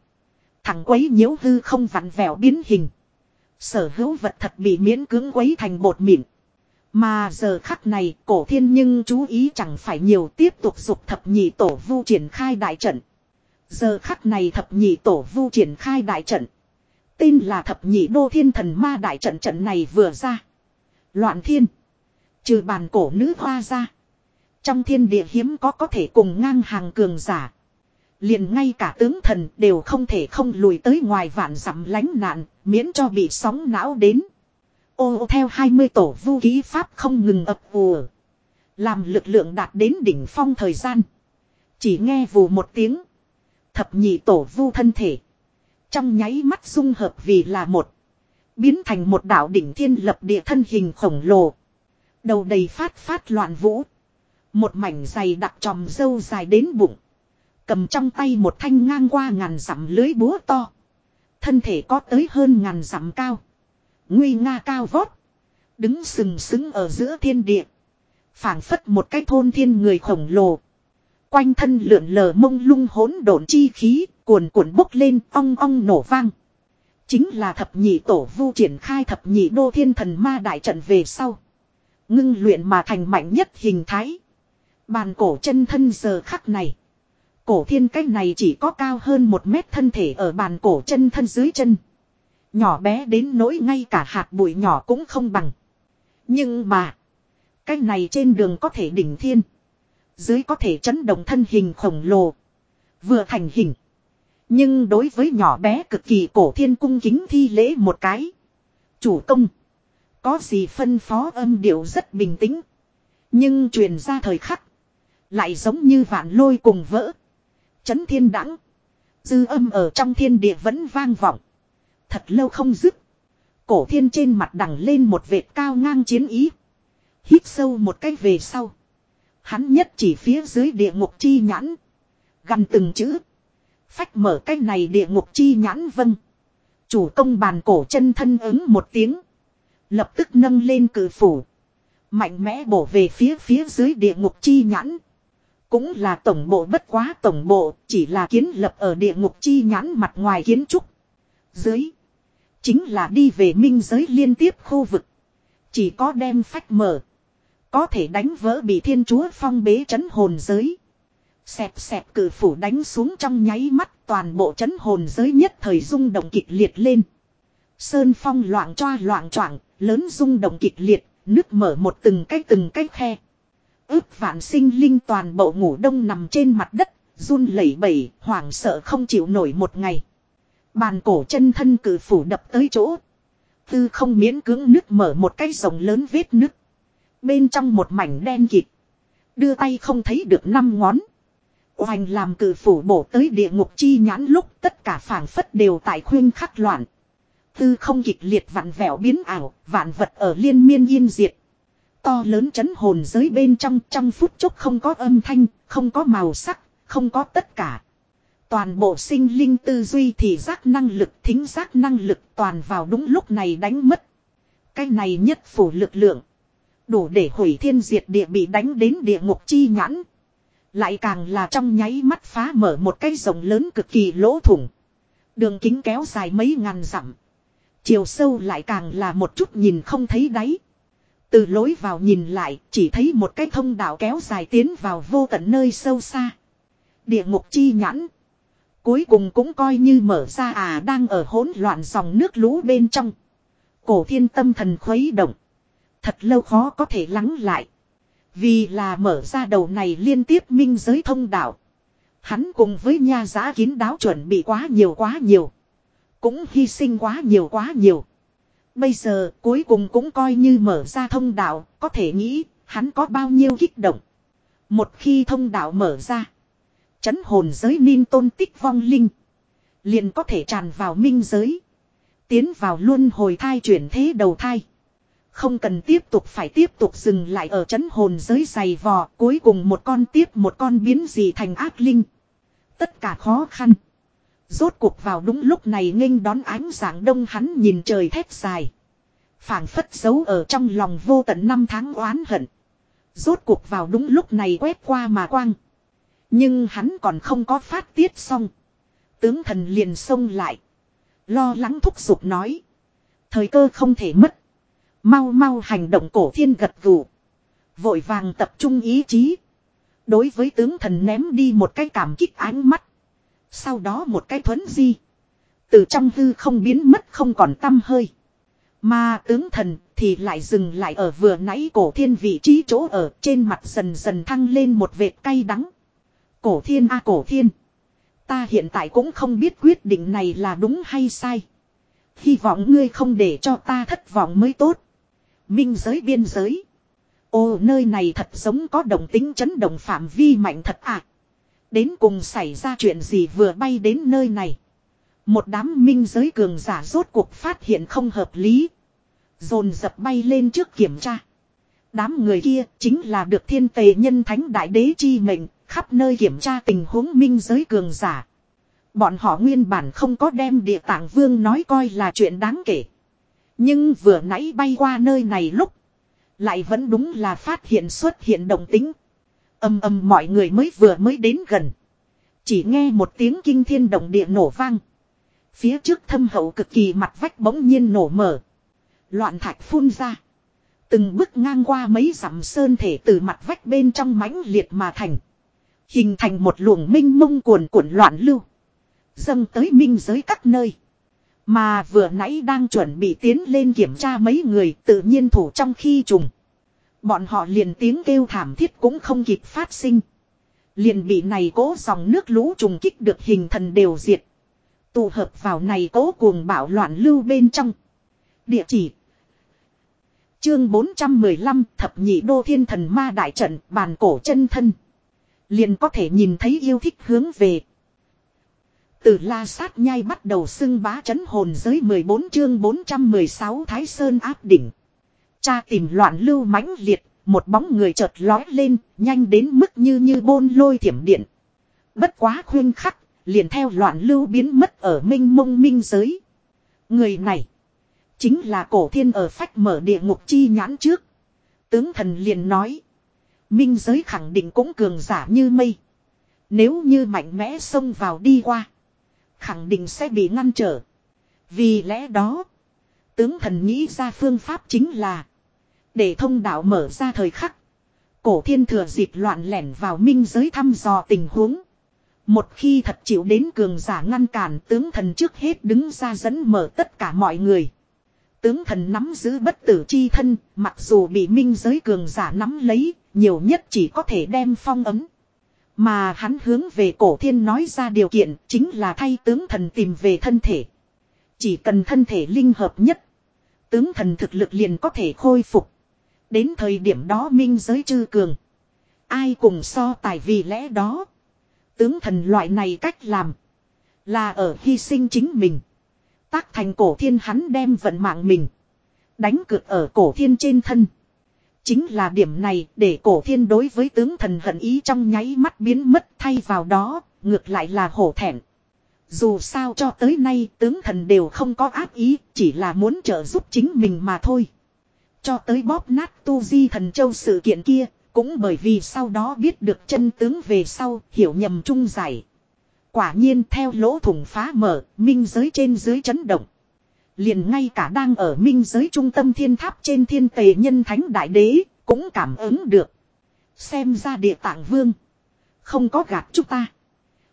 Thẳng quấy nhiễu hư không vặn vẹo biến hình. Sở hữu vật thật bị miễn cưỡng quấy thành bột mịn. Mà giờ khắc này cổ thiên nhưng chú ý chẳng phải nhiều tiếp tục dục thập nhị tổ vu triển khai đại trận. Giờ khắc này thập nhị tổ vu triển khai đại trận. Tên là thập nhị đô thiên thần ma đại trận trận này vừa ra. Loạn thiên. Trừ bàn cổ nữ hoa ra. Trong thiên địa hiếm có có thể cùng ngang hàng cường giả. liền ngay cả tướng thần đều không thể không lùi tới ngoài vạn dặm lánh nạn, miễn cho bị sóng não đến. Ô, theo 20 tổ vu ký pháp không ngừng ập ùa. Làm lực lượng đạt đến đỉnh phong thời gian. Chỉ nghe vù một tiếng. Thập nhị tổ vu thân thể. Trong nháy mắt dung hợp vì là một. Biến thành một đạo đỉnh thiên lập địa thân hình khổng lồ. Đầu đầy phát phát loạn vũ. Một mảnh dày đặc tròm dâu dài đến bụng. Cầm trong tay một thanh ngang qua ngàn dặm lưới búa to. Thân thể có tới hơn ngàn dặm cao. Nguy nga cao vót. Đứng sừng sững ở giữa thiên địa. phảng phất một cái thôn thiên người khổng lồ. Quanh thân lượn lờ mông lung hỗn độn chi khí, cuồn cuộn bốc lên ong ong nổ vang. Chính là thập nhị tổ vu triển khai thập nhị đô thiên thần ma đại trận về sau. Ngưng luyện mà thành mạnh nhất hình thái. Bàn cổ chân thân giờ khắc này. Cổ thiên cách này chỉ có cao hơn một mét thân thể ở bàn cổ chân thân dưới chân. Nhỏ bé đến nỗi ngay cả hạt bụi nhỏ cũng không bằng. Nhưng mà. Cái này trên đường có thể đỉnh thiên. Dưới có thể chấn động thân hình khổng lồ. Vừa thành hình. Nhưng đối với nhỏ bé cực kỳ cổ thiên cung kính thi lễ một cái. Chủ công. Có gì phân phó âm điệu rất bình tĩnh. Nhưng truyền ra thời khắc. Lại giống như vạn lôi cùng vỡ. Chấn thiên đẳng. Dư âm ở trong thiên địa vẫn vang vọng. Thật lâu không dứt. Cổ thiên trên mặt đằng lên một vệt cao ngang chiến ý. Hít sâu một cái về sau. Hắn nhất chỉ phía dưới địa ngục chi nhãn. Gần từng chữ. Phách mở cái này địa ngục chi nhãn vâng. Chủ công bàn cổ chân thân ứng một tiếng. Lập tức nâng lên cử phủ. Mạnh mẽ bổ về phía phía dưới địa ngục chi nhãn. Cũng là tổng bộ bất quá tổng bộ, chỉ là kiến lập ở địa ngục chi nhãn mặt ngoài kiến trúc. Dưới. Chính là đi về minh giới liên tiếp khu vực. Chỉ có đem phách mở. Có thể đánh vỡ bị thiên chúa phong bế chấn hồn giới. Xẹp xẹp cử phủ đánh xuống trong nháy mắt toàn bộ chấn hồn giới nhất thời rung động kịch liệt lên. Sơn phong loạn choa loạn choạng, lớn rung động kịch liệt, nước mở một từng cái từng cái khe. Ước vạn sinh linh toàn bộ ngủ đông nằm trên mặt đất, run lẩy bẩy, hoảng sợ không chịu nổi một ngày. Bàn cổ chân thân cử phủ đập tới chỗ. Tư không miễn cưỡng nước mở một cái rồng lớn vết nước. Bên trong một mảnh đen kịt. Đưa tay không thấy được năm ngón. Hoành làm cử phủ bổ tới địa ngục chi nhãn lúc tất cả phảng phất đều tại khuyên khắc loạn. Tư không kịch liệt vặn vẹo biến ảo, vạn vật ở liên miên yên diệt. To lớn chấn hồn giới bên trong trong phút chốc không có âm thanh, không có màu sắc, không có tất cả. Toàn bộ sinh linh tư duy thì giác năng lực, thính giác năng lực toàn vào đúng lúc này đánh mất. Cái này nhất phủ lực lượng. Đủ để hủy thiên diệt địa bị đánh đến địa ngục chi nhãn. Lại càng là trong nháy mắt phá mở một cái rồng lớn cực kỳ lỗ thủng. Đường kính kéo dài mấy ngàn dặm. Chiều sâu lại càng là một chút nhìn không thấy đáy. Từ lối vào nhìn lại, chỉ thấy một cái thông đạo kéo dài tiến vào vô tận nơi sâu xa. Địa ngục chi nhãn. Cuối cùng cũng coi như mở ra à đang ở hỗn loạn dòng nước lũ bên trong. Cổ thiên tâm thần khuấy động. Thật lâu khó có thể lắng lại. Vì là mở ra đầu này liên tiếp minh giới thông đạo. Hắn cùng với nha giá kín đáo chuẩn bị quá nhiều quá nhiều. Cũng hy sinh quá nhiều quá nhiều. Bây giờ cuối cùng cũng coi như mở ra thông đạo, có thể nghĩ hắn có bao nhiêu kích động. Một khi thông đạo mở ra, chấn hồn giới ninh tôn tích vong linh, liền có thể tràn vào minh giới. Tiến vào luân hồi thai chuyển thế đầu thai. Không cần tiếp tục phải tiếp tục dừng lại ở chấn hồn giới dày vò, cuối cùng một con tiếp một con biến gì thành ác linh. Tất cả khó khăn. Rốt cuộc vào đúng lúc này nghênh đón ánh sáng đông hắn nhìn trời thét dài. phảng phất giấu ở trong lòng vô tận năm tháng oán hận. Rốt cuộc vào đúng lúc này quét qua mà quang. Nhưng hắn còn không có phát tiết xong. Tướng thần liền xông lại. Lo lắng thúc giục nói. Thời cơ không thể mất. Mau mau hành động cổ thiên gật gù. Vội vàng tập trung ý chí. Đối với tướng thần ném đi một cái cảm kích ánh mắt. Sau đó một cái thuấn di. Từ trong hư không biến mất không còn tâm hơi. Mà tướng thần thì lại dừng lại ở vừa nãy cổ thiên vị trí chỗ ở trên mặt dần dần thăng lên một vệt cay đắng. Cổ thiên a cổ thiên. Ta hiện tại cũng không biết quyết định này là đúng hay sai. Hy vọng ngươi không để cho ta thất vọng mới tốt. Minh giới biên giới. Ồ nơi này thật giống có đồng tính chấn động phạm vi mạnh thật à. Đến cùng xảy ra chuyện gì vừa bay đến nơi này. Một đám minh giới cường giả rốt cuộc phát hiện không hợp lý. Dồn dập bay lên trước kiểm tra. Đám người kia chính là được thiên tề nhân thánh đại đế chi mệnh, khắp nơi kiểm tra tình huống minh giới cường giả. Bọn họ nguyên bản không có đem địa tạng vương nói coi là chuyện đáng kể. Nhưng vừa nãy bay qua nơi này lúc. Lại vẫn đúng là phát hiện xuất hiện động tính. Âm âm mọi người mới vừa mới đến gần. Chỉ nghe một tiếng kinh thiên động địa nổ vang. Phía trước thâm hậu cực kỳ mặt vách bỗng nhiên nổ mở. Loạn thạch phun ra. Từng bước ngang qua mấy dặm sơn thể từ mặt vách bên trong mãnh liệt mà thành. Hình thành một luồng minh mông cuồn cuộn loạn lưu. Dâng tới minh giới các nơi. Mà vừa nãy đang chuẩn bị tiến lên kiểm tra mấy người tự nhiên thủ trong khi trùng. Bọn họ liền tiếng kêu thảm thiết cũng không kịp phát sinh. Liền bị này cố dòng nước lũ trùng kích được hình thần đều diệt. Tụ hợp vào này cố cuồng bạo loạn lưu bên trong. Địa chỉ. Chương 415 thập nhị đô thiên thần ma đại trận, bàn cổ chân thân. Liền có thể nhìn thấy yêu thích hướng về. Từ la sát nhai bắt đầu xưng bá chấn hồn giới 14 chương 416 Thái Sơn áp đỉnh. Cha tìm loạn lưu mãnh liệt, một bóng người chợt lói lên, nhanh đến mức như như bôn lôi thiểm điện. Bất quá khuyên khắc, liền theo loạn lưu biến mất ở minh mông minh giới. Người này, chính là cổ thiên ở phách mở địa ngục chi nhãn trước. Tướng thần liền nói, minh giới khẳng định cũng cường giả như mây. Nếu như mạnh mẽ xông vào đi qua, khẳng định sẽ bị ngăn trở. Vì lẽ đó, tướng thần nghĩ ra phương pháp chính là để thông đạo mở ra thời khắc. Cổ thiên thừa dịp loạn lẻn vào minh giới thăm dò tình huống. Một khi thật chịu đến cường giả ngăn cản tướng thần trước hết đứng ra dẫn mở tất cả mọi người. Tướng thần nắm giữ bất tử chi thân, mặc dù bị minh giới cường giả nắm lấy, nhiều nhất chỉ có thể đem phong ấm. Mà hắn hướng về cổ thiên nói ra điều kiện chính là thay tướng thần tìm về thân thể. Chỉ cần thân thể linh hợp nhất. Tướng thần thực lực liền có thể khôi phục. Đến thời điểm đó minh giới chư cường. Ai cùng so tài vì lẽ đó. Tướng thần loại này cách làm. Là ở hy sinh chính mình. Tác thành cổ thiên hắn đem vận mạng mình. Đánh cược ở cổ thiên trên thân. Chính là điểm này để cổ thiên đối với tướng thần hận ý trong nháy mắt biến mất thay vào đó, ngược lại là hổ thẹn. Dù sao cho tới nay tướng thần đều không có ác ý, chỉ là muốn trợ giúp chính mình mà thôi. Cho tới bóp nát tu di thần châu sự kiện kia, cũng bởi vì sau đó biết được chân tướng về sau, hiểu nhầm chung giải. Quả nhiên theo lỗ thủng phá mở, minh giới trên dưới chấn động. Liền ngay cả đang ở minh giới trung tâm thiên tháp trên thiên tề nhân thánh đại đế, cũng cảm ứng được. Xem ra địa tạng vương. Không có gạt chúng ta.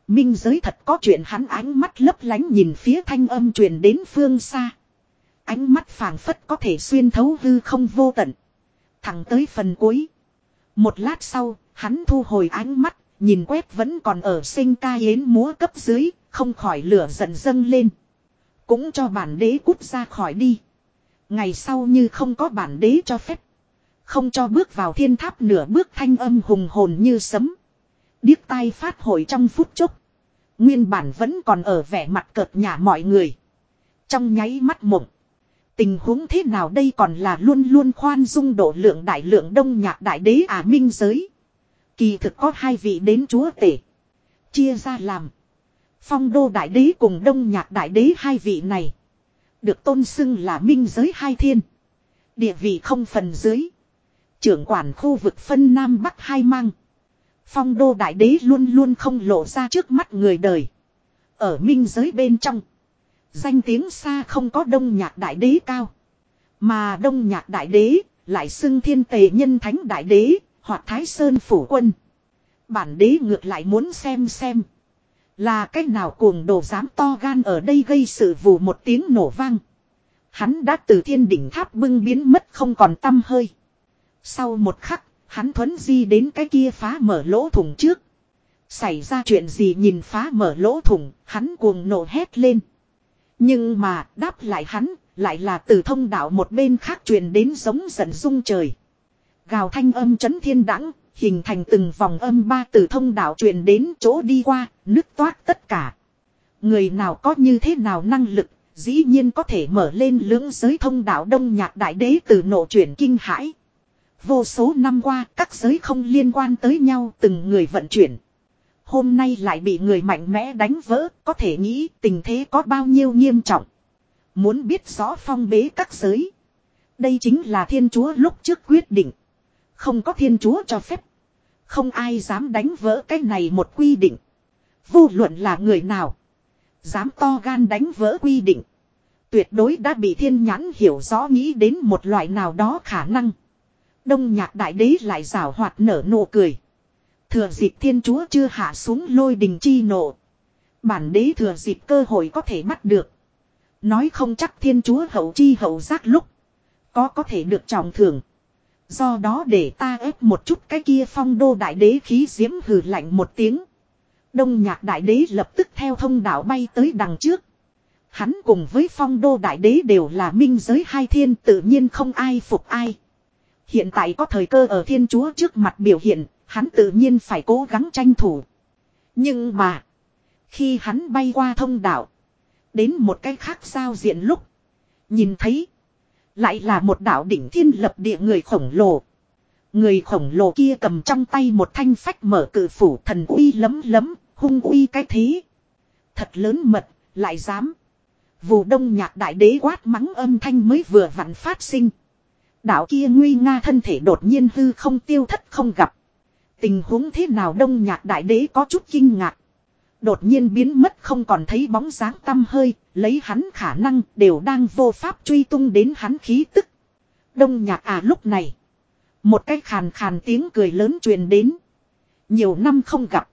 Minh giới thật có chuyện hắn ánh mắt lấp lánh nhìn phía thanh âm truyền đến phương xa. Ánh mắt phảng phất có thể xuyên thấu hư không vô tận. Thẳng tới phần cuối. Một lát sau, hắn thu hồi ánh mắt, nhìn quét vẫn còn ở sinh ca yến múa cấp dưới, không khỏi lửa giận dâng lên. Cũng cho bản đế cút ra khỏi đi. Ngày sau như không có bản đế cho phép. Không cho bước vào thiên tháp nửa bước thanh âm hùng hồn như sấm. Điếc tai phát hồi trong phút chốc. Nguyên bản vẫn còn ở vẻ mặt cợt nhả mọi người. Trong nháy mắt mộng. Tình huống thế nào đây còn là luôn luôn khoan dung độ lượng đại lượng đông nhạc đại đế à minh giới. Kỳ thực có hai vị đến chúa tể. Chia ra làm. Phong đô đại đế cùng đông nhạc đại đế hai vị này. Được tôn xưng là minh giới hai thiên. Địa vị không phần dưới. Trưởng quản khu vực phân Nam Bắc hai mang. Phong đô đại đế luôn luôn không lộ ra trước mắt người đời. Ở minh giới bên trong. Danh tiếng xa không có đông nhạc đại đế cao. Mà đông nhạc đại đế lại xưng thiên tề nhân thánh đại đế hoặc thái sơn phủ quân. Bản đế ngược lại muốn xem xem. Là cách nào cuồng đồ dám to gan ở đây gây sự vụ một tiếng nổ vang. Hắn đã từ thiên đỉnh tháp bưng biến mất không còn tâm hơi. Sau một khắc, hắn thuấn di đến cái kia phá mở lỗ thủng trước. Xảy ra chuyện gì nhìn phá mở lỗ thủng, hắn cuồng nổ hét lên. Nhưng mà đáp lại hắn lại là từ thông đạo một bên khác truyền đến giống giận rung trời. Gào thanh âm chấn thiên đẳng, hình thành từng vòng âm ba từ thông đạo truyền đến chỗ đi qua, nứt toát tất cả. Người nào có như thế nào năng lực, dĩ nhiên có thể mở lên lưỡng giới thông đạo đông nhạc đại đế từ nộ chuyển kinh hãi. Vô số năm qua, các giới không liên quan tới nhau từng người vận chuyển. Hôm nay lại bị người mạnh mẽ đánh vỡ, có thể nghĩ tình thế có bao nhiêu nghiêm trọng. Muốn biết rõ phong bế các giới. Đây chính là thiên chúa lúc trước quyết định. Không có thiên chúa cho phép. Không ai dám đánh vỡ cái này một quy định. Vô luận là người nào. Dám to gan đánh vỡ quy định. Tuyệt đối đã bị thiên nhãn hiểu rõ nghĩ đến một loại nào đó khả năng. Đông nhạc đại đế lại rào hoạt nở nụ cười. Thừa dịp thiên chúa chưa hạ xuống lôi đình chi nộ. Bản đế thừa dịp cơ hội có thể bắt được. Nói không chắc thiên chúa hậu chi hậu giác lúc. Có có thể được trọng thưởng. Do đó để ta ép một chút cái kia phong đô đại đế khí diễm hừ lạnh một tiếng. Đông nhạc đại đế lập tức theo thông đạo bay tới đằng trước. Hắn cùng với phong đô đại đế đều là minh giới hai thiên tự nhiên không ai phục ai. Hiện tại có thời cơ ở thiên chúa trước mặt biểu hiện, hắn tự nhiên phải cố gắng tranh thủ. Nhưng mà, khi hắn bay qua thông đạo, đến một cái khác giao diện lúc, nhìn thấy, lại là một đạo đỉnh thiên lập địa người khổng lồ. Người khổng lồ kia cầm trong tay một thanh phách mở cự phủ thần uy lấm lấm, hung uy cái thế. Thật lớn mật, lại dám. Vù đông nhạc đại đế quát mắng âm thanh mới vừa vặn phát sinh. Đạo kia nguy nga thân thể đột nhiên hư không tiêu thất không gặp. Tình huống thế nào đông nhạc đại đế có chút kinh ngạc. Đột nhiên biến mất không còn thấy bóng dáng tâm hơi, lấy hắn khả năng đều đang vô pháp truy tung đến hắn khí tức. Đông nhạc à lúc này. Một cái khàn khàn tiếng cười lớn truyền đến. Nhiều năm không gặp.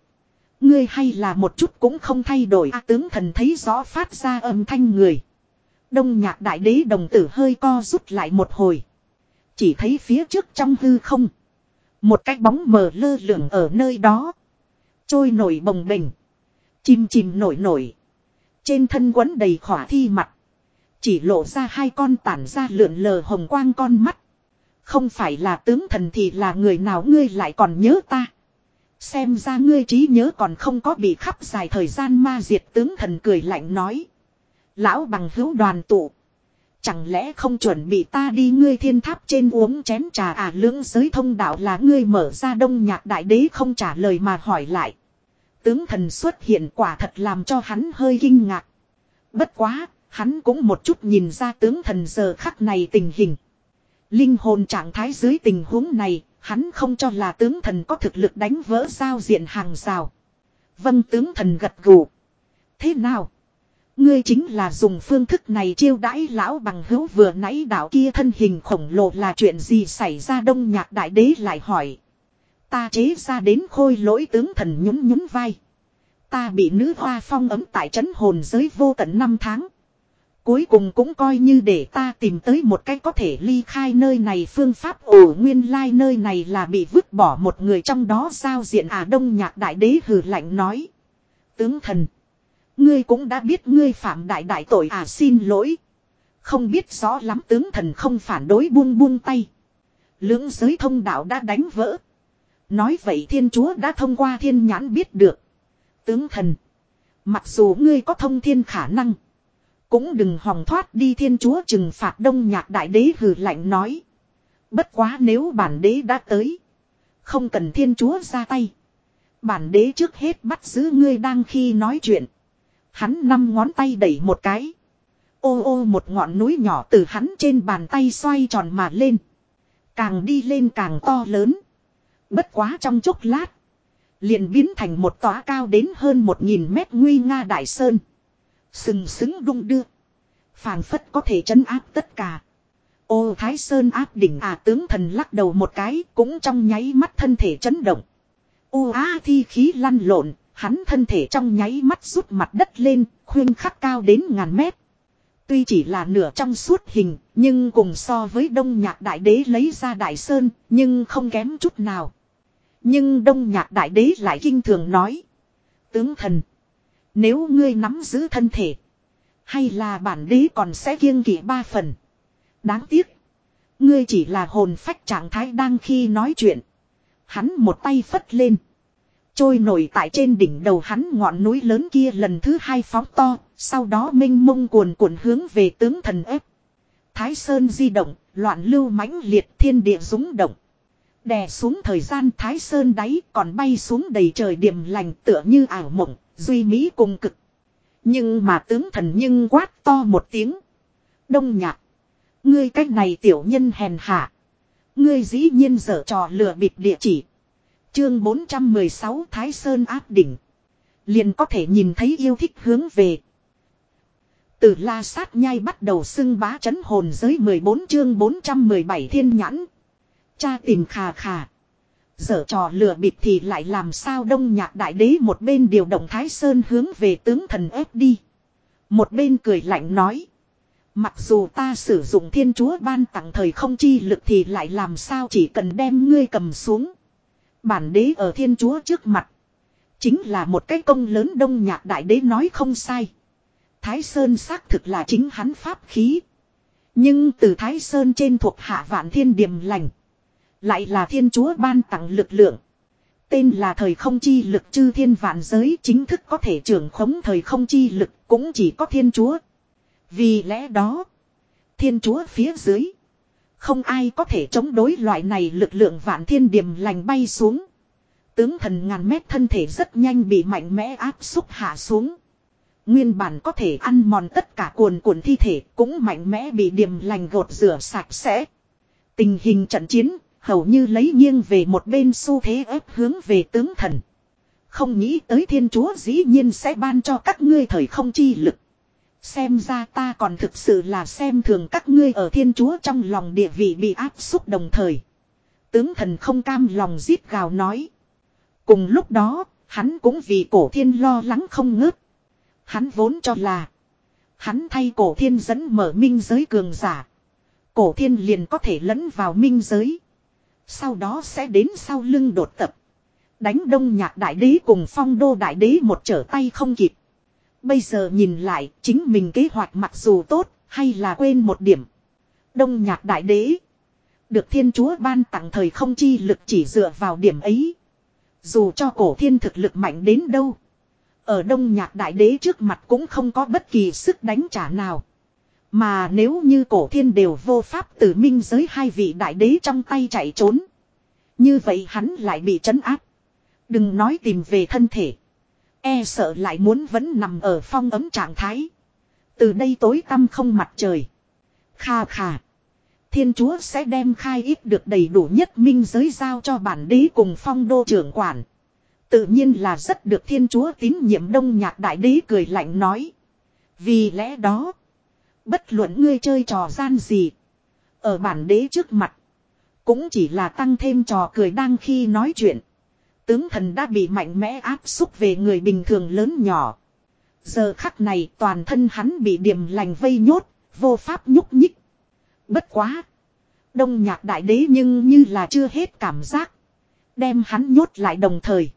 Ngươi hay là một chút cũng không thay đổi a tướng thần thấy rõ phát ra âm thanh người. Đông nhạc đại đế đồng tử hơi co rút lại một hồi. Chỉ thấy phía trước trong hư không. Một cái bóng mờ lơ lửng ở nơi đó. Trôi nổi bồng bềnh. Chìm chìm nổi nổi. Trên thân quấn đầy khỏa thi mặt. Chỉ lộ ra hai con tản ra lượn lờ hồng quang con mắt. Không phải là tướng thần thì là người nào ngươi lại còn nhớ ta. Xem ra ngươi trí nhớ còn không có bị khắp dài thời gian ma diệt tướng thần cười lạnh nói. Lão bằng hữu đoàn tụ. Chẳng lẽ không chuẩn bị ta đi ngươi thiên tháp trên uống chén trà à lưỡng giới thông đạo là ngươi mở ra đông nhạc đại đế không trả lời mà hỏi lại. Tướng thần xuất hiện quả thật làm cho hắn hơi kinh ngạc. Bất quá, hắn cũng một chút nhìn ra tướng thần giờ khắc này tình hình. Linh hồn trạng thái dưới tình huống này, hắn không cho là tướng thần có thực lực đánh vỡ giao diện hàng rào. Vâng tướng thần gật gù. Thế nào? Ngươi chính là dùng phương thức này chiêu đãi lão bằng hữu vừa nãy đạo kia thân hình khổng lồ là chuyện gì xảy ra đông nhạc đại đế lại hỏi. Ta chế ra đến khôi lỗi tướng thần nhún nhún vai. Ta bị nữ hoa phong ấm tại trấn hồn giới vô tận năm tháng. Cuối cùng cũng coi như để ta tìm tới một cách có thể ly khai nơi này phương pháp ổ nguyên lai like nơi này là bị vứt bỏ một người trong đó giao diện à đông nhạc đại đế hừ lạnh nói. Tướng thần. Ngươi cũng đã biết ngươi phạm đại đại tội à xin lỗi. Không biết rõ lắm tướng thần không phản đối buông buông tay. Lưỡng giới thông đạo đã đánh vỡ. Nói vậy thiên chúa đã thông qua thiên nhãn biết được. Tướng thần. Mặc dù ngươi có thông thiên khả năng. Cũng đừng hòng thoát đi thiên chúa trừng phạt đông nhạc đại đế hừ lạnh nói. Bất quá nếu bản đế đã tới. Không cần thiên chúa ra tay. Bản đế trước hết bắt giữ ngươi đang khi nói chuyện. Hắn năm ngón tay đẩy một cái. Ô ô một ngọn núi nhỏ từ hắn trên bàn tay xoay tròn mà lên. Càng đi lên càng to lớn. Bất quá trong chốc lát. Liền biến thành một tòa cao đến hơn một nghìn mét nguy nga đại sơn. Sừng sững đung đưa. phảng phất có thể chấn áp tất cả. Ô Thái Sơn áp đỉnh à tướng thần lắc đầu một cái cũng trong nháy mắt thân thể chấn động. u á thi khí lăn lộn, hắn thân thể trong nháy mắt rút mặt đất lên, khuyên khắc cao đến ngàn mét. Tuy chỉ là nửa trong suốt hình, nhưng cùng so với đông nhạc đại đế lấy ra đại sơn, nhưng không kém chút nào. Nhưng đông nhạc đại đế lại kinh thường nói. Tướng thần. Nếu ngươi nắm giữ thân thể. Hay là bản đế còn sẽ kiêng kỵ ba phần. Đáng tiếc. Ngươi chỉ là hồn phách trạng thái đang khi nói chuyện. Hắn một tay phất lên. Trôi nổi tại trên đỉnh đầu hắn ngọn núi lớn kia lần thứ hai phóng to. Sau đó minh mông cuồn cuộn hướng về tướng thần ép. Thái Sơn di động, loạn lưu mãnh liệt thiên địa rúng động. Đè xuống thời gian Thái Sơn đáy còn bay xuống đầy trời điểm lành tựa như ảo mộng, duy mỹ cùng cực. Nhưng mà tướng thần nhưng quát to một tiếng. Đông nhạc. Ngươi cách này tiểu nhân hèn hạ. Ngươi dĩ nhiên dở trò lừa bịp địa chỉ. Chương 416 Thái Sơn áp đỉnh. Liền có thể nhìn thấy yêu thích hướng về. Từ la sát nhai bắt đầu xưng bá chấn hồn giới 14 chương 417 thiên nhãn. Cha tìm khà khà. Dở trò lừa bịp thì lại làm sao đông nhạc đại đế một bên điều động Thái Sơn hướng về tướng thần ép đi. Một bên cười lạnh nói. Mặc dù ta sử dụng thiên chúa ban tặng thời không chi lực thì lại làm sao chỉ cần đem ngươi cầm xuống. Bản đế ở thiên chúa trước mặt. Chính là một cái công lớn đông nhạc đại đế nói không sai. Thái Sơn xác thực là chính hắn pháp khí. Nhưng từ Thái Sơn trên thuộc hạ vạn thiên điềm lành. Lại là thiên chúa ban tặng lực lượng. Tên là thời không chi lực chư thiên vạn giới chính thức có thể trưởng khống thời không chi lực cũng chỉ có thiên chúa. Vì lẽ đó, thiên chúa phía dưới, không ai có thể chống đối loại này lực lượng vạn thiên điểm lành bay xuống. Tướng thần ngàn mét thân thể rất nhanh bị mạnh mẽ áp xúc hạ xuống. Nguyên bản có thể ăn mòn tất cả cuồn cuộn thi thể cũng mạnh mẽ bị điểm lành gột rửa sạch sẽ. Tình hình trận chiến hầu như lấy nghiêng về một bên xu thế ép hướng về tướng thần. Không nghĩ tới thiên chúa dĩ nhiên sẽ ban cho các ngươi thời không chi lực. Xem ra ta còn thực sự là xem thường các ngươi ở thiên chúa trong lòng địa vị bị áp xúc đồng thời. Tướng thần không cam lòng giết gào nói. Cùng lúc đó, hắn cũng vì cổ thiên lo lắng không ngớt. Hắn vốn cho là. Hắn thay cổ thiên dẫn mở minh giới cường giả. Cổ thiên liền có thể lẫn vào minh giới. Sau đó sẽ đến sau lưng đột tập. Đánh đông nhạc đại đế cùng phong đô đại đế một trở tay không kịp. Bây giờ nhìn lại, chính mình kế hoạch mặc dù tốt, hay là quên một điểm. Đông nhạc đại đế. Được thiên chúa ban tặng thời không chi lực chỉ dựa vào điểm ấy. Dù cho cổ thiên thực lực mạnh đến đâu. Ở đông nhạc đại đế trước mặt cũng không có bất kỳ sức đánh trả nào. Mà nếu như cổ thiên đều vô pháp từ minh giới hai vị đại đế trong tay chạy trốn. Như vậy hắn lại bị trấn áp. Đừng nói tìm về thân thể. E sợ lại muốn vẫn nằm ở phong ấm trạng thái. Từ đây tối tăm không mặt trời. Kha kha. Thiên chúa sẽ đem khai ít được đầy đủ nhất minh giới giao cho bản đế cùng phong đô trưởng quản. Tự nhiên là rất được thiên chúa tín nhiệm đông nhạc đại đế cười lạnh nói. Vì lẽ đó. Bất luận ngươi chơi trò gian gì. Ở bản đế trước mặt. Cũng chỉ là tăng thêm trò cười đang khi nói chuyện. Tướng thần đã bị mạnh mẽ áp xúc về người bình thường lớn nhỏ. Giờ khắc này toàn thân hắn bị điểm lành vây nhốt, vô pháp nhúc nhích. Bất quá. Đông nhạc đại đế nhưng như là chưa hết cảm giác. Đem hắn nhốt lại đồng thời.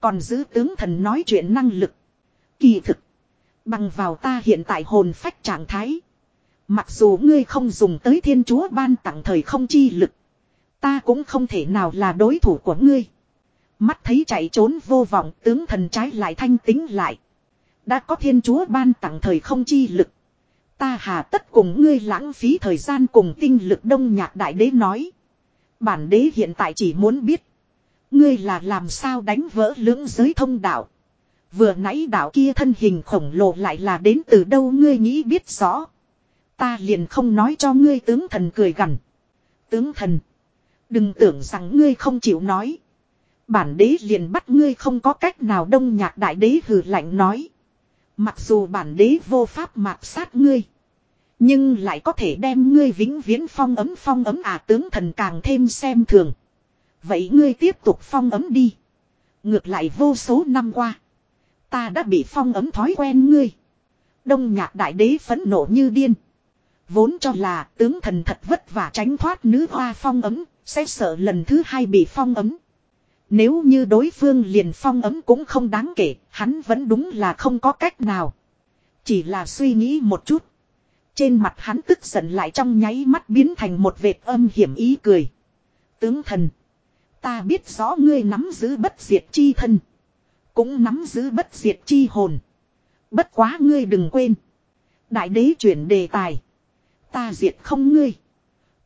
Còn giữ tướng thần nói chuyện năng lực. Kỳ thực. Bằng vào ta hiện tại hồn phách trạng thái. Mặc dù ngươi không dùng tới thiên chúa ban tặng thời không chi lực. Ta cũng không thể nào là đối thủ của ngươi. Mắt thấy chạy trốn vô vọng, tướng thần trái lại thanh tính lại. Đã có thiên chúa ban tặng thời không chi lực. Ta hà tất cùng ngươi lãng phí thời gian cùng tinh lực đông nhạc đại đế nói. Bản đế hiện tại chỉ muốn biết. Ngươi là làm sao đánh vỡ lưỡng giới thông đạo. Vừa nãy đạo kia thân hình khổng lồ lại là đến từ đâu ngươi nghĩ biết rõ. Ta liền không nói cho ngươi tướng thần cười gằn. Tướng thần. Đừng tưởng rằng ngươi không chịu nói. Bản đế liền bắt ngươi không có cách nào đông nhạc đại đế hừ lạnh nói. Mặc dù bản đế vô pháp mạt sát ngươi. Nhưng lại có thể đem ngươi vĩnh viễn phong ấm phong ấm à tướng thần càng thêm xem thường. Vậy ngươi tiếp tục phong ấm đi. Ngược lại vô số năm qua. Ta đã bị phong ấm thói quen ngươi. Đông nhạc đại đế phẫn nộ như điên. Vốn cho là tướng thần thật vất vả tránh thoát nữ hoa phong ấm, sẽ sợ lần thứ hai bị phong ấm. Nếu như đối phương liền phong ấm cũng không đáng kể, hắn vẫn đúng là không có cách nào. Chỉ là suy nghĩ một chút. Trên mặt hắn tức giận lại trong nháy mắt biến thành một vệt âm hiểm ý cười. Tướng thần. Ta biết rõ ngươi nắm giữ bất diệt chi thân. Cũng nắm giữ bất diệt chi hồn. Bất quá ngươi đừng quên. Đại đế chuyển đề tài. Ta diệt không ngươi.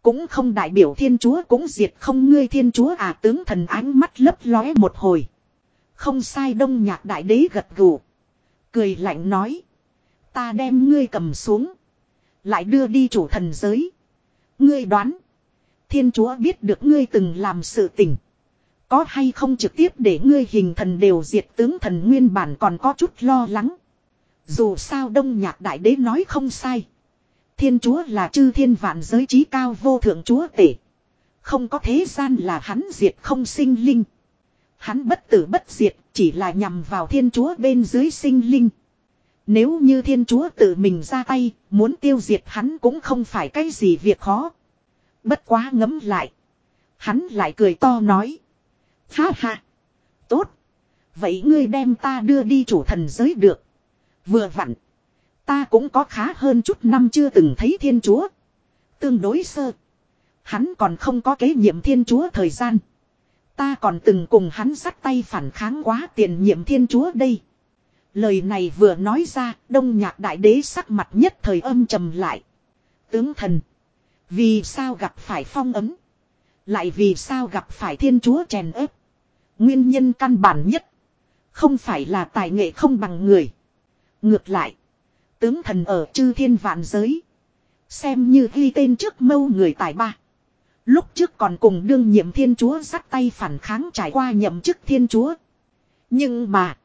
Cũng không đại biểu thiên chúa, cũng diệt không ngươi thiên chúa à tướng thần ánh mắt lấp lóe một hồi. Không sai, đông nhạc đại đế gật gù. Cười lạnh nói. Ta đem ngươi cầm xuống. Lại đưa đi chủ thần giới. Ngươi đoán. Thiên chúa biết được ngươi từng làm sự tình. Có hay không trực tiếp để ngươi hình thần đều diệt tướng thần nguyên bản còn có chút lo lắng. Dù sao đông nhạc đại đế nói không sai. Thiên chúa là chư thiên vạn giới trí cao vô thượng chúa tể. Không có thế gian là hắn diệt không sinh linh. Hắn bất tử bất diệt chỉ là nhằm vào thiên chúa bên dưới sinh linh. Nếu như thiên chúa tự mình ra tay, muốn tiêu diệt hắn cũng không phải cái gì việc khó. Bất quá ngấm lại. Hắn lại cười to nói. Ha ha. Tốt. Vậy ngươi đem ta đưa đi chủ thần giới được. Vừa vặn. Ta cũng có khá hơn chút năm chưa từng thấy thiên chúa. Tương đối sơ. Hắn còn không có kế nhiệm thiên chúa thời gian. Ta còn từng cùng hắn sắt tay phản kháng quá tiền nhiệm thiên chúa đây. Lời này vừa nói ra, đông nhạc đại đế sắc mặt nhất thời âm trầm lại. Tướng thần. Vì sao gặp phải phong ấm? Lại vì sao gặp phải thiên chúa chèn ép? Nguyên nhân căn bản nhất. Không phải là tài nghệ không bằng người. Ngược lại. Tướng thần ở chư thiên vạn giới. Xem như ghi tên trước mâu người tài ba. Lúc trước còn cùng đương nhiệm thiên chúa sắt tay phản kháng trải qua nhậm chức thiên chúa. Nhưng mà.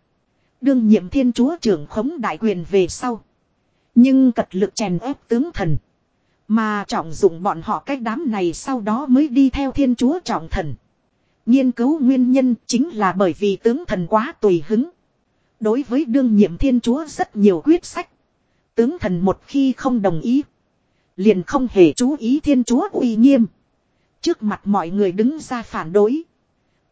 Đương nhiệm thiên chúa trưởng khống đại quyền về sau. Nhưng cật lực chèn ép tướng thần. Mà trọng dụng bọn họ cách đám này sau đó mới đi theo thiên chúa trọng thần. Nghiên cứu nguyên nhân chính là bởi vì tướng thần quá tùy hứng. Đối với đương nhiệm thiên chúa rất nhiều quyết sách. Tướng thần một khi không đồng ý. Liền không hề chú ý thiên chúa uy nghiêm. Trước mặt mọi người đứng ra phản đối.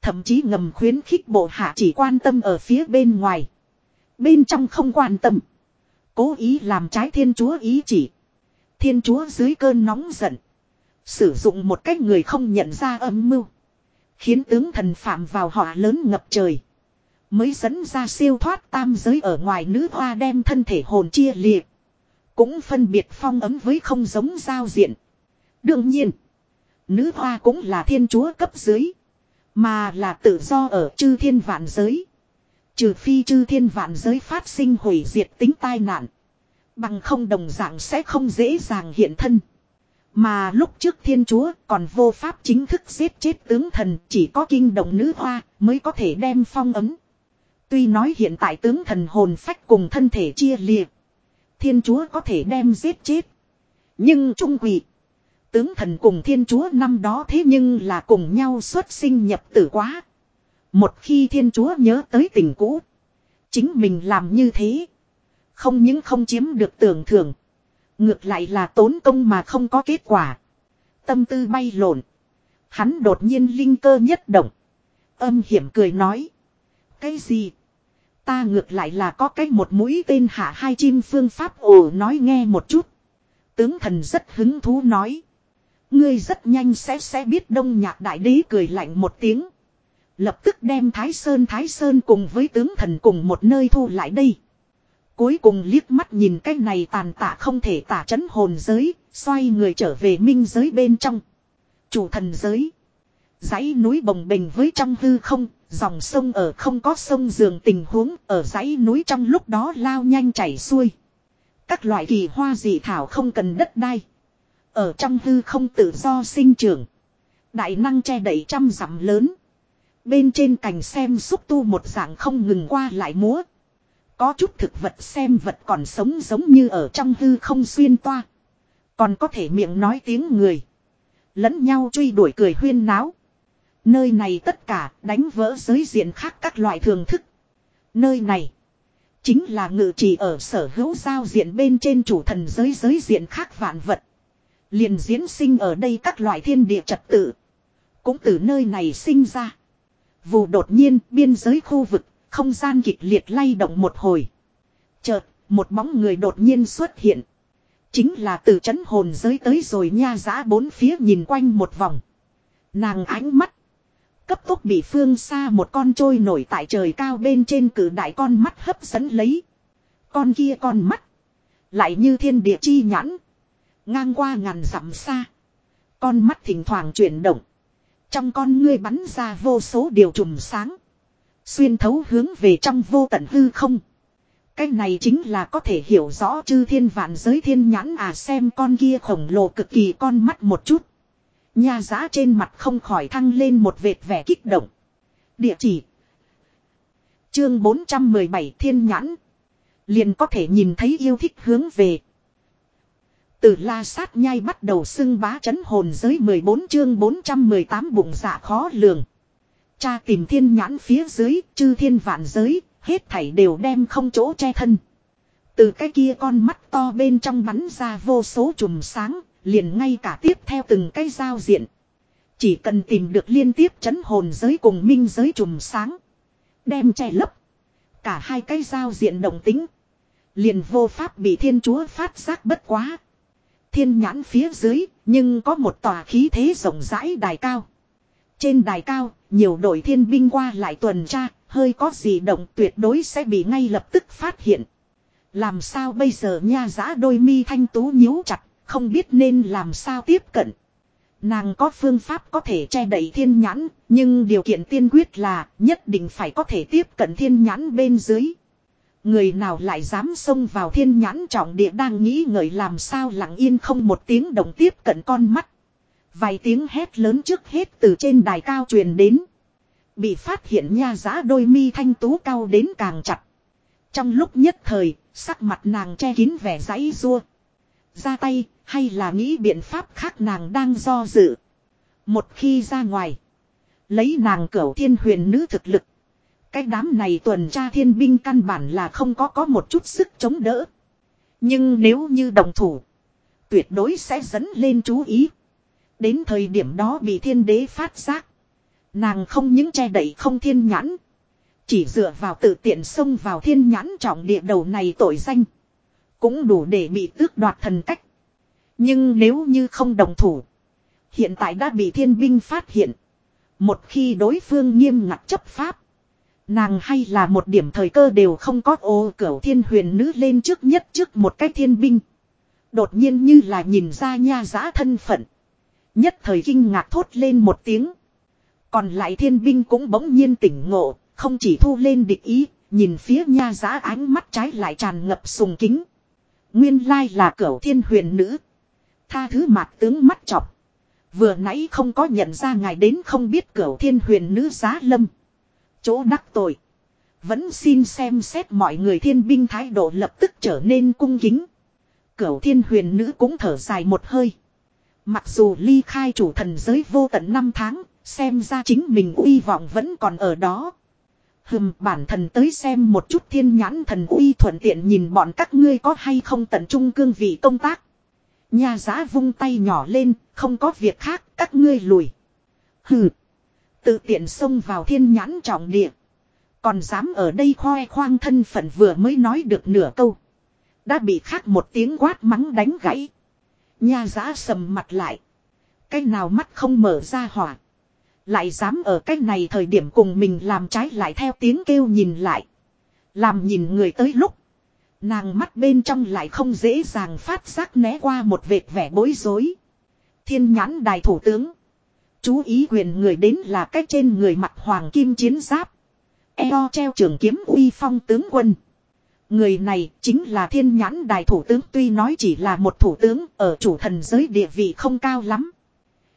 Thậm chí ngầm khuyến khích bộ hạ chỉ quan tâm ở phía bên ngoài. Bên trong không quan tâm. Cố ý làm trái thiên chúa ý chỉ. Thiên chúa dưới cơn nóng giận. Sử dụng một cách người không nhận ra âm mưu. Khiến tướng thần phạm vào họa lớn ngập trời. Mới dẫn ra siêu thoát tam giới ở ngoài nữ hoa đem thân thể hồn chia liệt. Cũng phân biệt phong ấm với không giống giao diện. Đương nhiên. Nữ hoa cũng là thiên chúa cấp dưới. Mà là tự do ở chư thiên vạn giới. Trừ phi chư thiên vạn giới phát sinh hủy diệt tính tai nạn. Bằng không đồng dạng sẽ không dễ dàng hiện thân. Mà lúc trước thiên chúa còn vô pháp chính thức giết chết tướng thần, chỉ có kinh động nữ hoa mới có thể đem phong ấm. Tuy nói hiện tại tướng thần hồn phách cùng thân thể chia liệt. Thiên chúa có thể đem giết chết. Nhưng trung quỷ. Tướng thần cùng thiên chúa năm đó thế nhưng là cùng nhau xuất sinh nhập tử quá. Một khi thiên chúa nhớ tới tình cũ. Chính mình làm như thế. Không những không chiếm được tưởng thưởng. Ngược lại là tốn công mà không có kết quả. Tâm tư bay lộn. Hắn đột nhiên linh cơ nhất động. Âm hiểm cười nói. Cái gì? Ta ngược lại là có cách một mũi tên hạ hai chim phương pháp ồ nói nghe một chút. Tướng thần rất hứng thú nói. Ngươi rất nhanh sẽ sẽ biết đông nhạc đại đế cười lạnh một tiếng. Lập tức đem Thái Sơn Thái Sơn cùng với tướng thần cùng một nơi thu lại đây. Cuối cùng liếc mắt nhìn cái này tàn tạ không thể tả chấn hồn giới, xoay người trở về minh giới bên trong. Chủ thần giới. dãy núi bồng bềnh với trong hư không, dòng sông ở không có sông giường tình huống ở dãy núi trong lúc đó lao nhanh chảy xuôi. Các loại kỳ hoa dị thảo không cần đất đai. Ở trong hư không tự do sinh trưởng. Đại năng che đẩy trăm dặm lớn. Bên trên cành xem xúc tu một dạng không ngừng qua lại múa. Có chút thực vật xem vật còn sống giống như ở trong hư không xuyên toa. Còn có thể miệng nói tiếng người. Lẫn nhau truy đuổi cười huyên náo. Nơi này tất cả đánh vỡ giới diện khác các loại thường thức. Nơi này. Chính là ngự trì ở sở hữu giao diện bên trên chủ thần giới giới diện khác vạn vật. Liền diễn sinh ở đây các loại thiên địa trật tự. Cũng từ nơi này sinh ra. Vụ đột nhiên biên giới khu vực, không gian kịch liệt lay động một hồi. Chợt, một bóng người đột nhiên xuất hiện. Chính là từ chấn hồn giới tới rồi nha giã bốn phía nhìn quanh một vòng. Nàng ánh mắt. Cấp tốc bị phương xa một con trôi nổi tại trời cao bên trên cử đại con mắt hấp dẫn lấy. Con kia con mắt. Lại như thiên địa chi nhãn. Ngang qua ngàn dặm xa. Con mắt thỉnh thoảng chuyển động. Trong con ngươi bắn ra vô số điều trùm sáng. Xuyên thấu hướng về trong vô tận hư không. Cái này chính là có thể hiểu rõ chư thiên vạn giới thiên nhãn à xem con kia khổng lồ cực kỳ con mắt một chút. Nhà giá trên mặt không khỏi thăng lên một vệt vẻ kích động. Địa chỉ. Chương 417 thiên nhãn. Liền có thể nhìn thấy yêu thích hướng về. Từ la sát nhai bắt đầu xưng bá chấn hồn giới 14 chương 418 bụng dạ khó lường. Cha tìm thiên nhãn phía dưới, chư thiên vạn giới, hết thảy đều đem không chỗ che thân. Từ cái kia con mắt to bên trong bắn ra vô số chùm sáng, liền ngay cả tiếp theo từng cái giao diện. Chỉ cần tìm được liên tiếp chấn hồn giới cùng minh giới chùm sáng. Đem che lấp. Cả hai cái giao diện động tính. Liền vô pháp bị thiên chúa phát giác bất quá. Thiên nhãn phía dưới, nhưng có một tòa khí thế rộng rãi đài cao. Trên đài cao, nhiều đội thiên binh qua lại tuần tra, hơi có gì động tuyệt đối sẽ bị ngay lập tức phát hiện. Làm sao bây giờ nha giã đôi mi thanh tú nhíu chặt, không biết nên làm sao tiếp cận. Nàng có phương pháp có thể che đẩy thiên nhãn, nhưng điều kiện tiên quyết là nhất định phải có thể tiếp cận thiên nhãn bên dưới. Người nào lại dám xông vào thiên nhãn trọng địa đang nghĩ ngợi làm sao lặng yên không một tiếng động tiếp cận con mắt. Vài tiếng hét lớn trước hết từ trên đài cao truyền đến. Bị phát hiện nha giá đôi mi thanh tú cao đến càng chặt. Trong lúc nhất thời, sắc mặt nàng che kín vẻ giấy rua. Ra tay, hay là nghĩ biện pháp khác nàng đang do dự. Một khi ra ngoài, lấy nàng cửu thiên huyền nữ thực lực. Cái đám này tuần tra thiên binh căn bản là không có có một chút sức chống đỡ. Nhưng nếu như đồng thủ, tuyệt đối sẽ dẫn lên chú ý. Đến thời điểm đó bị thiên đế phát giác. Nàng không những che đẩy không thiên nhãn. Chỉ dựa vào tự tiện xông vào thiên nhãn trọng địa đầu này tội danh. Cũng đủ để bị tước đoạt thần cách. Nhưng nếu như không đồng thủ. Hiện tại đã bị thiên binh phát hiện. Một khi đối phương nghiêm ngặt chấp pháp. Nàng hay là một điểm thời cơ đều không có ô, cửu thiên huyền nữ lên trước nhất trước một cái thiên binh. Đột nhiên như là nhìn ra nha giã thân phận. Nhất thời kinh ngạc thốt lên một tiếng. Còn lại thiên binh cũng bỗng nhiên tỉnh ngộ, không chỉ thu lên địch ý, nhìn phía nha giá ánh mắt trái lại tràn ngập sùng kính. Nguyên lai là cửu thiên huyền nữ. Tha thứ mạc tướng mắt chọc. Vừa nãy không có nhận ra ngài đến không biết cửu thiên huyền nữ giá lâm. Chỗ đắc tội. Vẫn xin xem xét mọi người thiên binh thái độ lập tức trở nên cung kính. Cửu thiên huyền nữ cũng thở dài một hơi. Mặc dù ly khai chủ thần giới vô tận năm tháng, xem ra chính mình uy vọng vẫn còn ở đó. Hừm bản thần tới xem một chút thiên nhãn thần uy thuận tiện nhìn bọn các ngươi có hay không tận trung cương vị công tác. Nha giá vung tay nhỏ lên, không có việc khác, các ngươi lùi. Hừ. Tự tiện xông vào thiên nhãn trọng địa. Còn dám ở đây khoe khoang thân phận vừa mới nói được nửa câu. Đã bị khác một tiếng quát mắng đánh gãy. Nha giã sầm mặt lại. Cái nào mắt không mở ra hỏa. Lại dám ở cái này thời điểm cùng mình làm trái lại theo tiếng kêu nhìn lại. Làm nhìn người tới lúc. Nàng mắt bên trong lại không dễ dàng phát giác né qua một vệt vẻ bối rối. Thiên nhãn đài thủ tướng. Chú ý quyền người đến là cái trên người mặt hoàng kim chiến giáp. Eo treo trường kiếm uy phong tướng quân. Người này chính là thiên nhãn đài thủ tướng, tuy nói chỉ là một thủ tướng, ở chủ thần giới địa vị không cao lắm.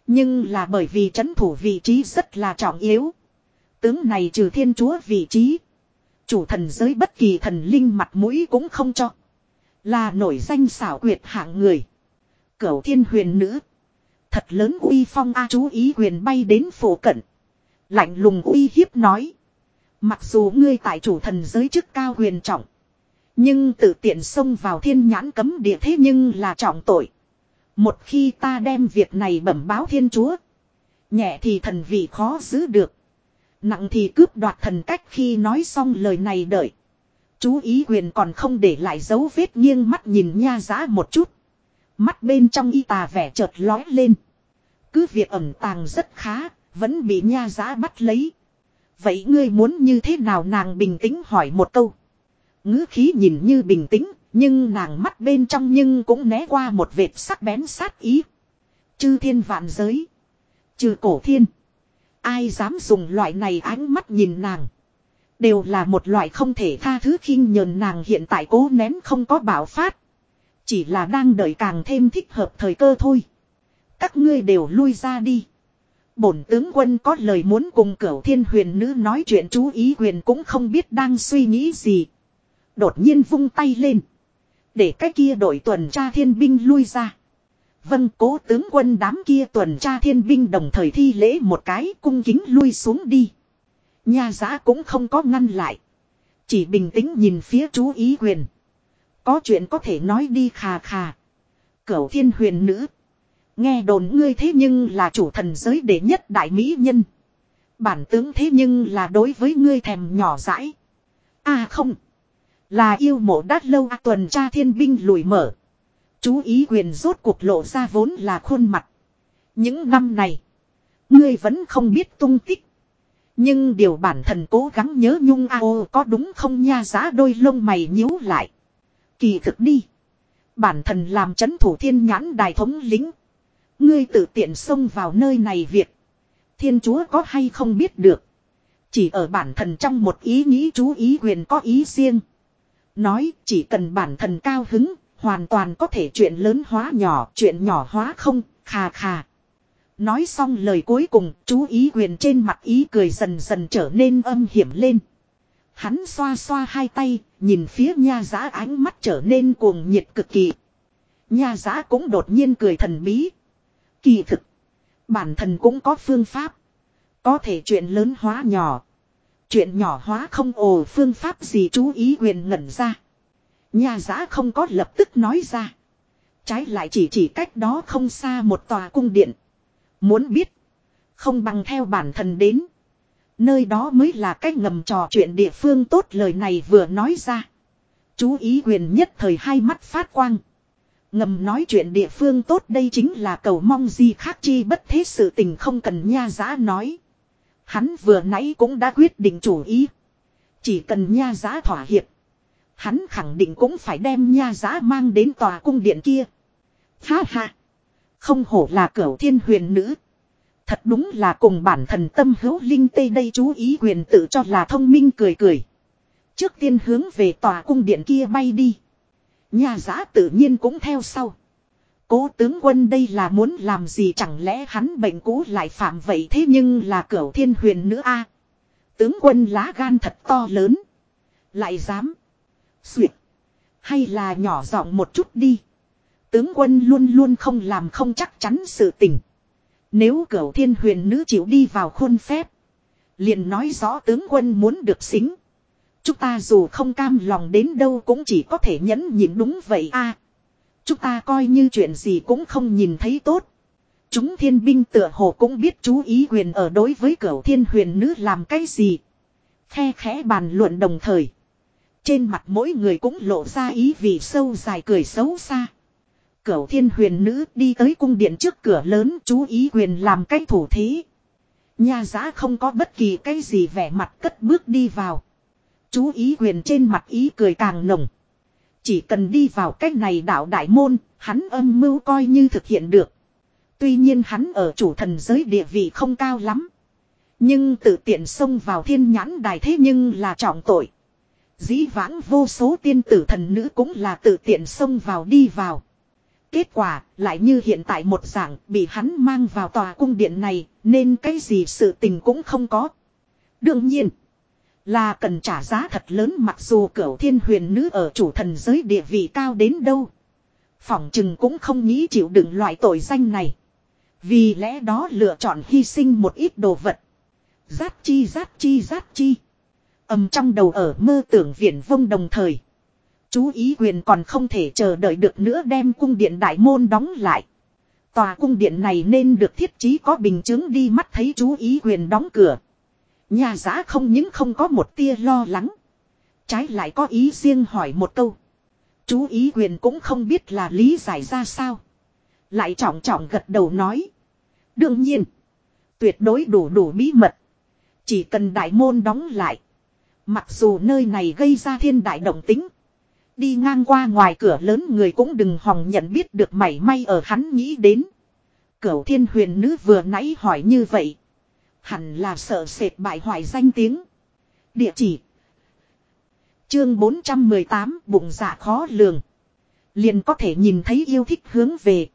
Nhưng là bởi vì chấn thủ vị trí rất là trọng yếu. Tướng này trừ thiên chúa vị trí. Chủ thần giới bất kỳ thần linh mặt mũi cũng không cho. Là nổi danh xảo quyệt hạng người. Cửu thiên huyền nữ. Thật lớn uy phong A chú ý huyền bay đến phổ cận. Lạnh lùng uy hiếp nói. Mặc dù ngươi tại chủ thần giới chức cao huyền trọng. Nhưng tự tiện xông vào thiên nhãn cấm địa thế nhưng là trọng tội. Một khi ta đem việc này bẩm báo thiên chúa. Nhẹ thì thần vị khó giữ được. Nặng thì cướp đoạt thần cách khi nói xong lời này đợi. Chú ý quyền còn không để lại dấu vết nghiêng mắt nhìn nha giá một chút. Mắt bên trong y tà vẻ chợt lói lên. Cứ việc ẩn tàng rất khá, vẫn bị nha giá bắt lấy. Vậy ngươi muốn như thế nào nàng bình tĩnh hỏi một câu ngữ khí nhìn như bình tĩnh, nhưng nàng mắt bên trong nhưng cũng né qua một vệt sắc bén sát ý. Chư thiên vạn giới. Trừ cổ thiên. Ai dám dùng loại này ánh mắt nhìn nàng. Đều là một loại không thể tha thứ khinh nhờn nàng hiện tại cố nén không có bảo phát. Chỉ là đang đợi càng thêm thích hợp thời cơ thôi. Các ngươi đều lui ra đi. Bổn tướng quân có lời muốn cùng cửu thiên huyền nữ nói chuyện chú ý huyền cũng không biết đang suy nghĩ gì. Đột nhiên vung tay lên. Để cái kia đội tuần tra thiên binh lui ra. Vâng cố tướng quân đám kia tuần tra thiên binh đồng thời thi lễ một cái, cung kính lui xuống đi. Nha giã cũng không có ngăn lại. Chỉ bình tĩnh nhìn phía chú ý quyền. Có chuyện có thể nói đi khà khà. Cửu thiên huyền nữ. Nghe đồn ngươi thế nhưng là chủ thần giới đệ nhất đại mỹ nhân. Bản tướng thế nhưng là đối với ngươi thèm nhỏ dãi. À không. Là yêu mộ đát lâu à, tuần tra thiên binh lùi mở. Chú ý quyền rốt cuộc lộ ra vốn là khuôn mặt. Những năm này. Ngươi vẫn không biết tung tích. Nhưng điều bản thân cố gắng nhớ nhung a ô có đúng không nha giá đôi lông mày nhíu lại. Kỳ thực đi. Bản thân làm chấn thủ thiên nhãn đài thống lính. Ngươi tự tiện xông vào nơi này việc. Thiên chúa có hay không biết được. Chỉ ở bản thân trong một ý nghĩ chú ý quyền có ý riêng. Nói chỉ cần bản thân cao hứng, hoàn toàn có thể chuyện lớn hóa nhỏ, chuyện nhỏ hóa không, khà khà. Nói xong lời cuối cùng, chú ý quyền trên mặt ý cười dần dần trở nên âm hiểm lên. Hắn xoa xoa hai tay, nhìn phía nha giã ánh mắt trở nên cuồng nhiệt cực kỳ. Nha giã cũng đột nhiên cười thần bí. Kỳ thực, bản thân cũng có phương pháp. Có thể chuyện lớn hóa nhỏ. Chuyện nhỏ hóa không ồ phương pháp gì chú ý quyền ngẩn ra. Nhà giã không có lập tức nói ra. Trái lại chỉ chỉ cách đó không xa một tòa cung điện. Muốn biết. Không bằng theo bản thân đến. Nơi đó mới là cách ngầm trò chuyện địa phương tốt lời này vừa nói ra. Chú ý quyền nhất thời hai mắt phát quang. Ngầm nói chuyện địa phương tốt đây chính là cầu mong gì khác chi bất thế sự tình không cần nha giã nói. Hắn vừa nãy cũng đã quyết định chủ ý. Chỉ cần nha giá thỏa hiệp. Hắn khẳng định cũng phải đem nha giá mang đến tòa cung điện kia. Ha ha. Không hổ là cửu thiên huyền nữ. Thật đúng là cùng bản thần tâm hữu linh tây đây chú ý quyền tự cho là thông minh cười cười. Trước tiên hướng về tòa cung điện kia bay đi. Nhà giã tự nhiên cũng theo sau. Cố tướng quân đây là muốn làm gì chẳng lẽ hắn bệnh cũ lại phạm vậy thế nhưng là cửu thiên huyền nữa a Tướng quân lá gan thật to lớn. Lại dám. Xuyệt. Hay là nhỏ giọng một chút đi. Tướng quân luôn luôn không làm không chắc chắn sự tình. Nếu cửu thiên huyền nữ chịu đi vào khuôn phép. Liền nói rõ tướng quân muốn được xính. Chúng ta dù không cam lòng đến đâu cũng chỉ có thể nhẫn nhịn đúng vậy a chúng ta coi như chuyện gì cũng không nhìn thấy tốt. Chúng thiên binh tựa hồ cũng biết chú ý huyền ở đối với cửu thiên huyền nữ làm cái gì. Khe khẽ bàn luận đồng thời. Trên mặt mỗi người cũng lộ ra ý vì sâu dài cười xấu xa. Cửu thiên huyền nữ đi tới cung điện trước cửa lớn chú ý huyền làm cái thủ thế. Nhà giá không có bất kỳ cái gì vẻ mặt cất bước đi vào. Chú ý huyền trên mặt ý cười càng nồng. Chỉ cần đi vào cách này đạo đại môn, hắn âm mưu coi như thực hiện được. Tuy nhiên hắn ở chủ thần giới địa vị không cao lắm. Nhưng tự tiện xông vào thiên nhãn đài thế nhưng là trọng tội. Dĩ vãng vô số tiên tử thần nữ cũng là tự tiện xông vào đi vào. Kết quả lại như hiện tại một dạng bị hắn mang vào tòa cung điện này nên cái gì sự tình cũng không có. Đương nhiên là cần trả giá thật lớn mặc dù cửu thiên huyền nữ ở chủ thần giới địa vị cao đến đâu. Phỏng chừng cũng không nghĩ chịu đựng loại tội danh này. Vì lẽ đó lựa chọn hy sinh một ít đồ vật. Giát chi giát chi giát chi. Âm trong đầu ở mơ tưởng viện vông đồng thời. Chú ý quyền còn không thể chờ đợi được nữa đem cung điện đại môn đóng lại. Tòa cung điện này nên được thiết trí có bình chứng đi mắt thấy chú ý quyền đóng cửa. Nhà giã không những không có một tia lo lắng. Trái lại có ý riêng hỏi một câu. Chú ý quyền cũng không biết là lý giải ra sao. Lại trọng trọng gật đầu nói. Đương nhiên. Tuyệt đối đủ đủ bí mật. Chỉ cần đại môn đóng lại. Mặc dù nơi này gây ra thiên đại động tính. Đi ngang qua ngoài cửa lớn người cũng đừng hòng nhận biết được mảy may ở hắn nghĩ đến. Cửu thiên huyền nữ vừa nãy hỏi như vậy. Hẳn là sợ sệt bại hoại danh tiếng. Địa chỉ. Chương 418 bụng dạ khó lường. Liền có thể nhìn thấy yêu thích hướng về.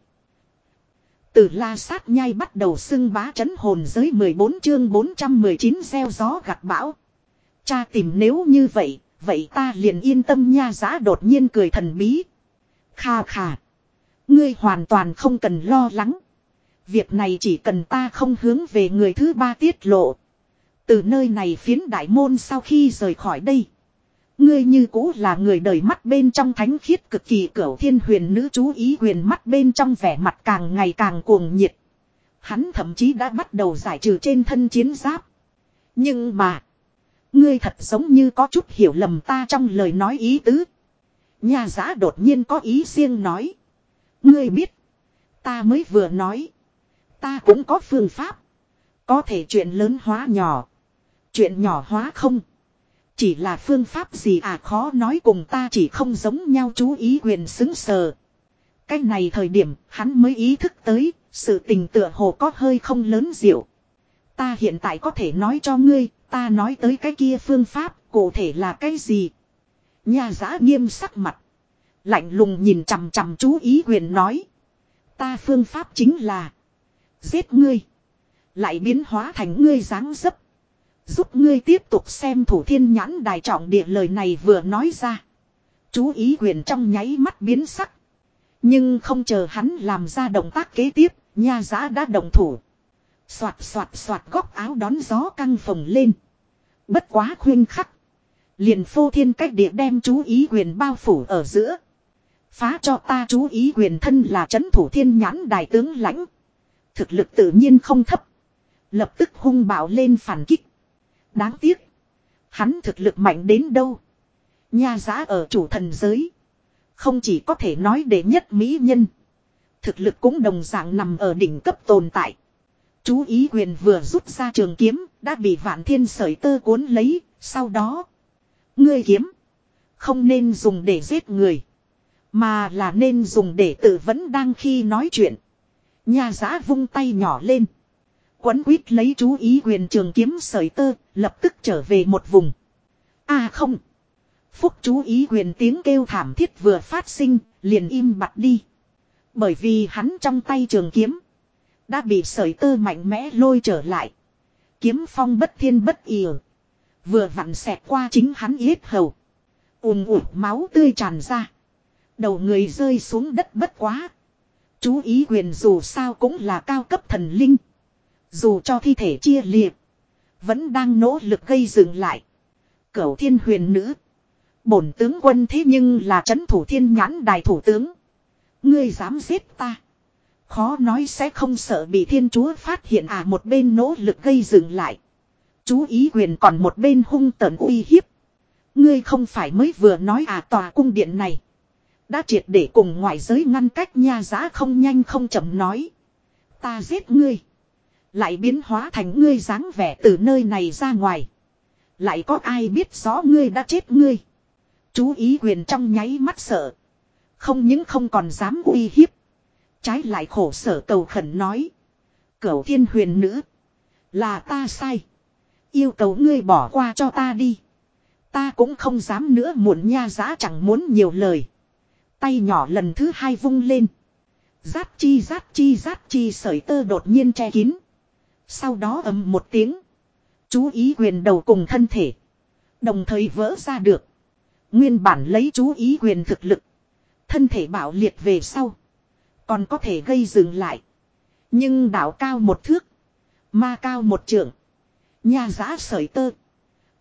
Từ la sát nhai bắt đầu xưng bá chấn hồn giới 14 chương 419 gieo gió gặt bão. Cha tìm nếu như vậy, vậy ta liền yên tâm nha giá đột nhiên cười thần bí. Kha kha. Ngươi hoàn toàn không cần lo lắng. Việc này chỉ cần ta không hướng về người thứ ba tiết lộ. Từ nơi này phiến đại môn sau khi rời khỏi đây. Ngươi như cũ là người đời mắt bên trong thánh khiết cực kỳ cửu thiên huyền nữ chú ý huyền mắt bên trong vẻ mặt càng ngày càng cuồng nhiệt. Hắn thậm chí đã bắt đầu giải trừ trên thân chiến giáp. Nhưng mà. Ngươi thật giống như có chút hiểu lầm ta trong lời nói ý tứ. Nhà giã đột nhiên có ý riêng nói. Ngươi biết. Ta mới vừa nói. Ta cũng có phương pháp. Có thể chuyện lớn hóa nhỏ. Chuyện nhỏ hóa không. Chỉ là phương pháp gì à khó nói cùng ta chỉ không giống nhau chú ý quyền xứng sờ. Cái này thời điểm hắn mới ý thức tới sự tình tựa hồ có hơi không lớn diệu. Ta hiện tại có thể nói cho ngươi, ta nói tới cái kia phương pháp, cụ thể là cái gì. Nhà giã nghiêm sắc mặt. Lạnh lùng nhìn chằm chằm chú ý quyền nói. Ta phương pháp chính là. Giết ngươi. Lại biến hóa thành ngươi dáng dấp. Giúp ngươi tiếp tục xem thủ thiên nhãn đài trọng địa lời này vừa nói ra. Chú ý quyền trong nháy mắt biến sắc. Nhưng không chờ hắn làm ra động tác kế tiếp, nha giá đã động thủ. Xoạt xoạt xoạt góc áo đón gió căng phồng lên. Bất quá khuyên khắc. Liền phô thiên cách địa đem chú ý quyền bao phủ ở giữa. Phá cho ta chú ý quyền thân là chấn thủ thiên nhãn đại tướng lãnh. Thực lực tự nhiên không thấp. Lập tức hung bạo lên phản kích. Đáng tiếc. Hắn thực lực mạnh đến đâu. Nha giá ở chủ thần giới. Không chỉ có thể nói để nhất mỹ nhân. Thực lực cũng đồng dạng nằm ở đỉnh cấp tồn tại. Chú ý quyền vừa rút ra trường kiếm, đã bị vạn thiên sởi tơ cuốn lấy, sau đó. Ngươi kiếm. Không nên dùng để giết người. Mà là nên dùng để tự vẫn đang khi nói chuyện. Nhà giã vung tay nhỏ lên. Quấn quýt lấy chú ý quyền trường kiếm sợi tơ, lập tức trở về một vùng. À không. Phúc chú ý quyền tiếng kêu thảm thiết vừa phát sinh, liền im bặt đi. Bởi vì hắn trong tay trường kiếm. Đã bị sợi tơ mạnh mẽ lôi trở lại. Kiếm phong bất thiên bất ỉa. Vừa vặn xẹt qua chính hắn yết hầu. ùm ùm máu tươi tràn ra. Đầu người rơi xuống đất bất quá. Chú ý quyền dù sao cũng là cao cấp thần linh. Dù cho thi thể chia liệt. Vẫn đang nỗ lực gây dựng lại. Cửu thiên huyền nữ. Bổn tướng quân thế nhưng là chấn thủ thiên nhãn đài thủ tướng. Ngươi dám giết ta. Khó nói sẽ không sợ bị thiên chúa phát hiện à một bên nỗ lực gây dựng lại. Chú ý quyền còn một bên hung tợn uy hiếp. Ngươi không phải mới vừa nói à tòa cung điện này. Đã triệt để cùng ngoại giới ngăn cách nha giá không nhanh không chậm nói. Ta giết ngươi. Lại biến hóa thành ngươi dáng vẻ từ nơi này ra ngoài. Lại có ai biết rõ ngươi đã chết ngươi. Chú ý quyền trong nháy mắt sợ. Không những không còn dám uy hiếp. Trái lại khổ sở cầu khẩn nói. Cửu thiên huyền nữ. Là ta sai. Yêu cầu ngươi bỏ qua cho ta đi. Ta cũng không dám nữa muộn nha giá chẳng muốn nhiều lời. Tay nhỏ lần thứ hai vung lên. Rát chi rát chi rát chi sợi tơ đột nhiên che kín. Sau đó ầm một tiếng. Chú ý quyền đầu cùng thân thể. Đồng thời vỡ ra được. Nguyên bản lấy chú ý quyền thực lực. Thân thể bảo liệt về sau. Còn có thể gây dừng lại. Nhưng đảo cao một thước. Ma cao một trượng. Nha giã sợi tơ.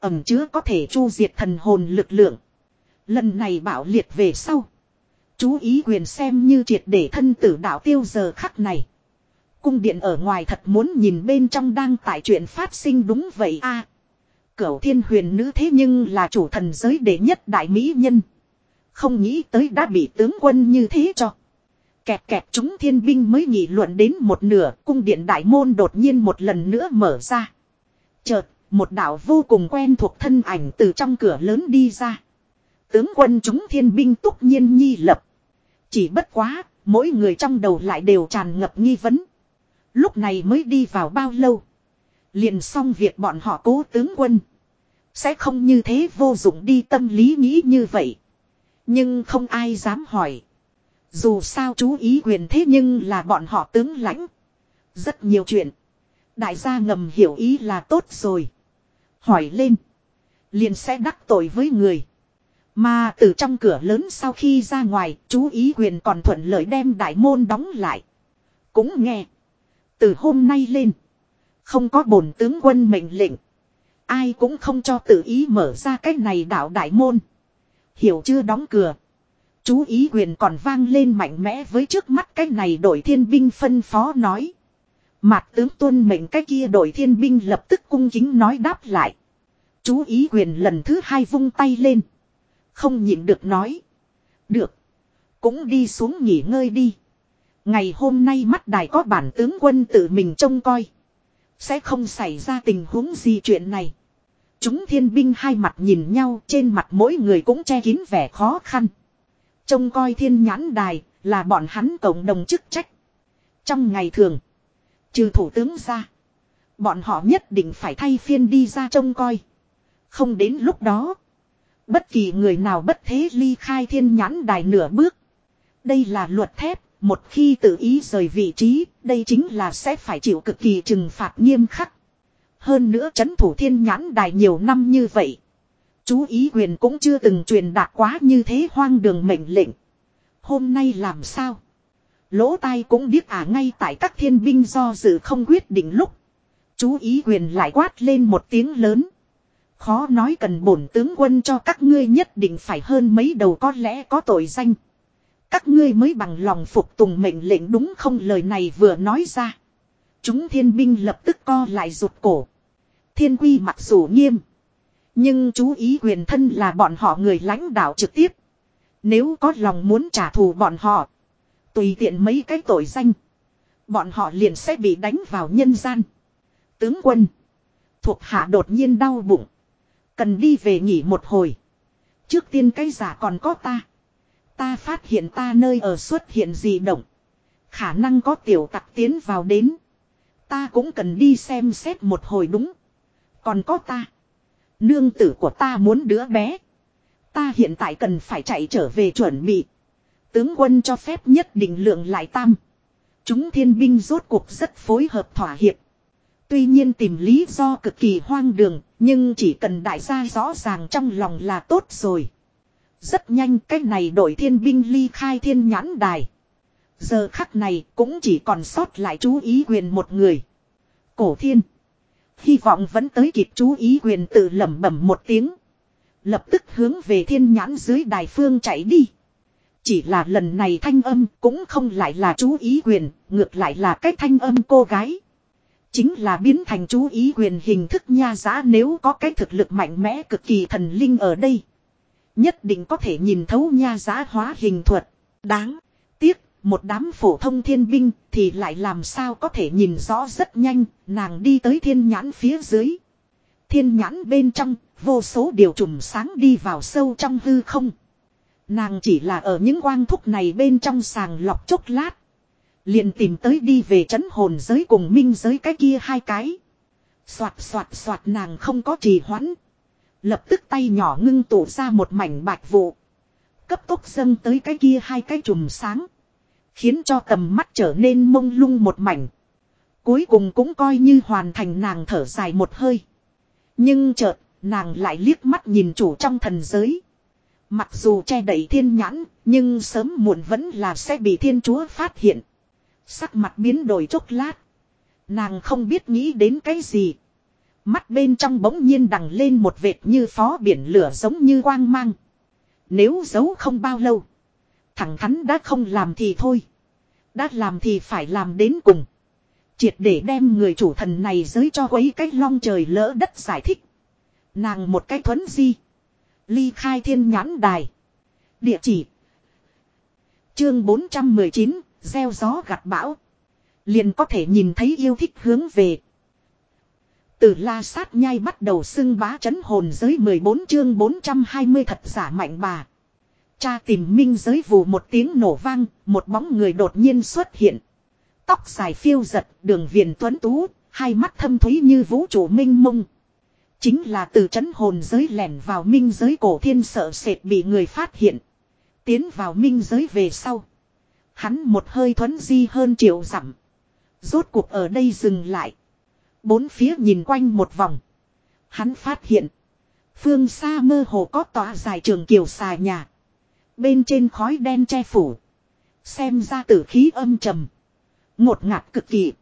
Ẩm chứa có thể chu diệt thần hồn lực lượng. Lần này bảo liệt về sau. Chú ý quyền xem như triệt để thân tử đạo tiêu giờ khắc này. Cung điện ở ngoài thật muốn nhìn bên trong đang tại chuyện phát sinh đúng vậy a à, Cửu thiên huyền nữ thế nhưng là chủ thần giới đệ nhất đại mỹ nhân. Không nghĩ tới đã bị tướng quân như thế cho. Kẹt kẹt chúng thiên binh mới nghị luận đến một nửa, cung điện đại môn đột nhiên một lần nữa mở ra. Chợt, một đạo vô cùng quen thuộc thân ảnh từ trong cửa lớn đi ra. Tướng quân chúng thiên binh túc nhiên nhi lập. Chỉ bất quá, mỗi người trong đầu lại đều tràn ngập nghi vấn. Lúc này mới đi vào bao lâu. Liền xong việc bọn họ cố tướng quân. Sẽ không như thế vô dụng đi tâm lý nghĩ như vậy. Nhưng không ai dám hỏi. Dù sao chú ý quyền thế nhưng là bọn họ tướng lãnh. Rất nhiều chuyện. Đại gia ngầm hiểu ý là tốt rồi. Hỏi lên. Liền sẽ đắc tội với người. Mà từ trong cửa lớn sau khi ra ngoài, chú ý quyền còn thuận lợi đem đại môn đóng lại. Cũng nghe. Từ hôm nay lên. Không có bổn tướng quân mệnh lệnh. Ai cũng không cho tự ý mở ra cách này đảo đại môn. Hiểu chưa đóng cửa. Chú ý quyền còn vang lên mạnh mẽ với trước mắt cái này đổi thiên binh phân phó nói. Mạc tướng tuân mệnh cái kia đổi thiên binh lập tức cung kính nói đáp lại. Chú ý quyền lần thứ hai vung tay lên. Không nhịn được nói. Được. Cũng đi xuống nghỉ ngơi đi. Ngày hôm nay mắt đài có bản tướng quân tự mình trông coi. Sẽ không xảy ra tình huống gì chuyện này. Chúng thiên binh hai mặt nhìn nhau, trên mặt mỗi người cũng che kín vẻ khó khăn. Trông coi thiên nhãn đài là bọn hắn cộng đồng chức trách. Trong ngày thường. Trừ thủ tướng ra. Bọn họ nhất định phải thay phiên đi ra trông coi. Không đến lúc đó. Bất kỳ người nào bất thế ly khai thiên nhãn đài nửa bước. Đây là luật thép, một khi tự ý rời vị trí, đây chính là sẽ phải chịu cực kỳ trừng phạt nghiêm khắc. Hơn nữa chấn thủ thiên nhãn đài nhiều năm như vậy. Chú ý quyền cũng chưa từng truyền đạt quá như thế hoang đường mệnh lệnh. Hôm nay làm sao? Lỗ tai cũng biết à ngay tại các thiên binh do dự không quyết định lúc. Chú ý quyền lại quát lên một tiếng lớn. Khó nói cần bổn tướng quân cho các ngươi nhất định phải hơn mấy đầu có lẽ có tội danh. Các ngươi mới bằng lòng phục tùng mệnh lệnh đúng không lời này vừa nói ra. Chúng thiên binh lập tức co lại rụt cổ. Thiên quy mặc dù nghiêm. Nhưng chú ý quyền thân là bọn họ người lãnh đạo trực tiếp. Nếu có lòng muốn trả thù bọn họ. Tùy tiện mấy cái tội danh. Bọn họ liền sẽ bị đánh vào nhân gian. Tướng quân. Thuộc hạ đột nhiên đau bụng. Cần đi về nghỉ một hồi. Trước tiên cái giả còn có ta. Ta phát hiện ta nơi ở xuất hiện gì động. Khả năng có tiểu tặc tiến vào đến. Ta cũng cần đi xem xét một hồi đúng. Còn có ta. Nương tử của ta muốn đứa bé. Ta hiện tại cần phải chạy trở về chuẩn bị. Tướng quân cho phép nhất định lượng lại tam. Chúng thiên binh rốt cuộc rất phối hợp thỏa hiệp. Tuy nhiên tìm lý do cực kỳ hoang đường, nhưng chỉ cần đại gia rõ ràng trong lòng là tốt rồi. Rất nhanh cái này đội thiên binh ly khai thiên nhãn đài. Giờ khắc này cũng chỉ còn sót lại chú ý quyền một người. Cổ thiên. Hy vọng vẫn tới kịp chú ý quyền tự lẩm bẩm một tiếng. Lập tức hướng về thiên nhãn dưới đài phương chạy đi. Chỉ là lần này thanh âm cũng không lại là chú ý quyền, ngược lại là cái thanh âm cô gái. Chính là biến thành chú ý quyền hình thức nha giá nếu có cái thực lực mạnh mẽ cực kỳ thần linh ở đây. Nhất định có thể nhìn thấu nha giá hóa hình thuật. Đáng tiếc, một đám phổ thông thiên binh thì lại làm sao có thể nhìn rõ rất nhanh, nàng đi tới thiên nhãn phía dưới. Thiên nhãn bên trong, vô số điều trùm sáng đi vào sâu trong hư không. Nàng chỉ là ở những quang thúc này bên trong sàng lọc chốc lát. Liền tìm tới đi về chấn hồn giới cùng minh giới cái kia hai cái. Xoạt xoạt xoạt nàng không có trì hoãn. Lập tức tay nhỏ ngưng tụ ra một mảnh bạch vụ. Cấp tốc dâng tới cái kia hai cái chùm sáng. Khiến cho tầm mắt trở nên mông lung một mảnh. Cuối cùng cũng coi như hoàn thành nàng thở dài một hơi. Nhưng chợt, nàng lại liếc mắt nhìn chủ trong thần giới. Mặc dù che đẩy thiên nhãn, nhưng sớm muộn vẫn là sẽ bị thiên chúa phát hiện. Sắc mặt biến đổi chốc lát. Nàng không biết nghĩ đến cái gì. Mắt bên trong bỗng nhiên đằng lên một vệt như phó biển lửa giống như quang mang. Nếu giấu không bao lâu. Thẳng thắn đã không làm thì thôi. Đã làm thì phải làm đến cùng. Triệt để đem người chủ thần này giới cho quấy cái long trời lỡ đất giải thích. Nàng một cái thuấn di. Ly khai thiên nhãn đài. Địa chỉ. Chương 419, gieo gió gặt bão. Liền có thể nhìn thấy yêu thích hướng về. Từ la sát nhai bắt đầu xưng bá chấn hồn giới 14 chương 420 thật giả mạnh bà. Cha tìm minh giới vù một tiếng nổ vang, một bóng người đột nhiên xuất hiện. Tóc dài phiêu giật, đường viền tuấn tú, hai mắt thâm thúy như vũ trụ minh mông. Chính là từ chấn hồn giới lẻn vào minh giới cổ thiên sợ sệt bị người phát hiện. Tiến vào minh giới về sau. Hắn một hơi thuấn di hơn triệu dặm. Rốt cuộc ở đây dừng lại. Bốn phía nhìn quanh một vòng. Hắn phát hiện. Phương xa mơ hồ có tòa dài trường kiều xà nhà. Bên trên khói đen che phủ. Xem ra tử khí âm trầm. Ngột ngạt cực kỳ.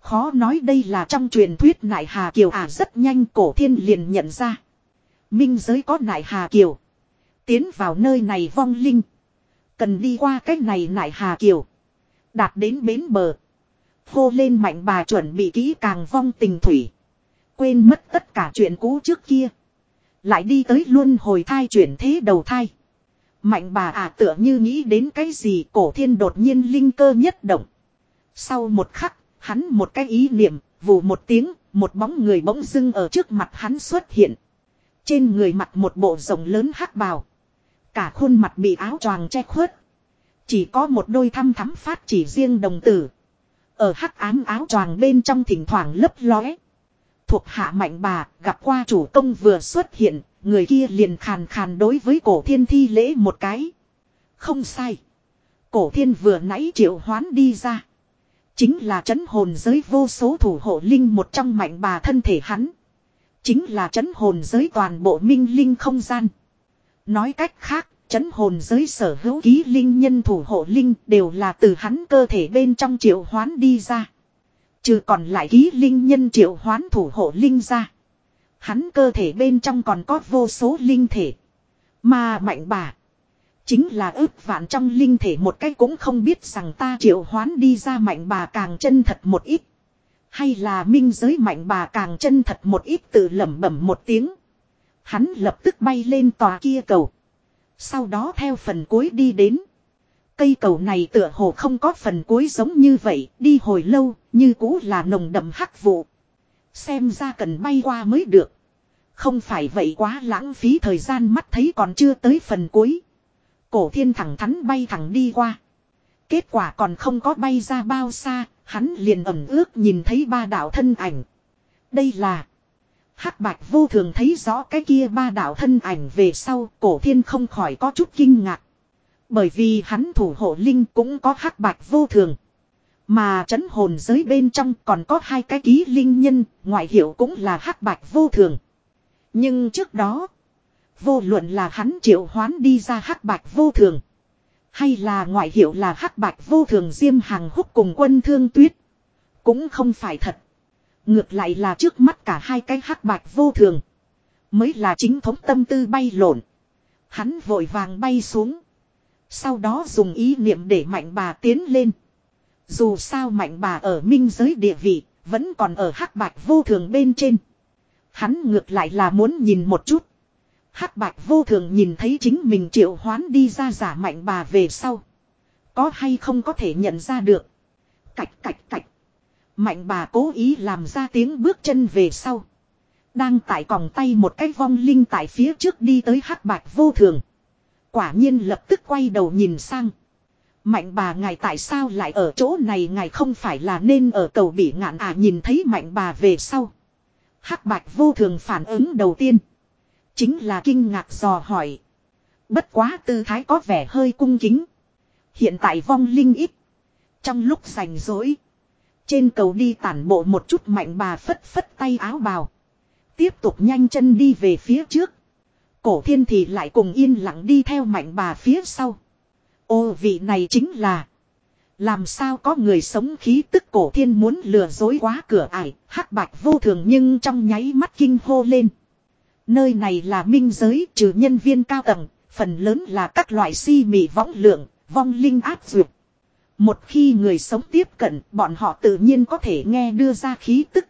Khó nói đây là trong truyền thuyết nại hà kiều à rất nhanh cổ thiên liền nhận ra. Minh giới có nại hà kiều. Tiến vào nơi này vong linh. Cần đi qua cách này nại hà kiều. Đạt đến bến bờ. Hô lên mạnh bà chuẩn bị kỹ càng vong tình thủy. Quên mất tất cả chuyện cũ trước kia. Lại đi tới luôn hồi thai chuyển thế đầu thai. Mạnh bà à tựa như nghĩ đến cái gì cổ thiên đột nhiên linh cơ nhất động. Sau một khắc, hắn một cái ý niệm, vù một tiếng, một bóng người bỗng dưng ở trước mặt hắn xuất hiện. Trên người mặt một bộ rồng lớn hắc bào. Cả khuôn mặt bị áo choàng che khuất. Chỉ có một đôi thăm thắm phát chỉ riêng đồng tử. Ở hắc ám áo choàng bên trong thỉnh thoảng lấp lóe. Thuộc hạ mạnh bà, gặp qua chủ công vừa xuất hiện, người kia liền khàn khàn đối với cổ thiên thi lễ một cái. Không sai. Cổ thiên vừa nãy triệu hoán đi ra. Chính là chấn hồn giới vô số thủ hộ linh một trong mạnh bà thân thể hắn. Chính là chấn hồn giới toàn bộ minh linh không gian. Nói cách khác, chấn hồn giới sở hữu ký linh nhân thủ hộ linh đều là từ hắn cơ thể bên trong triệu hoán đi ra. Trừ còn lại ký linh nhân triệu hoán thủ hộ linh ra. Hắn cơ thể bên trong còn có vô số linh thể. Mà mạnh bà. Chính là ước vạn trong linh thể một cách cũng không biết rằng ta triệu hoán đi ra mạnh bà càng chân thật một ít. Hay là minh giới mạnh bà càng chân thật một ít tự lẩm bẩm một tiếng. Hắn lập tức bay lên tòa kia cầu. Sau đó theo phần cuối đi đến. Cây cầu này tựa hồ không có phần cuối giống như vậy, đi hồi lâu, như cũ là nồng đậm hắc vụ. Xem ra cần bay qua mới được. Không phải vậy quá lãng phí thời gian mắt thấy còn chưa tới phần cuối. Cổ thiên thẳng thắn bay thẳng đi qua. Kết quả còn không có bay ra bao xa, hắn liền ẩm ước nhìn thấy ba đạo thân ảnh. Đây là hắc bạch vô thường thấy rõ cái kia ba đạo thân ảnh về sau, cổ thiên không khỏi có chút kinh ngạc. Bởi vì hắn thủ hộ linh cũng có hắc bạch vô thường. Mà chấn hồn giới bên trong còn có hai cái ký linh nhân, ngoại hiệu cũng là hắc bạch vô thường. Nhưng trước đó, vô luận là hắn triệu hoán đi ra hắc bạch vô thường. Hay là ngoại hiệu là hắc bạch vô thường diêm hàng húc cùng quân thương tuyết. Cũng không phải thật. Ngược lại là trước mắt cả hai cái hắc bạch vô thường. Mới là chính thống tâm tư bay lộn. Hắn vội vàng bay xuống. Sau đó dùng ý niệm để mạnh bà tiến lên. Dù sao mạnh bà ở minh giới địa vị, vẫn còn ở hắc bạch vô thường bên trên. Hắn ngược lại là muốn nhìn một chút. hắc bạch vô thường nhìn thấy chính mình triệu hoán đi ra giả mạnh bà về sau. Có hay không có thể nhận ra được. Cạch cạch cạch. Mạnh bà cố ý làm ra tiếng bước chân về sau. Đang tại còng tay một cái vong linh tại phía trước đi tới hắc bạch vô thường. Quả nhiên lập tức quay đầu nhìn sang. Mạnh bà ngài tại sao lại ở chỗ này ngài không phải là nên ở cầu bị ngạn à nhìn thấy mạnh bà về sau. hắc bạch vô thường phản ứng đầu tiên. Chính là kinh ngạc dò hỏi. Bất quá tư thái có vẻ hơi cung kính. Hiện tại vong linh ít. Trong lúc rảnh rỗi. Trên cầu đi tản bộ một chút mạnh bà phất phất tay áo bào. Tiếp tục nhanh chân đi về phía trước. Cổ thiên thì lại cùng yên lặng đi theo mạnh bà phía sau. Ô vị này chính là. Làm sao có người sống khí tức cổ thiên muốn lừa dối quá cửa ải, hắc bạch vô thường nhưng trong nháy mắt kinh hô lên. Nơi này là minh giới trừ nhân viên cao tầng, phần lớn là các loại si mị võng lượng, vong linh áp dược. Một khi người sống tiếp cận, bọn họ tự nhiên có thể nghe đưa ra khí tức.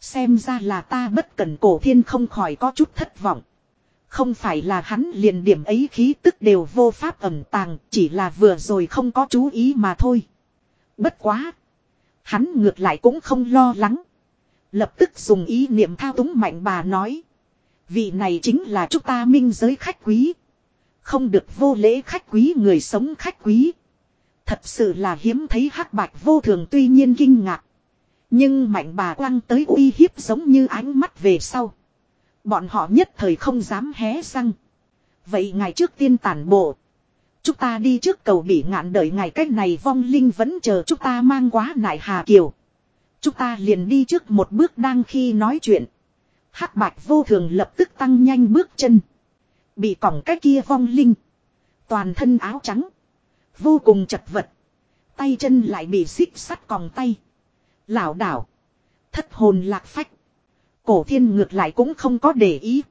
Xem ra là ta bất cẩn cổ thiên không khỏi có chút thất vọng. Không phải là hắn liền điểm ấy khí tức đều vô pháp ẩm tàng, chỉ là vừa rồi không có chú ý mà thôi. Bất quá. Hắn ngược lại cũng không lo lắng. Lập tức dùng ý niệm thao túng mạnh bà nói. Vị này chính là chúng ta minh giới khách quý. Không được vô lễ khách quý người sống khách quý. Thật sự là hiếm thấy hắc bạch vô thường tuy nhiên kinh ngạc. Nhưng mạnh bà quăng tới uy hiếp giống như ánh mắt về sau. Bọn họ nhất thời không dám hé răng. Vậy ngày trước tiên tản bộ. Chúng ta đi trước cầu bị ngạn đợi ngày cách này vong linh vẫn chờ chúng ta mang quá nại hà kiều. Chúng ta liền đi trước một bước đang khi nói chuyện. hắc bạch vô thường lập tức tăng nhanh bước chân. Bị cỏng cái kia vong linh. Toàn thân áo trắng. Vô cùng chật vật. Tay chân lại bị xích sắt còng tay. Lảo đảo. Thất hồn lạc phách. Cổ thiên ngược lại cũng không có để ý.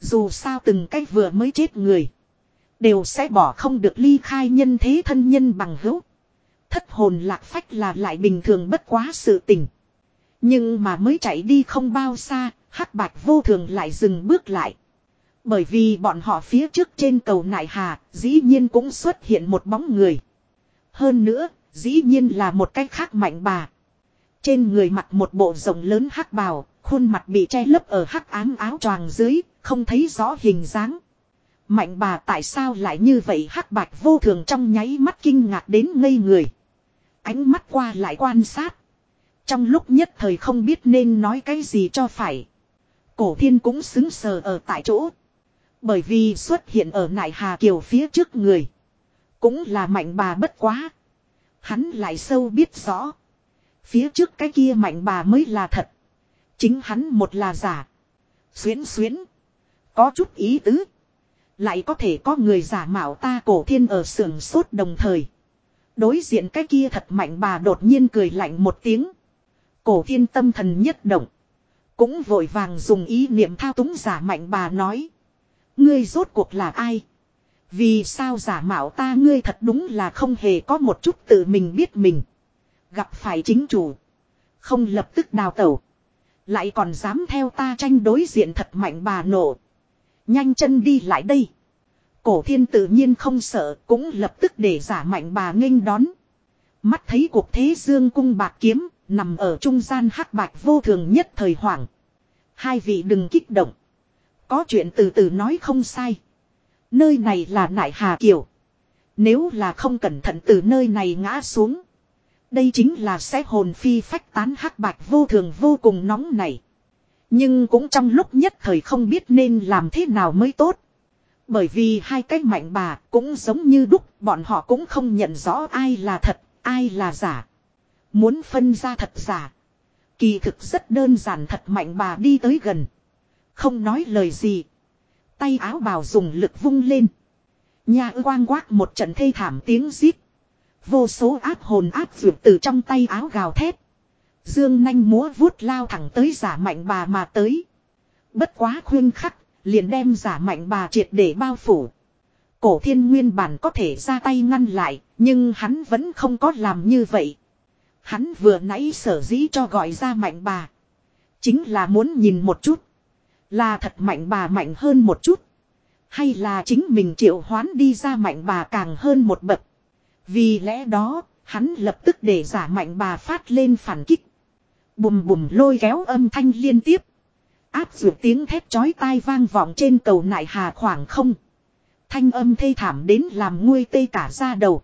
Dù sao từng cách vừa mới chết người. Đều sẽ bỏ không được ly khai nhân thế thân nhân bằng hữu. Thất hồn lạc phách là lại bình thường bất quá sự tình. Nhưng mà mới chạy đi không bao xa, hắc bạch vô thường lại dừng bước lại. Bởi vì bọn họ phía trước trên cầu nại hà, dĩ nhiên cũng xuất hiện một bóng người. Hơn nữa, dĩ nhiên là một cách khác mạnh bà. Trên người mặc một bộ rồng lớn hắc bào, khuôn mặt bị che lấp ở hắc ám áo choàng dưới, không thấy rõ hình dáng. Mạnh bà tại sao lại như vậy hắc bạch vô thường trong nháy mắt kinh ngạc đến ngây người. Ánh mắt qua lại quan sát. Trong lúc nhất thời không biết nên nói cái gì cho phải. Cổ thiên cũng xứng sờ ở tại chỗ. Bởi vì xuất hiện ở nại hà kiều phía trước người. Cũng là mạnh bà bất quá. Hắn lại sâu biết rõ. Phía trước cái kia mạnh bà mới là thật. Chính hắn một là giả. Xuyến xuyến. Có chút ý tứ. Lại có thể có người giả mạo ta cổ thiên ở sườn sốt đồng thời. Đối diện cái kia thật mạnh bà đột nhiên cười lạnh một tiếng. Cổ thiên tâm thần nhất động. Cũng vội vàng dùng ý niệm thao túng giả mạnh bà nói. Ngươi rốt cuộc là ai? Vì sao giả mạo ta ngươi thật đúng là không hề có một chút tự mình biết mình. Gặp phải chính chủ. Không lập tức đào tẩu. Lại còn dám theo ta tranh đối diện thật mạnh bà nổ. Nhanh chân đi lại đây. Cổ thiên tự nhiên không sợ, cũng lập tức để giả mạnh bà nghênh đón. Mắt thấy cuộc thế dương cung bạc kiếm, nằm ở trung gian hắc bạch vô thường nhất thời hoảng. Hai vị đừng kích động. Có chuyện từ từ nói không sai. Nơi này là nại hà kiều. Nếu là không cẩn thận từ nơi này ngã xuống. Đây chính là sẽ hồn phi phách tán hắc bạch vô thường vô cùng nóng này. Nhưng cũng trong lúc nhất thời không biết nên làm thế nào mới tốt. Bởi vì hai cái mạnh bà cũng giống như đúc bọn họ cũng không nhận rõ ai là thật, ai là giả. Muốn phân ra thật giả. Kỳ thực rất đơn giản thật mạnh bà đi tới gần. Không nói lời gì. Tay áo bào dùng lực vung lên. Nhà quang quát một trận thê thảm tiếng giết. Vô số áp hồn áp vượt từ trong tay áo gào thét. Dương nanh múa vuốt lao thẳng tới giả mạnh bà mà tới. Bất quá khuyên khắc, liền đem giả mạnh bà triệt để bao phủ. Cổ thiên nguyên bản có thể ra tay ngăn lại, nhưng hắn vẫn không có làm như vậy. Hắn vừa nãy sở dĩ cho gọi ra mạnh bà. Chính là muốn nhìn một chút. Là thật mạnh bà mạnh hơn một chút. Hay là chính mình triệu hoán đi ra mạnh bà càng hơn một bậc. Vì lẽ đó, hắn lập tức để giả mạnh bà phát lên phản kích. Bùm bùm lôi kéo âm thanh liên tiếp. Áp dụng tiếng thét chói tai vang vọng trên cầu nại hà khoảng không. Thanh âm thê thảm đến làm nguôi tê cả ra đầu.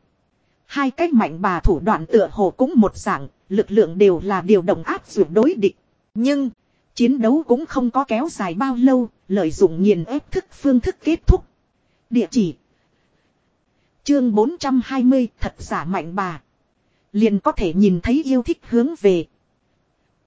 Hai cách mạnh bà thủ đoạn tựa hồ cũng một dạng, lực lượng đều là điều động áp dụng đối địch. Nhưng, chiến đấu cũng không có kéo dài bao lâu, lợi dụng nghiền ép thức phương thức kết thúc. Địa chỉ Chương 420 thật giả mạnh bà. Liền có thể nhìn thấy yêu thích hướng về.